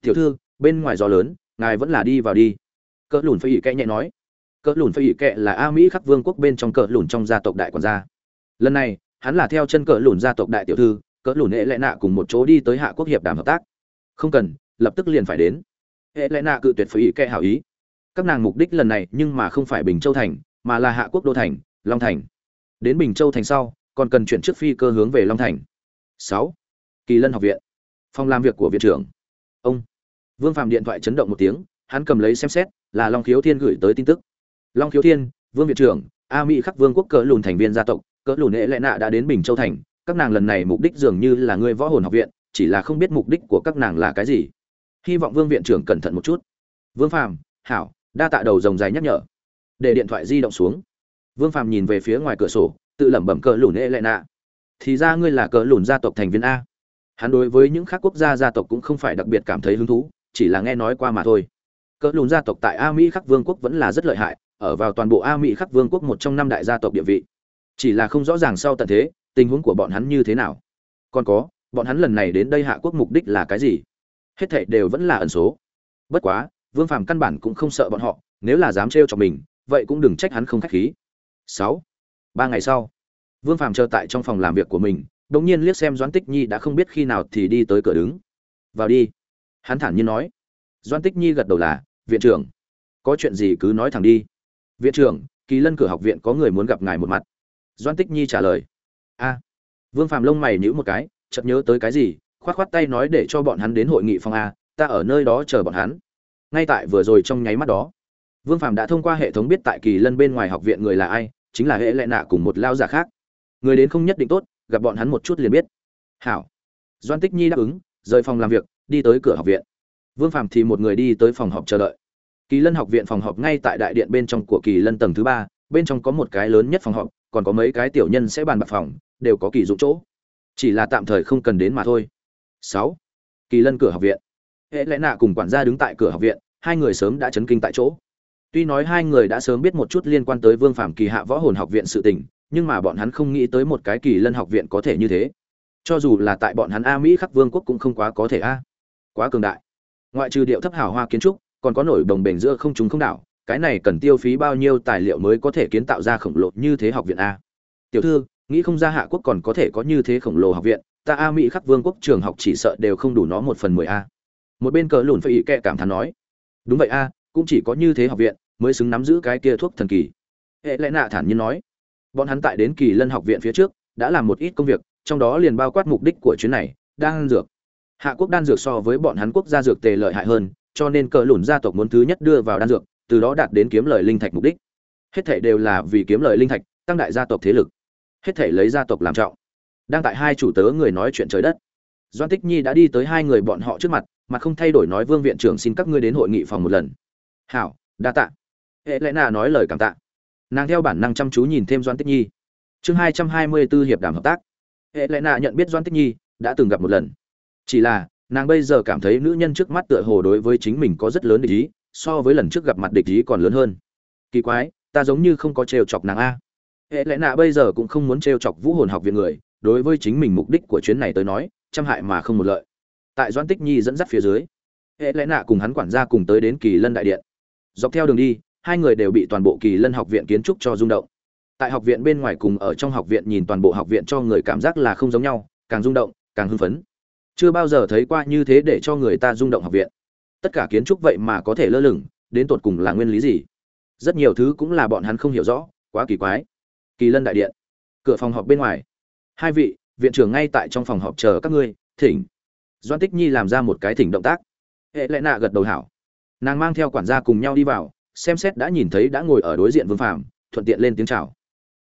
Tiểu thư, bên ngoài gió lớn, ngài vẫn là đi vào đi. Cỡ lùn phải ỉ kẽ nhẹ nói. Cỡ lùn phải ỉ kẽ là a mỹ khắc vương quốc bên trong cỡ lùn trong gia tộc đại quản gia. Lần này, hắn là theo chân cỡ lùn gia tộc đại tiểu thư, cỡ lùn hệ lệ nạ cùng một chỗ đi tới hạ quốc hiệp đàm hợp tác. Không cần, lập tức liền phải đến. Hệ lệ nạ cự tuyệt phải ỉ kệ hảo ý các nàng mục đích lần này nhưng mà không phải bình châu thành, mà là hạ quốc đô thành, long thành. Đến bình châu thành sau, còn cần chuyển trước phi cơ hướng về long thành. Sáu, kỳ lân học viện. Phòng làm việc của viện trưởng. Ông. Vương phạm điện thoại chấn động một tiếng, hắn cầm lấy xem xét, là long khiếu thiên gửi tới tin tức. Long khiếu thiên, vương viện trưởng, a mỹ khắc vương quốc cỡ lùn thành viên gia tộc, cỡ lùn hệ lệ nạ đã đến bình châu thành. Các nàng lần này mục đích dường như là người võ hồn học viện, chỉ là không biết mục đích của các nàng là cái gì. Hy vọng vương viện trưởng cẩn thận một chút. Vương phàm, hảo đa tạ đầu rồng dài nhắc nhở. Để điện thoại di động xuống. Vương phàm nhìn về phía ngoài cửa sổ, tự lẩm bẩm cờ lùn ê lệ nạ. Thì ra ngươi là cờ lùn gia tộc thành viên a. Hắn đối với những khác quốc gia gia tộc cũng không phải đặc biệt cảm thấy hứng thú, chỉ là nghe nói qua mà thôi. Cờ lùn gia tộc tại a mỹ khắc vương quốc vẫn là rất lợi hại, ở vào toàn bộ a mỹ khắc vương quốc một trong năm đại gia tộc địa vị. Chỉ là không rõ ràng sau tận thế, tình huống của bọn hắn như thế nào. Còn có, bọn hắn lần này đến đây hạ quốc mục đích là cái gì? Hết thảy đều vẫn là ẩn số. Bất quá vương phàm căn bản cũng không sợ bọn họ, nếu là dám trêu cho mình, vậy cũng đừng trách hắn không khách khí. Sáu. Ba ngày sau, vương phàm chờ tại trong phòng làm việc của mình, đột nhiên liếc xem doãn tích nhi đã không biết khi nào thì đi tới cửa đứng. Vào đi. Hắn thản nhiên nói. Doãn tích nhi gật đầu là, viện trưởng, có chuyện gì cứ nói thẳng đi. Viện trưởng, kỳ lân cửa học viện có người muốn gặp ngài một mặt. Doãn tích nhi trả lời. A. Vương phàm lông mày nhíu một cái, chợt nhớ tới cái gì, khoát khoát tay nói để cho bọn hắn đến hội nghị phòng a, ta ở nơi đó chờ bọn hắn ngay tại vừa rồi trong nháy mắt đó. Vương phàm đã thông qua hệ thống biết tại kỳ lân bên ngoài học viện người là ai, chính là hệ lệ nạ cùng một lao giả khác. Người đến không nhất định tốt, gặp bọn hắn một chút liền biết. Hảo. Doan tích nhi đáp ứng, rời phòng làm việc, đi tới cửa học viện. Vương phàm thì một người đi tới phòng họp chờ đợi. Kỳ lân học viện phòng họp ngay tại đại điện bên trong của kỳ lân tầng thứ ba, bên trong có một cái lớn nhất phòng họp, còn có mấy cái tiểu nhân sẽ bàn bạc phòng, đều có kỳ dụng chỗ. Chỉ là tạm thời không cần đến mà thôi. Sáu. Kỳ lân cửa học viện hệ lẽ nạ cùng quản gia đứng tại cửa học viện, hai người sớm đã chấn kinh tại chỗ. Tuy nói hai người đã sớm biết một chút liên quan tới vương phạm kỳ hạ võ hồn học viện sự tình, nhưng mà bọn hắn không nghĩ tới một cái kỳ lân học viện có thể như thế. Cho dù là tại bọn hắn a mỹ khắc vương quốc cũng không quá có thể a. Quá cường đại. Ngoại trừ điệu thấp hào hoa kiến trúc, còn có nổi đồng bền giữa không chúng không đảo, cái này cần tiêu phí bao nhiêu tài liệu mới có thể kiến tạo ra khổng lồ như thế học viện a? Tiểu thư, nghĩ không ra hạ quốc còn có thể có như thế khổng lồ học viện, ta a mỹ khắc vương quốc trường học chỉ sợ đều không đủ nó một phần mười a một bên cờ lùn phải ý kệ cảm thán nói, đúng vậy a, cũng chỉ có như thế học viện mới xứng nắm giữ cái kia thuốc thần kỳ. Hệ lẽ nạ thản nhiên nói, bọn hắn tại đến kỳ lân học viện phía trước đã làm một ít công việc, trong đó liền bao quát mục đích của chuyến này, đan dược. Hạ quốc đan dược so với bọn hắn quốc gia dược tề lợi hại hơn, cho nên cờ lùn gia tộc muốn thứ nhất đưa vào đan dược, từ đó đạt đến kiếm lời linh thạch mục đích. Hết thể đều là vì kiếm lời linh thạch, tăng đại gia tộc thế lực. Hết thể lấy gia tộc làm trọng. Đang tại hai chủ tớ người nói chuyện trời đất doan tích nhi đã đi tới hai người bọn họ trước mặt mà không thay đổi nói vương viện trưởng xin các ngươi đến hội nghị phòng một lần. Hảo, đa tạ. Hệ lẽ nà nói lời cảm tạ. Nàng theo bản năng chăm chú nhìn thêm doan tích nhi. Chương hai trăm hai mươi b ố hiệp đàm hợp tác. Hệ lẽ nà nhận biết doan tích nhi, đã từng gặp một lần. Chỉ là, nàng bây giờ cảm thấy nữ nhân trước mắt tựa hồ đối với chính mình có rất lớn địch ý, so với lần trước gặp mặt địch ý còn lớn hơn. Kỳ quái, ta giống như không có trêu chọc nàng a. Hệ lẽ nạ bây giờ cũng không muốn trêu chọc vũ hồn học viện người, đối với chính mình mục đích của chuyến này tới nói trăm hại mà không một lợi tại doan tích nhi dẫn dắt phía dưới. Hệ lẽ nạ cùng hắn quản gia cùng tới đến kỳ lân đại điện. Dọc theo đường đi, hai người đều bị toàn bộ kỳ lân học viện kiến trúc cho rung động. Tại học viện bên ngoài cùng ở trong học viện nhìn toàn bộ học viện cho người cảm giác là không giống nhau, càng rung động, càng hưng phấn. Chưa bao giờ thấy qua như thế để cho người ta rung động học viện. Tất cả kiến trúc vậy mà có thể lơ lửng, đến tột cùng là nguyên lý gì? Rất nhiều thứ cũng là bọn hắn không hiểu rõ, quá kỳ quái. Kỳ lân đại điện. Cửa phòng họp bên ngoài. Hai vị, viện trưởng ngay tại trong phòng họp chờ các ngươi, thỉnh doan tích nhi làm ra một cái thỉnh động tác. Hệ Lệ nạ gật đầu hảo. Nàng mang theo quản gia cùng nhau đi vào, xem xét đã nhìn thấy đã ngồi ở đối diện vương phàm, thuận tiện lên tiếng chào.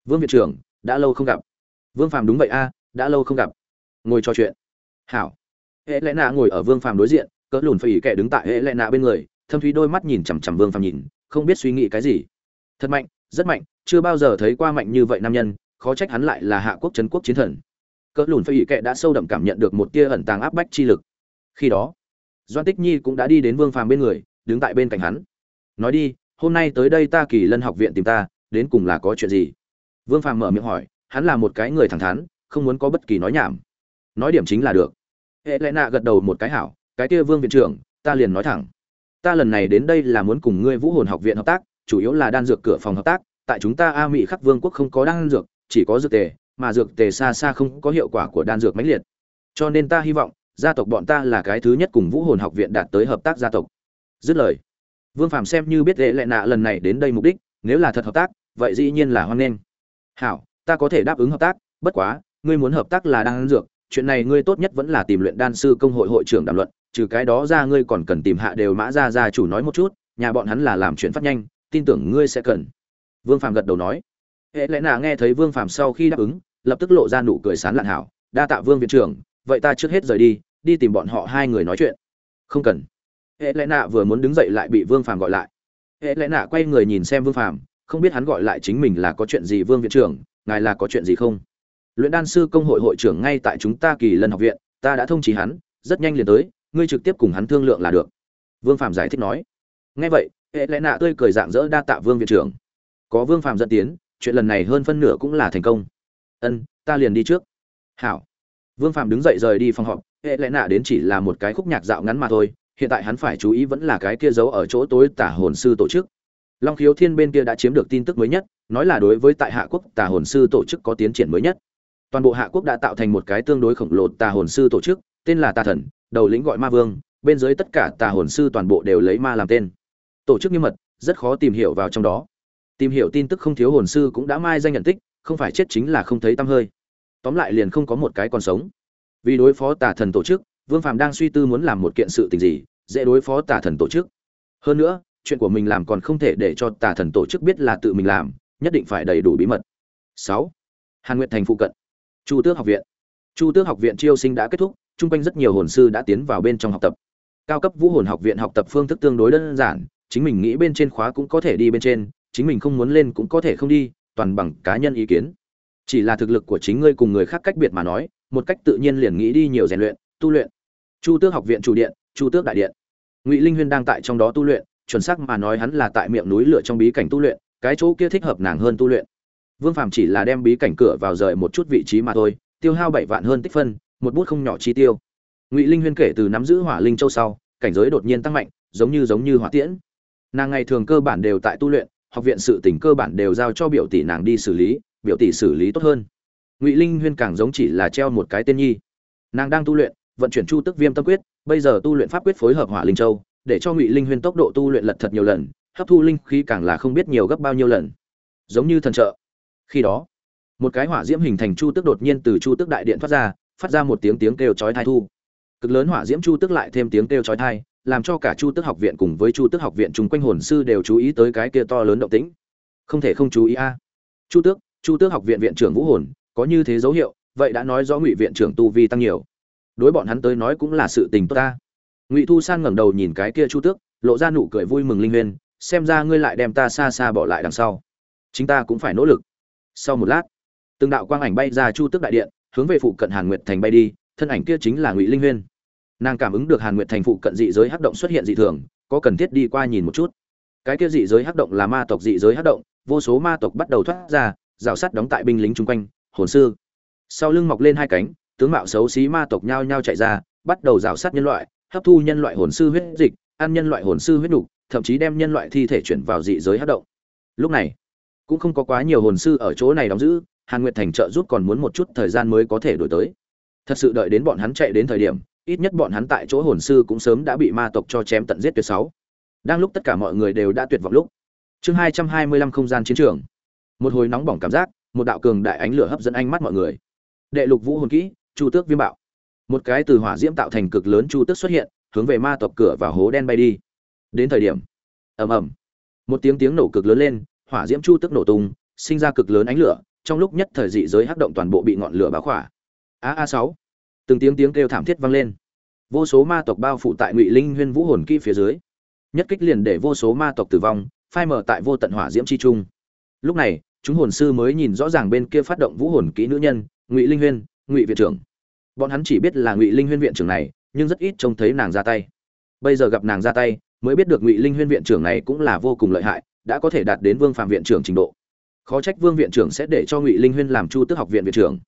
Vương viện trưởng, đã lâu không gặp. Vương phàm đúng vậy a, đã lâu không gặp. Ngồi trò chuyện. Hảo. Hệ Lệ nạ ngồi ở vương phàm đối diện, cỡ lùn phải ý kẻ đứng tại hệ Lệ nạ bên người, thâm thúy đôi mắt nhìn chằm chằm vương phàm nhìn, không biết suy nghĩ cái gì. Thật mạnh, rất mạnh, chưa bao giờ thấy qua mạnh như vậy nam nhân, khó trách hắn lại là hạ quốc trấn quốc chiến thần cỡ lùn phải ý kệ đã sâu đậm cảm nhận được một tia ẩn tàng áp bách chi lực. Khi đó, doan tích nhi cũng đã đi đến vương phàm bên người, đứng tại bên cạnh hắn. Nói đi, hôm nay tới đây ta kỳ lân học viện tìm ta, đến cùng là có chuyện gì? Vương phàm mở miệng hỏi, hắn là một cái người thẳng thắn, không muốn có bất kỳ nói nhảm. Nói điểm chính là được. Hệ lẽ nạ gật đầu một cái hảo, cái kia vương viện trưởng, ta liền nói thẳng. Ta lần này đến đây là muốn cùng ngươi vũ hồn học viện hợp tác, chủ yếu là đan dược cửa phòng hợp tác, tại chúng ta a mỹ khắc vương quốc không có đan dược, chỉ có dược tề mà dược tề xa xa không có hiệu quả của đan dược mãnh liệt. Cho nên ta hy vọng, gia tộc bọn ta là cái thứ nhất cùng vũ hồn học viện đạt tới hợp tác gia tộc. Dứt lời, vương phàm xem như biết lệ lệ nạ lần này đến đây mục đích, nếu là thật hợp tác, vậy dĩ nhiên là hoan nghênh. Hảo, ta có thể đáp ứng hợp tác, bất quá, ngươi muốn hợp tác là đan dược, chuyện này ngươi tốt nhất vẫn là tìm luyện đan sư công hội hội trưởng đàm luận, trừ cái đó ra ngươi còn cần tìm hạ đều mã ra gia chủ nói một chút, nhà bọn hắn là làm chuyện phát nhanh, tin tưởng ngươi sẽ cần. Vương phàm gật đầu nói hệ lẽ nạ nghe thấy vương phàm sau khi đáp ứng, lập tức lộ ra nụ cười sán lạn hảo. Đa tạ vương viện trưởng, vậy ta trước hết rời đi đi tìm bọn họ hai người nói chuyện. Không cần. Hệ lẽ nạ vừa muốn đứng dậy lại bị vương phàm gọi lại. Hệ lẽ nạ quay người nhìn xem vương phàm, không biết hắn gọi lại chính mình là có chuyện gì vương viện trưởng, ngài là có chuyện gì không? Luyện đan sư công hội hội trưởng ngay tại chúng ta kỳ lân học viện, ta đã thông chỉ hắn, rất nhanh liền tới, ngươi trực tiếp cùng hắn thương lượng là được. Vương phạm giải thích nói. Ngay vậy, hệ lẽ nạ tươi cười dạng dỡ đa tạ vương viện trưởng. Có vương phạm dẫn tiến chuyện lần này hơn phân nửa cũng là thành công. Ân, ta liền đi trước. Hảo. Vương phạm đứng dậy rời đi phòng họp, hệ lẽ nạ đến chỉ là một cái khúc nhạc dạo ngắn mà thôi, hiện tại hắn phải chú ý vẫn là cái kia giấu ở chỗ tối tả hồn sư tổ chức. Long khiếu thiên bên kia đã chiếm được tin tức mới nhất, nói là đối với tại hạ quốc tà hồn sư tổ chức có tiến triển mới nhất. Toàn bộ hạ quốc đã tạo thành một cái tương đối khổng lồ tà hồn sư tổ chức, tên là tà thần, đầu lĩnh gọi ma vương, bên dưới tất cả tà hồn sư toàn bộ đều lấy ma làm tên. Tổ chức nghiêm mật, rất khó tìm hiểu vào trong đó tìm hiểu tin tức không thiếu hồn sư cũng đã mai danh nhận tích, không phải chết chính là không thấy tăm hơi. Tóm lại liền không có một cái còn sống. Vì đối phó tà thần tổ chức, vương phàm đang suy tư muốn làm một kiện sự tình gì, dễ đối phó tà thần tổ chức. Hơn nữa, chuyện của mình làm còn không thể để cho tà thần tổ chức biết là tự mình làm, nhất định phải đầy đủ bí mật. Sáu. Hàn nguyện thành phụ cận. Chu tước học viện. Chu tước học viện chiêu sinh đã kết thúc, chung quanh rất nhiều hồn sư đã tiến vào bên trong học tập. Cao cấp vũ hồn học viện học tập phương thức tương đối đơn giản, chính mình nghĩ bên trên khóa cũng có thể đi bên trên chính mình không muốn lên cũng có thể không đi, toàn bằng cá nhân ý kiến. Chỉ là thực lực của chính ngươi cùng người khác cách biệt mà nói, một cách tự nhiên liền nghĩ đi nhiều rèn luyện, tu luyện. Chu tước học viện chủ điện, chu tước đại điện. Ngụy linh huyên đang tại trong đó tu luyện, chuẩn xác mà nói hắn là tại miệng núi lửa trong bí cảnh tu luyện, cái chỗ kia thích hợp nàng hơn tu luyện. Vương phàm chỉ là đem bí cảnh cửa vào rời một chút vị trí mà thôi, tiêu hao bảy vạn hơn tích phân, một bút không nhỏ chi tiêu. Ngụy linh huyên kể từ nắm giữ hỏa linh châu sau, cảnh giới đột nhiên tăng mạnh, giống như giống như hỏa tiễn. Nàng ngày thường cơ bản đều tại tu luyện học viện sự tỉnh cơ bản đều giao cho biểu tỷ nàng đi xử lý, biểu tỷ xử lý tốt hơn. Ngụy linh huyên càng giống chỉ là treo một cái tên nhi. Nàng đang tu luyện, vận chuyển chu tức viêm tâm quyết, bây giờ tu luyện pháp quyết phối hợp hỏa linh châu, để cho ngụy linh huyên tốc độ tu luyện lật thật nhiều lần, hấp thu linh khí càng là không biết nhiều gấp bao nhiêu lần. Giống như thần trợ. Khi đó, một cái hỏa diễm hình thành chu tức đột nhiên từ chu tức đại điện thoát ra, phát ra một tiếng tiếng kêu chói tai thu. Cực lớn hỏa diễm chu tức lại thêm tiếng kêu chói tai làm cho cả chu tức học viện cùng với chu tức học viện chung quanh hồn sư đều chú ý tới cái kia to lớn động tĩnh. Không thể không chú ý a. À. Chu tước chu tước học viện viện trưởng vũ hồn, có như thế dấu hiệu, vậy đã nói rõ ngụy viện trưởng tu vi tăng nhiều. Đối bọn hắn tới nói cũng là sự tình tốt ta. Ngụy thu san ngẩng đầu nhìn cái kia chu tước, lộ ra nụ cười vui mừng linh huyên xem ra ngươi lại đem ta xa xa bỏ lại đằng sau. Chính ta cũng phải nỗ lực. Sau một lát, từng đạo quang ảnh bay ra chu tước đại điện, hướng về phụ cận hàn nguyệt thành bay đi, thân ảnh kia chính là ngụy linh huyên nàng cảm ứng được hàn nguyệt thành phụ cận dị giới hắc động xuất hiện dị thường, có cần thiết đi qua nhìn một chút. Cái kia dị giới hắc động là ma tộc dị giới hắc động, vô số ma tộc bắt đầu thoát ra, rào sắt đóng tại binh lính chung quanh, hồn sư. Sau lưng mọc lên hai cánh, tướng mạo xấu xí ma tộc nhao nhao chạy ra, bắt đầu rào sát nhân loại, hấp thu nhân loại hồn sư huyết dịch, ăn nhân loại hồn sư huyết đục thậm chí đem nhân loại thi thể chuyển vào dị giới hắc động. Lúc này, cũng không có quá nhiều hồn sư ở chỗ này đóng giữ, hàn nguyệt thành trợ giúp còn muốn một chút thời gian mới có thể đổi tới. Thật sự đợi đến bọn hắn chạy đến thời điểm ít nhất bọn hắn tại chỗ hồn sư cũng sớm đã bị ma tộc cho chém tận giết tuyệt sáu. Đang lúc tất cả mọi người đều đã tuyệt vọng lúc, chương hai trăm hai mươi lăm không gian chiến trường. Một hồi nóng bỏng cảm giác, một đạo cường đại ánh lửa hấp dẫn ánh mắt mọi người. Đệ lục vũ hồn kỹ, chu tước viêm bạo. Một cái từ hỏa diễm tạo thành cực lớn chu tước xuất hiện, hướng về ma tộc cửa và hố đen bay đi. Đến thời điểm, ầm ầm, một tiếng tiếng nổ cực lớn lên, hỏa diễm chu tước nổ tung, sinh ra cực lớn ánh lửa, trong lúc nhất thời dị giới hắc động toàn bộ bị ngọn lửa báo khỏa. A a sáu từng tiếng tiếng kêu thảm thiết vang lên. Vô số ma tộc bao phủ tại ngụy linh huyên vũ hồn kỹ phía dưới. Nhất kích liền để vô số ma tộc tử vong, phai mở tại vô tận hỏa diễm chi trung. Lúc này, chúng hồn sư mới nhìn rõ ràng bên kia phát động vũ hồn kỹ nữ nhân, ngụy linh huyên, ngụy viện trưởng. Bọn hắn chỉ biết là ngụy linh huyên viện trưởng này, nhưng rất ít trông thấy nàng ra tay. Bây giờ gặp nàng ra tay, mới biết được ngụy linh huyên viện trưởng này cũng là vô cùng lợi hại, đã có thể đạt đến vương phạm viện trưởng trình độ. Khó trách vương viện trưởng sẽ để cho ngụy linh huyên làm chu tước học viện viện trưởng.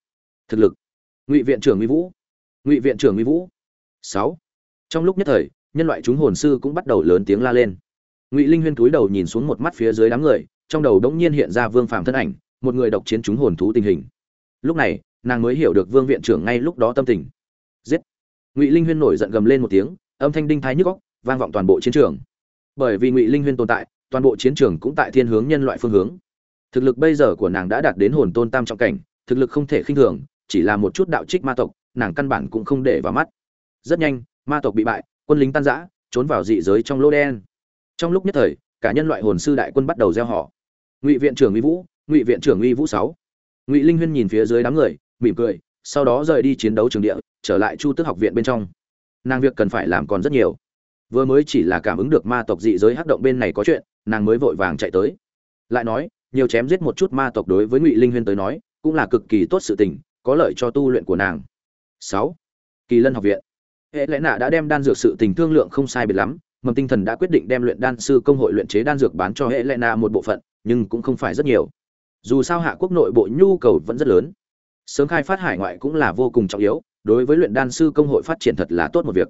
Thực lực. Ngụy viện trưởng mỹ vũ ngụy viện trưởng Ngụy vũ. Sáu. Trong lúc nhất thời, nhân loại chúng hồn sư cũng bắt đầu lớn tiếng la lên. Ngụy linh huyên cúi đầu nhìn xuống một mắt phía dưới đám người, trong đầu đống nhiên hiện ra vương phạm thân ảnh, một người độc chiến chúng hồn thú tình hình. Lúc này, nàng mới hiểu được vương viện trưởng ngay lúc đó tâm tình. Giết. Ngụy linh huyên nổi giận gầm lên một tiếng, âm thanh đinh thái nhức góc vang vọng toàn bộ chiến trường. Bởi vì ngụy linh huyên tồn tại, toàn bộ chiến trường cũng tại thiên hướng nhân loại phương hướng. Thực lực bây giờ của nàng đã đạt đến hồn tôn tam trọng cảnh, thực lực không thể khinh thường, chỉ là một chút đạo trích ma tộc nàng căn bản cũng không để vào mắt. Rất nhanh, ma tộc bị bại, quân lính tan rã, trốn vào dị giới trong lô đen. Trong lúc nhất thời, cả nhân loại hồn sư đại quân bắt đầu gieo họ. Ngụy viện trưởng uy vũ, ngụy viện trưởng uy vũ sáu. Ngụy linh huyên nhìn phía dưới đám người, mỉm cười, sau đó rời đi chiến đấu trường địa, trở lại chu tước học viện bên trong. Nàng việc cần phải làm còn rất nhiều. Vừa mới chỉ là cảm ứng được ma tộc dị giới hắc động bên này có chuyện, nàng mới vội vàng chạy tới. Lại nói, nhiều chém giết một chút ma tộc đối với ngụy linh huyên tới nói, cũng là cực kỳ tốt sự tình, có lợi cho tu luyện của nàng sáu. Kỳ lân học viện. Hệ lẽ nạ đã đem đan dược sự tình thương lượng không sai biệt lắm, mầm tinh thần đã quyết định đem luyện đan sư công hội luyện chế đan dược bán cho hệ lẽ nạ một bộ phận, nhưng cũng không phải rất nhiều. Dù sao hạ quốc nội bộ nhu cầu vẫn rất lớn. Sớm khai phát hải ngoại cũng là vô cùng trọng yếu, đối với luyện đan sư công hội phát triển thật là tốt một việc.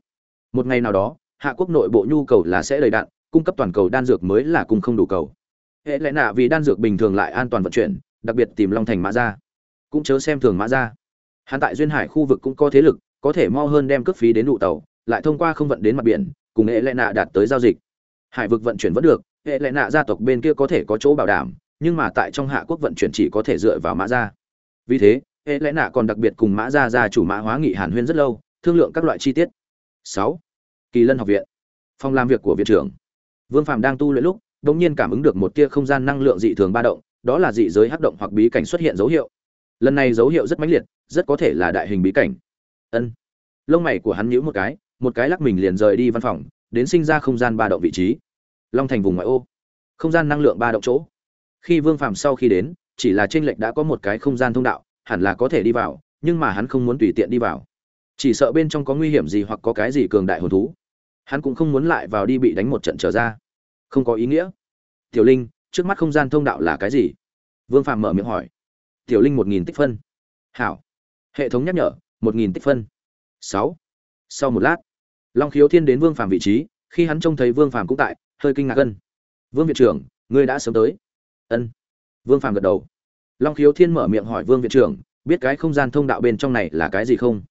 Một ngày nào đó, hạ quốc nội bộ nhu cầu là sẽ đầy đạn cung cấp toàn cầu đan dược mới là cung không đủ cầu. Hệ lẽ nạ vì đan dược bình thường lại an toàn vận chuyển, đặc biệt tìm long thành mã ra cũng chớ xem thường mã ra hắn tại duyên hải khu vực cũng có thế lực, có thể mo hơn đem cước phí đến đủ tàu, lại thông qua không vận đến mặt biển, cùng hệ lệ nạ đạt tới giao dịch. Hải vực vận chuyển vẫn được, hệ lệ nạ gia tộc bên kia có thể có chỗ bảo đảm, nhưng mà tại trong hạ quốc vận chuyển chỉ có thể dựa vào mã gia. Vì thế, hệ lệ nạ còn đặc biệt cùng mã gia gia chủ mã hóa nghị hàn huyên rất lâu, thương lượng các loại chi tiết. Sáu, kỳ lân học viện. Phòng làm việc của viện trưởng. Vương phạm đang tu luyện lúc đ ỗ n g nhiên cảm ứng được một tia không gian năng lượng dị thường ba động, đó là dị giới hắc động hoặc bí cảnh xuất hiện dấu hiệu lần này dấu hiệu rất mãnh liệt, rất có thể là đại hình bí cảnh. Ân. Lông mày của hắn nhíu một cái một cái lắc mình liền rời đi văn phòng, đến sinh ra không gian ba động vị trí. Long thành vùng ngoại ô. Không gian năng lượng ba động chỗ. Khi vương phạm sau khi đến, chỉ là trên lệch đã có một cái không gian thông đạo, hẳn là có thể đi vào, nhưng mà hắn không muốn tùy tiện đi vào. Chỉ sợ bên trong có nguy hiểm gì hoặc có cái gì cường đại hồn thú. Hắn cũng không muốn lại vào đi bị đánh một trận trở ra. Không có ý nghĩa. Tiểu linh, trước mắt không gian thông đạo là cái gì? Vương phạm mở miệng hỏi tiểu linh một nghìn tích phân. Hảo. Hệ thống nhắc nhở, một nghìn tích phân. Sáu. Sau một lát, long khiếu thiên đến vương Phàm vị trí, khi hắn trông thấy vương Phàm cũng tại, hơi kinh ngạc ân. Vương viện trưởng, ngươi đã sớm tới. Ân. Vương Phàm gật đầu. Long khiếu thiên mở miệng hỏi vương viện trưởng, biết cái không gian thông đạo bên trong này là cái gì không?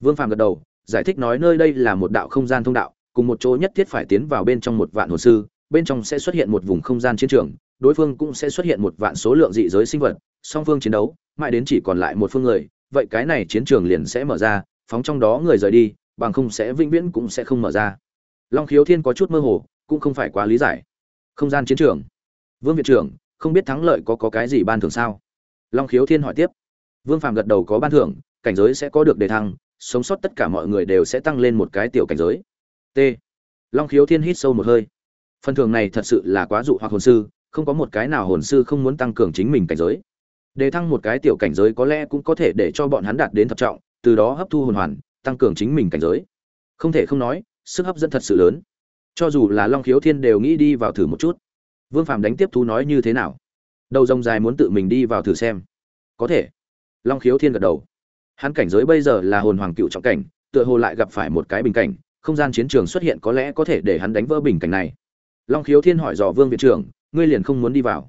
Vương Phàm gật đầu, giải thích nói nơi đây là một đạo không gian thông đạo, cùng một chỗ nhất thiết phải tiến vào bên trong một vạn hồ sư, bên trong sẽ xuất hiện một vùng không gian chiến trường, đối phương cũng sẽ xuất hiện một vạn số lượng dị giới sinh vật song phương chiến đấu, mãi đến chỉ còn lại một phương người, vậy cái này chiến trường liền sẽ mở ra, phóng trong đó người rời đi, bằng không sẽ vĩnh viễn cũng sẽ không mở ra. Long khiếu thiên có chút mơ hồ, cũng không phải quá lý giải. Không gian chiến trường. Vương viện trưởng, không biết thắng lợi có có cái gì ban thưởng sao? Long khiếu thiên hỏi tiếp. Vương phàm gật đầu có ban thưởng, cảnh giới sẽ có được đề thăng, sống sót tất cả mọi người đều sẽ tăng lên một cái tiểu cảnh giới. T. Long khiếu thiên hít sâu một hơi. Phần thưởng này thật sự là quá dụ hoặc hồn sư, không có một cái nào hồn sư không muốn tăng cường chính mình cảnh giới đề thăng một cái tiểu cảnh giới có lẽ cũng có thể để cho bọn hắn đạt đến thập trọng, từ đó hấp thu hồn hoàn, tăng cường chính mình cảnh giới. Không thể không nói, sức hấp dẫn thật sự lớn. Cho dù là long khiếu thiên đều nghĩ đi vào thử một chút. Vương phạm đánh tiếp thú nói như thế nào? Đầu rồng dài muốn tự mình đi vào thử xem. Có thể. Long khiếu thiên gật đầu. Hắn cảnh giới bây giờ là hồn hoàng cựu trọng cảnh, tựa hồ lại gặp phải một cái bình cảnh, không gian chiến trường xuất hiện có lẽ có thể để hắn đánh vỡ bình cảnh này. Long khiếu thiên hỏi dò vương viện trưởng, ngươi liền không muốn đi vào?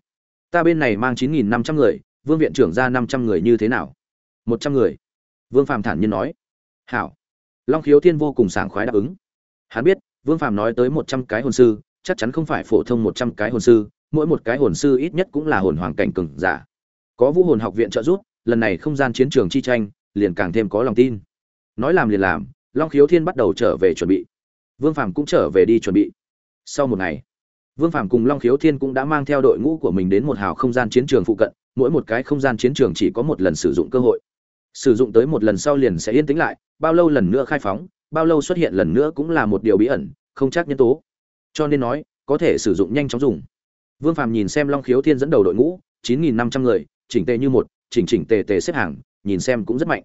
Ta bên này mang chín nghìn năm trăm người vương viện trưởng ra năm trăm người như thế nào? Một trăm người. Vương phạm thản nhiên nói. Hảo. Long khiếu thiên vô cùng sảng khoái đáp ứng. Hắn biết, vương phạm nói tới một trăm cái hồn sư, chắc chắn không phải phổ thông một trăm cái hồn sư, mỗi một cái hồn sư ít nhất cũng là hồn hoàng cảnh cường giả. Có vũ hồn học viện trợ giúp, lần này không gian chiến trường chi tranh, liền càng thêm có lòng tin. Nói làm liền làm, long khiếu thiên bắt đầu trở về chuẩn bị. Vương Phạm cũng trở về đi chuẩn bị. Sau một ngày, vương phàm cùng long khiếu thiên cũng đã mang theo đội ngũ của mình đến một hào không gian chiến trường phụ cận mỗi một cái không gian chiến trường chỉ có một lần sử dụng cơ hội. Sử dụng tới một lần sau liền sẽ yên tĩnh lại, bao lâu lần nữa khai phóng, bao lâu xuất hiện lần nữa cũng là một điều bí ẩn, không chắc nhân tố. Cho nên nói, có thể sử dụng nhanh chóng dùng. Vương phàm nhìn xem long khiếu thiên dẫn đầu đội ngũ, chín nghìn năm trăm người, chỉnh tề như một, chỉnh chỉnh tề tề xếp hàng, nhìn xem cũng rất mạnh.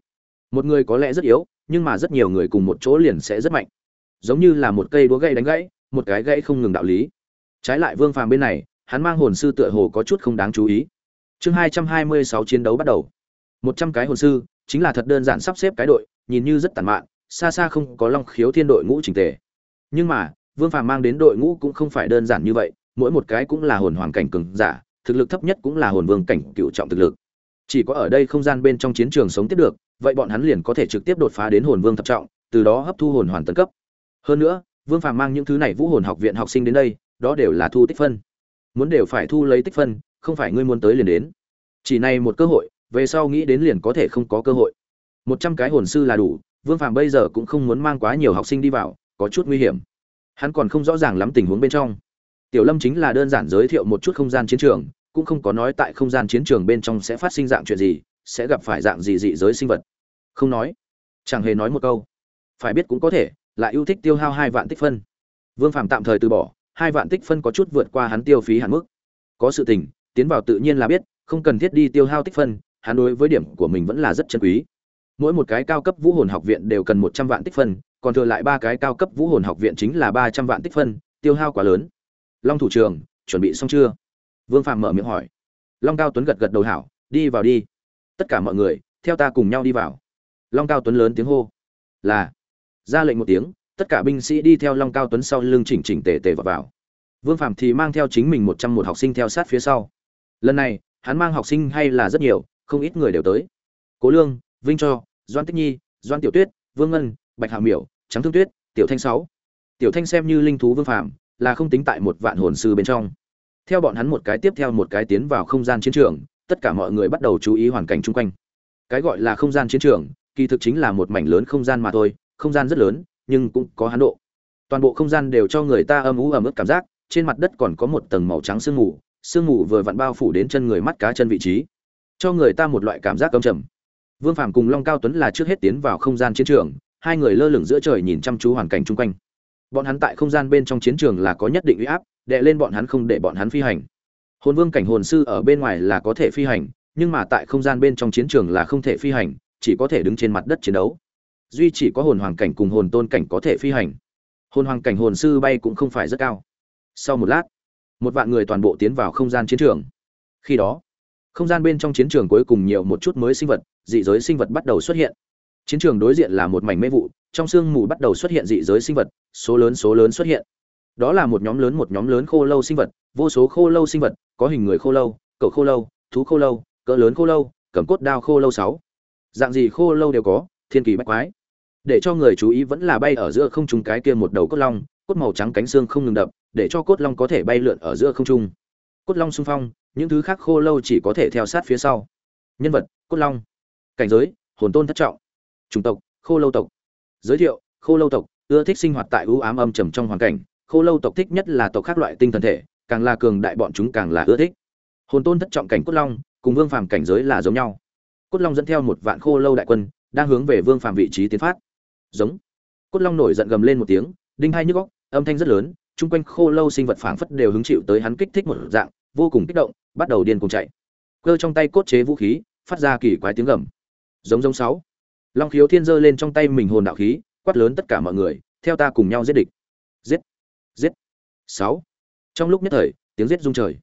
Một người có lẽ rất yếu, nhưng mà rất nhiều người cùng một chỗ liền sẽ rất mạnh. Giống như là một cây đũa gậy đánh gãy, một cái gãy không ngừng đạo lý. Trái lại vương phàm bên này, hắn mang hồn sư tựa hồ có chút không đáng chú ý chương hai trăm hai mươi sáu chiến đấu bắt đầu. Một trăm cái hồn sư, chính là thật đơn giản sắp xếp cái đội, nhìn như rất tàn mạn, xa xa không có long khiếu thiên đội ngũ trình tề. Nhưng mà, vương phàm mang đến đội ngũ cũng không phải đơn giản như vậy, mỗi một cái cũng là hồn hoàng cảnh cường giả, thực lực thấp nhất cũng là hồn vương cảnh cựu trọng thực lực. Chỉ có ở đây không gian bên trong chiến trường sống tiếp được, vậy bọn hắn liền có thể trực tiếp đột phá đến hồn vương thập trọng, từ đó hấp thu hồn hoàn tấn cấp. Hơn nữa, vương phàm mang những thứ này vũ hồn học viện học sinh đến đây, đó đều là thu tích phân. Muốn đều phải thu lấy tích phân không phải ngươi muốn tới liền đến. Chỉ này một cơ hội, về sau nghĩ đến liền có thể không có cơ hội. Một trăm cái hồn sư là đủ, vương phàm bây giờ cũng không muốn mang quá nhiều học sinh đi vào, có chút nguy hiểm. Hắn còn không rõ ràng lắm tình huống bên trong. Tiểu lâm chính là đơn giản giới thiệu một chút không gian chiến trường, cũng không có nói tại không gian chiến trường bên trong sẽ phát sinh dạng chuyện gì, sẽ gặp phải dạng gì dị giới sinh vật. Không nói. Chẳng hề nói một câu. Phải biết cũng có thể, lại yêu thích tiêu hao hai vạn tích phân. Vương phàm tạm thời từ bỏ, hai vạn tích phân có chút vượt qua hắn tiêu phí hạn mức. Có sự tình tiến vào tự nhiên là biết không cần thiết đi tiêu hao tích phân hắn đối với điểm của mình vẫn là rất chân quý. Mỗi một cái cao cấp vũ hồn học viện đều cần một trăm vạn tích phân còn thừa lại ba cái cao cấp vũ hồn học viện chính là ba trăm vạn tích phân tiêu hao quá lớn. Long thủ trưởng, chuẩn bị xong chưa? Vương phạm mở miệng hỏi. Long cao tuấn gật gật đầu hảo đi vào đi. Tất cả mọi người theo ta cùng nhau đi vào. Long cao tuấn lớn tiếng hô. Là. Ra lệnh một tiếng tất cả binh sĩ đi theo long cao tuấn sau lưng chỉnh chỉnh tề tề vào, vào. vương phạm thì mang theo chính mình một trăm một học sinh theo sát phía sau lần này, hắn mang học sinh hay là rất nhiều, không ít người đều tới. Cố lương, vinh cho, doan tích nhi, doan tiểu tuyết, vương ngân, bạch hạ miểu, trắng thương tuyết, tiểu thanh sáu. Tiểu thanh xem như linh thú vương phạm là không tính tại một vạn hồn sư bên trong. Theo bọn hắn một cái tiếp theo một cái tiến vào không gian chiến trường, tất cả mọi người bắt đầu chú ý hoàn cảnh chung quanh. Cái gọi là không gian chiến trường, kỳ thực chính là một mảnh lớn không gian mà thôi, không gian rất lớn, nhưng cũng có hán độ. Toàn bộ không gian đều cho người ta âm ú ẩm ướt cảm giác, trên mặt đất còn có một tầng màu trắng sương mù sương mù vừa vặn bao phủ đến chân người mắt cá chân vị trí, cho người ta một loại cảm giác cấm trầm. Vương phàm cùng long cao tuấn là trước hết tiến vào không gian chiến trường, hai người lơ lửng giữa trời nhìn chăm chú hoàn cảnh chung quanh. Bọn hắn tại không gian bên trong chiến trường là có nhất định uy áp đệ lên bọn hắn không để bọn hắn phi hành. Hồn vương cảnh hồn sư ở bên ngoài là có thể phi hành, nhưng mà tại không gian bên trong chiến trường là không thể phi hành, chỉ có thể đứng trên mặt đất chiến đấu. Duy chỉ có hồn hoàng cảnh cùng hồn tôn cảnh có thể phi hành. Hồn hoàng cảnh hồn sư bay cũng không phải rất cao. Sau một lát một vạn người toàn bộ tiến vào không gian chiến trường. Khi đó, không gian bên trong chiến trường cuối cùng nhiều một chút mới sinh vật, dị giới sinh vật bắt đầu xuất hiện. Chiến trường đối diện là một mảnh mê vụ, trong sương mù bắt đầu xuất hiện dị giới sinh vật, số lớn số lớn xuất hiện. Đó là một nhóm lớn một nhóm lớn khô lâu sinh vật, vô số khô lâu sinh vật, có hình người khô lâu cậu khô lâu, thú khô lâu, cỡ lớn khô lâu, cầm cốt đao khô lâu sáu. Dạng gì khô lâu đều có, thiên kỳ bách quái. Để cho người chú ý vẫn là bay ở giữa không trung cái kia một đầu cốt long, cốt màu trắng cánh xương không ngừng đập để cho cốt long có thể bay lượn ở giữa không trung. Cốt long xung phong, những thứ khác khô lâu chỉ có thể theo sát phía sau. Nhân vật, cốt long. Cảnh giới, hồn tôn thất trọng. Chủng tộc, khô lâu tộc. Giới thiệu, khô lâu tộc, ưa thích sinh hoạt tại ưu ám âm trầm trong hoàn cảnh. Khô lâu tộc thích nhất là tộc khác loại tinh thần thể, càng là cường đại bọn chúng càng là ưa thích. Hồn tôn thất trọng cảnh cốt long, cùng vương phàm cảnh giới là giống nhau. Cốt long dẫn theo một vạn khô lâu đại quân, đang hướng về vương phàm vị trí tiến phát. Giống. Cốt long nổi giận gầm lên một tiếng, đinh hai nhức góc âm thanh rất lớn chung quanh khô lâu sinh vật phảng phất đều hứng chịu tới hắn kích thích một dạng, vô cùng kích động, bắt đầu điên cuồng chạy. Cơ trong tay cốt chế vũ khí, phát ra kỳ quái tiếng gầm. Giống giống sáu. Long khiếu thiên giơ lên trong tay mình hồn đạo khí, quát lớn tất cả mọi người, theo ta cùng nhau giết địch. Giết. Giết. Sáu. Trong lúc nhất thời, tiếng giết rung trời.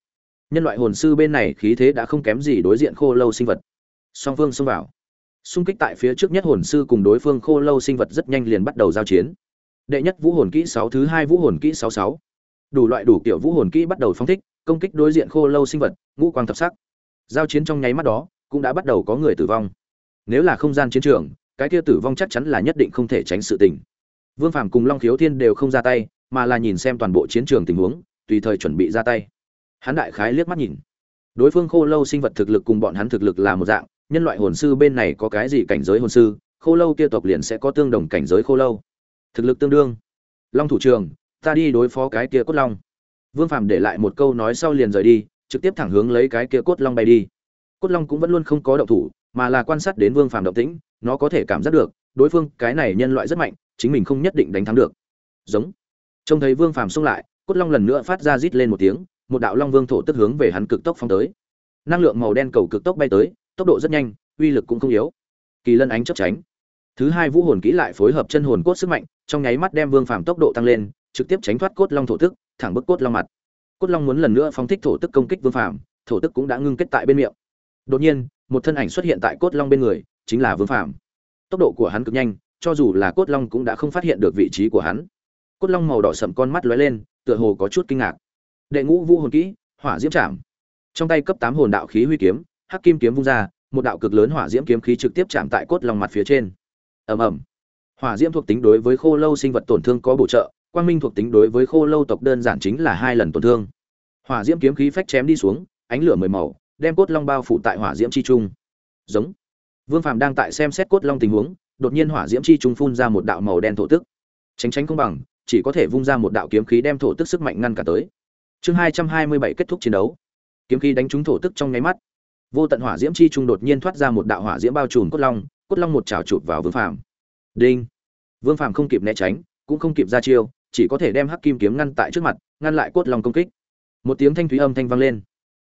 Nhân loại hồn sư bên này khí thế đã không kém gì đối diện khô lâu sinh vật. Song phương xông vào. Xung kích tại phía trước nhất hồn sư cùng đối phương khô lâu sinh vật rất nhanh liền bắt đầu giao chiến đệ nhất vũ hồn kỹ sáu, thứ hai vũ hồn kỹ sáu sáu. Đủ loại đủ kiểu vũ hồn kỹ bắt đầu phong thích, công kích đối diện khô lâu sinh vật, ngũ quang thập sắc. Giao chiến trong nháy mắt đó, cũng đã bắt đầu có người tử vong. Nếu là không gian chiến trường, cái kia tử vong chắc chắn là nhất định không thể tránh sự tình. Vương phàm cùng long khiếu thiên đều không ra tay, mà là nhìn xem toàn bộ chiến trường tình huống, tùy thời chuẩn bị ra tay. Hắn đại khái liếc mắt nhìn. Đối phương khô lâu sinh vật thực lực cùng bọn hắn thực lực là một dạng, nhân loại hồn sư bên này có cái gì cảnh giới hồn sư, khô lâu kia tộc liền sẽ có tương đồng cảnh giới khô lâu thực lực tương đương. Long thủ trường, ta đi đối phó cái kia cốt long. Vương phàm để lại một câu nói sau liền rời đi, trực tiếp thẳng hướng lấy cái kia cốt long bay đi. Cốt long cũng vẫn luôn không có động thủ, mà là quan sát đến vương phàm động tĩnh, nó có thể cảm giác được, đối phương, cái này nhân loại rất mạnh, chính mình không nhất định đánh thắng được. Giống. Trông thấy vương phàm xông lại, cốt long lần nữa phát ra rít lên một tiếng, một đạo long vương thổ tức hướng về hắn cực tốc phong tới. Năng lượng màu đen cầu cực tốc bay tới, tốc độ rất nhanh, uy lực cũng không yếu. Kỳ lân ánh chấp tránh thứ hai vũ hồn kỹ lại phối hợp chân hồn cốt sức mạnh, trong nháy mắt đem vương phàm tốc độ tăng lên, trực tiếp tránh thoát cốt long thổ tức, thẳng bức cốt long mặt. Cốt long muốn lần nữa phóng thích thổ tức công kích vương phàm, thổ tức cũng đã ngưng kết tại bên miệng. Đột nhiên, một thân ảnh xuất hiện tại cốt long bên người, chính là vương phàm. Tốc độ của hắn cực nhanh, cho dù là cốt long cũng đã không phát hiện được vị trí của hắn. Cốt long màu đỏ sậm con mắt lóe lên, tựa hồ có chút kinh ngạc. Đệ ngũ vũ hồn kỹ, hỏa diễm trảm. Trong tay cấp tám hồn đạo khí huy kiếm, hắc kim kiếm vung ra, một đạo cực lớn hỏa diễm kiếm khí trực tiếp chạm tại cốt long mặt phía trên ầm ầm. Hỏa diễm thuộc tính đối với khô lâu sinh vật tổn thương có bổ trợ, quang minh thuộc tính đối với khô lâu tộc đơn giản chính là hai lần tổn thương. Hỏa diễm kiếm khí phách chém đi xuống, ánh lửa mười màu, đem cốt long bao phủ tại hỏa diễm chi trung. Giống. Vương phàm đang tại xem xét cốt long tình huống, đột nhiên hỏa diễm chi trung phun ra một đạo màu đen thổ tức. Tránh tránh không bằng, chỉ có thể vung ra một đạo kiếm khí đem thổ tức sức mạnh ngăn cả tới. Chương hai trăm hai mươi bảy kết thúc chiến đấu. Kiếm khí đánh trúng thổ tức trong nháy mắt. Vô tận hỏa diễm chi trung đột nhiên thoát ra một đạo hỏa diễm bao trùm cốt long cốt long một chảo chụp vào vương phàm. Đinh. Vương phàm không kịp né tránh, cũng không kịp ra chiêu, chỉ có thể đem hắc kim kiếm ngăn tại trước mặt, ngăn lại cốt long công kích. Một tiếng thanh thúy âm thanh vang lên.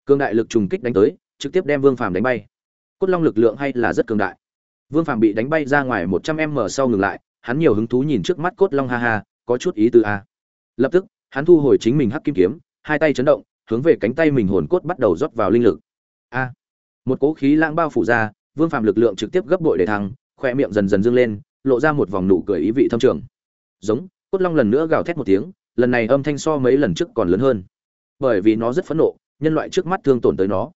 Cương đại lực trùng kích đánh tới, trực tiếp đem vương phàm đánh bay. Cốt long lực lượng hay là rất cường đại. Vương phàm bị đánh bay ra ngoài một trăm m sau ngừng lại, hắn nhiều hứng thú nhìn trước mắt cốt long ha ha, có chút ý tư a à. lập tức, hắn thu hồi chính mình hắc kim kiếm, hai tay chấn động, hướng về cánh tay mình hồn cốt bắt đầu rót vào linh lực. A. Một cỗ khí lãng bao phủ ra vương phàm lực lượng trực tiếp gấp bội để thăng khoe miệng dần dần dâng lên, lộ ra một vòng nụ cười ý vị thâm trường. Giống, cốt long lần nữa gào thét một tiếng, lần này âm thanh so mấy lần trước còn lớn hơn. Bởi vì nó rất phẫn nộ, nhân loại trước mắt thương tổn tới nó.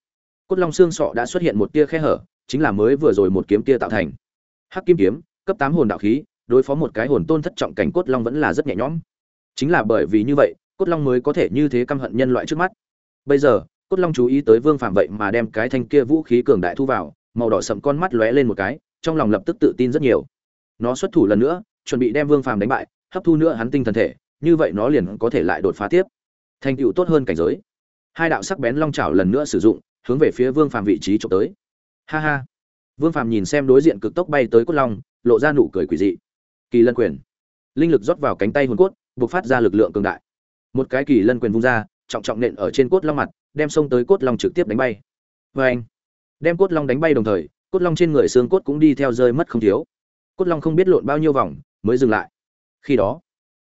Cốt long xương sọ đã xuất hiện một tia khe hở, chính là mới vừa rồi một kiếm tia tạo thành. Hắc kim kiếm, cấp tám hồn đạo khí, đối phó một cái hồn tôn thất trọng cảnh cốt long vẫn là rất nhẹ nhõm. Chính là bởi vì như vậy, cốt long mới có thể như thế căm hận nhân loại trước mắt. Bây giờ, cốt long chú ý tới vương phạm vậy mà đem cái thanh kia vũ khí cường đại thu vào màu đỏ sậm con mắt lóe lên một cái, trong lòng lập tức tự tin rất nhiều. Nó xuất thủ lần nữa, chuẩn bị đem vương phàm đánh bại, hấp thu nữa hắn tinh thần thể, như vậy nó liền có thể lại đột phá tiếp. Thành tựu tốt hơn cảnh giới. Hai đạo sắc bén long chảo lần nữa sử dụng, hướng về phía vương phàm vị trí chụp tới. Ha ha. Vương phàm nhìn xem đối diện cực tốc bay tới cốt long, lộ ra nụ cười quỷ dị. Kỳ lân quyền. Linh lực rót vào cánh tay hồn cốt, bộc phát ra lực lượng cường đại. Một cái kỳ lân quyền vung ra, trọng trọng nện ở trên cốt long mặt, đem xông tới cốt long trực tiếp đánh bay. Vê anh đem cốt long đánh bay đồng thời, cốt long trên người xương cốt cũng đi theo rơi mất không thiếu. Cốt long không biết lộn bao nhiêu vòng mới dừng lại. Khi đó,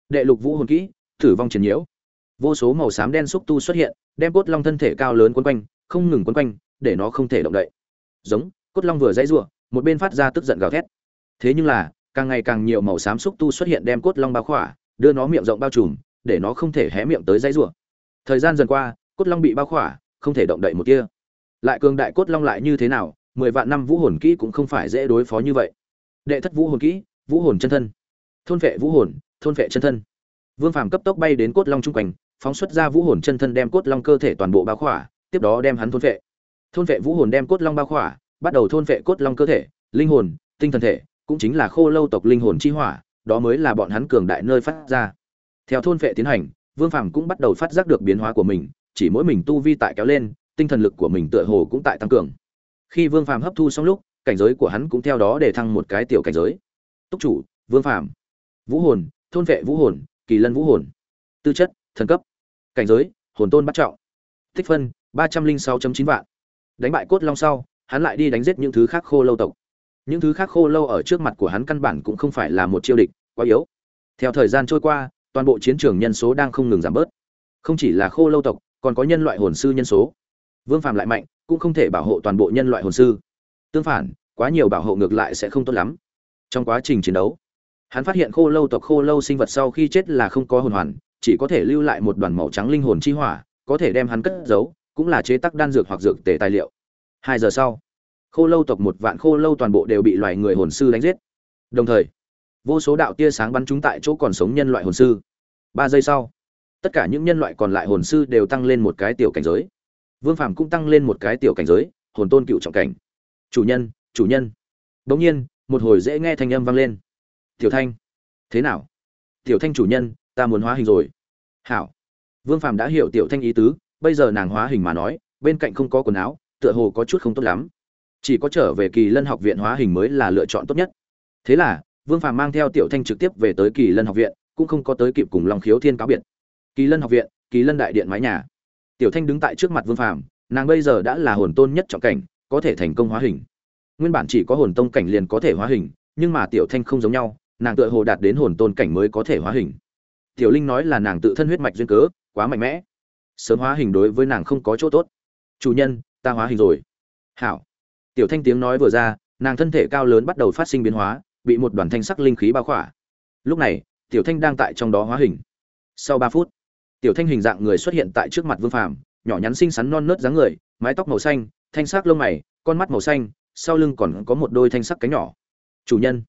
đệ lục vũ hồn kỹ thử vong triển nhiễu. Vô số màu xám đen xúc tu xuất hiện, đem cốt long thân thể cao lớn quấn quanh, không ngừng quấn quanh, để nó không thể động đậy. Giống, cốt long vừa dãy rủa một bên phát ra tức giận gào thét. Thế nhưng là, càng ngày càng nhiều màu xám xúc tu xuất hiện đem cốt long bao khỏa, đưa nó miệng rộng bao trùm, để nó không thể hé miệng tới dãy rủa thời gian dần qua, cốt long bị bao khỏa, không thể động đậy một tia lại cường đại cốt long lại như thế nào, mười vạn năm vũ hồn kỹ cũng không phải dễ đối phó như vậy. Đệ thất vũ hồn kỹ, vũ hồn chân thân. Thôn vệ vũ hồn, thôn vệ chân thân. Vương phàm cấp tốc bay đến cốt long chung quanh, phóng xuất ra vũ hồn chân thân đem cốt long cơ thể toàn bộ bao khỏa, tiếp đó đem hắn thôn vệ. Thôn vệ vũ hồn đem cốt long bao khỏa, bắt đầu thôn vệ cốt long cơ thể, linh hồn, tinh thần thể, cũng chính là khô lâu tộc linh hồn chi hỏa, đó mới là bọn hắn cường đại nơi phát ra. Theo thôn vệ tiến hành, vương phàm cũng bắt đầu phát giác được biến hóa của mình, chỉ mỗi mình tu vi tại kéo lên tinh thần lực của mình tựa hồ cũng tại tăng cường. Khi vương phàm hấp thu xong lúc, cảnh giới của hắn cũng theo đó để thăng một cái tiểu cảnh giới. Túc chủ, vương phàm. Vũ hồn, thôn vệ vũ hồn, kỳ lân vũ hồn. Tư chất, thần cấp. Cảnh giới, hồn tôn bắt trọng. Tích phân, ba trăm linh sáu chín vạn. Đánh bại cốt long sau, hắn lại đi đánh giết những thứ khác khô lâu tộc. Những thứ khác khô lâu ở trước mặt của hắn căn bản cũng không phải là một chiêu địch, quá yếu. Theo thời gian trôi qua, toàn bộ chiến trường nhân số đang không ngừng giảm bớt. Không chỉ là khô lâu tộc, còn có nhân loại hồn sư nhân số vương phàm lại mạnh, cũng không thể bảo hộ toàn bộ nhân loại hồn sư. Tương phản, quá nhiều bảo hộ ngược lại sẽ không tốt lắm. Trong quá trình chiến đấu, hắn phát hiện khô lâu tộc khô lâu sinh vật sau khi chết là không có hồn hoàn, chỉ có thể lưu lại một đoàn màu trắng linh hồn chi hỏa, có thể đem hắn cất giấu, cũng là chế tác đan dược hoặc dược tể tài liệu. Hai giờ sau, khô lâu tộc một vạn khô lâu toàn bộ đều bị loài người hồn sư đánh giết. Đồng thời, vô số đạo tia sáng bắn chúng tại chỗ còn sống nhân loại hồn sư. Ba giây sau, tất cả những nhân loại còn lại hồn sư đều tăng lên một cái tiểu cảnh giới vương phàm cũng tăng lên một cái tiểu cảnh giới, hồn tôn cựu trọng cảnh. Chủ nhân chủ nhân. Đ ỗ n g nhiên, một hồi dễ nghe thanh âm vang lên. Tiểu thanh. Thế nào? Tiểu thanh chủ nhân, ta muốn hóa hình rồi. Hảo. Vương phàm đã hiểu tiểu thanh ý tứ, bây giờ nàng hóa hình mà nói, bên cạnh không có quần áo, tựa hồ có chút không tốt lắm. Chỉ có trở về kỳ lân học viện hóa hình mới là lựa chọn tốt nhất. Thế là, vương phàm mang theo tiểu thanh trực tiếp về tới kỳ lân học viện, cũng không có tới kịp cùng lòng khiếu thiên cáo biệt. Kỳ lân học viện, kỳ lân đại điện mái nhà tiểu thanh đứng tại trước mặt vương phàm, nàng bây giờ đã là hồn tôn nhất trọng cảnh, có thể thành công hóa hình. Nguyên bản chỉ có hồn tông cảnh liền có thể hóa hình, nhưng mà tiểu thanh không giống nhau, nàng tự hồ đạt đến hồn tôn cảnh mới có thể hóa hình. Tiểu linh nói là nàng tự thân huyết mạch duyên cớ, quá mạnh mẽ. Sớm hóa hình đối với nàng không có chỗ tốt. Chủ nhân, ta hóa hình rồi. Hảo. Tiểu thanh tiếng nói vừa ra, nàng thân thể cao lớn bắt đầu phát sinh biến hóa, bị một đoàn thanh sắc linh khí bao khỏa. Lúc này, tiểu thanh đang tại trong đó hóa hình. Sau ba phút tiểu thanh hình dạng người xuất hiện tại trước mặt vương phàm, nhỏ nhắn xinh xắn non nớt dáng người, mái tóc màu xanh, thanh sắc lông mày, con mắt màu xanh, sau lưng còn có một đôi thanh sắc cánh nhỏ. Chủ nhân.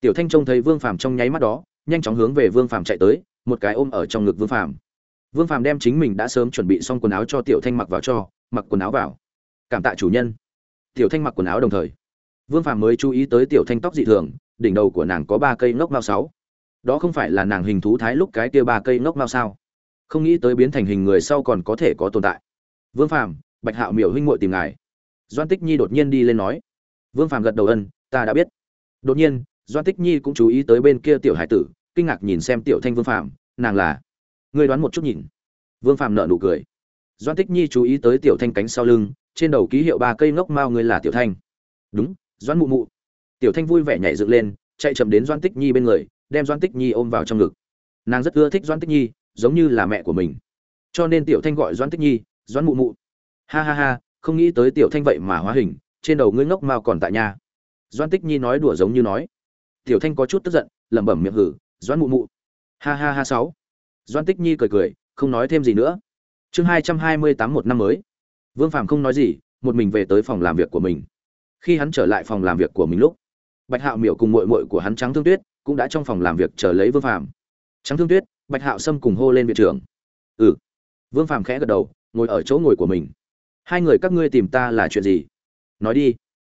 Tiểu thanh trông thấy vương phàm trong nháy mắt đó, nhanh chóng hướng về vương phàm chạy tới, một cái ôm ở trong ngực vương phàm. Vương phàm đem chính mình đã sớm chuẩn bị xong quần áo cho tiểu thanh mặc vào cho, mặc quần áo vào. Cảm tạ chủ nhân. Tiểu thanh mặc quần áo đồng thời. Vương phàm mới chú ý tới tiểu thanh tóc dị thường, đỉnh đầu của nàng có ba cây ngốc mao sáu. Đó không phải là nàng hình thú thái lúc cái kia ba cây ngốc mao sao? Không nghĩ tới biến thành hình người sau còn có thể có tồn tại. Vương phàm, bạch hạo miểu huynh muội tìm ngài. Doan tích nhi đột nhiên đi lên nói. Vương phàm gật đầu ân, ta đã biết. Đột nhiên doan tích nhi cũng chú ý tới bên kia tiểu hải tử, kinh ngạc nhìn xem tiểu thanh vương phàm, nàng là. Ngươi đoán một chút nhìn. Vương phàm nợ nụ cười. Doan tích nhi chú ý tới tiểu thanh cánh sau lưng, trên đầu ký hiệu ba cây ngốc mao ngươi là tiểu thanh. Đúng doan mụ mụ. Tiểu thanh vui vẻ nhảy dựng lên, chạy chậm đến doan tích nhi bên người, đem doan tích nhi ôm vào trong ngực. Nàng rất ưa thích doan tích nhi giống như là mẹ của mình. Cho nên tiểu thanh gọi doãn tích nhi, doãn mụ mụ. Ha ha ha, không nghĩ tới tiểu thanh vậy mà hóa hình, trên đầu ngươi ngốc mao còn tại nhà. Doãn tích nhi nói đùa giống như nói. Tiểu thanh có chút tức giận, lẩm bẩm miệng hử, doãn mụ mụ. Ha ha ha, sáu. Doãn tích nhi cười cười, không nói thêm gì nữa. Chương hai trăm hai mươi tám một năm mới. Vương phàm không nói gì, một mình về tới phòng làm việc của mình. Khi hắn trở lại phòng làm việc của mình lúc, bạch hạo miểu cùng mội mội của hắn trắng thương tuyết cũng đã trong phòng làm việc chờ lấy vương phàm. Trắng thương tuyết bạch hạo sâm cùng hô lên viện trưởng. Ừ. Vương phàm khẽ gật đầu, ngồi ở chỗ ngồi của mình. Hai người, các ngươi tìm ta là chuyện gì? Nói đi.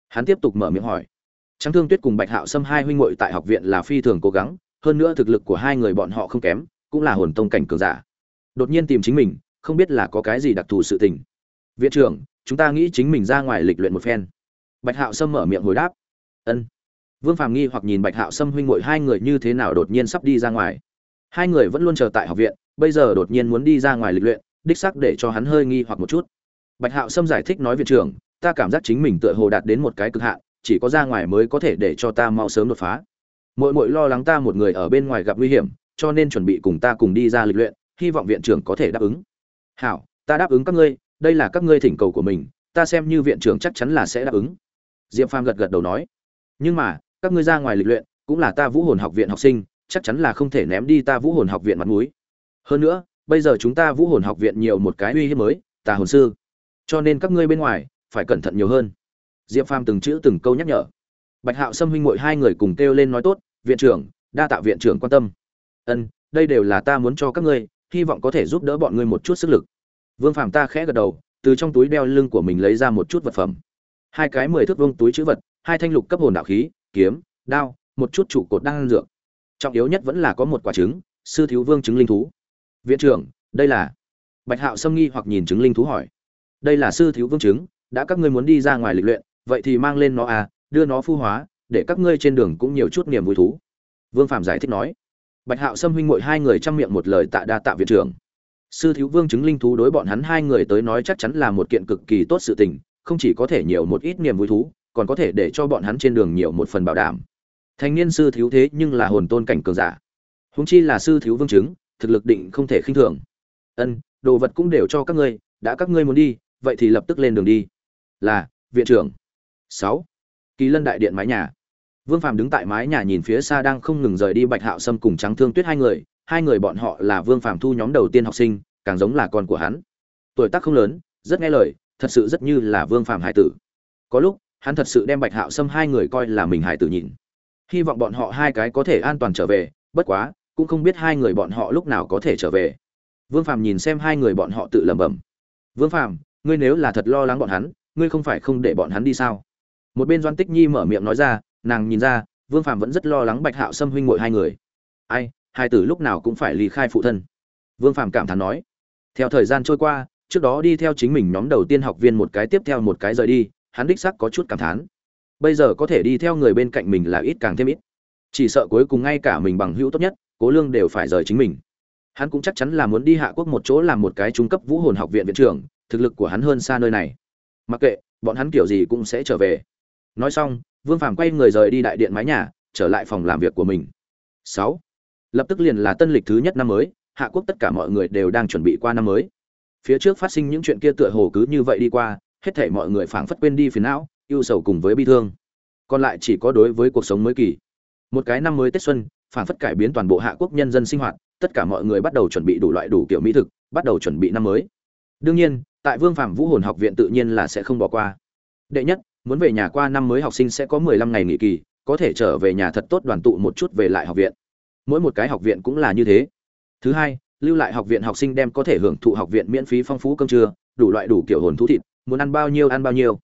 Hắn tiếp tục mở miệng hỏi. Trắng thương tuyết cùng bạch hạo sâm hai huynh muội tại học viện là phi thường cố gắng, hơn nữa thực lực của hai người bọn họ không kém, cũng là hồn tông cảnh cường giả. Đột nhiên tìm chính mình, không biết là có cái gì đặc thù sự tình. Viện trưởng, chúng ta nghĩ chính mình ra ngoài lịch luyện một phen. Bạch hạo sâm mở miệng hồi đáp. Ân. Vương phàm nghi hoặc nhìn bạch hạo sâm huynh muội hai người như thế nào đột nhiên sắp đi ra ngoài hai người vẫn luôn chờ tại học viện, bây giờ đột nhiên muốn đi ra ngoài lịch luyện, đích sắc để cho hắn hơi nghi hoặc một chút. Bạch hạo sâm giải thích nói viện trưởng, ta cảm giác chính mình tựa hồ đạt đến một cái cực hạn, chỉ có ra ngoài mới có thể để cho ta mau sớm đột phá. Mỗi mỗi lo lắng ta một người ở bên ngoài gặp nguy hiểm, cho nên chuẩn bị cùng ta cùng đi ra lịch luyện, hy vọng viện trưởng có thể đáp ứng. Hảo, ta đáp ứng các ngươi, đây là các ngươi thỉnh cầu của mình, ta xem như viện trưởng chắc chắn là sẽ đáp ứng. Diệp phàm gật gật đầu nói. Nhưng mà, các ngươi ra ngoài lịch luyện, cũng là ta vũ hồn học viện học sinh chắc chắn là không thể ném đi ta vũ hồn học viện mặt mũi. Hơn nữa, bây giờ chúng ta vũ hồn học viện nhiều một cái uy hiếp mới tà hồn sư. Cho nên các ngươi bên ngoài, phải cẩn thận nhiều hơn. Diệp phàm từng chữ từng câu nhắc nhở. Bạch hạo xâm huynh muội hai người cùng kêu lên nói tốt, viện trưởng, đa tạ viện trưởng quan tâm. Ân, đây đều là ta muốn cho các ngươi, hy vọng có thể giúp đỡ bọn ngươi một chút sức lực. Vương phàm ta khẽ gật đầu, từ trong túi đeo lưng của mình lấy ra một chút vật phẩm. Hai cái mười thước vương túi chữ vật, hai thanh lục cấp hồn đạo khí, kiếm, đao, một chút trụ cột đang dược trọng yếu nhất vẫn là có một quả trứng, sư thiếu vương chứng linh thú. Viện trưởng, đây là? Bạch hạo xâm nghi hoặc nhìn chứng linh thú hỏi. Đây là sư thiếu vương chứng, đã các ngươi muốn đi ra ngoài lịch luyện, vậy thì mang lên nó à đưa nó phu hóa, để các ngươi trên đường cũng nhiều chút niềm vui thú. Vương phạm giải thích nói. Bạch hạo xâm huynh mội hai người chăm miệng một lời tạ đa tạ viện trưởng. Sư thiếu vương chứng linh thú đối bọn hắn hai người tới nói chắc chắn là một kiện cực kỳ tốt sự tình, không chỉ có thể nhiều một ít niềm vui thú, còn có thể để cho bọn hắn trên đường nhiều một phần bảo đảm thành niên sư thiếu thế nhưng là hồn tôn cảnh cường giả. Húng chi là sư thiếu vương chứng, thực lực định không thể khinh thường. Ân, đồ vật cũng đều cho các ngươi, đã các ngươi muốn đi, vậy thì lập tức lên đường đi. Là, viện trưởng. Sáu, kỳ lân đại điện mái nhà. Vương phàm đứng tại mái nhà nhìn phía xa đang không ngừng rời đi bạch hạo sâm cùng trắng thương tuyết hai người hai người bọn họ là vương phàm thu nhóm đầu tiên học sinh, càng giống là con của hắn. Tuổi tác không lớn, rất nghe lời, thật sự rất như là vương phàm hải tử. Có lúc, hắn thật sự đem bạch hạo sâm hai người coi là mình hải tử nhìn hy vọng bọn họ hai cái có thể an toàn trở về, bất quá, cũng không biết hai người bọn họ lúc nào có thể trở về. Vương phàm nhìn xem hai người bọn họ tự lẩm bẩm. Vương phàm, ngươi nếu là thật lo lắng bọn hắn, ngươi không phải không để bọn hắn đi sao? Một bên doan tích nhi mở miệng nói ra, nàng nhìn ra, vương phàm vẫn rất lo lắng bạch hạo xâm huynh ngội hai người. Ai, hai tử lúc nào cũng phải ly khai phụ thân. Vương phàm cảm thán nói. Theo thời gian trôi qua, trước đó đi theo chính mình nhóm đầu tiên học viên một cái tiếp theo một cái rời đi, hắn đích sắc có chút cảm thán bây giờ có thể đi theo người bên cạnh mình là ít càng thêm ít. Chỉ sợ cuối cùng ngay cả mình bằng hữu tốt nhất, cố lương đều phải rời chính mình. Hắn cũng chắc chắn là muốn đi hạ quốc một chỗ làm một cái trung cấp vũ hồn học viện viện trưởng, thực lực của hắn hơn xa nơi này. Mặc kệ, bọn hắn kiểu gì cũng sẽ trở về. Nói xong, vương phàm quay người rời đi đại điện mái nhà, trở lại phòng làm việc của mình. Sáu. Lập tức liền là tân lịch thứ nhất năm mới, hạ quốc tất cả mọi người đều đang chuẩn bị qua năm mới. Phía trước phát sinh những chuyện kia tựa hồ cứ như vậy đi qua, hết thảy mọi người phảng phất quên đi phiền não ưu sầu cùng với bi thương. Còn lại chỉ có đối với cuộc sống mới kỳ. Một cái năm mới tết xuân phảng phất cải biến toàn bộ hạ quốc nhân dân sinh hoạt, tất cả mọi người bắt đầu chuẩn bị đủ loại đủ kiểu mỹ thực, bắt đầu chuẩn bị năm mới. Đương nhiên, tại vương phạm vũ hồn học viện tự nhiên là sẽ không bỏ qua. Đệ nhất, muốn về nhà qua năm mới học sinh sẽ có mười lăm ngày nghỉ kỳ, có thể trở về nhà thật tốt đoàn tụ một chút về lại học viện. Mỗi một cái học viện cũng là như thế. Thứ hai, lưu lại học viện học sinh đem có thể hưởng thụ học viện miễn phí phong phú cơm trưa, đủ loại đủ kiểu hồn thú thịt, muốn ăn bao nhiêu ăn bao nhiêu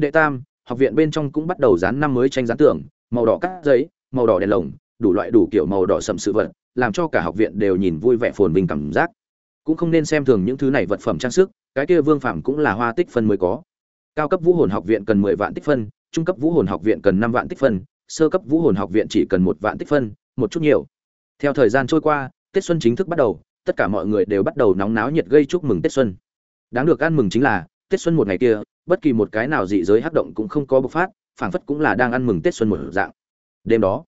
đệ tam, học viện bên trong cũng bắt đầu dán năm mới tranh dán tưởng màu đỏ cắt giấy, màu đỏ đèn lồng, đủ loại đủ kiểu màu đỏ sậm sự vật, làm cho cả học viện đều nhìn vui vẻ phồn vinh cảm giác. Cũng không nên xem thường những thứ này vật phẩm trang sức, cái kia vương phạm cũng là hoa tích phân mới có. Cao cấp vũ hồn học viện cần mười vạn tích phân, trung cấp vũ hồn học viện cần năm vạn tích phân, sơ cấp vũ hồn học viện chỉ cần một vạn tích phân, một chút nhiều. Theo thời gian trôi qua, tết xuân chính thức bắt đầu, tất cả mọi người đều bắt đầu nóng náo nhiệt gây chúc mừng tết xuân. Đáng được ăn mừng chính là tết xuân một ngày kia, bất kỳ một cái nào dị giới hắc động cũng không có bộc phát, phảng phất cũng là đang ăn mừng tết xuân một dạng. Đêm đó,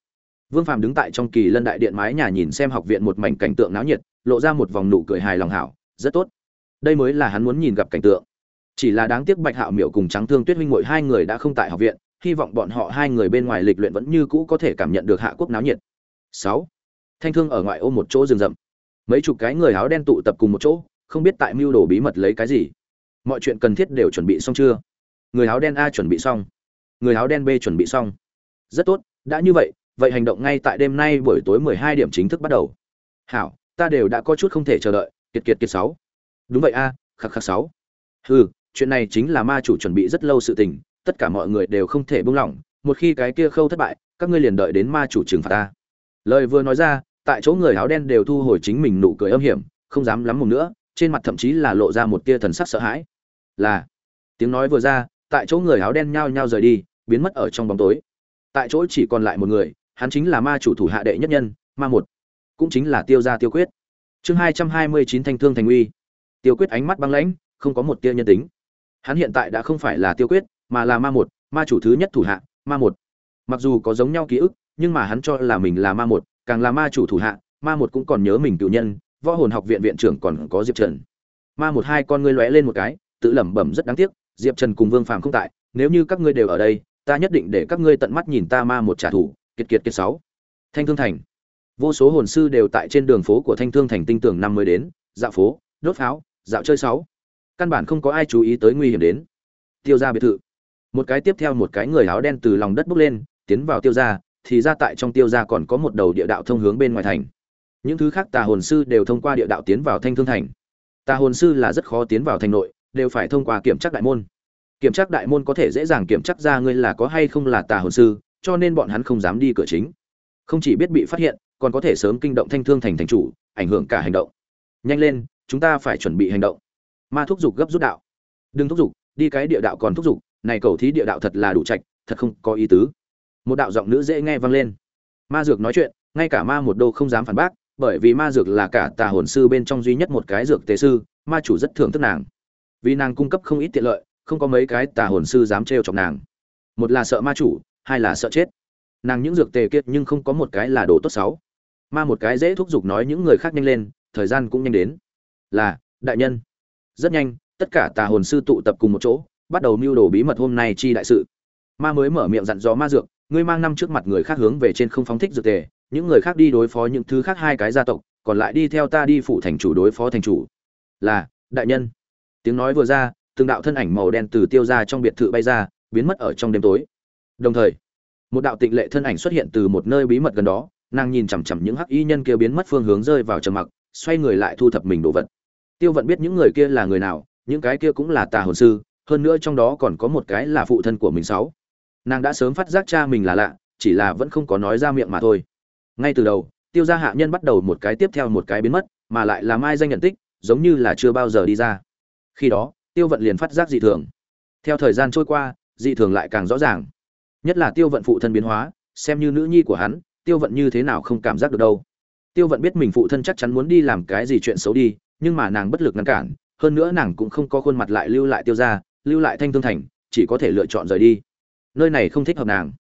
vương phàm đứng tại trong kỳ lân đại điện mái nhà nhìn xem học viện một mảnh cảnh tượng náo nhiệt, lộ ra một vòng nụ cười hài lòng hảo, rất tốt. Đây mới là hắn muốn nhìn gặp cảnh tượng. Chỉ là đáng tiếc bạch hạo miểu cùng trắng thương tuyết huynh muội hai người đã không tại học viện, hy vọng bọn họ hai người bên ngoài lịch luyện vẫn như cũ có thể cảm nhận được hạ quốc náo nhiệt. Sáu, thanh thương ở ngoại ô một chỗ rừng rậm. Mấy chục cái người áo đen tụ tập cùng một chỗ, không biết tại mưu đồ bí mật lấy cái gì mọi chuyện cần thiết đều chuẩn bị xong chưa? Người áo đen a chuẩn bị xong. Người áo đen b chuẩn bị xong. Rất tốt, đã như vậy vậy hành động ngay tại đêm nay buổi tối 12 điểm chính thức bắt đầu. Hảo, ta đều đã có chút không thể chờ đợi. Kiệt kiệt kiệt sáu. Đúng vậy a, khắc khắc sáu. Ừ chuyện này chính là ma chủ chuẩn bị rất lâu sự tình, tất cả mọi người đều không thể buông lỏng. Một khi cái kia khâu thất bại, các ngươi liền đợi đến ma chủ trừng phạt ta lời vừa nói ra, tại chỗ người áo đen đều thu hồi chính mình nụ cười âm hiểm, không dám lắm mồm nữa, trên mặt thậm chí là lộ ra một tia thần sắc sợ hãi là, tiếng nói vừa ra, tại chỗ người áo đen nhao nhao rời đi, biến mất ở trong bóng tối. Tại chỗ chỉ còn lại một người, hắn chính là ma chủ thủ hạ đệ nhất nhân, ma một, cũng chính là tiêu gia tiêu quyết. Chương hai trăm hai mươi chín thanh thương thành uy. Tiêu quyết ánh mắt băng lãnh, không có một tia nhân tính. Hắn hiện tại đã không phải là tiêu quyết, mà là ma một, ma chủ thứ nhất thủ hạ, ma một. Mặc dù có giống nhau ký ức, nhưng mà hắn cho là mình là ma một, càng là ma chủ thủ hạ, ma một cũng còn nhớ mình cựu nhân, võ hồn học viện viện trưởng còn có diệp trần. Ma một hai con ngươi lóe lên một cái tự lẩm bẩm rất đáng tiếc diệp trần cùng vương phàm không tại nếu như các ngươi đều ở đây ta nhất định để các ngươi tận mắt nhìn ta ma một trả thù kiệt kiệt kiệt sáu. Thanh thương thành. Vô số hồn sư đều tại trên đường phố của thanh thương thành tinh tường năm mới đến dạo phố đốt pháo dạo chơi sáu. Căn bản không có ai chú ý tới nguy hiểm đến. Tiêu gia biệt thự. Một cái tiếp theo một cái người áo đen từ lòng đất bốc lên tiến vào tiêu gia, thì ra tại trong tiêu gia còn có một đầu địa đạo thông hướng bên ngoài thành. Những thứ khác tà hồn sư đều thông qua địa đạo tiến vào thanh thương thành. Tà hồn sư là rất khó tiến vào thành nội đều phải thông qua kiểm tra đại môn. Kiểm tra đại môn có thể dễ dàng kiểm tra ra ngươi là có hay không là tà hồn sư, cho nên bọn hắn không dám đi cửa chính. Không chỉ biết bị phát hiện, còn có thể sớm kinh động thanh thương thành thành chủ, ảnh hưởng cả hành động. Nhanh lên, chúng ta phải chuẩn bị hành động. Ma thúc giục gấp rút đạo. Đừng thúc giục, đi cái địa đạo còn thúc giục, này cầu thí địa đạo thật là đủ trạch, thật không có ý tứ. Một đạo giọng nữ dễ nghe vang lên. Ma dược nói chuyện, ngay cả ma một đô không dám phản bác, bởi vì ma dược là cả tà hồn sư bên trong duy nhất một cái dược tế sư, ma chủ rất thưởng thức nàng vì nàng cung cấp không ít tiện lợi, không có mấy cái tà hồn sư dám trêu chọc nàng. Một là sợ ma chủ, hai là sợ chết. Nàng những dược tề kiệt nhưng không có một cái là đồ tốt xấu. Ma một cái dễ thúc giục nói những người khác nhanh lên, thời gian cũng nhanh đến. Là, đại nhân. Rất nhanh, tất cả tà hồn sư tụ tập cùng một chỗ, bắt đầu mưu đồ bí mật hôm nay chi đại sự. Ma mới mở miệng dặn dò ma dược, ngươi mang năm trước mặt người khác hướng về trên không phóng thích dược tề, những người khác đi đối phó những thứ khác hai cái gia tộc, còn lại đi theo ta đi phụ thành chủ đối phó thành chủ. Là, đại nhân tiếng nói vừa ra, từng đạo thân ảnh màu đen từ tiêu ra trong biệt thự bay ra, biến mất ở trong đêm tối. Đồng thời, một đạo tịnh lệ thân ảnh xuất hiện từ một nơi bí mật gần đó, nàng nhìn chằm chằm những hắc y nhân kia biến mất phương hướng rơi vào trầm mặc, xoay người lại thu thập mình đồ vật. Tiêu vận biết những người kia là người nào, những cái kia cũng là tà hồn sư, hơn nữa trong đó còn có một cái là phụ thân của mình sáu. Nàng đã sớm phát giác cha mình là lạ, chỉ là vẫn không có nói ra miệng mà thôi. Ngay từ đầu, tiêu gia hạ nhân bắt đầu một cái tiếp theo một cái biến mất, mà lại làm ai danh nhận tích, giống như là chưa bao giờ đi ra khi đó, tiêu vận liền phát giác dị thường. Theo thời gian trôi qua, dị thường lại càng rõ ràng. Nhất là tiêu vận phụ thân biến hóa, xem như nữ nhi của hắn, tiêu vận như thế nào không cảm giác được đâu. Tiêu vận biết mình phụ thân chắc chắn muốn đi làm cái gì chuyện xấu đi, nhưng mà nàng bất lực ngăn cản, hơn nữa nàng cũng không có khuôn mặt lại lưu lại tiêu ra lưu lại thanh thương thành, chỉ có thể lựa chọn rời đi. Nơi này không thích hợp nàng.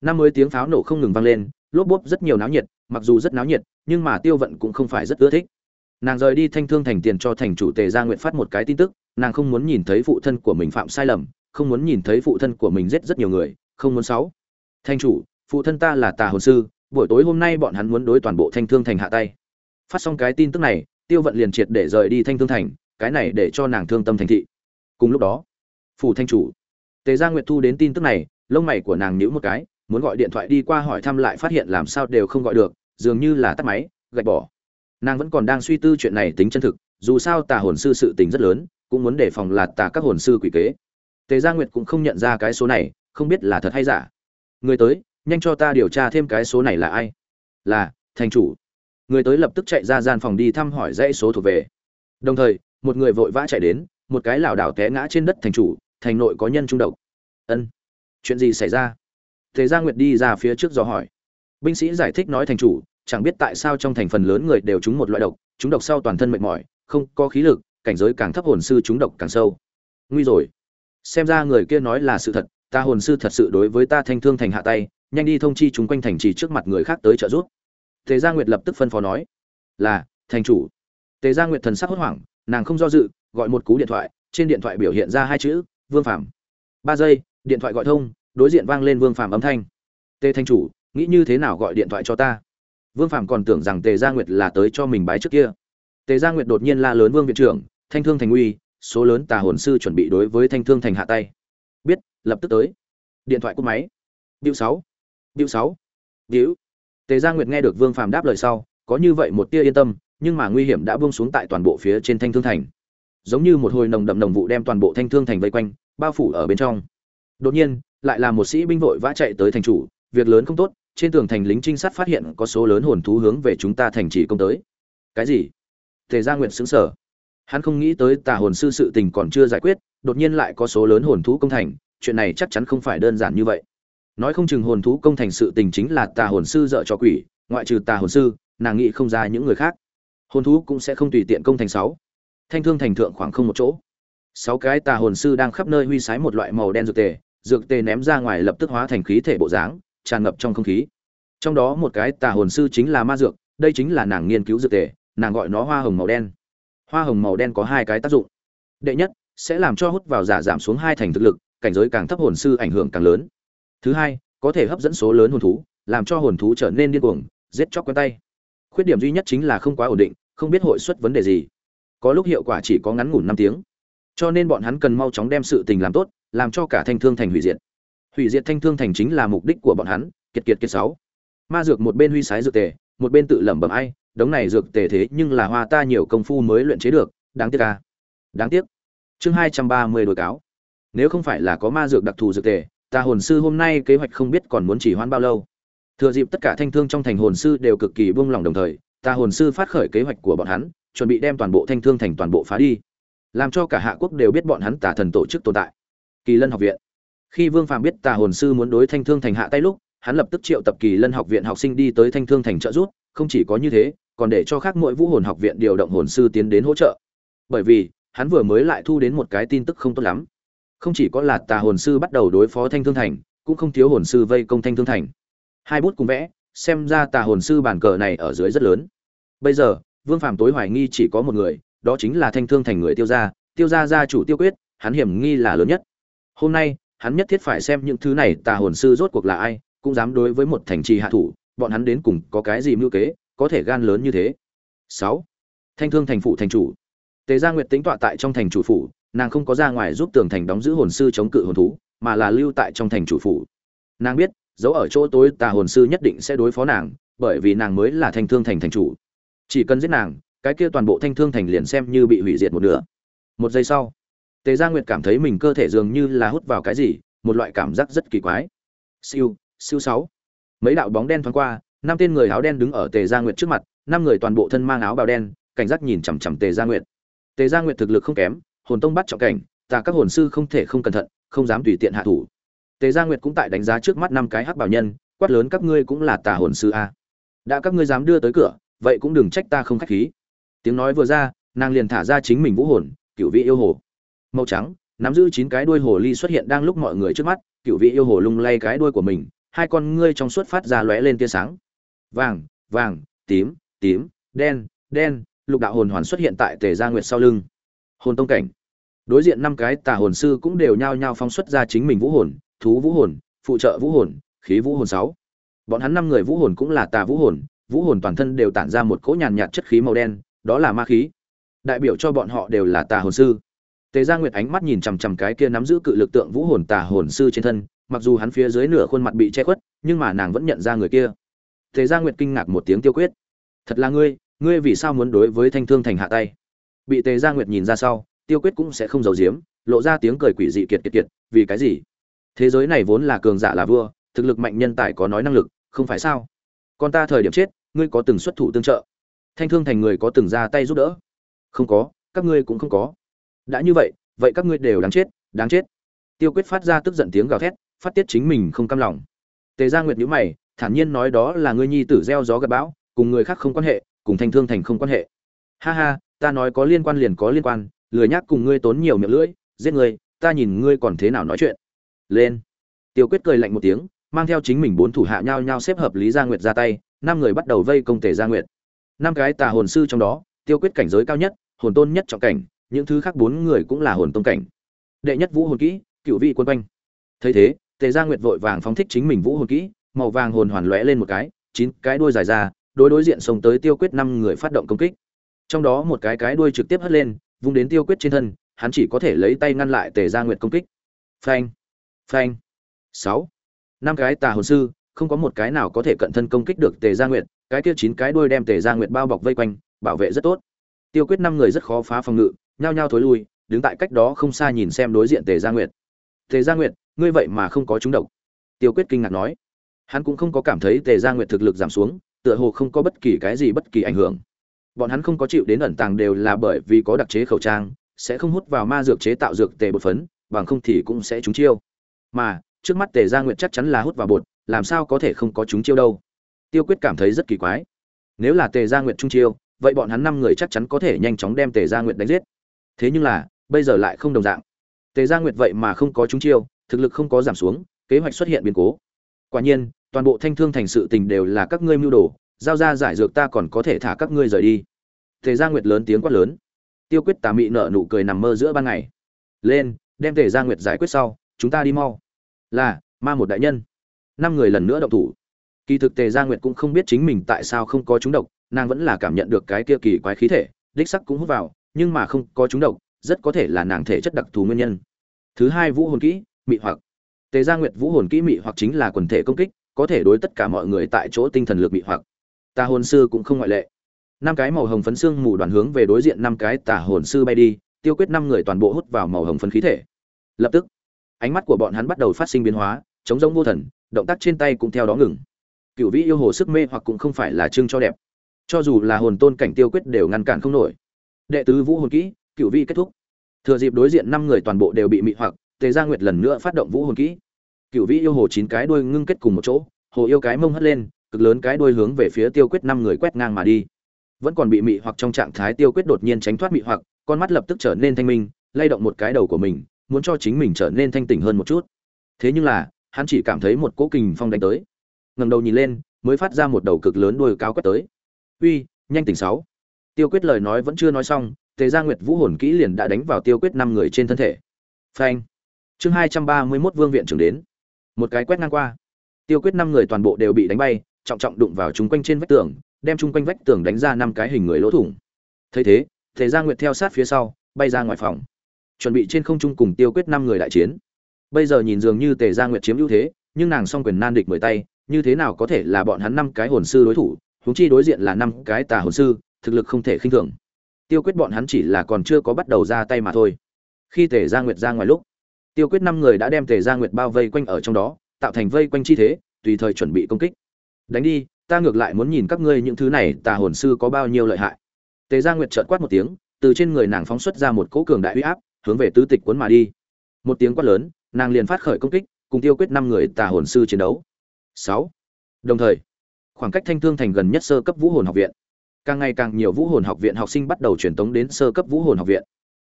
Năm mới tiếng pháo nổ không ngừng vang lên, lốp bốp rất nhiều náo nhiệt, mặc dù rất náo nhiệt, nhưng mà tiêu vận cũng không phải rất ưa thích nàng rời đi thanh thương thành tiền cho thành chủ tề gia nguyện phát một cái tin tức, nàng không muốn nhìn thấy phụ thân của mình phạm sai lầm, không muốn nhìn thấy phụ thân của mình giết rất nhiều người, không muốn sáu. Thanh chủ, phụ thân ta là tà hồn sư, buổi tối hôm nay bọn hắn muốn đối toàn bộ thanh thương thành hạ tay. Phát xong cái tin tức này, tiêu vận liền triệt để rời đi thanh thương thành, cái này để cho nàng thương tâm thành thị. Cùng lúc đó, phủ thanh chủ, tề gia nguyệt thu đến tin tức này, lông mày của nàng nhíu một cái, muốn gọi điện thoại đi qua hỏi thăm lại phát hiện làm sao đều không gọi được, dường như là tắt máy, gạch bỏ nàng vẫn còn đang suy tư chuyện này tính chân thực dù sao tà hồn sư sự tình rất lớn cũng muốn đề phòng là tà các hồn sư quỷ kế. Tề gia nguyệt cũng không nhận ra cái số này không biết là thật hay giả. Người tới nhanh cho ta điều tra thêm cái số này là ai. Là thành chủ. Người tới lập tức chạy ra gian phòng đi thăm hỏi dãy số thuộc về. Đồng thời một người vội vã chạy đến một cái lảo đảo té ngã trên đất thành chủ thành nội có nhân trung độc. Ân chuyện gì xảy ra? Tề Gia Nguyệt đi ra phía trước dò hỏi. Binh sĩ giải thích nói thành chủ, chẳng biết tại sao trong thành phần lớn người đều trúng một loại độc, trúng độc sau toàn thân mệt mỏi, không có khí lực, cảnh giới càng thấp hồn sư trúng độc càng sâu. Nguy rồi. Xem ra người kia nói là sự thật, ta hồn sư thật sự đối với ta thanh thương thành hạ tay, nhanh đi thông chi chúng quanh thành trì trước mặt người khác tới trợ giúp. Tề Gia Nguyệt lập tức phân phó nói, là thành chủ. Tề Gia Nguyệt thần sắc hốt hoảng, nàng không do dự, gọi một cú điện thoại, trên điện thoại biểu hiện ra hai chữ, Vương Phàm. Ba giây, điện thoại gọi thông, đối diện vang lên Vương Phàm âm thanh. "Tề thanh chủ, nghĩ như thế nào gọi điện thoại cho ta?" Vương Phàm còn tưởng rằng Tề Gia Nguyệt là tới cho mình bái trước kia. Tề Gia Nguyệt đột nhiên la lớn Vương viện trưởng, "Thanh Thương thành uy, số lớn tà hồn sư chuẩn bị đối với Thanh Thương thành hạ tay." "Biết, lập tức tới." Điện thoại cúp máy. điệu 6. điệu 6. điệu Tề Gia Nguyệt nghe được Vương Phàm đáp lời sau, có như vậy một tia yên tâm, nhưng mà nguy hiểm đã buông xuống tại toàn bộ phía trên Thanh Thương thành. Giống như một hồi nồng đậm nồng vụ đem toàn bộ Thanh Thương thành vây quanh, bao phủ ở bên trong. Đột nhiên, lại là một sĩ binh vội vã chạy tới thành chủ việc lớn không tốt trên tường thành lính trinh sát phát hiện có số lớn hồn thú hướng về chúng ta thành trì công tới. Cái gì? Tề gia nguyện xứng sở hắn không nghĩ tới tà hồn sư sự tình còn chưa giải quyết, đột nhiên lại có số lớn hồn thú công thành, chuyện này chắc chắn không phải đơn giản như vậy. Nói không chừng hồn thú công thành sự tình chính là tà hồn sư dợ cho quỷ, ngoại trừ tà hồn sư, nàng nghĩ không ra những người khác. Hồn thú cũng sẽ không tùy tiện công thành sáu. Thanh thương thành thượng khoảng không một chỗ. Sáu cái tà hồn sư đang khắp nơi huy sái một loại màu đen dược tề dược tề ném ra ngoài lập tức hóa thành khí thể bộ dáng tràn ngập trong không khí. Trong đó một cái tà hồn sư chính là ma dược, đây chính là nàng nghiên cứu dược tề, nàng gọi nó hoa hồng màu đen. Hoa hồng màu đen có hai cái tác dụng. Đệ nhất, sẽ làm cho hút vào giả giảm xuống hai thành thực lực, cảnh giới càng thấp hồn sư ảnh hưởng càng lớn. Thứ hai, có thể hấp dẫn số lớn hồn thú, làm cho hồn thú trở nên điên cuồng, giết chóc quen tay. Khuyết điểm duy nhất chính là không quá ổn định, không biết hội xuất vấn đề gì. Có lúc hiệu quả chỉ có ngắn ngủn năm tiếng. Cho nên bọn hắn cần mau chóng đem sự tình làm tốt, làm cho cả thanh thương thành hủy diệt hủy diệt thanh thương thành chính là mục đích của bọn hắn, kiệt kiệt kiệt sáu. Ma dược một bên huy sái dược tề, một bên tự lẩm bẩm ai, đống này dược tề thế nhưng là hoa ta nhiều công phu mới luyện chế được, đáng tiếc à. Đáng tiếc. Chương hai trăm ba mươi đối cáo. Nếu không phải là có ma dược đặc thù dược tề, ta hồn sư hôm nay kế hoạch không biết còn muốn chỉ hoãn bao lâu. Thừa dịp tất cả thanh thương trong thành hồn sư đều cực kỳ buông lỏng đồng thời, ta hồn sư phát khởi kế hoạch của bọn hắn, chuẩn bị đem toàn bộ thanh thương thành toàn bộ phá đi, làm cho cả hạ quốc đều biết bọn hắn tà thần tổ chức tồn tại. Kỳ lân học viện khi vương phàm biết tà hồn sư muốn đối thanh thương thành hạ tay lúc, hắn lập tức triệu tập kỳ lân học viện học sinh đi tới thanh thương thành trợ giúp, không chỉ có như thế, còn để cho khác mỗi vũ hồn học viện điều động hồn sư tiến đến hỗ trợ. Bởi vì, hắn vừa mới lại thu đến một cái tin tức không tốt lắm. Không chỉ có là tà hồn sư bắt đầu đối phó thanh thương thành, cũng không thiếu hồn sư vây công thanh thương thành. Hai bút cùng vẽ, xem ra tà hồn sư bản cờ này ở dưới rất lớn. Bây giờ, vương phàm tối hoài nghi chỉ có một người, đó chính là thanh thương thành người tiêu gia. Tiêu gia gia chủ tiêu quyết, hắn hiểm nghi là lớn nhất. Hôm nay hắn nhất thiết phải xem những thứ này tà hồn sư rốt cuộc là ai, cũng dám đối với một thành trì hạ thủ, bọn hắn đến cùng có cái gì mưu kế, có thể gan lớn như thế. Sáu. Thanh thương thành phụ thành chủ. Tề gia nguyệt tính tọa tại trong thành chủ phủ, nàng không có ra ngoài giúp tường thành đóng giữ hồn sư chống cự hồn thú, mà là lưu tại trong thành chủ phủ. Nàng biết, dấu ở chỗ tối tà hồn sư nhất định sẽ đối phó nàng, bởi vì nàng mới là thanh thương thành thành chủ. Chỉ cần giết nàng, cái kia toàn bộ thanh thương thành liền xem như bị hủy diệt một nửa. Một giây sau tề gia nguyệt cảm thấy mình cơ thể dường như là hút vào cái gì, một loại cảm giác rất kỳ quái. Siêu siêu sáu. Mấy đạo bóng đen thoáng qua, năm tên người áo đen đứng ở tề gia nguyệt trước mặt, năm người toàn bộ thân mang áo bào đen, cảnh giác nhìn chằm chằm tề gia nguyệt. Tề gia nguyệt thực lực không kém, hồn tông bắt trọng cảnh, ta các hồn sư không thể không cẩn thận, không dám tùy tiện hạ thủ. Tề gia nguyệt cũng tại đánh giá trước mắt năm cái hắc bảo nhân, quát lớn các ngươi cũng là tà hồn sư a. Đã các ngươi dám đưa tới cửa, vậy cũng đừng trách ta không khách khí. Tiếng nói vừa ra, nàng liền thả ra chính mình vũ hồn, cửu vị yêu hồ màu trắng, nắm giữ chín cái đuôi hồ ly xuất hiện đang lúc mọi người trước mắt, cựu vị yêu hồ lung lay cái đuôi của mình, hai con ngươi trong suốt phát ra lóe lên tia sáng. Vàng vàng, tím tím, đen đen, lục đạo hồn hoàn xuất hiện tại tề gia nguyệt sau lưng. Hồn tông cảnh. Đối diện năm cái tà hồn sư cũng đều nhao nhao phóng xuất ra chính mình vũ hồn, thú vũ hồn, phụ trợ vũ hồn, khí vũ hồn sáu. Bọn hắn năm người vũ hồn cũng là tà vũ hồn vũ hồn toàn thân đều tản ra một cỗ nhàn nhạt chất khí màu đen, đó là ma khí. Đại biểu cho bọn họ đều là tà hồn sư tề gia nguyệt ánh mắt nhìn chằm chằm cái kia nắm giữ cự lực tượng vũ hồn tà hồn sư trên thân, mặc dù hắn phía dưới nửa khuôn mặt bị che khuất, nhưng mà nàng vẫn nhận ra người kia. Tề gia nguyệt kinh ngạc một tiếng tiêu quyết. Thật là ngươi ngươi vì sao muốn đối với thanh thương thành hạ tay? Bị tề gia nguyệt nhìn ra sau, tiêu quyết cũng sẽ không giấu giếm, lộ ra tiếng cười quỷ dị kiệt kiệt kiệt, vì cái gì? Thế giới này vốn là cường giả là vua, thực lực mạnh nhân tài có nói năng lực, không phải sao? Còn ta thời điểm chết, ngươi có từng xuất thủ tương trợ. Thanh thương thành người có từng ra tay giúp đỡ? Không có, các ngươi cũng không có đã như vậy vậy các ngươi đều đáng chết đáng chết. Tiêu quyết phát ra tức giận tiếng gào thét, phát tiết chính mình không cam lòng. Tề gia nguyệt nhữ mày, thản nhiên nói đó là ngươi nhi tử gieo gió gặp bão, cùng người khác không quan hệ, cùng thanh thương thành không quan hệ. Ha ha, ta nói có liên quan liền có liên quan, lười nhác cùng ngươi tốn nhiều miệng lưỡi, giết ngươi, ta nhìn ngươi còn thế nào nói chuyện. Lên. Tiêu quyết cười lạnh một tiếng, mang theo chính mình bốn thủ hạ nhau nhau xếp hợp lý gia nguyệt ra tay, năm người bắt đầu vây công tề gia nguyệt. Năm cái tà hồn sư trong đó, tiêu quyết cảnh giới cao nhất, hồn tôn nhất trọng cảnh những thứ khác bốn người cũng là hồn tông cảnh. Đệ nhất vũ hồn kỹ, cựu vị quân quanh. Thấy thế, tề gia nguyệt vội vàng phóng thích chính mình vũ hồn kỹ, màu vàng hồn hoàn lóe lên một cái, chín cái đuôi dài ra, đối đối diện xông tới tiêu quyết năm người phát động công kích. Trong đó một cái cái đuôi trực tiếp hất lên, vung đến tiêu quyết trên thân, hắn chỉ có thể lấy tay ngăn lại tề gia nguyệt công kích. Phanh phanh, sáu. Năm cái tà hồn sư, không có một cái nào có thể cận thân công kích được tề gia nguyệt, cái kia chín cái đuôi đem tề gia nguyệt bao bọc vây quanh, bảo vệ rất tốt. Tiêu quyết năm người rất khó phá phòng ngự nhao nhao thối lui, đứng tại cách đó không xa nhìn xem đối diện tề gia nguyệt. Tề gia nguyệt, ngươi vậy mà không có trúng độc. Tiêu quyết kinh ngạc nói. Hắn cũng không có cảm thấy tề gia nguyệt thực lực giảm xuống, tựa hồ không có bất kỳ cái gì bất kỳ ảnh hưởng. Bọn hắn không có chịu đến ẩn tàng đều là bởi vì có đặc chế khẩu trang, sẽ không hút vào ma dược chế tạo dược tề bột phấn, bằng không thì cũng sẽ trúng chiêu. Mà, trước mắt tề gia nguyệt chắc chắn là hút vào bột, làm sao có thể không có trúng chiêu đâu. Tiêu quyết cảm thấy rất kỳ quái. Nếu là tề gia nguyệt trung chiêu, vậy bọn hắn năm người chắc chắn có thể nhanh chóng đem tề gia nguyệt đánh giết thế nhưng là, bây giờ lại không đồng dạng. Tề gia nguyệt vậy mà không có trúng chiêu, thực lực không có giảm xuống, kế hoạch xuất hiện biến cố. Quả nhiên, toàn bộ thanh thương thành sự tình đều là các ngươi mưu đồ, giao ra giải dược ta còn có thể thả các ngươi rời đi. Tề gia nguyệt lớn tiếng quát lớn. Tiêu quyết tà mị nợ nụ cười nằm mơ giữa ban ngày. Lên, đem tề gia nguyệt giải quyết sau, chúng ta đi mau. Là, ma một đại nhân. Năm người lần nữa động thủ. Kỳ thực tề gia nguyệt cũng không biết chính mình tại sao không có chúng độc, nàng vẫn là cảm nhận được cái kia kỳ quái khí thể, đích sắc cũng hút vào nhưng mà không có chúng độc, rất có thể là nàng thể chất đặc thù nguyên nhân. Thứ hai vũ hồn kỹ, mị hoặc. Tề gia nguyệt vũ hồn kỹ mị hoặc chính là quần thể công kích, có thể đối tất cả mọi người tại chỗ tinh thần lực mị hoặc. Tà hồn sư cũng không ngoại lệ. Năm cái màu hồng phấn xương mù đoàn hướng về đối diện năm cái tà hồn sư bay đi, tiêu quyết năm người toàn bộ hút vào màu hồng phấn khí thể. Lập tức, ánh mắt của bọn hắn bắt đầu phát sinh biến hóa chống giống vô thần, động tác trên tay cũng theo đó ngừng. Cựu vĩ yêu hồ sức mê hoặc cũng không phải là trưng cho đẹp. Cho dù là hồn tôn cảnh tiêu quyết đều ngăn cản không nổi đệ tứ vũ hồn kỹ cựu vi kết thúc. Thừa dịp đối diện năm người toàn bộ đều bị mị hoặc, tề gia nguyệt lần nữa phát động vũ hồn kỹ. Cựu vĩ yêu hồ chín cái đuôi ngưng kết cùng một chỗ, hồ yêu cái mông hất lên, cực lớn cái đuôi hướng về phía tiêu quyết năm người quét ngang mà đi. Vẫn còn bị mị hoặc trong trạng thái tiêu quyết đột nhiên tránh thoát mị hoặc, con mắt lập tức trở nên thanh minh, lay động một cái đầu của mình, muốn cho chính mình trở nên thanh tỉnh hơn một chút. Thế nhưng là, hắn chỉ cảm thấy một cỗ kình phong đánh tới. Ngầm đầu nhìn lên, mới phát ra một đầu cực lớn đuôi cao quét tới. Uy, nhanh tỉnh sáu tiêu quyết lời nói vẫn chưa nói xong, tề gia nguyệt vũ hồn kỹ liền đã đánh vào tiêu quyết năm người trên thân thể. Phanh! Chương hai trăm ba mươi 231 vương viện trưởng đến. Một cái quét ngang qua. Tiêu quyết năm người toàn bộ đều bị đánh bay, trọng trọng đụng vào chung quanh trên vách tường, đem chung quanh vách tường đánh ra năm cái hình người lỗ thủng. Thấy thế, tề gia nguyệt theo sát phía sau, bay ra ngoài phòng. Chuẩn bị trên không trung cùng tiêu quyết năm người đại chiến. Bây giờ nhìn dường như tề gia nguyệt chiếm ưu thế, nhưng nàng song quyền nan địch mười tay, như thế nào có thể là bọn hắn năm cái hồn sư đối thủ, huống chi đối diện là năm cái tà hồn sư thực lực không thể khinh thường. Tiêu quyết bọn hắn chỉ là còn chưa có bắt đầu ra tay mà thôi. Khi tề gia nguyệt ra ngoài lúc, tiêu quyết năm người đã đem tề gia nguyệt bao vây quanh ở trong đó, tạo thành vây quanh chi thế, tùy thời chuẩn bị công kích. Đánh đi, ta ngược lại muốn nhìn các ngươi những thứ này, tà hồn sư có bao nhiêu lợi hại. Tề gia nguyệt trợn quát một tiếng, từ trên người nàng phóng xuất ra một cỗ cường đại uy áp, hướng về tứ tịch cuốn mà đi. Một tiếng quát lớn, nàng liền phát khởi công kích, cùng tiêu quyết năm người tà hồn sư chiến đấu. Sáu. Đồng thời, khoảng cách thanh thương thành gần nhất sơ cấp vũ hồn học viện càng ngày càng nhiều vũ hồn học viện học sinh bắt đầu truyền tống đến sơ cấp vũ hồn học viện.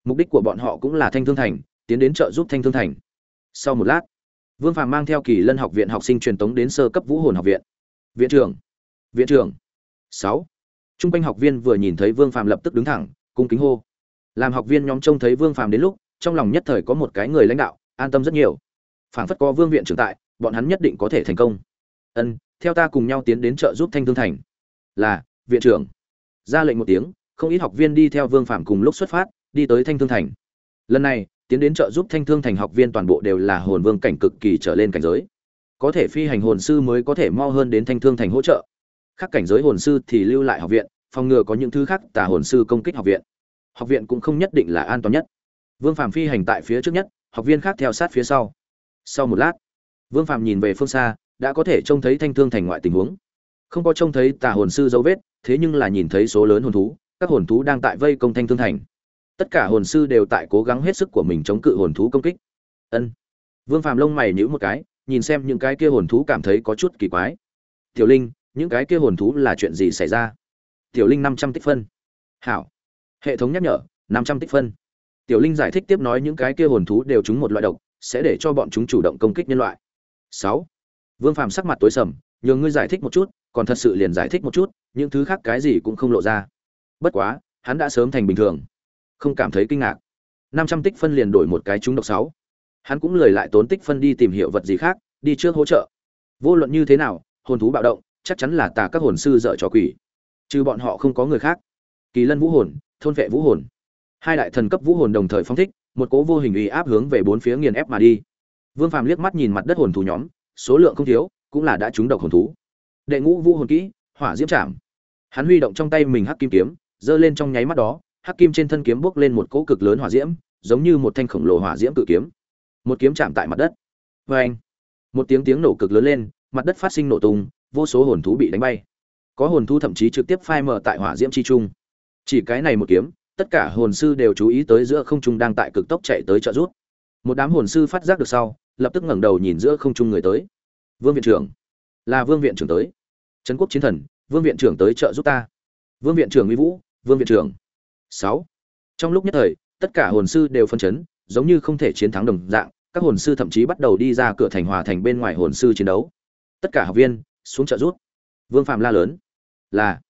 Mục đích của bọn họ cũng là thanh thương thành, tiến đến trợ giúp thanh thương thành. Sau một lát, vương phàm mang theo kỳ lân học viện học sinh truyền tống đến sơ cấp vũ hồn học viện. Viện trưởng viện trưởng. Sáu, trung quanh học viên vừa nhìn thấy vương phàm lập tức đứng thẳng, cung kính hô. Làm học viên nhóm trông thấy vương phàm đến lúc, trong lòng nhất thời có một cái người lãnh đạo, an tâm rất nhiều. Phảng phất có vương viện trưởng tại, bọn hắn nhất định có thể thành công. Ân, theo ta cùng nhau tiến đến trợ giúp thanh thương thành. Là, viện trưởng ra lệnh một tiếng, không ít học viên đi theo vương phạm cùng lúc xuất phát, đi tới thanh thương thành. Lần này, tiến đến trợ giúp thanh thương thành học viên toàn bộ đều là hồn vương cảnh cực kỳ trở lên cảnh giới. Có thể phi hành hồn sư mới có thể mo hơn đến thanh thương thành hỗ trợ. Khác cảnh giới hồn sư thì lưu lại học viện, phòng ngừa có những thứ khác tà hồn sư công kích học viện. Học viện cũng không nhất định là an toàn nhất. Vương phạm phi hành tại phía trước nhất, học viên khác theo sát phía sau. Sau một lát, vương phạm nhìn về phương xa, đã có thể trông thấy thanh thương thành ngoại tình huống. Không có trông thấy tà hồn sư dấu vết thế nhưng là nhìn thấy số lớn hồn thú, các hồn thú đang tại vây công thanh thương thành. Tất cả hồn sư đều tại cố gắng hết sức của mình chống cự hồn thú công kích. Ân. Vương phàm lông mày nhíu một cái, nhìn xem những cái kia hồn thú cảm thấy có chút kỳ quái. Tiểu linh, những cái kia hồn thú là chuyện gì xảy ra? Tiểu linh năm trăm tích phân. Hảo. Hệ thống nhắc nhở, năm trăm tích phân. Tiểu linh giải thích tiếp nói những cái kia hồn thú đều trúng một loại độc, sẽ để cho bọn chúng chủ động công kích nhân loại. Sáu. Vương phàm sắc mặt tối sầm nhường ngươi giải thích một chút, còn thật sự liền giải thích một chút những thứ khác cái gì cũng không lộ ra. Bất quá, hắn đã sớm thành bình thường. Không cảm thấy kinh ngạc. Năm trăm tích phân liền đổi một cái trúng độc sáu. Hắn cũng lười lại tốn tích phân đi tìm hiểu vật gì khác, đi trước hỗ trợ. Vô luận như thế nào, hồn thú bạo động, chắc chắn là tà các hồn sư dở trò quỷ. Trừ bọn họ không có người khác. Kỳ lân vũ hồn, thôn vệ vũ hồn. Hai đại thần cấp vũ hồn đồng thời phong thích, một cố vô hình uy áp hướng về bốn phía nghiền ép mà đi. Vương phàm liếc mắt nhìn mặt đất hồn thú nhóm, số lượng không thiếu, cũng là đã trúng độc hồn thú. Đệ ngũ vũ hồn kỹ hỏa diễm chạm. Hắn huy động trong tay mình hắc kim kiếm, giơ lên trong nháy mắt đó, hắc kim trên thân kiếm bốc lên một cỗ cực lớn hỏa diễm, giống như một thanh khổng lồ hỏa diễm cự kiếm. Một kiếm chạm tại mặt đất. Vê anh một tiếng tiếng nổ cực lớn lên, mặt đất phát sinh nổ tung, vô số hồn thú bị đánh bay. Có hồn thú thậm chí trực tiếp phai mờ tại hỏa diễm chi trung. Chỉ cái này một kiếm, tất cả hồn sư đều chú ý tới giữa không trung đang tại cực tốc chạy tới trợ rút một đám hồn sư phát giác được sau, lập tức ngẩng đầu nhìn giữa không trung người tới. Vương viện trưởng. Là vương viện trưởng tới. Trấn quốc chiến thần vương viện trưởng tới trợ giúp ta. Vương viện trưởng uy vũ, vương viện trưởng. Sáu. Trong lúc nhất thời, tất cả hồn sư đều phân chấn, giống như không thể chiến thắng đồng dạng, các hồn sư thậm chí bắt đầu đi ra cửa thành hòa thành bên ngoài hồn sư chiến đấu. Tất cả học viên xuống trợ rút vương phạm la lớn. Là.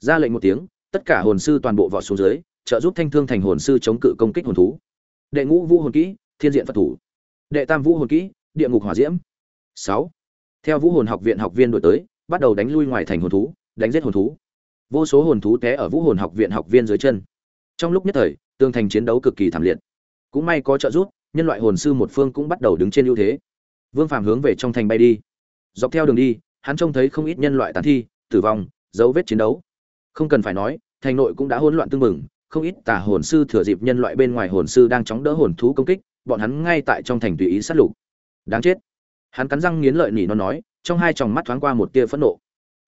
Ra lệnh một tiếng, tất cả hồn sư toàn bộ vọt xuống dưới, trợ giúp thanh thương thành hồn sư chống cự công kích hồn thú. Đệ ngũ vũ hồn kỹ, thiên diện phật thủ. Đệ tam vũ hồn kỹ, địa ngục hỏa diễm. Sáu. Theo vũ hồn học viện học viên đổi tới, bắt đầu đánh lui ngoài thành hồn thú đánh giết hồn thú. Vô số hồn thú té ở vũ hồn học viện học viên dưới chân. Trong lúc nhất thời tương thành chiến đấu cực kỳ thảm liệt. Cũng may có trợ giúp, nhân loại hồn sư một phương cũng bắt đầu đứng trên ưu thế. Vương phàm hướng về trong thành bay đi. Dọc theo đường đi, hắn trông thấy không ít nhân loại tàn thi, tử vong, dấu vết chiến đấu. Không cần phải nói, thành nội cũng đã hỗn loạn tương mừng không ít tà hồn sư thừa dịp nhân loại bên ngoài hồn sư đang chống đỡ hồn thú công kích, bọn hắn ngay tại trong thành tùy ý sát lục. Đáng chết. Hắn cắn răng nghiến lợi nỉ nó nói, trong hai tròng mắt thoáng qua một tia phẫn nộ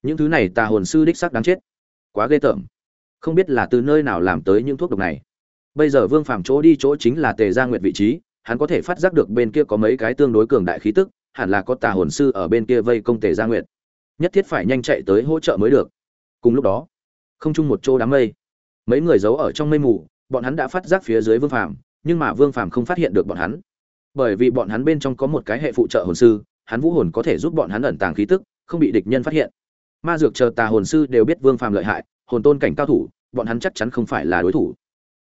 những thứ này tà hồn sư đích xác đáng chết. Quá ghê tởm. Không biết là từ nơi nào làm tới những thuốc độc này. Bây giờ vương phàm chỗ đi chỗ chính là tề gia nguyệt vị trí, hắn có thể phát giác được bên kia có mấy cái tương đối cường đại khí tức, hẳn là có tà hồn sư ở bên kia vây công tề gia nguyệt. Nhất thiết phải nhanh chạy tới hỗ trợ mới được. Cùng lúc đó, không chung một chỗ đám mây. Mấy người giấu ở trong mây mù, bọn hắn đã phát giác phía dưới vương phàm, nhưng mà vương phàm không phát hiện được bọn hắn. Bởi vì bọn hắn bên trong có một cái hệ phụ trợ hồn sư, hắn vũ hồn có thể giúp bọn hắn ẩn tàng khí tức, không bị địch nhân phát hiện ma dược chờ tà hồn sư đều biết vương phàm lợi hại, hồn tôn cảnh cao thủ, bọn hắn chắc chắn không phải là đối thủ.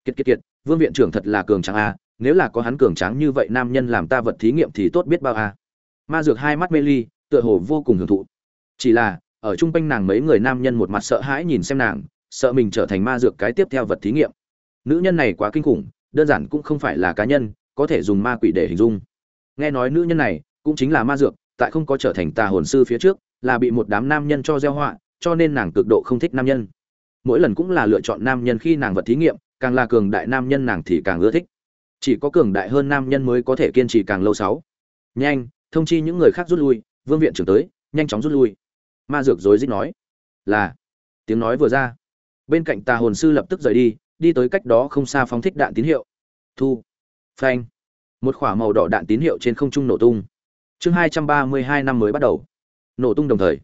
Kiệt kiệt kiệt, vương viện trưởng thật là cường tráng a, nếu là có hắn cường tráng như vậy nam nhân làm ta vật thí nghiệm thì tốt biết bao a. Ma dược hai mắt mê ly, tựa hồ vô cùng hưởng thụ. Chỉ là, ở chung quanh nàng mấy người nam nhân một mặt sợ hãi nhìn xem nàng, sợ mình trở thành ma dược cái tiếp theo vật thí nghiệm. Nữ nhân này quá kinh khủng, đơn giản cũng không phải là cá nhân, có thể dùng ma quỷ để hình dung. Nghe nói nữ nhân này cũng chính là ma dược, tại không có trở thành tà hồn sư phía trước là bị một đám nam nhân cho gieo họa, cho nên nàng cực độ không thích nam nhân. Mỗi lần cũng là lựa chọn nam nhân khi nàng vật thí nghiệm, càng là cường đại nam nhân nàng thì càng ưa thích. Chỉ có cường đại hơn nam nhân mới có thể kiên trì càng lâu sáu. Nhanh, thông chi những người khác rút lui, vương viện trưởng tới, nhanh chóng rút lui. Ma dược rối rít nói, là. Tiếng nói vừa ra, bên cạnh tà hồn sư lập tức rời đi đi tới cách đó không xa phóng thích đạn tín hiệu. Thu, phanh. Một k h ỏ a màu đỏ đạn tín hiệu trên không trung nổ tung. Chương hai trăm ba mươi hai năm mới bắt đầu nổ tung đồng thời.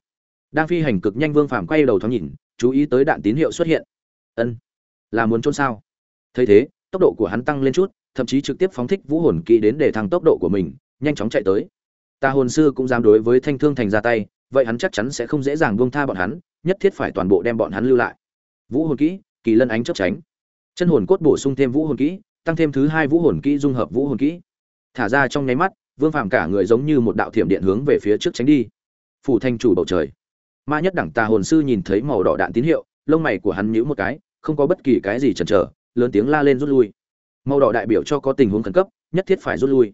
Đang phi hành cực nhanh vương phàm quay đầu thoáng nhìn, chú ý tới đạn tín hiệu xuất hiện. Ân, là muốn trốn sao? Thấy thế, tốc độ của hắn tăng lên chút, thậm chí trực tiếp phóng thích vũ hồn kỹ đến để thăng tốc độ của mình, nhanh chóng chạy tới. Ta hồn sư cũng dám đối với thanh thương thành ra tay, vậy hắn chắc chắn sẽ không dễ dàng buông tha bọn hắn, nhất thiết phải toàn bộ đem bọn hắn lưu lại. Vũ hồn kỹ, kỳ lân ánh chấp tránh. Chân hồn cốt bổ sung thêm vũ hồn kỹ, tăng thêm thứ hai vũ hồn kỹ dung hợp vũ hồn kỹ. Thả ra trong nháy mắt, vương phàm cả người giống như một đạo thiểm điện hướng về phía trước tránh đi phủ thanh chủ bầu trời. Ma nhất đẳng tà hồn sư nhìn thấy màu đỏ đạn tín hiệu, lông mày của hắn nhíu một cái, không có bất kỳ cái gì chần chờ, lớn tiếng la lên rút lui. Màu đỏ đại biểu cho có tình huống khẩn cấp, nhất thiết phải rút lui.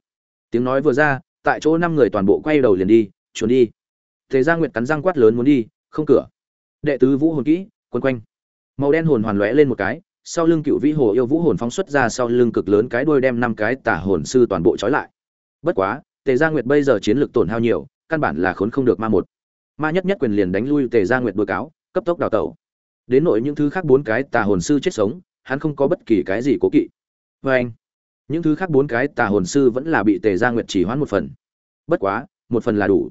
Tiếng nói vừa ra, tại chỗ năm người toàn bộ quay đầu liền đi trốn đi. Tề gia nguyệt cắn răng quát lớn muốn đi, không cửa. Đệ tứ vũ hồn kỹ quân quanh. Màu đen hồn hoàn lóe lên một cái, sau lưng cựu vĩ hồ yêu vũ hồn phóng xuất ra sau lưng cực lớn cái đuôi đem năm cái tả hồn sư toàn bộ trói lại. Bất quá, tề gia nguyệt bây giờ chiến lược tổn hao nhiều căn bản là khốn không được ma một. Ma nhất nhất quyền liền đánh lui tề gia nguyệt đôi cáo, cấp tốc đào tẩu. Đến nội những thứ khác bốn cái tà hồn sư chết sống, hắn không có bất kỳ cái gì cố kỵ. Vê anh, những thứ khác bốn cái tà hồn sư vẫn là bị tề gia nguyệt chỉ hoãn một phần. Bất quá, một phần là đủ.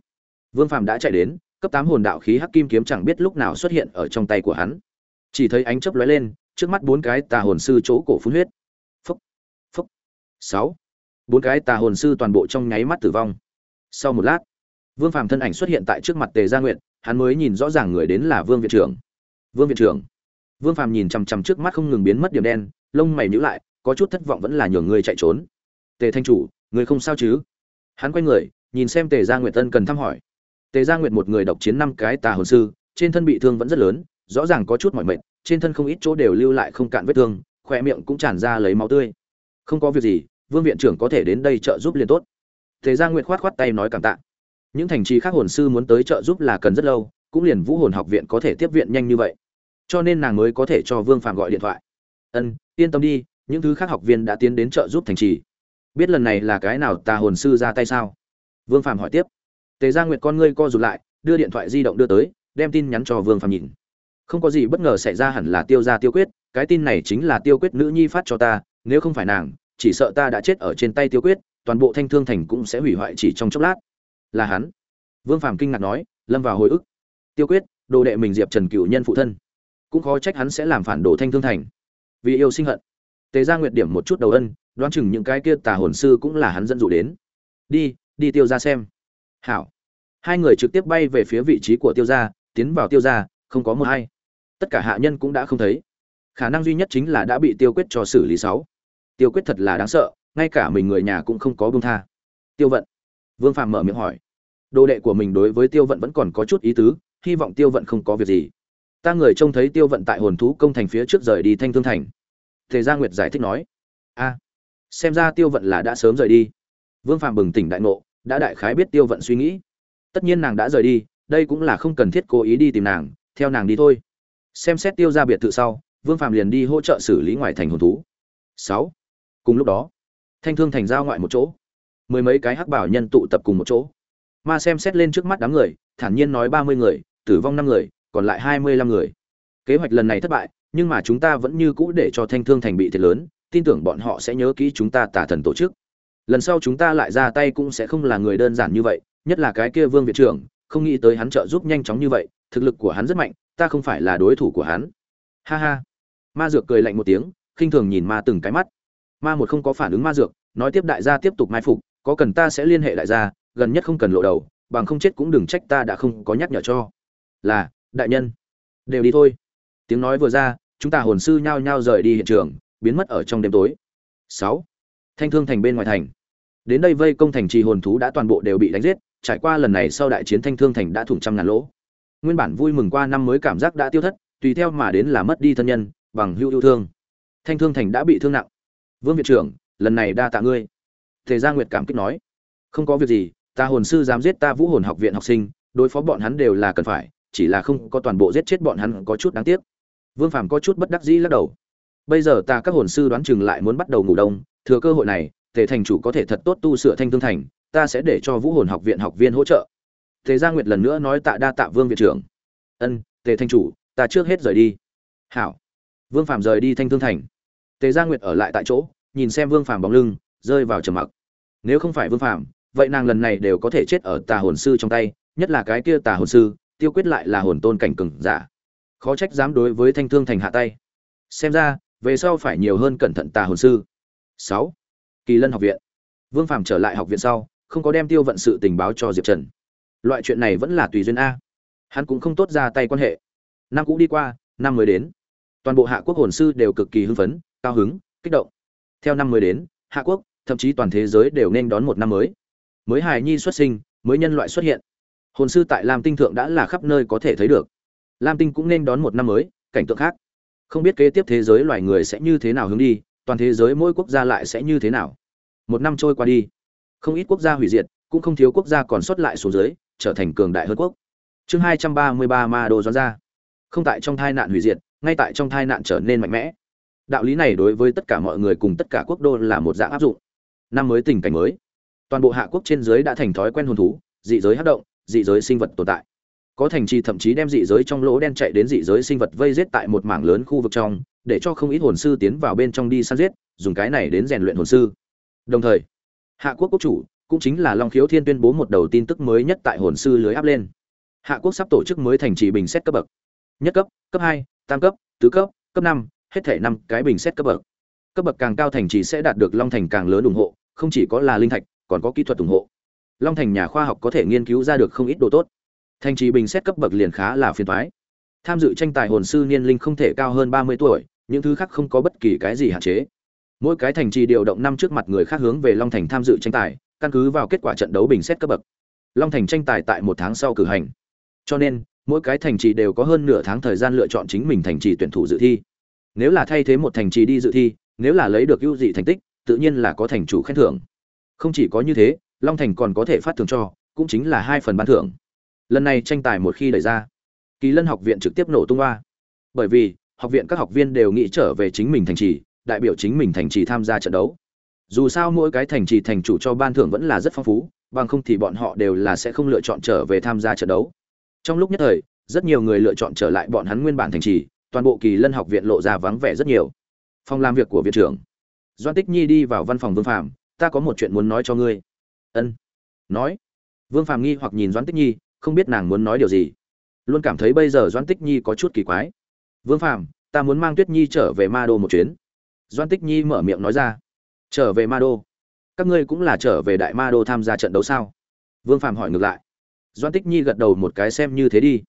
Vương phàm đã chạy đến, cấp tám hồn đạo khí hắc kim kiếm chẳng biết lúc nào xuất hiện ở trong tay của hắn. Chỉ thấy ánh chớp lóe lên, trước mắt bốn cái tà hồn sư chỗ cổ phun huyết. Phúc phúc sáu. Bốn cái tà hồn sư toàn bộ trong nháy mắt tử vong. Sau một lát vương phàm thân ảnh xuất hiện tại trước mặt tề gia Nguyệt, hắn mới nhìn rõ ràng người đến là vương viện trưởng. Vương viện trưởng. Vương phàm nhìn chằm chằm trước mắt không ngừng biến mất điểm đen lông mày nhíu lại có chút thất vọng vẫn là nhường người chạy trốn. Tề thanh chủ người không sao chứ? Hắn quay người nhìn xem tề gia nguyệt tân cần thăm hỏi. Tề gia nguyệt một người độc chiến năm cái tà hồn sư trên thân bị thương vẫn rất lớn rõ ràng có chút mỏi mệt trên thân không ít chỗ đều lưu lại không cạn vết thương khoe miệng cũng tràn ra lấy máu tươi. Không có việc gì vương viện trưởng có thể đến đây trợ giúp liền tốt. Tề gia nguyệt khoát khoát tay nói cảm tạ những thành trì khác hồn sư muốn tới trợ giúp là cần rất lâu, cũng liền vũ hồn học viện có thể tiếp viện nhanh như vậy. Cho nên nàng mới có thể cho vương phạm gọi điện thoại. Ân, yên tâm đi, những thứ khác học viên đã tiến đến trợ giúp thành trì. Biết lần này là cái nào tà hồn sư ra tay sao? Vương phạm hỏi tiếp. Tề gia nguyệt con ngươi co rụt lại, đưa điện thoại di động đưa tới, đem tin nhắn cho vương phạm nhìn. Không có gì bất ngờ xảy ra hẳn là tiêu ra tiêu quyết, cái tin này chính là tiêu quyết nữ nhi phát cho ta, nếu không phải nàng, chỉ sợ ta đã chết ở trên tay tiêu quyết, toàn bộ thanh thương thành cũng sẽ hủy hoại chỉ trong chốc lát là hắn. Vương phàm kinh ngạc nói, lâm vào hồi ức. Tiêu quyết, đồ đệ mình diệp trần cựu nhân phụ thân. Cũng khó trách hắn sẽ làm phản đồ thanh thương thành. Vì yêu sinh hận. Tề ra nguyệt điểm một chút đầu ân, đoán chừng những cái kia tà hồn sư cũng là hắn dẫn dụ đến. Đi đi tiêu ra xem. Hảo. Hai người trực tiếp bay về phía vị trí của tiêu gia, tiến vào tiêu gia, không có một hay tất cả hạ nhân cũng đã không thấy. Khả năng duy nhất chính là đã bị tiêu quyết cho xử lý sáu. Tiêu quyết thật là đáng sợ, ngay cả mình người nhà cũng không có bông tha. Tiêu vận vương phàm mở miệng hỏi. Đồ đệ của mình đối với tiêu vận vẫn còn có chút ý tứ, hy vọng tiêu vận không có việc gì. Ta người trông thấy tiêu vận tại hồn thú công thành phía trước rời đi thanh thương thành. Thế gia nguyệt giải thích nói. A, xem ra tiêu vận là đã sớm rời đi. Vương phàm bừng tỉnh đại ngộ, đã đại khái biết tiêu vận suy nghĩ. Tất nhiên nàng đã rời đi, đây cũng là không cần thiết cố ý đi tìm nàng, theo nàng đi thôi. Xem xét tiêu ra biệt thự sau, vương phàm liền đi hỗ trợ xử lý ngoài thành hồn thú. Sáu, cùng lúc đó, thanh thương thành giao ngoại một chỗ mười mấy cái hắc bảo nhân tụ tập cùng một chỗ. Ma xem xét lên trước mắt đám người, thản nhiên nói ba mươi người, tử vong năm người, còn lại hai mươi lăm người. Kế hoạch lần này thất bại, nhưng mà chúng ta vẫn như cũ để cho thanh thương thành bị thiệt lớn, tin tưởng bọn họ sẽ nhớ kỹ chúng ta tả thần tổ chức. Lần sau chúng ta lại ra tay cũng sẽ không là người đơn giản như vậy, nhất là cái kia vương viện trưởng, không nghĩ tới hắn trợ giúp nhanh chóng như vậy, thực lực của hắn rất mạnh, ta không phải là đối thủ của hắn. Ha ha. Ma dược cười lạnh một tiếng, khinh thường nhìn ma từng cái mắt. Ma một không có phản ứng ma dược, nói tiếp đại gia tiếp tục mai phục có cần ta sẽ liên hệ đại gia, gần nhất không cần lộ đầu, bằng không chết cũng đừng trách ta đã không có nhắc nhở cho. Là, đại nhân. Đều đi thôi. Tiếng nói vừa ra, chúng ta hồn sư nhao nhao rời đi hiện trường, biến mất ở trong đêm tối. Sáu. Thanh thương thành bên ngoài thành. Đến đây vây công thành trì hồn thú đã toàn bộ đều bị đánh giết, trải qua lần này sau đại chiến thanh thương thành đã thủng trăm ngàn lỗ. Nguyên bản vui mừng qua năm mới cảm giác đã tiêu thất, tùy theo mà đến là mất đi thân nhân, bằng hữu yêu thương. Thanh thương thành đã bị thương nặng. Vương viện trưởng, lần này đa tạ ngươi. Tề Gia Nguyệt cảm kích nói, không có việc gì, ta hồn sư dám giết ta Vũ Hồn học viện học sinh, đối phó bọn hắn đều là cần phải, chỉ là không có toàn bộ giết chết bọn hắn có chút đáng tiếc. Vương Phàm có chút bất đắc dĩ lắc đầu. Bây giờ ta các hồn sư đoán chừng lại muốn bắt đầu ngủ đông, thừa cơ hội này, Tề thành chủ có thể thật tốt tu sửa Thanh Thương thành, ta sẽ để cho Vũ Hồn học viện học viên hỗ trợ. Tề Gia Nguyệt lần nữa nói tạ đa tạ Vương viện trưởng. Ân, Tề thành chủ, ta trước hết rời đi. Hảo. Vương Phàm rời đi Thanh Thương thành. Tề Gia Nguyệt ở lại tại chỗ, nhìn xem Vương Phàm bóng lưng, rơi vào trầm mặc nếu không phải vương phạm vậy nàng lần này đều có thể chết ở tà hồn sư trong tay, nhất là cái kia tà hồn sư, tiêu quyết lại là hồn tôn cảnh cừng giả. Khó trách dám đối với thanh thương thành hạ tay. Xem ra, về sau phải nhiều hơn cẩn thận tà hồn sư. Sáu. Kỳ lân học viện. Vương phạm trở lại học viện sau, không có đem tiêu vận sự tình báo cho diệp trần. Loại chuyện này vẫn là tùy duyên a. Hắn cũng không tốt ra tay quan hệ. Năm cũ đi qua, năm mới đến. Toàn bộ hạ quốc hồn sư đều cực kỳ hưng phấn, cao hứng, kích động. Theo năm mới đến, hạ quốc thậm chí toàn thế giới đều nên đón một năm mới. Mới hài nhi xuất sinh, mới nhân loại xuất hiện. Hồn sư tại lam tinh thượng đã là khắp nơi có thể thấy được. Lam tinh cũng nên đón một năm mới, cảnh tượng khác. Không biết kế tiếp thế giới loài người sẽ như thế nào hướng đi, toàn thế giới mỗi quốc gia lại sẽ như thế nào. Một năm trôi qua đi. Không ít quốc gia hủy diệt, cũng không thiếu quốc gia còn sót lại xuống dưới, trở thành cường đại hơn quốc. Chương hai trăm ba mươi ba ma đồ doan ra không tại trong tai nạn hủy diệt, ngay tại trong tai nạn trở nên mạnh mẽ. Đạo lý này đối với tất cả mọi người cùng tất cả quốc đô là một dạng áp dụng năm mới tình cảnh mới. Toàn bộ hạ quốc trên dưới đã thành thói quen hồn thú, dị giới hát động, dị giới sinh vật tồn tại. Có thành trì thậm chí đem dị giới trong lỗ đen chạy đến dị giới sinh vật vây giết tại một mảng lớn khu vực trong, để cho không ít hồn sư tiến vào bên trong đi săn giết, dùng cái này đến rèn luyện hồn sư. Đồng thời, hạ quốc quốc chủ cũng chính là long khiếu thiên tuyên bố một đầu tin tức mới nhất tại hồn sư lưới áp lên. Hạ quốc sắp tổ chức mới thành trì bình xét cấp bậc. Nhất cấp cấp hai, tam cấp, tứ cấp cấp năm, hết thể năm cái bình xét cấp bậc. Cấp bậc càng cao thành trì sẽ đạt được long thành càng lớn ủng hộ không chỉ có là linh thạch, còn có kỹ thuật ủng hộ. Long thành nhà khoa học có thể nghiên cứu ra được không ít đồ tốt. Thành trì bình xét cấp bậc liền khá là phiền thoái tham dự tranh tài hồn sư niên linh không thể cao hơn ba mươi tuổi, những thứ khác không có bất kỳ cái gì hạn chế. Mỗi cái thành trì điều động năm trước mặt người khác hướng về long thành tham dự tranh tài, căn cứ vào kết quả trận đấu bình xét cấp bậc. Long thành tranh tài tại một tháng sau cử hành. Cho nên, mỗi cái thành trì đều có hơn nửa tháng thời gian lựa chọn chính mình thành trì tuyển thủ dự thi. Nếu là thay thế một thành trì đi dự thi, nếu là lấy được ưu dị thành tích tự nhiên là có thành chủ khen thưởng. Không chỉ có như thế, long thành còn có thể phát thưởng cho, cũng chính là hai phần ban thưởng. Lần này tranh tài một khi đẩy ra, kỳ lân học viện trực tiếp nổ tung hoa. Bởi vì, học viện các học viên đều nghĩ trở về chính mình thành trì, đại biểu chính mình thành trì tham gia trận đấu. Dù sao mỗi cái thành trì thành chủ cho ban thưởng vẫn là rất phong phú, bằng không thì bọn họ đều là sẽ không lựa chọn trở về tham gia trận đấu. Trong lúc nhất thời, rất nhiều người lựa chọn trở lại bọn hắn nguyên bản thành trì, toàn bộ kỳ lân học viện lộ ra vắng vẻ rất nhiều. Phòng làm việc của viện trưởng doan tích nhi đi vào văn phòng vương phạm ta có một chuyện muốn nói cho ngươi. Ân, nói. Vương phạm nghi hoặc nhìn doan tích nhi, không biết nàng muốn nói điều gì. Luôn cảm thấy bây giờ doan tích nhi có chút kỳ quái. Vương phạm ta muốn mang tuyết nhi trở về ma đô một chuyến. Doan tích nhi mở miệng nói ra. Trở về ma đô? Các ngươi cũng là trở về đại ma đô tham gia trận đấu sao? Vương phạm hỏi ngược lại. Doan tích nhi gật đầu một cái xem như thế đi.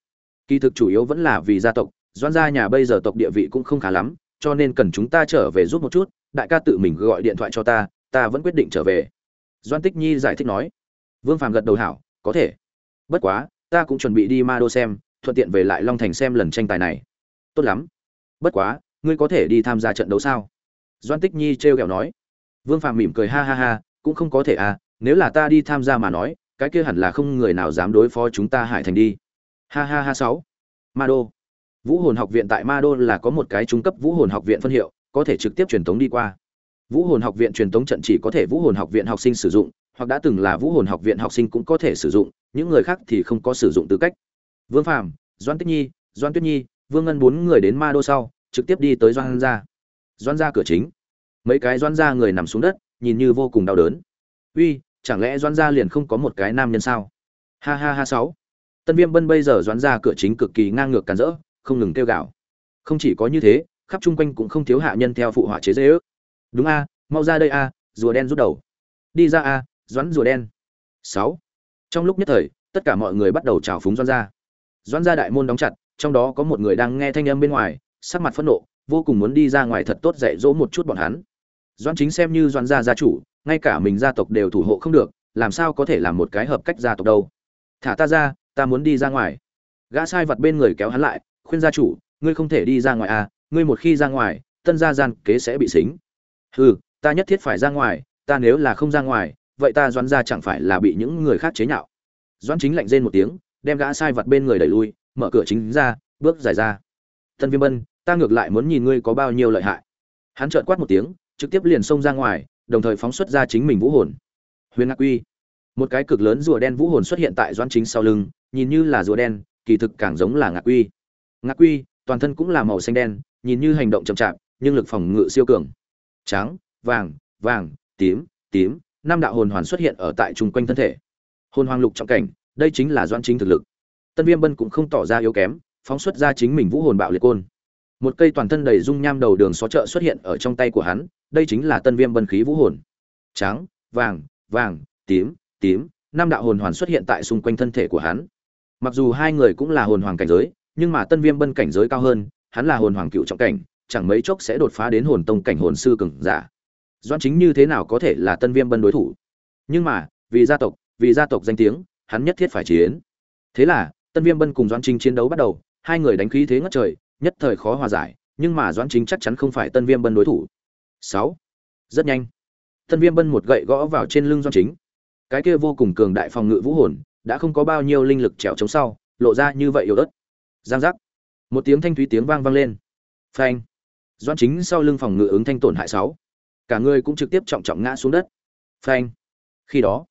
Kỳ thực chủ yếu vẫn là vì gia tộc, doan gia nhà bây giờ tộc địa vị cũng không khá lắm, cho nên cần chúng ta trở về giúp một chút đại ca tự mình gọi điện thoại cho ta ta vẫn quyết định trở về. Doan tích nhi giải thích nói. Vương phàm gật đầu hảo, có thể. Bất quá, ta cũng chuẩn bị đi ma đô xem, thuận tiện về lại long thành xem lần tranh tài này. Tốt lắm. Bất quá, ngươi có thể đi tham gia trận đấu sao? Doan tích nhi trêu ghẹo nói. Vương phàm mỉm cười ha ha ha, cũng không có thể à nếu là ta đi tham gia mà nói, cái kia hẳn là không người nào dám đối phó chúng ta hải thành đi. Ha ha ha sáu. Ma đô vũ hồn học viện tại ma đô là có một cái trung cấp vũ hồn học viện phân hiệu có thể trực tiếp truyền tống đi qua. Vũ hồn học viện truyền tống trận chỉ có thể vũ hồn học viện học sinh sử dụng, hoặc đã từng là vũ hồn học viện học sinh cũng có thể sử dụng, những người khác thì không có sử dụng tư cách. Vương phạm doan tích nhi doan tuyết nhi, vương ngân bốn người đến ma đô sau, trực tiếp đi tới doan gia. Doan gia cửa chính. Mấy cái doan gia người nằm xuống đất, nhìn như vô cùng đau đớn. Uy, chẳng lẽ doan gia liền không có một cái nam nhân sao? Ha ha ha sáu. Tân viêm bân bây giờ doan gia cửa chính cực kỳ ngang ngược cản rỡ, không ngừng kêu gào. Không chỉ có như thế khắp chung quanh cũng không thiếu hạ nhân theo phụ họa chế dễ ước. Đúng a, mau ra đây a, rùa đen rút đầu. Đi ra a, doãn rùa đen. Sáu. Trong lúc nhất thời, tất cả mọi người bắt đầu trào phúng doãn ra doãn ra đại môn đóng chặt, trong đó có một người đang nghe thanh âm bên ngoài, sắc mặt phẫn nộ, vô cùng muốn đi ra ngoài thật tốt dạy dỗ một chút bọn hắn. Doãn chính xem như doãn gia gia chủ, ngay cả mình gia tộc đều thủ hộ không được, làm sao có thể làm một cái hợp cách gia tộc đâu. Thả ta ra, ta muốn đi ra ngoài. Gã sai vật bên người kéo hắn lại, khuyên gia chủ, ngươi không thể đi ra ngoài à ngươi một khi ra ngoài, tân gia gian kế sẽ bị xính. Hừ, ta nhất thiết phải ra ngoài, ta nếu là không ra ngoài, vậy ta doãn ra chẳng phải là bị những người khác chế nhạo. Doãn chính lạnh rên một tiếng, đem gã sai vật bên người đẩy lui, mở cửa chính ra, bước dài ra. Tân viêm bân, ta ngược lại muốn nhìn ngươi có bao nhiêu lợi hại. Hắn trợn quát một tiếng, trực tiếp liền xông ra ngoài, đồng thời phóng xuất ra chính mình vũ hồn. Huyền ngạc quy một cái cực lớn rùa đen vũ hồn xuất hiện tại doãn chính sau lưng, nhìn như là rùa đen, kỳ thực càng giống là ngạc quy ngạc quy toàn thân cũng là màu xanh đen nhìn như hành động chậm chạp, nhưng lực phòng ngự siêu cường. Trắng, vàng vàng, tím tím, năm đạo hồn hoàn xuất hiện ở tại trung quanh thân thể. Hồn hoàng lục trọng cảnh, đây chính là doãn chính thực lực. Tân viêm bân cũng không tỏ ra yếu kém, phóng xuất ra chính mình vũ hồn bạo liệt côn. Một cây toàn thân đầy dung nham đầu đường xó chợ xuất hiện ở trong tay của hắn, đây chính là tân viêm bân khí vũ hồn. Trắng, vàng vàng, tím tím, năm đạo hồn hoàn xuất hiện tại xung quanh thân thể của hắn. Mặc dù hai người cũng là hồn hoàng cảnh giới, nhưng mà tân viêm bân cảnh giới cao hơn hắn là hồn hoàng cựu trọng cảnh, chẳng mấy chốc sẽ đột phá đến hồn tông cảnh hồn sư cường giả. Doan chính như thế nào có thể là tân viêm bân đối thủ? Nhưng mà, vì gia tộc, vì gia tộc danh tiếng, hắn nhất thiết phải chiến. Thế là, tân viêm bân cùng doan chính chiến đấu bắt đầu, hai người đánh khí thế ngất trời, nhất thời khó hòa giải, nhưng mà doan chính chắc chắn không phải tân viêm bân đối thủ. Sáu. Rất nhanh. Tân viêm bân một gậy gõ vào trên lưng doan chính. Cái kia vô cùng cường đại phòng ngự vũ hồn, đã không có bao nhiêu linh lực trèo chống sau, lộ ra như vậy yếu ớt. Giang giác một tiếng thanh thúy tiếng vang vang lên. Phanh. Doan chính sau lưng phòng ngự ứng thanh tổn hại sáu. Cả người cũng trực tiếp trọng trọng ngã xuống đất. Phanh. Khi đó,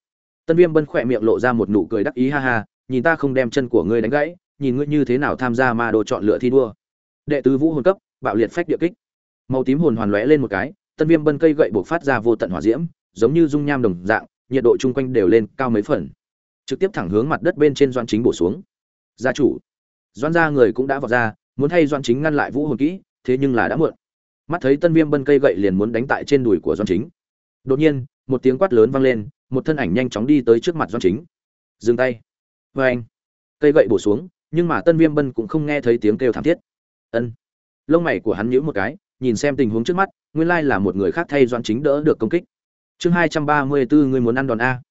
tân viêm bân khỏe miệng lộ ra một nụ cười đắc ý, ha ha, nhìn ta không đem chân của ngươi đánh gãy, nhìn ngươi như thế nào tham gia ma đồ chọn lựa thi đua. Đệ tứ vũ hồn cấp, bạo liệt phách địa kích. Màu tím hồn hoàn lóe lên một cái, tân viêm bân cây gậy buộc phát ra vô tận hỏa diễm, giống như dung nham đồng dạng, nhiệt độ chung quanh đều lên cao mấy phần. Trực tiếp thẳng hướng mặt đất bên trên doan chính bổ xuống. Gia chủ doan gia người cũng đã vọt ra, muốn thay doan chính ngăn lại vũ hồn kỹ, thế nhưng là đã muộn. Mắt thấy tân viêm bân cây gậy liền muốn đánh tại trên đùi của doan chính. Đột nhiên, một tiếng quát lớn vang lên, một thân ảnh nhanh chóng đi tới trước mặt doan chính. Dừng tay. Vê anh, cây gậy bổ xuống, nhưng mà tân viêm bân cũng không nghe thấy tiếng kêu thảm thiết. Ân. Lông mày của hắn nhíu một cái, nhìn xem tình huống trước mắt, nguyên lai là một người khác thay doan chính đỡ được công kích. Chương hai trăm ba mươi bốn người muốn ăn đòn a.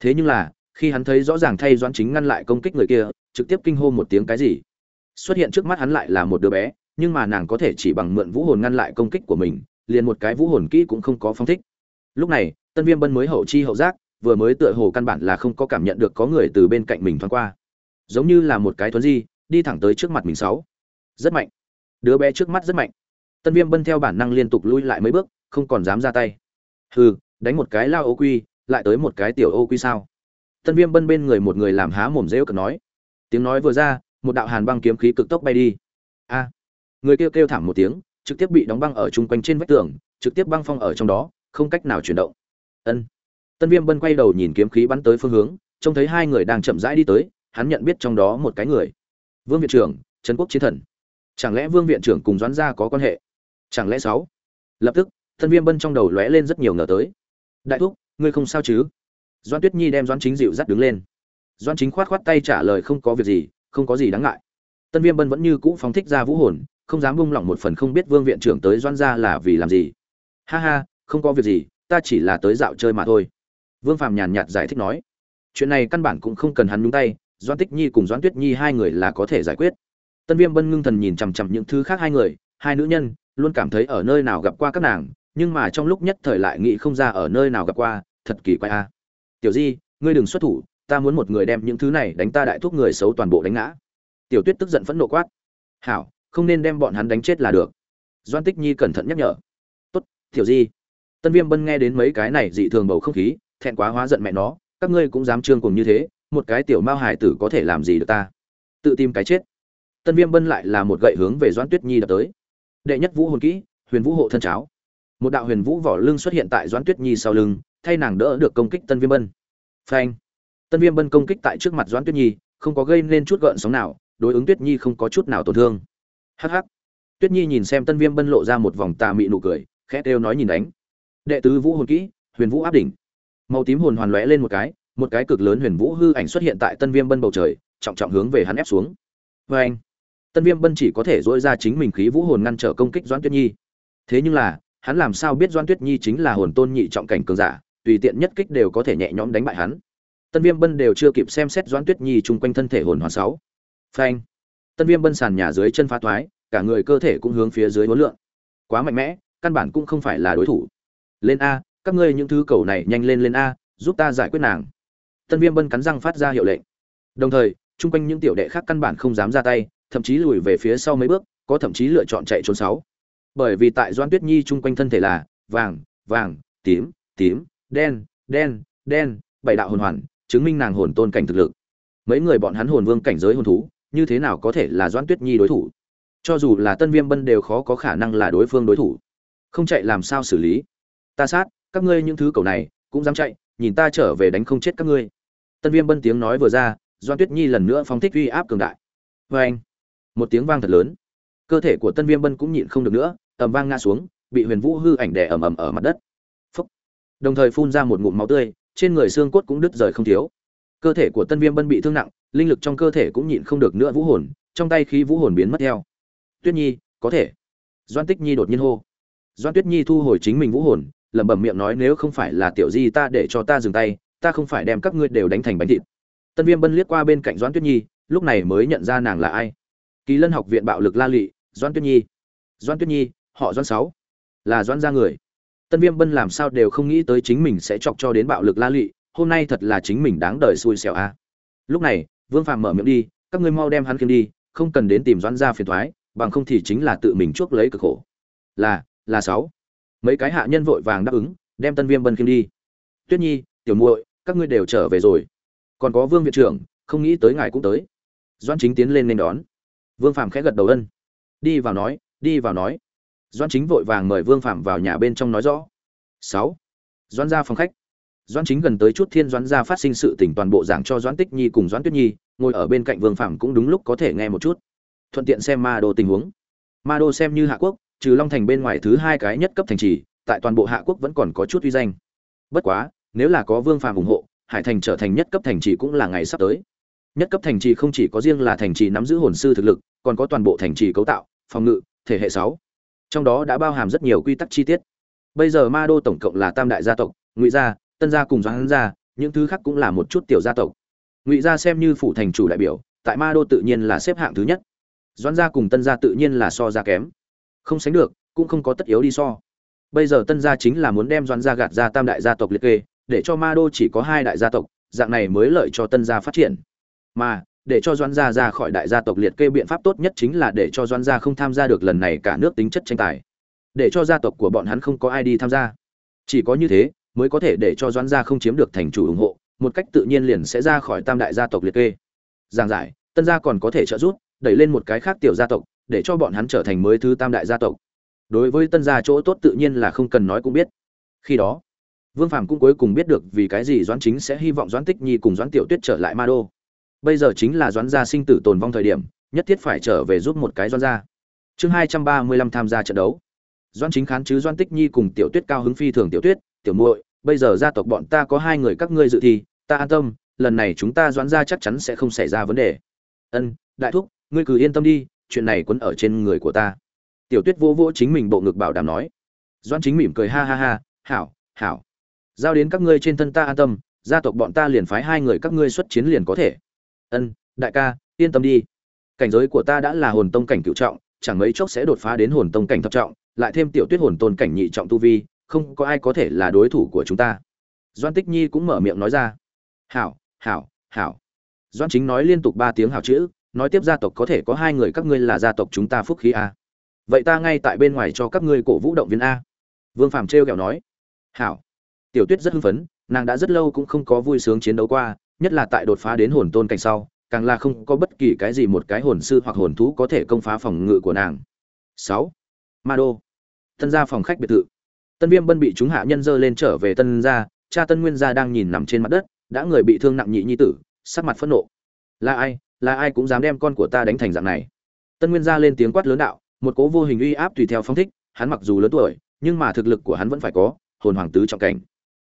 Thế nhưng là, khi hắn thấy rõ ràng thay doan chính ngăn lại công kích người kia trực tiếp kinh hô một tiếng cái gì. Xuất hiện trước mắt hắn lại là một đứa bé, nhưng mà nàng có thể chỉ bằng mượn vũ hồn ngăn lại công kích của mình, liền một cái vũ hồn kỹ cũng không có phong thích. Lúc này, tân viêm bân mới hậu chi hậu giác, vừa mới tựa hồ căn bản là không có cảm nhận được có người từ bên cạnh mình thoáng qua. Giống như là một cái thuấn di, đi thẳng tới trước mặt mình sáu. Rất mạnh. Đứa bé trước mắt rất mạnh. Tân viêm bân theo bản năng liên tục lui lại mấy bước, không còn dám ra tay. Hừ, đánh một cái lao ô quy, lại tới một cái tiểu ô quy sao? Tân viêm bân bên người một người làm há mồm rêu cần nói tiếng nói vừa ra, một đạo hàn băng kiếm khí cực tốc bay đi. A! Người kêu kêu thảm một tiếng, trực tiếp bị đóng băng ở chung quanh trên vách tường, trực tiếp băng phong ở trong đó, không cách nào chuyển động. Ân! Tân viêm bân quay đầu nhìn kiếm khí bắn tới phương hướng, trông thấy hai người đang chậm rãi đi tới, hắn nhận biết trong đó một cái người. Vương viện trưởng, trấn quốc chiến thần. Chẳng lẽ vương viện trưởng cùng doãn gia có quan hệ? Chẳng lẽ sáu? Lập tức, tân viêm bân trong đầu lóe lên rất nhiều ngờ tới. Đại thúc, ngươi không sao chứ? Doan tuyết nhi đem doan chính dịu dắt đứng lên doan chính khoát khoát tay trả lời không có việc gì, không có gì đáng ngại. Tân viêm bân vẫn như cũ phóng thích ra vũ hồn, không dám bung lỏng một phần không biết vương viện trưởng tới doan gia là vì làm gì. Ha ha, không có việc gì, ta chỉ là tới dạo chơi mà thôi. Vương phàm nhàn nhạt giải thích nói. Chuyện này căn bản cũng không cần hắn nhúng tay, doan tích nhi cùng doan tuyết nhi hai người là có thể giải quyết. Tân viêm bân ngưng thần nhìn chằm chằm những thứ khác hai người, hai nữ nhân, luôn cảm thấy ở nơi nào gặp qua các nàng, nhưng mà trong lúc nhất thời lại nghĩ không ra ở nơi nào gặp qua, thật kỳ quái a. Tiểu di, ngươi đừng xuất thủ ta muốn một người đem những thứ này đánh ta đại thúc người xấu toàn bộ đánh ngã. Tiểu tuyết tức giận phẫn nộ quát. Hảo, không nên đem bọn hắn đánh chết là được. Doan tích nhi cẩn thận nhắc nhở. Tốt, tiểu di. Tân viêm bân nghe đến mấy cái này dị thường bầu không khí, thẹn quá hóa giận mẹ nó, các ngươi cũng dám trương cùng như thế, một cái tiểu mao hải tử có thể làm gì được ta? Tự tìm cái chết. Tân viêm bân lại là một gậy hướng về doan tuyết nhi đập tới. Đệ nhất vũ hồn kỹ, huyền vũ hộ thân cháo. Một đạo huyền vũ vỏ lưng xuất hiện tại doãn tuyết nhi sau lưng, thay nàng đỡ được công kích tân viêm bân. Phanh tân viêm bân công kích tại trước mặt doãn tuyết nhi, không có gây nên chút gợn sóng nào, đối ứng tuyết nhi không có chút nào tổn thương. Hắc hắc. Tuyết nhi nhìn xem tân viêm bân lộ ra một vòng tà mị nụ cười, khẽ đều nói nhìn đánh. Đệ tứ vũ hồn kỹ, huyền vũ áp đỉnh. Màu tím hồn hoàn lóe lên một cái một cái cực lớn huyền vũ hư ảnh xuất hiện tại tân viêm bân bầu trời, trọng trọng hướng về hắn ép xuống. Vê anh, tân viêm bân chỉ có thể dỗi ra chính mình khí vũ hồn ngăn trở công kích doãn tuyết nhi. Thế nhưng là, hắn làm sao biết Doãn tuyết nhi chính là hồn tôn nhị trọng cảnh cường giả, tùy tiện nhất kích đều có thể nhẹ nhõm đánh bại hắn tân viêm bân đều chưa kịp xem xét Doãn tuyết nhi chung quanh thân thể hồn hoàn sáu. Phanh. Tân viêm bân sàn nhà dưới chân phá thoái, cả người cơ thể cũng hướng phía dưới hối lượng quá mạnh mẽ, căn bản cũng không phải là đối thủ. Lên a, các ngươi những thứ cầu này nhanh lên lên a, giúp ta giải quyết nàng. Tân viêm bân cắn răng phát ra hiệu lệnh. Đồng thời, chung quanh những tiểu đệ khác căn bản không dám ra tay, thậm chí lùi về phía sau mấy bước, có thậm chí lựa chọn chạy trốn sáu. Bởi vì tại doan tuyết nhi chung quanh thân thể là vàng vàng, tím tím, đen đen đen, bảy đạo hồn hoàn chứng minh nàng hồn tôn cảnh thực lực. Mấy người bọn hắn hồn vương cảnh giới hồn thú như thế nào có thể là doãn tuyết nhi đối thủ? Cho dù là tân viêm bân đều khó có khả năng là đối phương đối thủ. Không chạy làm sao xử lý? Ta sát các ngươi những thứ cầu này cũng dám chạy nhìn ta trở về đánh không chết các ngươi. Tân viêm bân tiếng nói vừa ra doan tuyết nhi lần nữa phóng thích uy áp cường đại. Vê anh một tiếng vang thật lớn. Cơ thể của tân viêm bân cũng nhịn không được nữa ầm vang ngã xuống, bị Huyền Vũ hư ảnh đè ầm ầm ở mặt đất. phúc, Đồng thời phun ra một ngụm máu tươi, trên người xương cốt cũng đứt rời không thiếu. Cơ thể của Tân Viêm Bân bị thương nặng, linh lực trong cơ thể cũng nhịn không được nữa vũ hồn, trong tay khí vũ hồn biến mất theo. Tuyết Nhi, có thể. Doan Tích Nhi đột nhiên hô. Doan Tuyết Nhi thu hồi chính mình vũ hồn, lẩm bẩm miệng nói nếu không phải là tiểu di ta để cho ta dừng tay, ta không phải đem các ngươi đều đánh thành bánh thịt. Tân Viêm Bân liếc qua bên cạnh Doan Tuyết Nhi, lúc này mới nhận ra nàng là ai. Kỳ Lân học viện bạo lực La lị Doan Tuyết Nhi. Doan Tuyết Nhi, họ Doan sáu là doãn gia người tân viêm bân làm sao đều không nghĩ tới chính mình sẽ chọc cho đến bạo lực la lụy, hôm nay thật là chính mình đáng đời xui xẻo a. Lúc này, vương Phàm mở miệng đi, các ngươi mau đem hắn kiếm đi, không cần đến tìm doãn gia phiền thoái, bằng không thì chính là tự mình chuốc lấy cực khổ. Là là sáu. Mấy cái hạ nhân vội vàng đáp ứng, đem tân viêm bân kiếm đi. Tuyết nhi, tiểu muội, các ngươi đều trở về rồi. Còn có vương viện trưởng, không nghĩ tới ngài cũng tới. Doãn chính tiến lên nên đón. Vương Phàm khẽ gật đầu ân. Đi vào nói, đi vào nói doãn chính vội vàng mời vương phạm vào nhà bên trong nói rõ. Sáu. Doãn ra phòng khách. Doãn chính gần tới chút thiên doãn ra phát sinh sự tình toàn bộ giảng cho doãn tích nhi cùng doãn tuyết nhi, ngồi ở bên cạnh vương phạm cũng đúng lúc có thể nghe một chút. Thuận tiện xem ma đô tình huống. Ma đô xem như hạ quốc, trừ long thành bên ngoài thứ hai cái nhất cấp thành trì, tại toàn bộ hạ quốc vẫn còn có chút uy danh. Bất quá, nếu là có vương phạm ủng hộ, hải thành trở thành nhất cấp thành trì cũng là ngày sắp tới. Nhất cấp thành trì không chỉ có riêng là thành trì nắm giữ hồn sư thực lực, còn có toàn bộ thành trì cấu tạo, phòng ngự, thể hệ sáu trong đó đã bao hàm rất nhiều quy tắc chi tiết. Bây giờ ma đô tổng cộng là tam đại gia tộc, ngụy gia, tân gia cùng doãn gia, những thứ khác cũng là một chút tiểu gia tộc. Ngụy gia xem như phủ thành chủ đại biểu, tại ma đô tự nhiên là xếp hạng thứ nhất. Doãn gia cùng tân gia tự nhiên là so ra kém. Không sánh được, cũng không có tất yếu đi so. Bây giờ tân gia chính là muốn đem doãn gia gạt ra tam đại gia tộc liệt kê, để cho ma đô chỉ có hai đại gia tộc, dạng này mới lợi cho tân gia phát triển. Mà để cho doãn gia ra khỏi đại gia tộc liệt kê biện pháp tốt nhất chính là để cho doãn gia không tham gia được lần này cả nước tính chất tranh tài. Để cho gia tộc của bọn hắn không có ai đi tham gia. Chỉ có như thế, mới có thể để cho doãn gia không chiếm được thành chủ ủng hộ, một cách tự nhiên liền sẽ ra khỏi tam đại gia tộc liệt kê. Giảng giải, tân gia còn có thể trợ giúp, đẩy lên một cái khác tiểu gia tộc, để cho bọn hắn trở thành mới thứ tam đại gia tộc. Đối với tân gia chỗ tốt tự nhiên là không cần nói cũng biết. Khi đó, vương phàm cũng cuối cùng biết được vì cái gì doãn chính sẽ hy vọng doãn tích nhi cùng doãn tiểu tuyết trở lại ma đô bây giờ chính là doãn gia sinh tử tồn vong thời điểm, nhất thiết phải trở về giúp một cái doãn gia. Chương hai trăm ba mươi lăm tham gia trận đấu. Doãn chính khán chứ doãn tích nhi cùng tiểu tuyết cao hứng phi thường tiểu tuyết, tiểu muội, bây giờ gia tộc bọn ta có hai người các ngươi dự thi, ta an tâm, lần này chúng ta doãn gia chắc chắn sẽ không xảy ra vấn đề. Ân, đại thúc, ngươi cứ yên tâm đi, chuyện này quấn ở trên người của ta. Tiểu tuyết vô vô chính mình bộ ngực bảo đảm nói. Doãn chính mỉm cười ha ha ha, hảo hảo. Giao đến các ngươi trên thân ta an tâm, gia tộc bọn ta liền phái hai người các ngươi xuất chiến liền có thể ân, đại ca, yên tâm đi. Cảnh giới của ta đã là hồn tông cảnh cựu trọng, chẳng mấy chốc sẽ đột phá đến hồn tông cảnh thập trọng, lại thêm tiểu tuyết hồn tôn cảnh nhị trọng tu vi, không có ai có thể là đối thủ của chúng ta. Doan tích nhi cũng mở miệng nói ra. Hảo hảo hảo. Doan chính nói liên tục ba tiếng hảo chữ, nói tiếp gia tộc có thể có hai người, các ngươi là gia tộc chúng ta phúc khí a. Vậy ta ngay tại bên ngoài cho các ngươi cổ vũ động viên a. Vương phàm trêu kẹo nói. Hảo. Tiểu tuyết rất hưng phấn, nàng đã rất lâu cũng không có vui sướng chiến đấu qua nhất là tại đột phá đến hồn tôn cảnh sau, càng là không có bất kỳ cái gì một cái hồn sư hoặc hồn thú có thể công phá phòng ngự của nàng. Sáu. Ma đô. Tân gia phòng khách biệt thự. Tân viêm bân bị chúng hạ nhân dơ lên trở về tân gia, cha tân nguyên gia đang nhìn nằm trên mặt đất, đã người bị thương nặng nhị nhi tử, sắc mặt phẫn nộ. Là ai là ai cũng dám đem con của ta đánh thành dạng này. Tân nguyên gia lên tiếng quát lớn đạo, một cố vô hình uy áp tùy theo phong thích, hắn mặc dù lớn tuổi, nhưng mà thực lực của hắn vẫn phải có, hồn hoàng tứ trọng cảnh.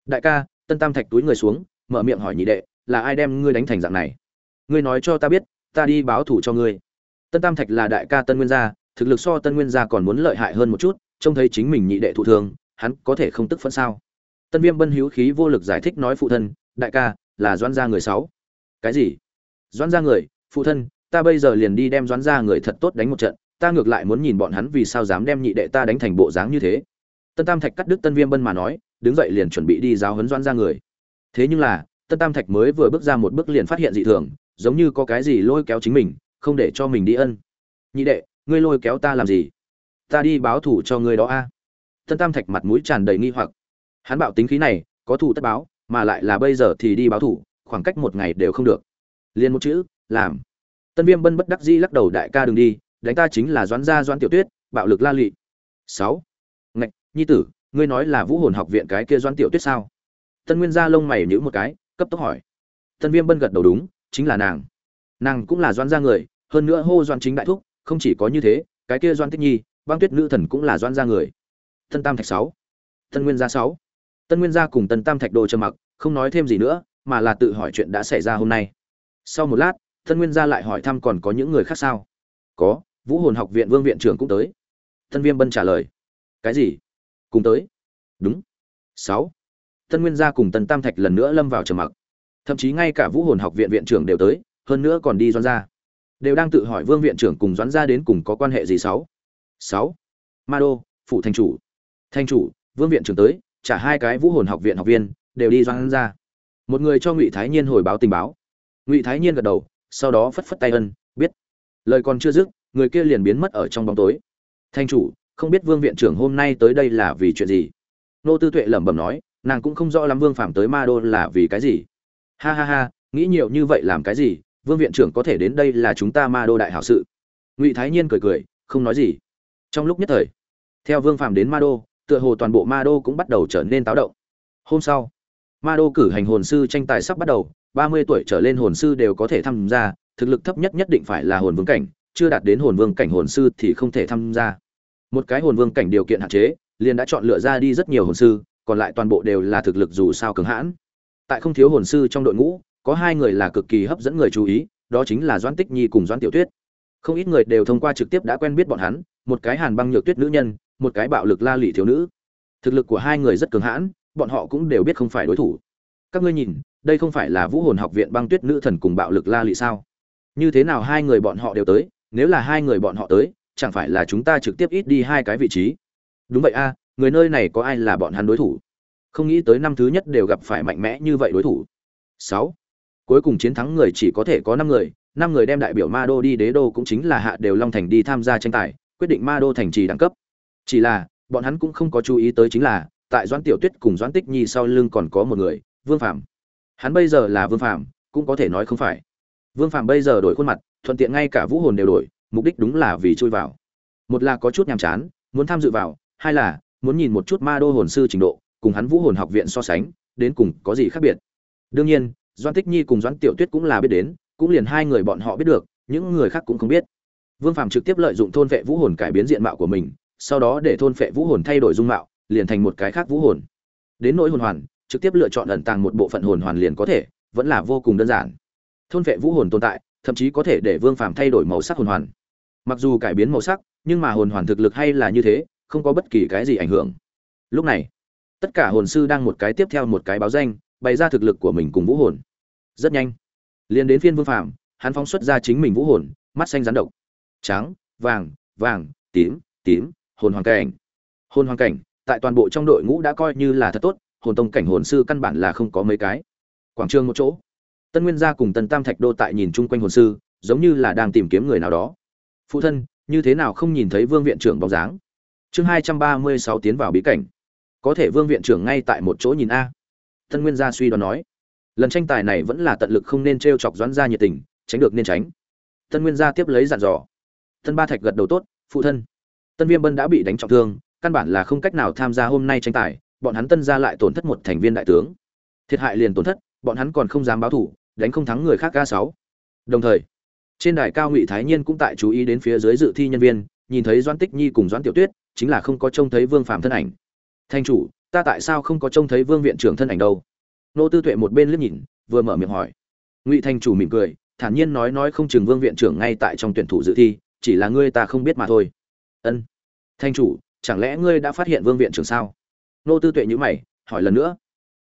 Đại ca, tân tam thạch túi người xuống, mở miệng hỏi nhị đệ là ai đem ngươi đánh thành dạng này? Ngươi nói cho ta biết, ta đi báo thủ cho ngươi. Tân tam thạch là đại ca tân nguyên gia, thực lực so tân nguyên gia còn muốn lợi hại hơn một chút, trông thấy chính mình nhị đệ thụ thương hắn có thể không tức phẫn sao? Tân viêm bân hữu khí vô lực giải thích nói phụ thân, đại ca, là doãn gia người sáu. Cái gì? Doãn gia người, phụ thân, ta bây giờ liền đi đem doãn gia người thật tốt đánh một trận, ta ngược lại muốn nhìn bọn hắn vì sao dám đem nhị đệ ta đánh thành bộ dáng như thế. Tân tam thạch cắt đứt tân viêm bân mà nói, đứng dậy liền chuẩn bị đi giáo huấn doãn gia người. Thế nhưng là tân tam thạch mới vừa bước ra một bước liền phát hiện dị thường, giống như có cái gì lôi kéo chính mình, không để cho mình đi ân. Nhị đệ, ngươi lôi kéo ta làm gì? Ta đi báo thủ cho ngươi đó a. Tân tam thạch mặt mũi tràn đầy nghi hoặc. Hắn bảo tính khí này, có thủ tất báo, mà lại là bây giờ thì đi báo thủ khoảng cách một ngày đều không được. Liền một chữ, làm. Tân viêm bân bất đắc dĩ lắc đầu, đại ca đừng đi, đánh ta chính là doãn gia doãn tiểu tuyết, bạo lực la lị. Sáu. Ngạch, nhi tử, ngươi nói là vũ hồn học viện cái kia doãn tiểu tuyết sao? Tân nguyên gia lông mày nhữ một cái cấp tốc hỏi. Tân viêm bân gật đầu đúng, chính là nàng. Nàng cũng là doan gia người, hơn nữa hô doan chính đại thúc, không chỉ có như thế, cái kia doan tích nhi, băng tuyết nữ thần cũng là doan gia người. Tân tam thạch sáu. Tân nguyên gia sáu. Tân nguyên gia cùng tân tam thạch đồ trầm mặc, không nói thêm gì nữa, mà là tự hỏi chuyện đã xảy ra hôm nay. Sau một lát, tân nguyên gia lại hỏi thăm còn có những người khác sao? Có, vũ hồn học viện vương viện trưởng cũng tới. Tân viêm bân trả lời. Cái gì? Cùng tới. Đúng. Sáu tân nguyên gia cùng tân tam thạch lần nữa lâm vào trầm mặc. Thậm chí ngay cả vũ hồn học viện viện trưởng đều tới, hơn nữa còn đi doan gia. Đều đang tự hỏi vương viện trưởng cùng doãn gia đến cùng có quan hệ gì sáu? Sáu. Ma đô, phụ thành chủ. Thành chủ, vương viện trưởng tới, trả hai cái vũ hồn học viện học viên, đều đi doan gia. Một người cho ngụy thái nhiên hồi báo tình báo. Ngụy thái nhiên gật đầu, sau đó phất phất tay ân, biết. Lời còn chưa dứt, người kia liền biến mất ở trong bóng tối. Thanh chủ, không biết vương viện trưởng hôm nay tới đây là vì chuyện gì? Nô tư tuệ lẩm bẩm nói nàng cũng không rõ lắm vương phạm tới ma đô là vì cái gì. Ha ha ha, nghĩ nhiều như vậy làm cái gì? Vương viện trưởng có thể đến đây là chúng ta ma đô đại hảo sự. Ngụy thái nhiên cười cười, không nói gì. Trong lúc nhất thời, theo vương phạm đến ma đô, tựa hồ toàn bộ ma đô cũng bắt đầu trở nên táo động. Hôm sau, ma đô cử hành hồn sư tranh tài sắp bắt đầu, ba mươi tuổi trở lên hồn sư đều có thể tham gia, thực lực thấp nhất nhất định phải là hồn vương cảnh, chưa đạt đến hồn vương cảnh hồn sư thì không thể tham gia. Một cái hồn vương cảnh điều kiện hạn chế, liền đã chọn lựa ra đi rất nhiều hồn sư còn lại toàn bộ đều là thực lực dù sao cứng hãn. Tại không thiếu hồn sư trong đội ngũ, có hai người là cực kỳ hấp dẫn người chú ý, đó chính là doãn tích nhi cùng doãn tiểu tuyết. Không ít người đều thông qua trực tiếp đã quen biết bọn hắn, một cái hàn băng nhược tuyết nữ nhân, một cái bạo lực la lị thiếu nữ. Thực lực của hai người rất cường hãn, bọn họ cũng đều biết không phải đối thủ. Các ngươi nhìn, đây không phải là vũ hồn học viện băng tuyết nữ thần cùng bạo lực la lị sao? Như thế nào hai người bọn họ đều tới, nếu là hai người bọn họ tới, chẳng phải là chúng ta trực tiếp ít đi hai cái vị trí? Đúng vậy a người nơi này có ai là bọn hắn đối thủ? Không nghĩ tới năm thứ nhất đều gặp phải mạnh mẽ như vậy đối thủ. Sáu. Cuối cùng chiến thắng người chỉ có thể có năm người năm người đem đại biểu ma đô đi, đế đô cũng chính là hạ đều long thành đi tham gia tranh tài, quyết định ma đô thành trì đẳng cấp. Chỉ là, bọn hắn cũng không có chú ý tới chính là, tại doãn tiểu tuyết cùng doãn tích nhi sau lưng còn có một người, vương phạm hắn bây giờ là vương phạm cũng có thể nói không phải. Vương phạm bây giờ đổi khuôn mặt, thuận tiện ngay cả vũ hồn đều đổi, mục đích đúng là vì chui vào. Một là có chút nhàm chán, muốn tham dự vào, hai là muốn nhìn một chút ma đô hồn sư trình độ, cùng hắn vũ hồn học viện so sánh, đến cùng có gì khác biệt. Đương nhiên doan tích nhi cùng doãn tiểu tuyết cũng là biết đến, cũng liền hai người bọn họ biết được, những người khác cũng không biết. Vương phạm trực tiếp lợi dụng thôn vệ vũ hồn cải biến diện mạo của mình, sau đó để thôn vệ vũ hồn thay đổi dung mạo, liền thành một cái khác vũ hồn. Đến nỗi hồn hoàn, trực tiếp lựa chọn ẩn tàng một bộ phận hồn hoàn liền có thể, vẫn là vô cùng đơn giản. Thôn vệ vũ hồn tồn tại, thậm chí có thể để vương phàm thay đổi màu sắc hồn hoàn. Mặc dù cải biến màu sắc, nhưng mà hồn hoàn thực lực hay là như thế không có bất kỳ cái gì ảnh hưởng. Lúc này, tất cả hồn sư đang một cái tiếp theo một cái báo danh, bày ra thực lực của mình cùng vũ hồn. Rất nhanh, liền đến phiên vương phàm, hắn phóng xuất ra chính mình vũ hồn, mắt xanh rắn độc. Trắng, vàng vàng, tím tím, hồn hoàng cảnh. Hồn hoàng cảnh, tại toàn bộ trong đội ngũ đã coi như là thật tốt, hồn tông cảnh hồn sư căn bản là không có mấy cái. Quảng trường một chỗ. Tân nguyên gia cùng tân tam thạch đô tại nhìn chung quanh hồn sư, giống như là đang tìm kiếm người nào đó. Phụ thân, như thế nào không nhìn thấy vương viện trưởng bóng dáng? Chương hai trăm ba mươi sáu tiến vào bí cảnh. Có thể vương viện trưởng ngay tại một chỗ nhìn a. Tân nguyên gia suy đoán nói. Lần tranh tài này vẫn là tận lực không nên t r e o chọc doãn gia nhiệt tình, tránh được nên tránh. Tân nguyên gia tiếp lấy dặn dò. Tân ba thạch gật đầu tốt, phụ thân. Tân viêm bân đã bị đánh trọng thương, căn bản là không cách nào tham gia hôm nay tranh tài, bọn hắn tân gia lại tổn thất một thành viên đại tướng. Thiệt hại liền tổn thất, bọn hắn còn không dám báo thủ, đánh không thắng người khác ca sáu. Đồng thời, trên đài cao ngụy thái nhiên cũng tại chú ý đến phía dưới dự thi nhân viên, nhìn thấy doãn tích nhi cùng doãn tiểu tuyết chính là không có trông thấy vương phạm thân ảnh. Thanh chủ, ta tại sao không có trông thấy vương viện trưởng thân ảnh đâu? Nô tư tuệ một bên liếc nhìn, vừa mở miệng hỏi. Ngụy thanh chủ mỉm cười, thản nhiên nói nói không chừng vương viện trưởng ngay tại trong tuyển thủ dự thi, chỉ là ngươi ta không biết mà thôi. Ân. Thanh chủ, chẳng lẽ ngươi đã phát hiện vương viện trưởng sao? Nô tư tuệ nhữ mày, hỏi lần nữa.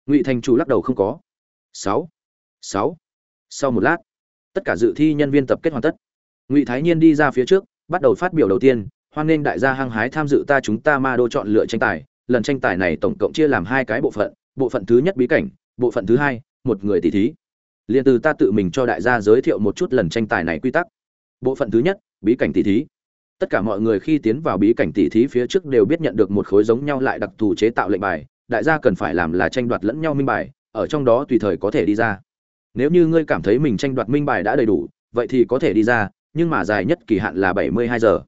Ngụy thanh chủ lắc đầu không có. Sáu. Sáu. Sau một lát, tất cả dự thi nhân viên tập kết hoàn tất. Ngụy thái nhiên đi ra phía trước, bắt đầu phát biểu đầu tiên hoan nghênh đại gia hăng hái tham dự ta chúng ta ma đô chọn lựa tranh tài. Lần tranh tài này tổng cộng chia làm hai cái bộ phận bộ phận thứ nhất bí cảnh, bộ phận thứ hai, một người tỷ thí. Liền từ ta tự mình cho đại gia giới thiệu một chút lần tranh tài này quy tắc. Bộ phận thứ nhất, bí cảnh tỷ thí. Tất cả mọi người khi tiến vào bí cảnh tỷ thí phía trước đều biết nhận được một khối giống nhau lại đặc thù chế tạo lệnh bài. Đại gia cần phải làm là tranh đoạt lẫn nhau minh bài, ở trong đó tùy thời có thể đi ra. Nếu như ngươi cảm thấy mình tranh đoạt minh bài đã đầy đủ, vậy thì có thể đi ra, nhưng mà dài nhất kỳ hạn là bảy mươi hai giờ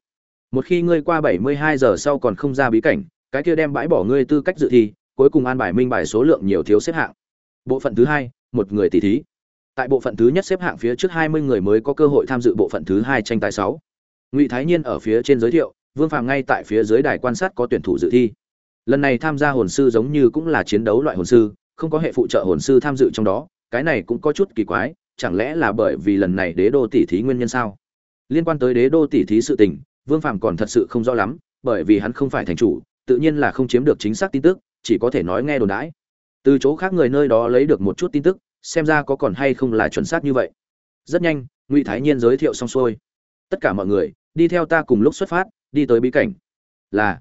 một khi ngươi qua bảy mươi hai giờ sau còn không ra bí cảnh, cái kia đem bãi bỏ ngươi tư cách dự thi, cuối cùng an bài minh bài số lượng nhiều thiếu xếp hạng. Bộ phận thứ hai, một người tỷ thí. Tại bộ phận thứ nhất xếp hạng phía trước hai mươi người mới có cơ hội tham dự bộ phận thứ hai tranh tài sáu. Ngụy thái nhiên ở phía trên giới thiệu, vương phàm ngay tại phía dưới đài quan sát có tuyển thủ dự thi. Lần này tham gia hồn sư giống như cũng là chiến đấu loại hồn sư, không có hệ phụ trợ hồn sư tham dự trong đó, cái này cũng có chút kỳ quái, chẳng lẽ là bởi vì lần này đế đô tỷ thí nguyên nhân sao? Liên quan tới đế đô tỷ thí sự tình vương phàm còn thật sự không rõ lắm, bởi vì hắn không phải thành chủ, tự nhiên là không chiếm được chính xác tin tức, chỉ có thể nói nghe đồn đãi. Từ chỗ khác người nơi đó lấy được một chút tin tức, xem ra có còn hay không là chuẩn xác như vậy. Rất nhanh, ngụy thái nhiên giới thiệu xong xuôi. Tất cả mọi người, đi theo ta cùng lúc xuất phát, đi tới bí cảnh. Là,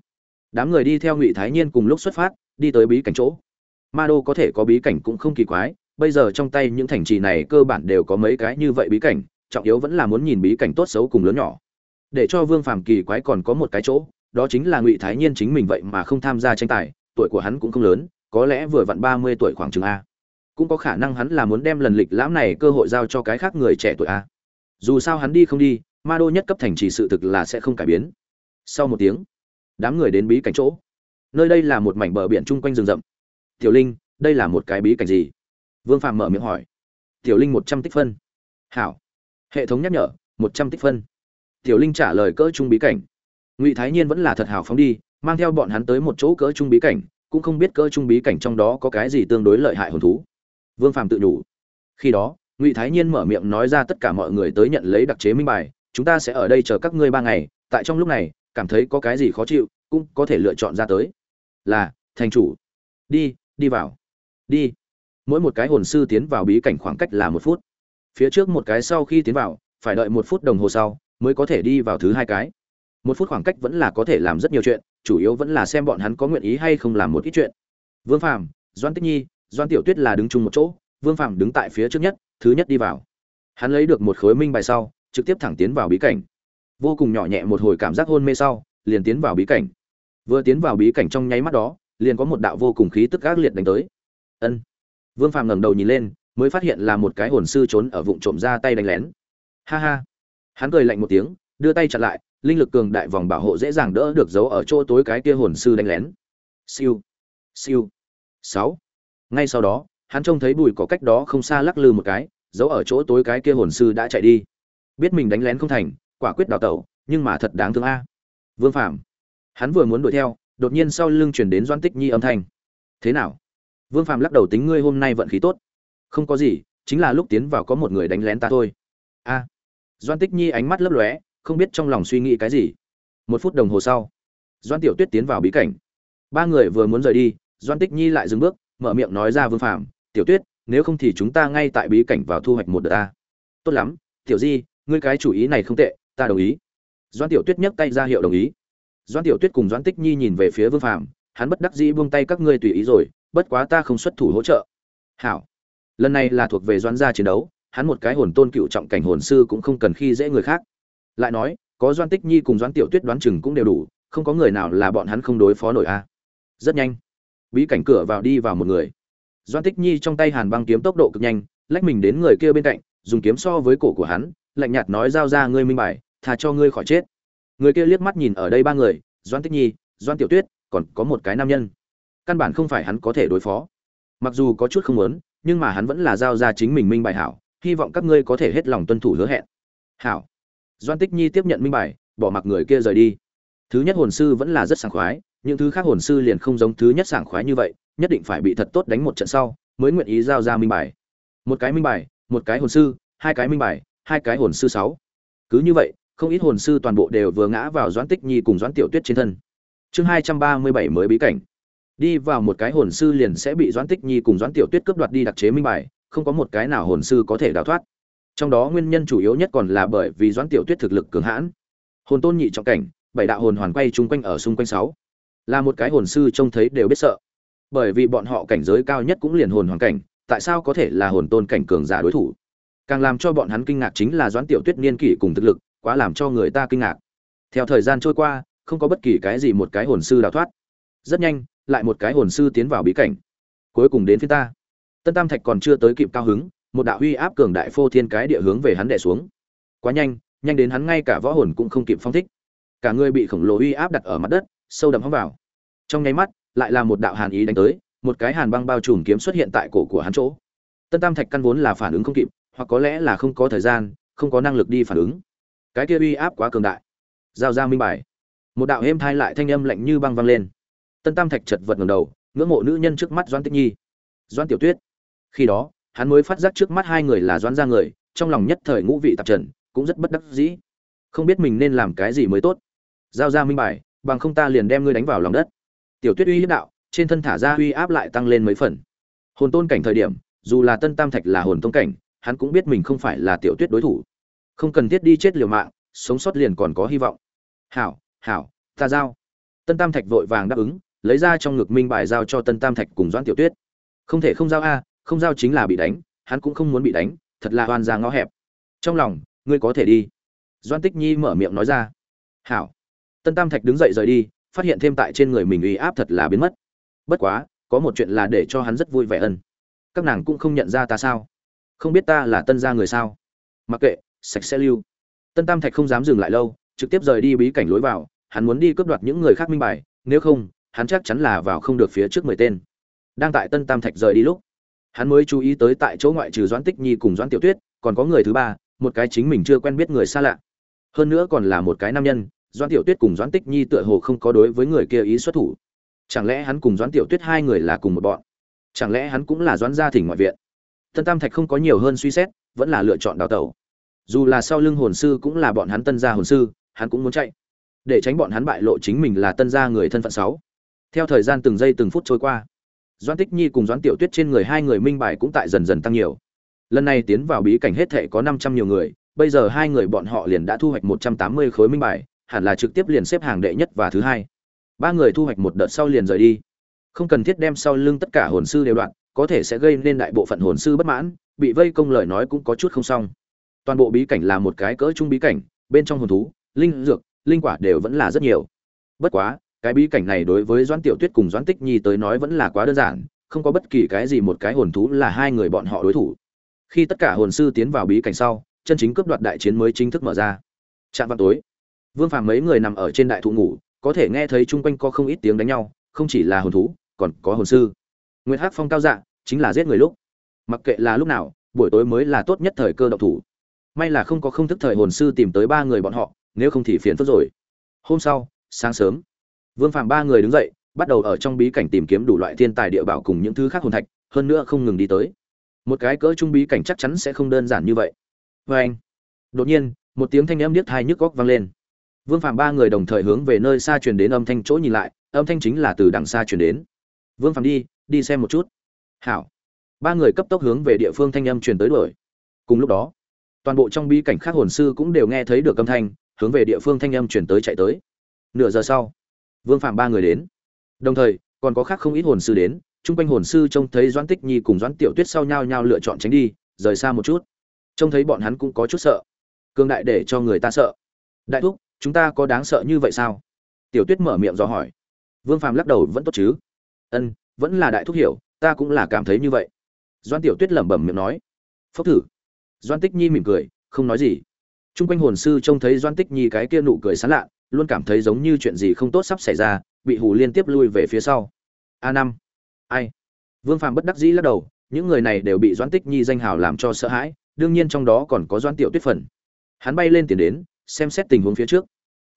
đám người đi theo ngụy thái nhiên cùng lúc xuất phát, đi tới bí cảnh chỗ. Ma đô có thể có bí cảnh cũng không kỳ quái, bây giờ trong tay những thành trì này cơ bản đều có mấy cái như vậy bí cảnh, trọng yếu vẫn là muốn nhìn bí cảnh tốt xấu cùng lớn nhỏ để cho vương phàm kỳ quái còn có một cái chỗ, đó chính là ngụy thái nhiên chính mình vậy mà không tham gia tranh tài, tuổi của hắn cũng không lớn, có lẽ vừa vặn ba mươi tuổi khoảng chừng a. Cũng có khả năng hắn là muốn đem lần lịch lãm này cơ hội giao cho cái khác người trẻ tuổi a. Dù sao hắn đi không đi, ma đô nhất cấp thành trì sự thực là sẽ không cải biến. Sau một tiếng, đám người đến bí cảnh chỗ. Nơi đây là một mảnh bờ biển chung quanh rừng rậm. Tiểu linh, đây là một cái bí cảnh gì? Vương phạm mở miệng hỏi. Tiểu linh một trăm tích phân. Hảo. Hệ thống nhắc nhở, một trăm tích phân tiểu linh trả lời cỡ trung bí cảnh. Ngụy thái nhiên vẫn là thật hào phóng đi, mang theo bọn hắn tới một chỗ cỡ trung bí cảnh, cũng không biết cỡ trung bí cảnh trong đó có cái gì tương đối lợi hại hồn thú. Vương phàm tự nhủ. Khi đó, ngụy thái nhiên mở miệng nói ra tất cả mọi người tới nhận lấy đặc chế minh bài, chúng ta sẽ ở đây chờ các ngươi ba ngày, tại trong lúc này, cảm thấy có cái gì khó chịu, cũng có thể lựa chọn ra tới. Là, thành chủ. Đi đi vào. Đi. Mỗi một cái hồn sư tiến vào bí cảnh khoảng cách là một phút. Phía trước một cái sau khi tiến vào, phải đợi một phút đồng hồ sau mới có thể đi vào thứ hai cái. Một phút khoảng cách vẫn là có thể làm rất nhiều chuyện, chủ yếu vẫn là xem bọn hắn có nguyện ý hay không làm một ít chuyện. Vương phàm, doan tích nhi, doan tiểu tuyết là đứng chung một chỗ, vương phàm đứng tại phía trước nhất, thứ nhất đi vào. Hắn lấy được một khối minh bài sau, trực tiếp thẳng tiến vào bí cảnh. Vô cùng nhỏ nhẹ một hồi cảm giác hôn mê sau, liền tiến vào bí cảnh. Vừa tiến vào bí cảnh trong nháy mắt đó, liền có một đạo vô cùng khí tức ác liệt đánh tới. Ân. Vương phàm ngẩng đầu nhìn lên, mới phát hiện là một cái hồn sư trốn ở vụng trộm ra tay đánh lén. Ha ha hắn cười lạnh một tiếng, đưa tay chặn lại, linh lực cường đại vòng bảo hộ dễ dàng đỡ được giấu ở chỗ tối cái kia hồn sư đánh lén. Siêu siêu, sáu. Ngay sau đó, hắn trông thấy bùi có cách đó không xa lắc lư một cái giấu ở chỗ tối cái kia hồn sư đã chạy đi. Biết mình đánh lén không thành, quả quyết đào tẩu, nhưng mà thật đáng thương a. Vương phạm hắn vừa muốn đuổi theo, đột nhiên sau lưng chuyển đến doan tích nhi âm thanh. Thế nào? Vương phạm lắc đầu tính ngươi hôm nay vận khí tốt. Không có gì, chính là lúc tiến vào có một người đánh lén ta thôi. A doan tích nhi ánh mắt lấp lóe, không biết trong lòng suy nghĩ cái gì. Một phút đồng hồ sau, doan tiểu tuyết tiến vào bí cảnh. Ba người vừa muốn rời đi, doan tích nhi lại dừng bước, mở miệng nói ra vương phạm tiểu tuyết, nếu không thì chúng ta ngay tại bí cảnh vào thu hoạch một đợt ta tốt lắm, tiểu di, ngươi cái chủ ý này không tệ, ta đồng ý. Doan tiểu tuyết nhấc tay ra hiệu đồng ý. Doan tiểu tuyết cùng doan tích nhi nhìn về phía vương phạm hắn bất đắc dĩ buông tay các ngươi tùy ý rồi, bất quá ta không xuất thủ hỗ trợ. Hảo. Lần này là thuộc về doan gia chiến đấu hắn một cái hồn tôn cựu trọng cảnh hồn sư cũng không cần khi dễ người khác. Lại nói, có doan tích nhi cùng doan tiểu tuyết đoán chừng cũng đều đủ, không có người nào là bọn hắn không đối phó nổi a. Rất nhanh, bí cảnh cửa vào đi vào một người. Doan tích nhi trong tay hàn băng kiếm tốc độ cực nhanh, lách mình đến người kia bên cạnh, dùng kiếm so với cổ của hắn, lạnh nhạt nói, giao ra ngươi minh bài thà cho ngươi khỏi chết. Người kia liếc mắt nhìn ở đây ba người, doan tích nhi, doan tiểu tuyết, còn có một cái nam nhân. Căn bản không phải hắn có thể đối phó. Mặc dù có chút không muốn, nhưng mà hắn vẫn là giao ra chính mình minh bài hảo hy vọng các ngươi có thể hết lòng tuân thủ hứa hẹn. Hảo. Doan tích nhi tiếp nhận minh bài, bỏ mặc người kia rời đi. Thứ nhất hồn sư vẫn là rất sảng khoái, những thứ khác hồn sư liền không giống thứ nhất sảng khoái như vậy, nhất định phải bị thật tốt đánh một trận sau, mới nguyện ý giao ra minh bài. Một cái minh bài, một cái hồn sư, hai cái minh bài, hai cái hồn sư sáu. Cứ như vậy, không ít hồn sư toàn bộ đều vừa ngã vào doãn tích nhi cùng doãn tiểu tuyết trên thân. Chương hai trăm ba mươi bảy mới bí cảnh. Đi vào một cái hồn sư liền sẽ bị doãn tích nhi cùng doãn tiểu tuyết cướp đoạt đi đặc chế minh bài không có một cái nào hồn sư có thể đào thoát. Trong đó nguyên nhân chủ yếu nhất còn là bởi vì doãn tiểu tuyết thực lực cường hãn. Hồn tôn nhị trọng cảnh, bảy đạo hồn hoàn quay chung quanh ở xung quanh sáu. Là một cái hồn sư trông thấy đều biết sợ. Bởi vì bọn họ cảnh giới cao nhất cũng liền hồn hoàn cảnh, tại sao có thể là hồn tôn cảnh cường giả đối thủ? Càng làm cho bọn hắn kinh ngạc chính là doãn tiểu tuyết niên kỷ cùng thực lực, quá làm cho người ta kinh ngạc. Theo thời gian trôi qua, không có bất kỳ cái gì một cái hồn sư đào thoát. Rất nhanh, lại một cái hồn sư tiến vào bí cảnh. Cuối cùng đến phía ta tân tam thạch còn chưa tới kịp cao hứng, một đạo huy áp cường đại phô thiên cái địa hướng về hắn đè xuống. Quá nhanh nhanh đến hắn ngay cả võ hồn cũng không kịp phong thích. Cả người bị khổng lồ uy áp đặt ở mặt đất, sâu đậm hóng vào. Trong nháy mắt, lại là một đạo hàn ý đánh tới, một cái hàn băng bao trùm kiếm xuất hiện tại cổ của hắn chỗ. Tân tam thạch căn vốn là phản ứng không kịp, hoặc có lẽ là không có thời gian, không có năng lực đi phản ứng. Cái kia uy áp quá cường đại. Giao ra minh bài. Một đạo êm thai lại thanh âm lạnh như băng văng lên. Tân tam thạch chật vật ngẩng đầu, ngưỡng mộ nữ nhân trước mắt Doãn tích nhi. Doãn tiểu tuyết khi đó, hắn mới phát giác trước mắt hai người là Doãn ra người, trong lòng nhất thời ngũ vị tạp trần, cũng rất bất đắc dĩ. Không biết mình nên làm cái gì mới tốt. Giao ra minh bài, bằng không ta liền đem ngươi đánh vào lòng đất. Tiểu tuyết uy hiếp đạo, trên thân thả ra uy áp lại tăng lên mấy phần. Hồn tôn cảnh thời điểm, dù là tân tam thạch là hồn tôn cảnh, hắn cũng biết mình không phải là tiểu tuyết đối thủ. Không cần thiết đi chết liều mạng, sống sót liền còn có hy vọng. Hảo hảo, ta giao. Tân tam thạch vội vàng đáp ứng, lấy ra trong ngực minh bài giao cho tân tam thạch cùng doãn tiểu tuyết. Không thể không giao a không giao chính là bị đánh, hắn cũng không muốn bị đánh, thật là oan ra ngõ hẹp. Trong lòng, ngươi có thể đi. Doan tích nhi mở miệng nói ra. Hảo. Tân tam thạch đứng dậy rời đi, phát hiện thêm tại trên người mình uy áp thật là biến mất. Bất quá, có một chuyện là để cho hắn rất vui vẻ ân. Các nàng cũng không nhận ra ta sao? Không biết ta là tân gia người sao? Mặc kệ, sạch sẽ lưu. Tân tam thạch không dám dừng lại lâu, trực tiếp rời đi bí cảnh lối vào, hắn muốn đi cướp đoạt những người khác minh bài, nếu không, hắn chắc chắn là vào không được phía trước mười tên. Đang tại tân tam thạch rời đi lúc hắn mới chú ý tới tại chỗ ngoại trừ doãn tích nhi cùng doãn tiểu tuyết, còn có người thứ ba, một cái chính mình chưa quen biết người xa lạ. Hơn nữa còn là một cái nam nhân, doãn tiểu tuyết cùng doãn tích nhi tựa hồ không có đối với người kia ý xuất thủ. Chẳng lẽ hắn cùng doãn tiểu tuyết hai người là cùng một bọn? Chẳng lẽ hắn cũng là doãn gia thỉnh ngoại viện? Tân tam thạch không có nhiều hơn suy xét, vẫn là lựa chọn đào tẩu. Dù là sau lưng hồn sư cũng là bọn hắn tân gia hồn sư, hắn cũng muốn chạy. Để tránh bọn hắn bại lộ chính mình là tân gia người thân phận sáu. Theo thời gian từng giây từng phút trôi qua doãn tích nhi cùng doãn tiểu tuyết trên người hai người minh bài cũng tại dần dần tăng nhiều. Lần này tiến vào bí cảnh hết thệ có năm trăm nhiều người, bây giờ hai người bọn họ liền đã thu hoạch một trăm tám mươi khối minh bài, hẳn là trực tiếp liền xếp hàng đệ nhất và thứ hai. Ba người thu hoạch một đợt sau liền rời đi. Không cần thiết đem sau lưng tất cả hồn sư đều đoạn, có thể sẽ gây nên đại bộ phận hồn sư bất mãn, bị vây công lời nói cũng có chút không xong. Toàn bộ bí cảnh là một cái cỡ trung bí cảnh, bên trong hồn thú, linh dược, linh quả đều vẫn là rất nhiều. Bất quá cái bí cảnh này đối với doãn tiểu tuyết cùng doãn tích nhi tới nói vẫn là quá đơn giản, không có bất kỳ cái gì một cái hồn thú là hai người bọn họ đối thủ. Khi tất cả hồn sư tiến vào bí cảnh sau, chân chính cướp đoạt đại chiến mới chính thức mở ra. Trạm vào tối, vương phàm mấy người nằm ở trên đại thụ ngủ, có thể nghe thấy chung quanh có không ít tiếng đánh nhau, không chỉ là hồn thú, còn có hồn sư. Nguyệt hắc phong cao dạ chính là giết người lúc. Mặc kệ là lúc nào, buổi tối mới là tốt nhất thời cơ độc thủ. May là không có không thức thời hồn sư tìm tới ba người bọn họ, nếu không thì phiền phức rồi. Hôm sau, sáng sớm vương phạm ba người đứng dậy, bắt đầu ở trong bí cảnh tìm kiếm đủ loại thiên tài địa bảo cùng những thứ khác hồn thạch, hơn nữa không ngừng đi tới. Một cái cỡ trung bí cảnh chắc chắn sẽ không đơn giản như vậy. Và anh, đột nhiên, một tiếng thanh âm điếc tai nhức óc vang lên. Vương phạm ba người đồng thời hướng về nơi xa truyền đến âm thanh chỗ nhìn lại, âm thanh chính là từ đằng xa truyền đến. Vương phạm đi đi xem một chút. Hảo. Ba người cấp tốc hướng về địa phương thanh âm truyền tới đuổi. Cùng lúc đó, toàn bộ trong bí cảnh khác hồn sư cũng đều nghe thấy được âm thanh, hướng về địa phương thanh âm truyền tới chạy tới. Nửa giờ sau vương phạm ba người đến. Đồng thời, còn có khác không ít hồn sư đến, chung quanh hồn sư trông thấy doãn tích nhi cùng doãn tiểu tuyết sau nhau nhau lựa chọn tránh đi, rời xa một chút. Trông thấy bọn hắn cũng có chút sợ. Cương đại để cho người ta sợ. Đại thúc, chúng ta có đáng sợ như vậy sao? Tiểu tuyết mở miệng do hỏi. Vương phàm lắc đầu, vẫn tốt chứ? Ân, vẫn là đại thúc hiểu, ta cũng là cảm thấy như vậy. Doan tiểu tuyết lẩm bẩm miệng nói. Phốc thử. Doan tích nhi mỉm cười, không nói gì. T r u n g quanh hồn sư trông thấy doan tích nhi cái kia nụ cười sán lạ luôn cảm thấy giống như chuyện gì không tốt sắp xảy ra, bị hù liên tiếp lui về phía sau. A năm. Ai? Vương phạm bất đắc dĩ lắc đầu, những người này đều bị doãn tích nhi danh hào làm cho sợ hãi, đương nhiên trong đó còn có doãn tiểu tuyết phần. Hắn bay lên tiền đến, xem xét tình huống phía trước.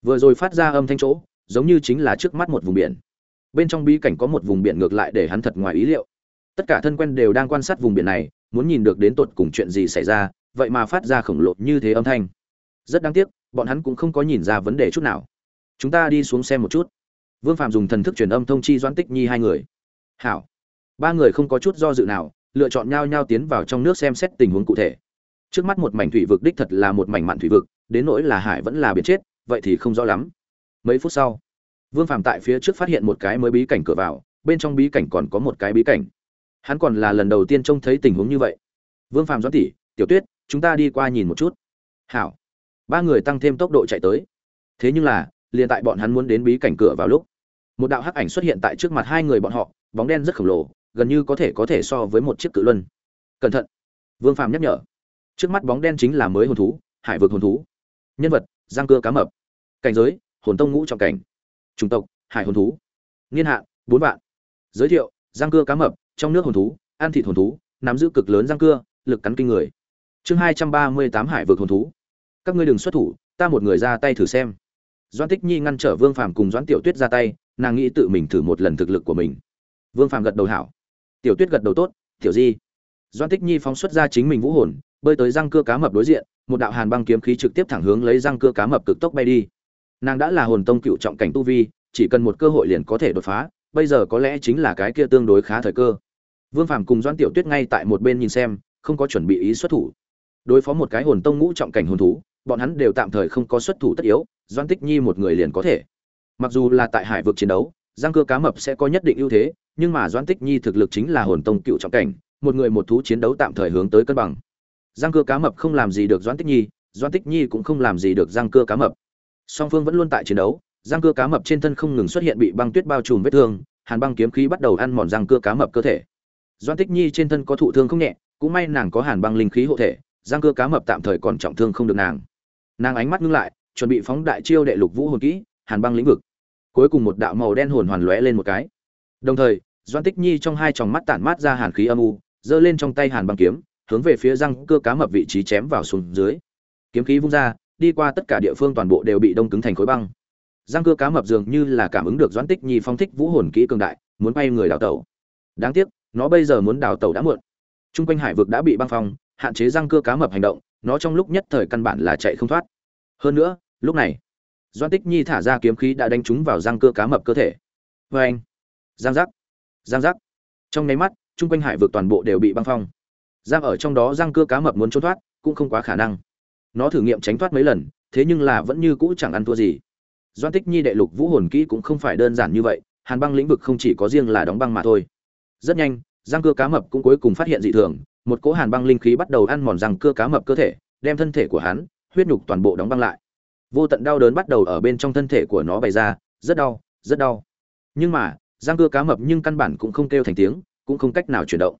Vừa rồi phát ra âm thanh chỗ, giống như chính là trước mắt một vùng biển. Bên trong bí cảnh có một vùng biển ngược lại để hắn thật ngoài ý liệu. Tất cả thân quen đều đang quan sát vùng biển này, muốn nhìn được đến tột cùng chuyện gì xảy ra, vậy mà phát ra khổng lồ như thế âm thanh. Rất đáng tiếc bọn hắn cũng không có nhìn ra vấn đề chút nào. Chúng ta đi xuống xem một chút. Vương phạm dùng thần thức truyền âm thông chi doãn tích nhi hai người. Hảo. Ba người không có chút do dự nào, lựa chọn nhau nhau tiến vào trong nước xem xét tình huống cụ thể. Trước mắt một mảnh thủy vực đích thật là một mảnh mặn thủy vực, đến nỗi là hải vẫn là biển chết, vậy thì không rõ lắm. Mấy phút sau, vương phạm tại phía trước phát hiện một cái mới bí cảnh cửa vào, bên trong bí cảnh còn có một cái bí cảnh. Hắn còn là lần đầu tiên trông thấy tình huống như vậy. Vương phạm doãn tỷ, tiểu tuyết, chúng ta đi qua nhìn một chút. Hảo ba người tăng thêm tốc độ chạy tới. Thế nhưng là, liền tại bọn hắn muốn đến bí cảnh cửa vào lúc, một đạo hắc ảnh xuất hiện tại trước mặt hai người bọn họ, bóng đen rất khổng lồ, gần như có thể có thể so với một chiếc cự luân. Cẩn thận! Vương phàm nhắc nhở. Trước mắt bóng đen chính là mới hồn thú, hải vực hồn thú. Nhân vật, giang cưa cá mập. Cảnh giới, hồn tông ngũ trọng cảnh. Chủng tộc, hải hồn thú. Niên hạn, bốn vạn. Giới thiệu, giang cưa cá mập, trong nước hồn thú, ăn thịt hồn thú, nắm giữ cực lớn giang cưa lực cắn kinh người. Chương hai trăm ba mươi tám hải vực hồn thú các ngươi đừng xuất thủ, ta một người ra tay thử xem. Doãn tích nhi ngăn trở vương phàm cùng doãn tiểu tuyết ra tay, nàng nghĩ tự mình thử một lần thực lực của mình. Vương phàm gật đầu hảo. Tiểu tuyết gật đầu tốt, tiểu di. Doãn tích nhi phóng xuất ra chính mình vũ hồn, bơi tới răng cưa cá mập đối diện, một đạo hàn băng kiếm khí trực tiếp thẳng hướng lấy răng cưa cá mập cực tốc bay đi. Nàng đã là hồn tông cựu trọng cảnh tu vi, chỉ cần một cơ hội liền có thể đột phá, bây giờ có lẽ chính là cái kia tương đối khá thời cơ. Vương phàm cùng doãn tiểu tuyết ngay tại một bên nhìn xem, không có chuẩn bị ý xuất thủ. Đối phó một cái hồn tông ngũ trọng cảnh hồn thú bọn hắn đều tạm thời không có xuất thủ tất yếu doan tích nhi một người liền có thể. Mặc dù là tại hải vực chiến đấu, giang cưa cá mập sẽ có nhất định ưu thế, nhưng mà doan tích nhi thực lực chính là hồn tông cựu trọng cảnh, một người một thú chiến đấu tạm thời hướng tới cân bằng. Giang cưa cá mập không làm gì được doãn tích nhi, doãn tích nhi cũng không làm gì được giang cưa cá mập. Song phương vẫn luôn tại chiến đấu, giang cưa cá mập trên thân không ngừng xuất hiện bị băng tuyết bao trùm vết thương, hàn băng kiếm khí bắt đầu ăn mòn giang cưa cá mập cơ thể. Doãn tích nhi trên thân có thụ thương không nhẹ, cũng may nàng có hàn băng linh khí hộ thể, giang cưa cá mập tạm thời còn trọng thương không được nàng nàng ánh mắt ngưng lại, chuẩn bị phóng đại chiêu đệ lục vũ hồn kỹ, hàn băng lĩnh vực. Cuối cùng một đạo màu đen hồn hoàn lóe lên một cái. Đồng thời doan tích nhi trong hai tròng mắt tản mát ra hàn khí âm u, giơ lên trong tay hàn băng kiếm, hướng về phía răng cưa cá mập vị trí chém vào xuống dưới. Kiếm khí vung ra, đi qua tất cả địa phương toàn bộ đều bị đông cứng thành khối băng. Răng cưa cá mập dường như là cảm ứng được doãn tích nhi phong thích vũ hồn kỹ cường đại, muốn bay người đào tẩu. Đáng tiếc, nó bây giờ muốn đào tẩu đã muộn. T r u n g quanh hải vực đã bị băng phong, hạn chế răng cưa cá mập hành động nó trong lúc nhất thời căn bản là chạy không thoát. Hơn nữa, lúc này doan tích nhi thả ra kiếm khí đã đánh trúng vào răng cơ cá mập cơ thể. Vê anh, giang giác giang giác. Trong nháy mắt, chung quanh hải vực toàn bộ đều bị băng phong. Giang ở trong đó răng cưa cá mập muốn trốn thoát, cũng không quá khả năng. Nó thử nghiệm tránh thoát mấy lần, thế nhưng là vẫn như cũ chẳng ăn thua gì. Doan tích nhi đệ lục vũ hồn kỹ cũng không phải đơn giản như vậy, hàn băng lĩnh vực không chỉ có riêng là đóng băng mà thôi. Rất nhanh, răng cưa cá mập cũng cuối cùng phát hiện dị thường một cỗ hàn băng linh khí bắt đầu ăn mòn răng cưa cá mập cơ thể, đem thân thể của hắn, huyết nhục toàn bộ đóng băng lại. Vô tận đau đớn bắt đầu ở bên trong thân thể của nó bày ra, rất đau rất đau. Nhưng mà, răng cưa cá mập nhưng căn bản cũng không kêu thành tiếng, cũng không cách nào chuyển động.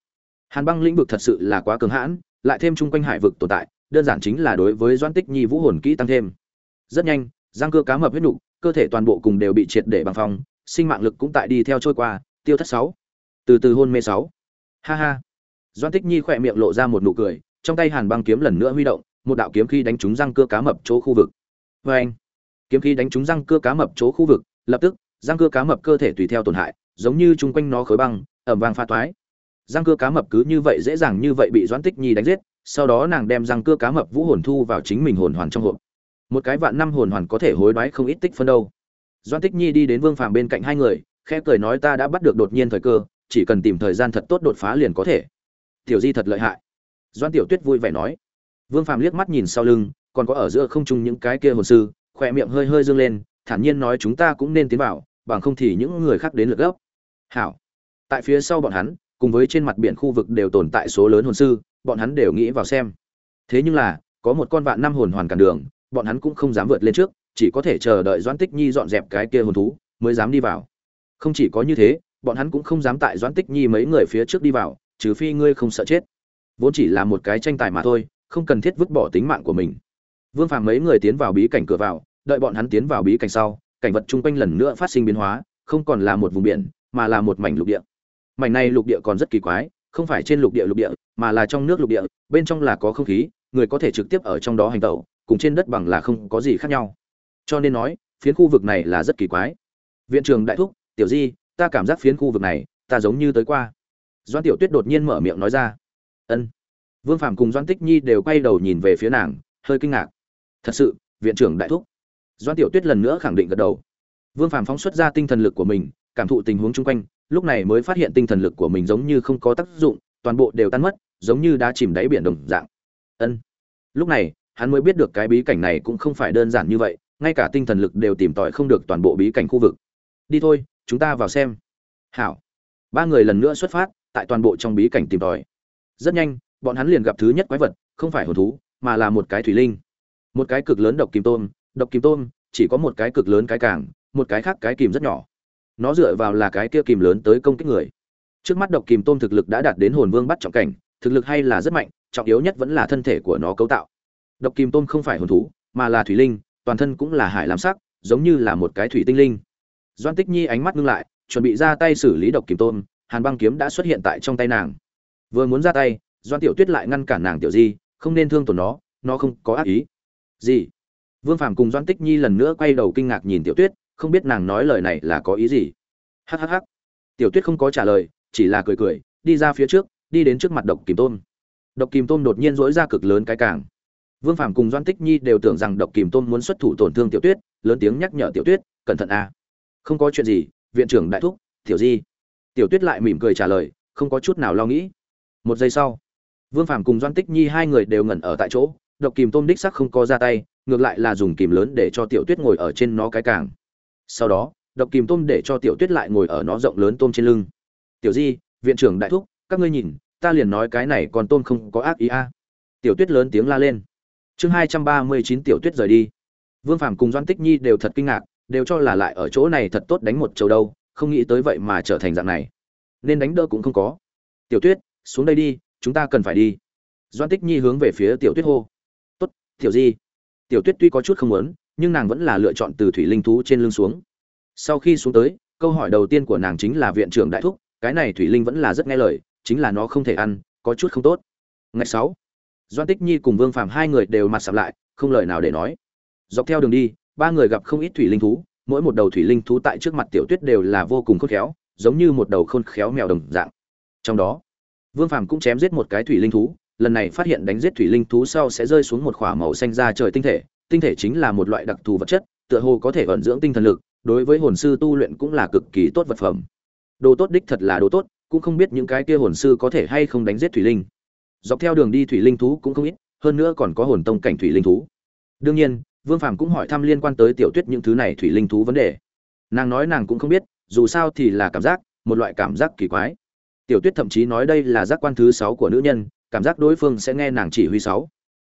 Hàn băng lĩnh vực thật sự là quá cường hãn, lại thêm chung quanh hải vực tồn tại, đơn giản chính là đối với doãn tích nhi vũ hồn kỹ tăng thêm. Rất nhanh, răng cưa cá mập huyết nhục, cơ thể toàn bộ cùng đều bị triệt để bằng phong, sinh mạng lực cũng tại đi theo trôi qua, tiêu thất sáu. Từ từ hôn mê sáu. Ha ha doãn tích nhi khỏe miệng lộ ra một nụ cười, trong tay hàn băng kiếm lần nữa huy động, một đạo kiếm khí đánh trúng răng cưa cá mập chỗ khu vực. Vê anh, kiếm khí đánh trúng răng cưa cá mập chỗ khu vực, lập tức, răng cưa cá mập cơ thể tùy theo tổn hại, giống như chung quanh nó khối băng, ẩm vang pha toái. Răng cưa cá mập cứ như vậy dễ dàng như vậy bị doãn tích nhi đánh giết, sau đó nàng đem răng cưa cá mập vũ hồn thu vào chính mình hồn hoàn trong hộp. Một cái vạn năm hồn hoàn có thể hối đoái không ít tích phân đâu. Doãn tích nhi đi đến vương phàm bên cạnh hai người, khẽ cười nói ta đã bắt được đột nhiên thời cơ, chỉ cần tìm thời gian thật tốt đột phá liền có thể tiểu di thật lợi hại. Doãn tiểu tuyết vui vẻ nói. Vương phàm liếc mắt nhìn sau lưng, còn có ở giữa không trung những cái kia hồn sư, khỏe miệng hơi hơi dương lên, thản nhiên nói chúng ta cũng nên tiến vào, bằng không thì những người khác đến lượt gấp. Hảo. Tại phía sau bọn hắn, cùng với trên mặt biển khu vực đều tồn tại số lớn hồn sư, bọn hắn đều nghĩ vào xem. Thế nhưng là, có một con vạn năm hồn hoàn cản đường, bọn hắn cũng không dám vượt lên trước, chỉ có thể chờ đợi doãn tích nhi dọn dẹp cái kia hồn thú, mới dám đi vào. Không chỉ có như thế, bọn hắn cũng không dám tại doãn tích nhi mấy người phía trước đi vào trừ phi ngươi không sợ chết. Vốn chỉ là một cái tranh tài mà thôi, không cần thiết vứt bỏ tính mạng của mình. Vương phàm mấy người tiến vào bí cảnh cửa vào, đợi bọn hắn tiến vào bí cảnh sau, cảnh vật chung quanh lần nữa phát sinh biến hóa, không còn là một vùng biển, mà là một mảnh lục địa. Mảnh này lục địa còn rất kỳ quái, không phải trên lục địa lục địa, mà là trong nước lục địa, bên trong là có không khí, người có thể trực tiếp ở trong đó hành tẩu, cùng trên đất bằng là không có gì khác nhau. Cho nên nói, phiến khu vực này là rất kỳ quái. Viện trường đại thúc, tiểu di, ta cảm giác phiến khu vực này, ta giống như tới qua doan tiểu tuyết đột nhiên mở miệng nói ra. Ân. Vương phạm cùng doan tích nhi đều quay đầu nhìn về phía nàng, hơi kinh ngạc. Thật sự, viện trưởng đại thúc. Doan tiểu tuyết lần nữa khẳng định gật đầu. Vương phạm phóng xuất ra tinh thần lực của mình, cảm thụ tình huống chung quanh, lúc này mới phát hiện tinh thần lực của mình giống như không có tác dụng, toàn bộ đều tan mất, giống như đã chìm đáy biển đồng dạng. Ân. Lúc này, hắn mới biết được cái bí cảnh này cũng không phải đơn giản như vậy, ngay cả tinh thần lực đều tìm tòi không được toàn bộ bí cảnh khu vực. Đi thôi, chúng ta vào xem. Hảo. Ba người lần nữa xuất phát tại toàn bộ trong bí cảnh tìm tòi. Rất nhanh, bọn hắn liền gặp thứ nhất quái vật, không phải hồn thú, mà là một cái thủy linh. Một cái cực lớn độc kim tôm, độc kim tôm, chỉ có một cái cực lớn cái càng, một cái khác cái kìm rất nhỏ. Nó dựa vào là cái kia kìm lớn tới công kích người. Trước mắt độc kìm tôm thực lực đã đạt đến hồn vương bắt trọng cảnh, thực lực hay là rất mạnh, trọng yếu nhất vẫn là thân thể của nó cấu tạo. Độc kìm tôm không phải hồn thú, mà là thủy linh, toàn thân cũng là hải làm sắc, giống như là một cái thủy tinh linh. Doan tích nhi ánh mắt ngưng lại, chuẩn bị ra tay xử lý độc kìm tôm hàn băng kiếm đã xuất hiện tại trong tay nàng. Vừa muốn ra tay doan tiểu tuyết lại ngăn cản nàng tiểu di, không nên thương tổn nó nó không có ác ý. Gì? Vương phàm cùng doan tích nhi lần nữa quay đầu kinh ngạc nhìn tiểu tuyết, không biết nàng nói lời này là có ý gì. Hhh tiểu tuyết không có trả lời, chỉ là cười cười, đi ra phía trước, đi đến trước mặt độc kìm tôm độc kìm tôm đột nhiên dỗi ra cực lớn cái càng. Vương phàm cùng doan tích nhi đều tưởng rằng độc kìm tôm muốn xuất thủ tổn thương tiểu tuyết, lớn tiếng nhắc nhở tiểu tuyết, cẩn thận à. không có chuyện gì, viện trưởng đại thúc, tiểu di tiểu tuyết lại mỉm cười trả lời, không có chút nào lo nghĩ. Một giây sau, vương phàm cùng doan tích nhi hai người đều ngẩn ở tại chỗ, độc kìm tôm đích sắc không có ra tay, ngược lại là dùng kìm lớn để cho tiểu tuyết ngồi ở trên nó cái càng. Sau đó, độc kìm tôm để cho tiểu tuyết lại ngồi ở nó rộng lớn tôm trên lưng. Tiểu di, viện trưởng đại thúc, các ngươi nhìn, ta liền nói cái này còn tôm không có ác ý a. Tiểu tuyết lớn tiếng la lên. Chương hai trăm ba mươi chín tiểu tuyết rời đi. Vương phàm cùng doan tích nhi đều thật kinh ngạc, đều cho là lại ở chỗ này thật tốt đánh một chầu đâu không nghĩ tới vậy mà trở thành dạng này. Nên đánh đỡ cũng không có. Tiểu tuyết, xuống đây đi, chúng ta cần phải đi. Doan tích nhi hướng về phía tiểu tuyết hô. Tốt, tiểu di. Tiểu tuyết tuy có chút không muốn, nhưng nàng vẫn là lựa chọn từ thủy linh thú trên lưng xuống. Sau khi xuống tới, câu hỏi đầu tiên của nàng chính là viện trưởng đại thúc, cái này thủy linh vẫn là rất nghe lời, chính là nó không thể ăn, có chút không tốt. Ngày sáu doan tích nhi cùng vương phàm hai người đều mặt sạp lại, không lời nào để nói. Dọc theo đường đi, ba người gặp không ít thủy linh thú mỗi một đầu thủy linh thú tại trước mặt tiểu tuyết đều là vô cùng khôn khéo, giống như một đầu khôn khéo mèo đồng dạng. Trong đó, vương phàm cũng chém giết một cái thủy linh thú, lần này phát hiện đánh giết thủy linh thú sau sẽ rơi xuống một khỏa màu xanh ra trời tinh thể tinh thể chính là một loại đặc thù vật chất, tựa hồ có thể vận dưỡng tinh thần lực, đối với hồn sư tu luyện cũng là cực kỳ tốt vật phẩm. Đồ tốt đích thật là đồ tốt, cũng không biết những cái kia hồn sư có thể hay không đánh giết thủy linh. Dọc theo đường đi thủy linh thú cũng không ít, hơn nữa còn có hồn tông cảnh thủy linh thú. Đương nhiên vương phàm cũng hỏi thăm liên quan tới tiểu tuyết những thứ này thủy linh thú vấn đề. Nàng nói nàng cũng không biết, dù sao thì là cảm giác, một loại cảm giác kỳ quái. Tiểu tuyết thậm chí nói đây là giác quan thứ sáu của nữ nhân, cảm giác đối phương sẽ nghe nàng chỉ huy sáu.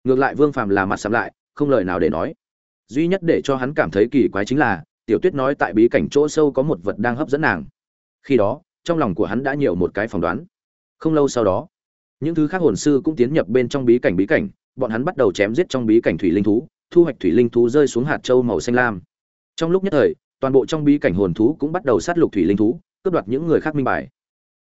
Ngược lại vương phàm là mặt sắm lại, không lời nào để nói. Duy nhất để cho hắn cảm thấy kỳ quái chính là, tiểu tuyết nói tại bí cảnh chỗ sâu có một vật đang hấp dẫn nàng. Khi đó, trong lòng của hắn đã nhiều một cái phỏng đoán. Không lâu sau đó, những thứ khác hồn sư cũng tiến nhập bên trong bí cảnh bí cảnh, bọn hắn bắt đầu chém giết trong bí cảnh thủy linh thú thu hoạch thủy linh thú rơi xuống hạt châu màu xanh lam. Trong lúc nhất thời, toàn bộ trong bí cảnh hồn thú cũng bắt đầu sát lục thủy linh thú, cướp đoạt những người khác minh bài.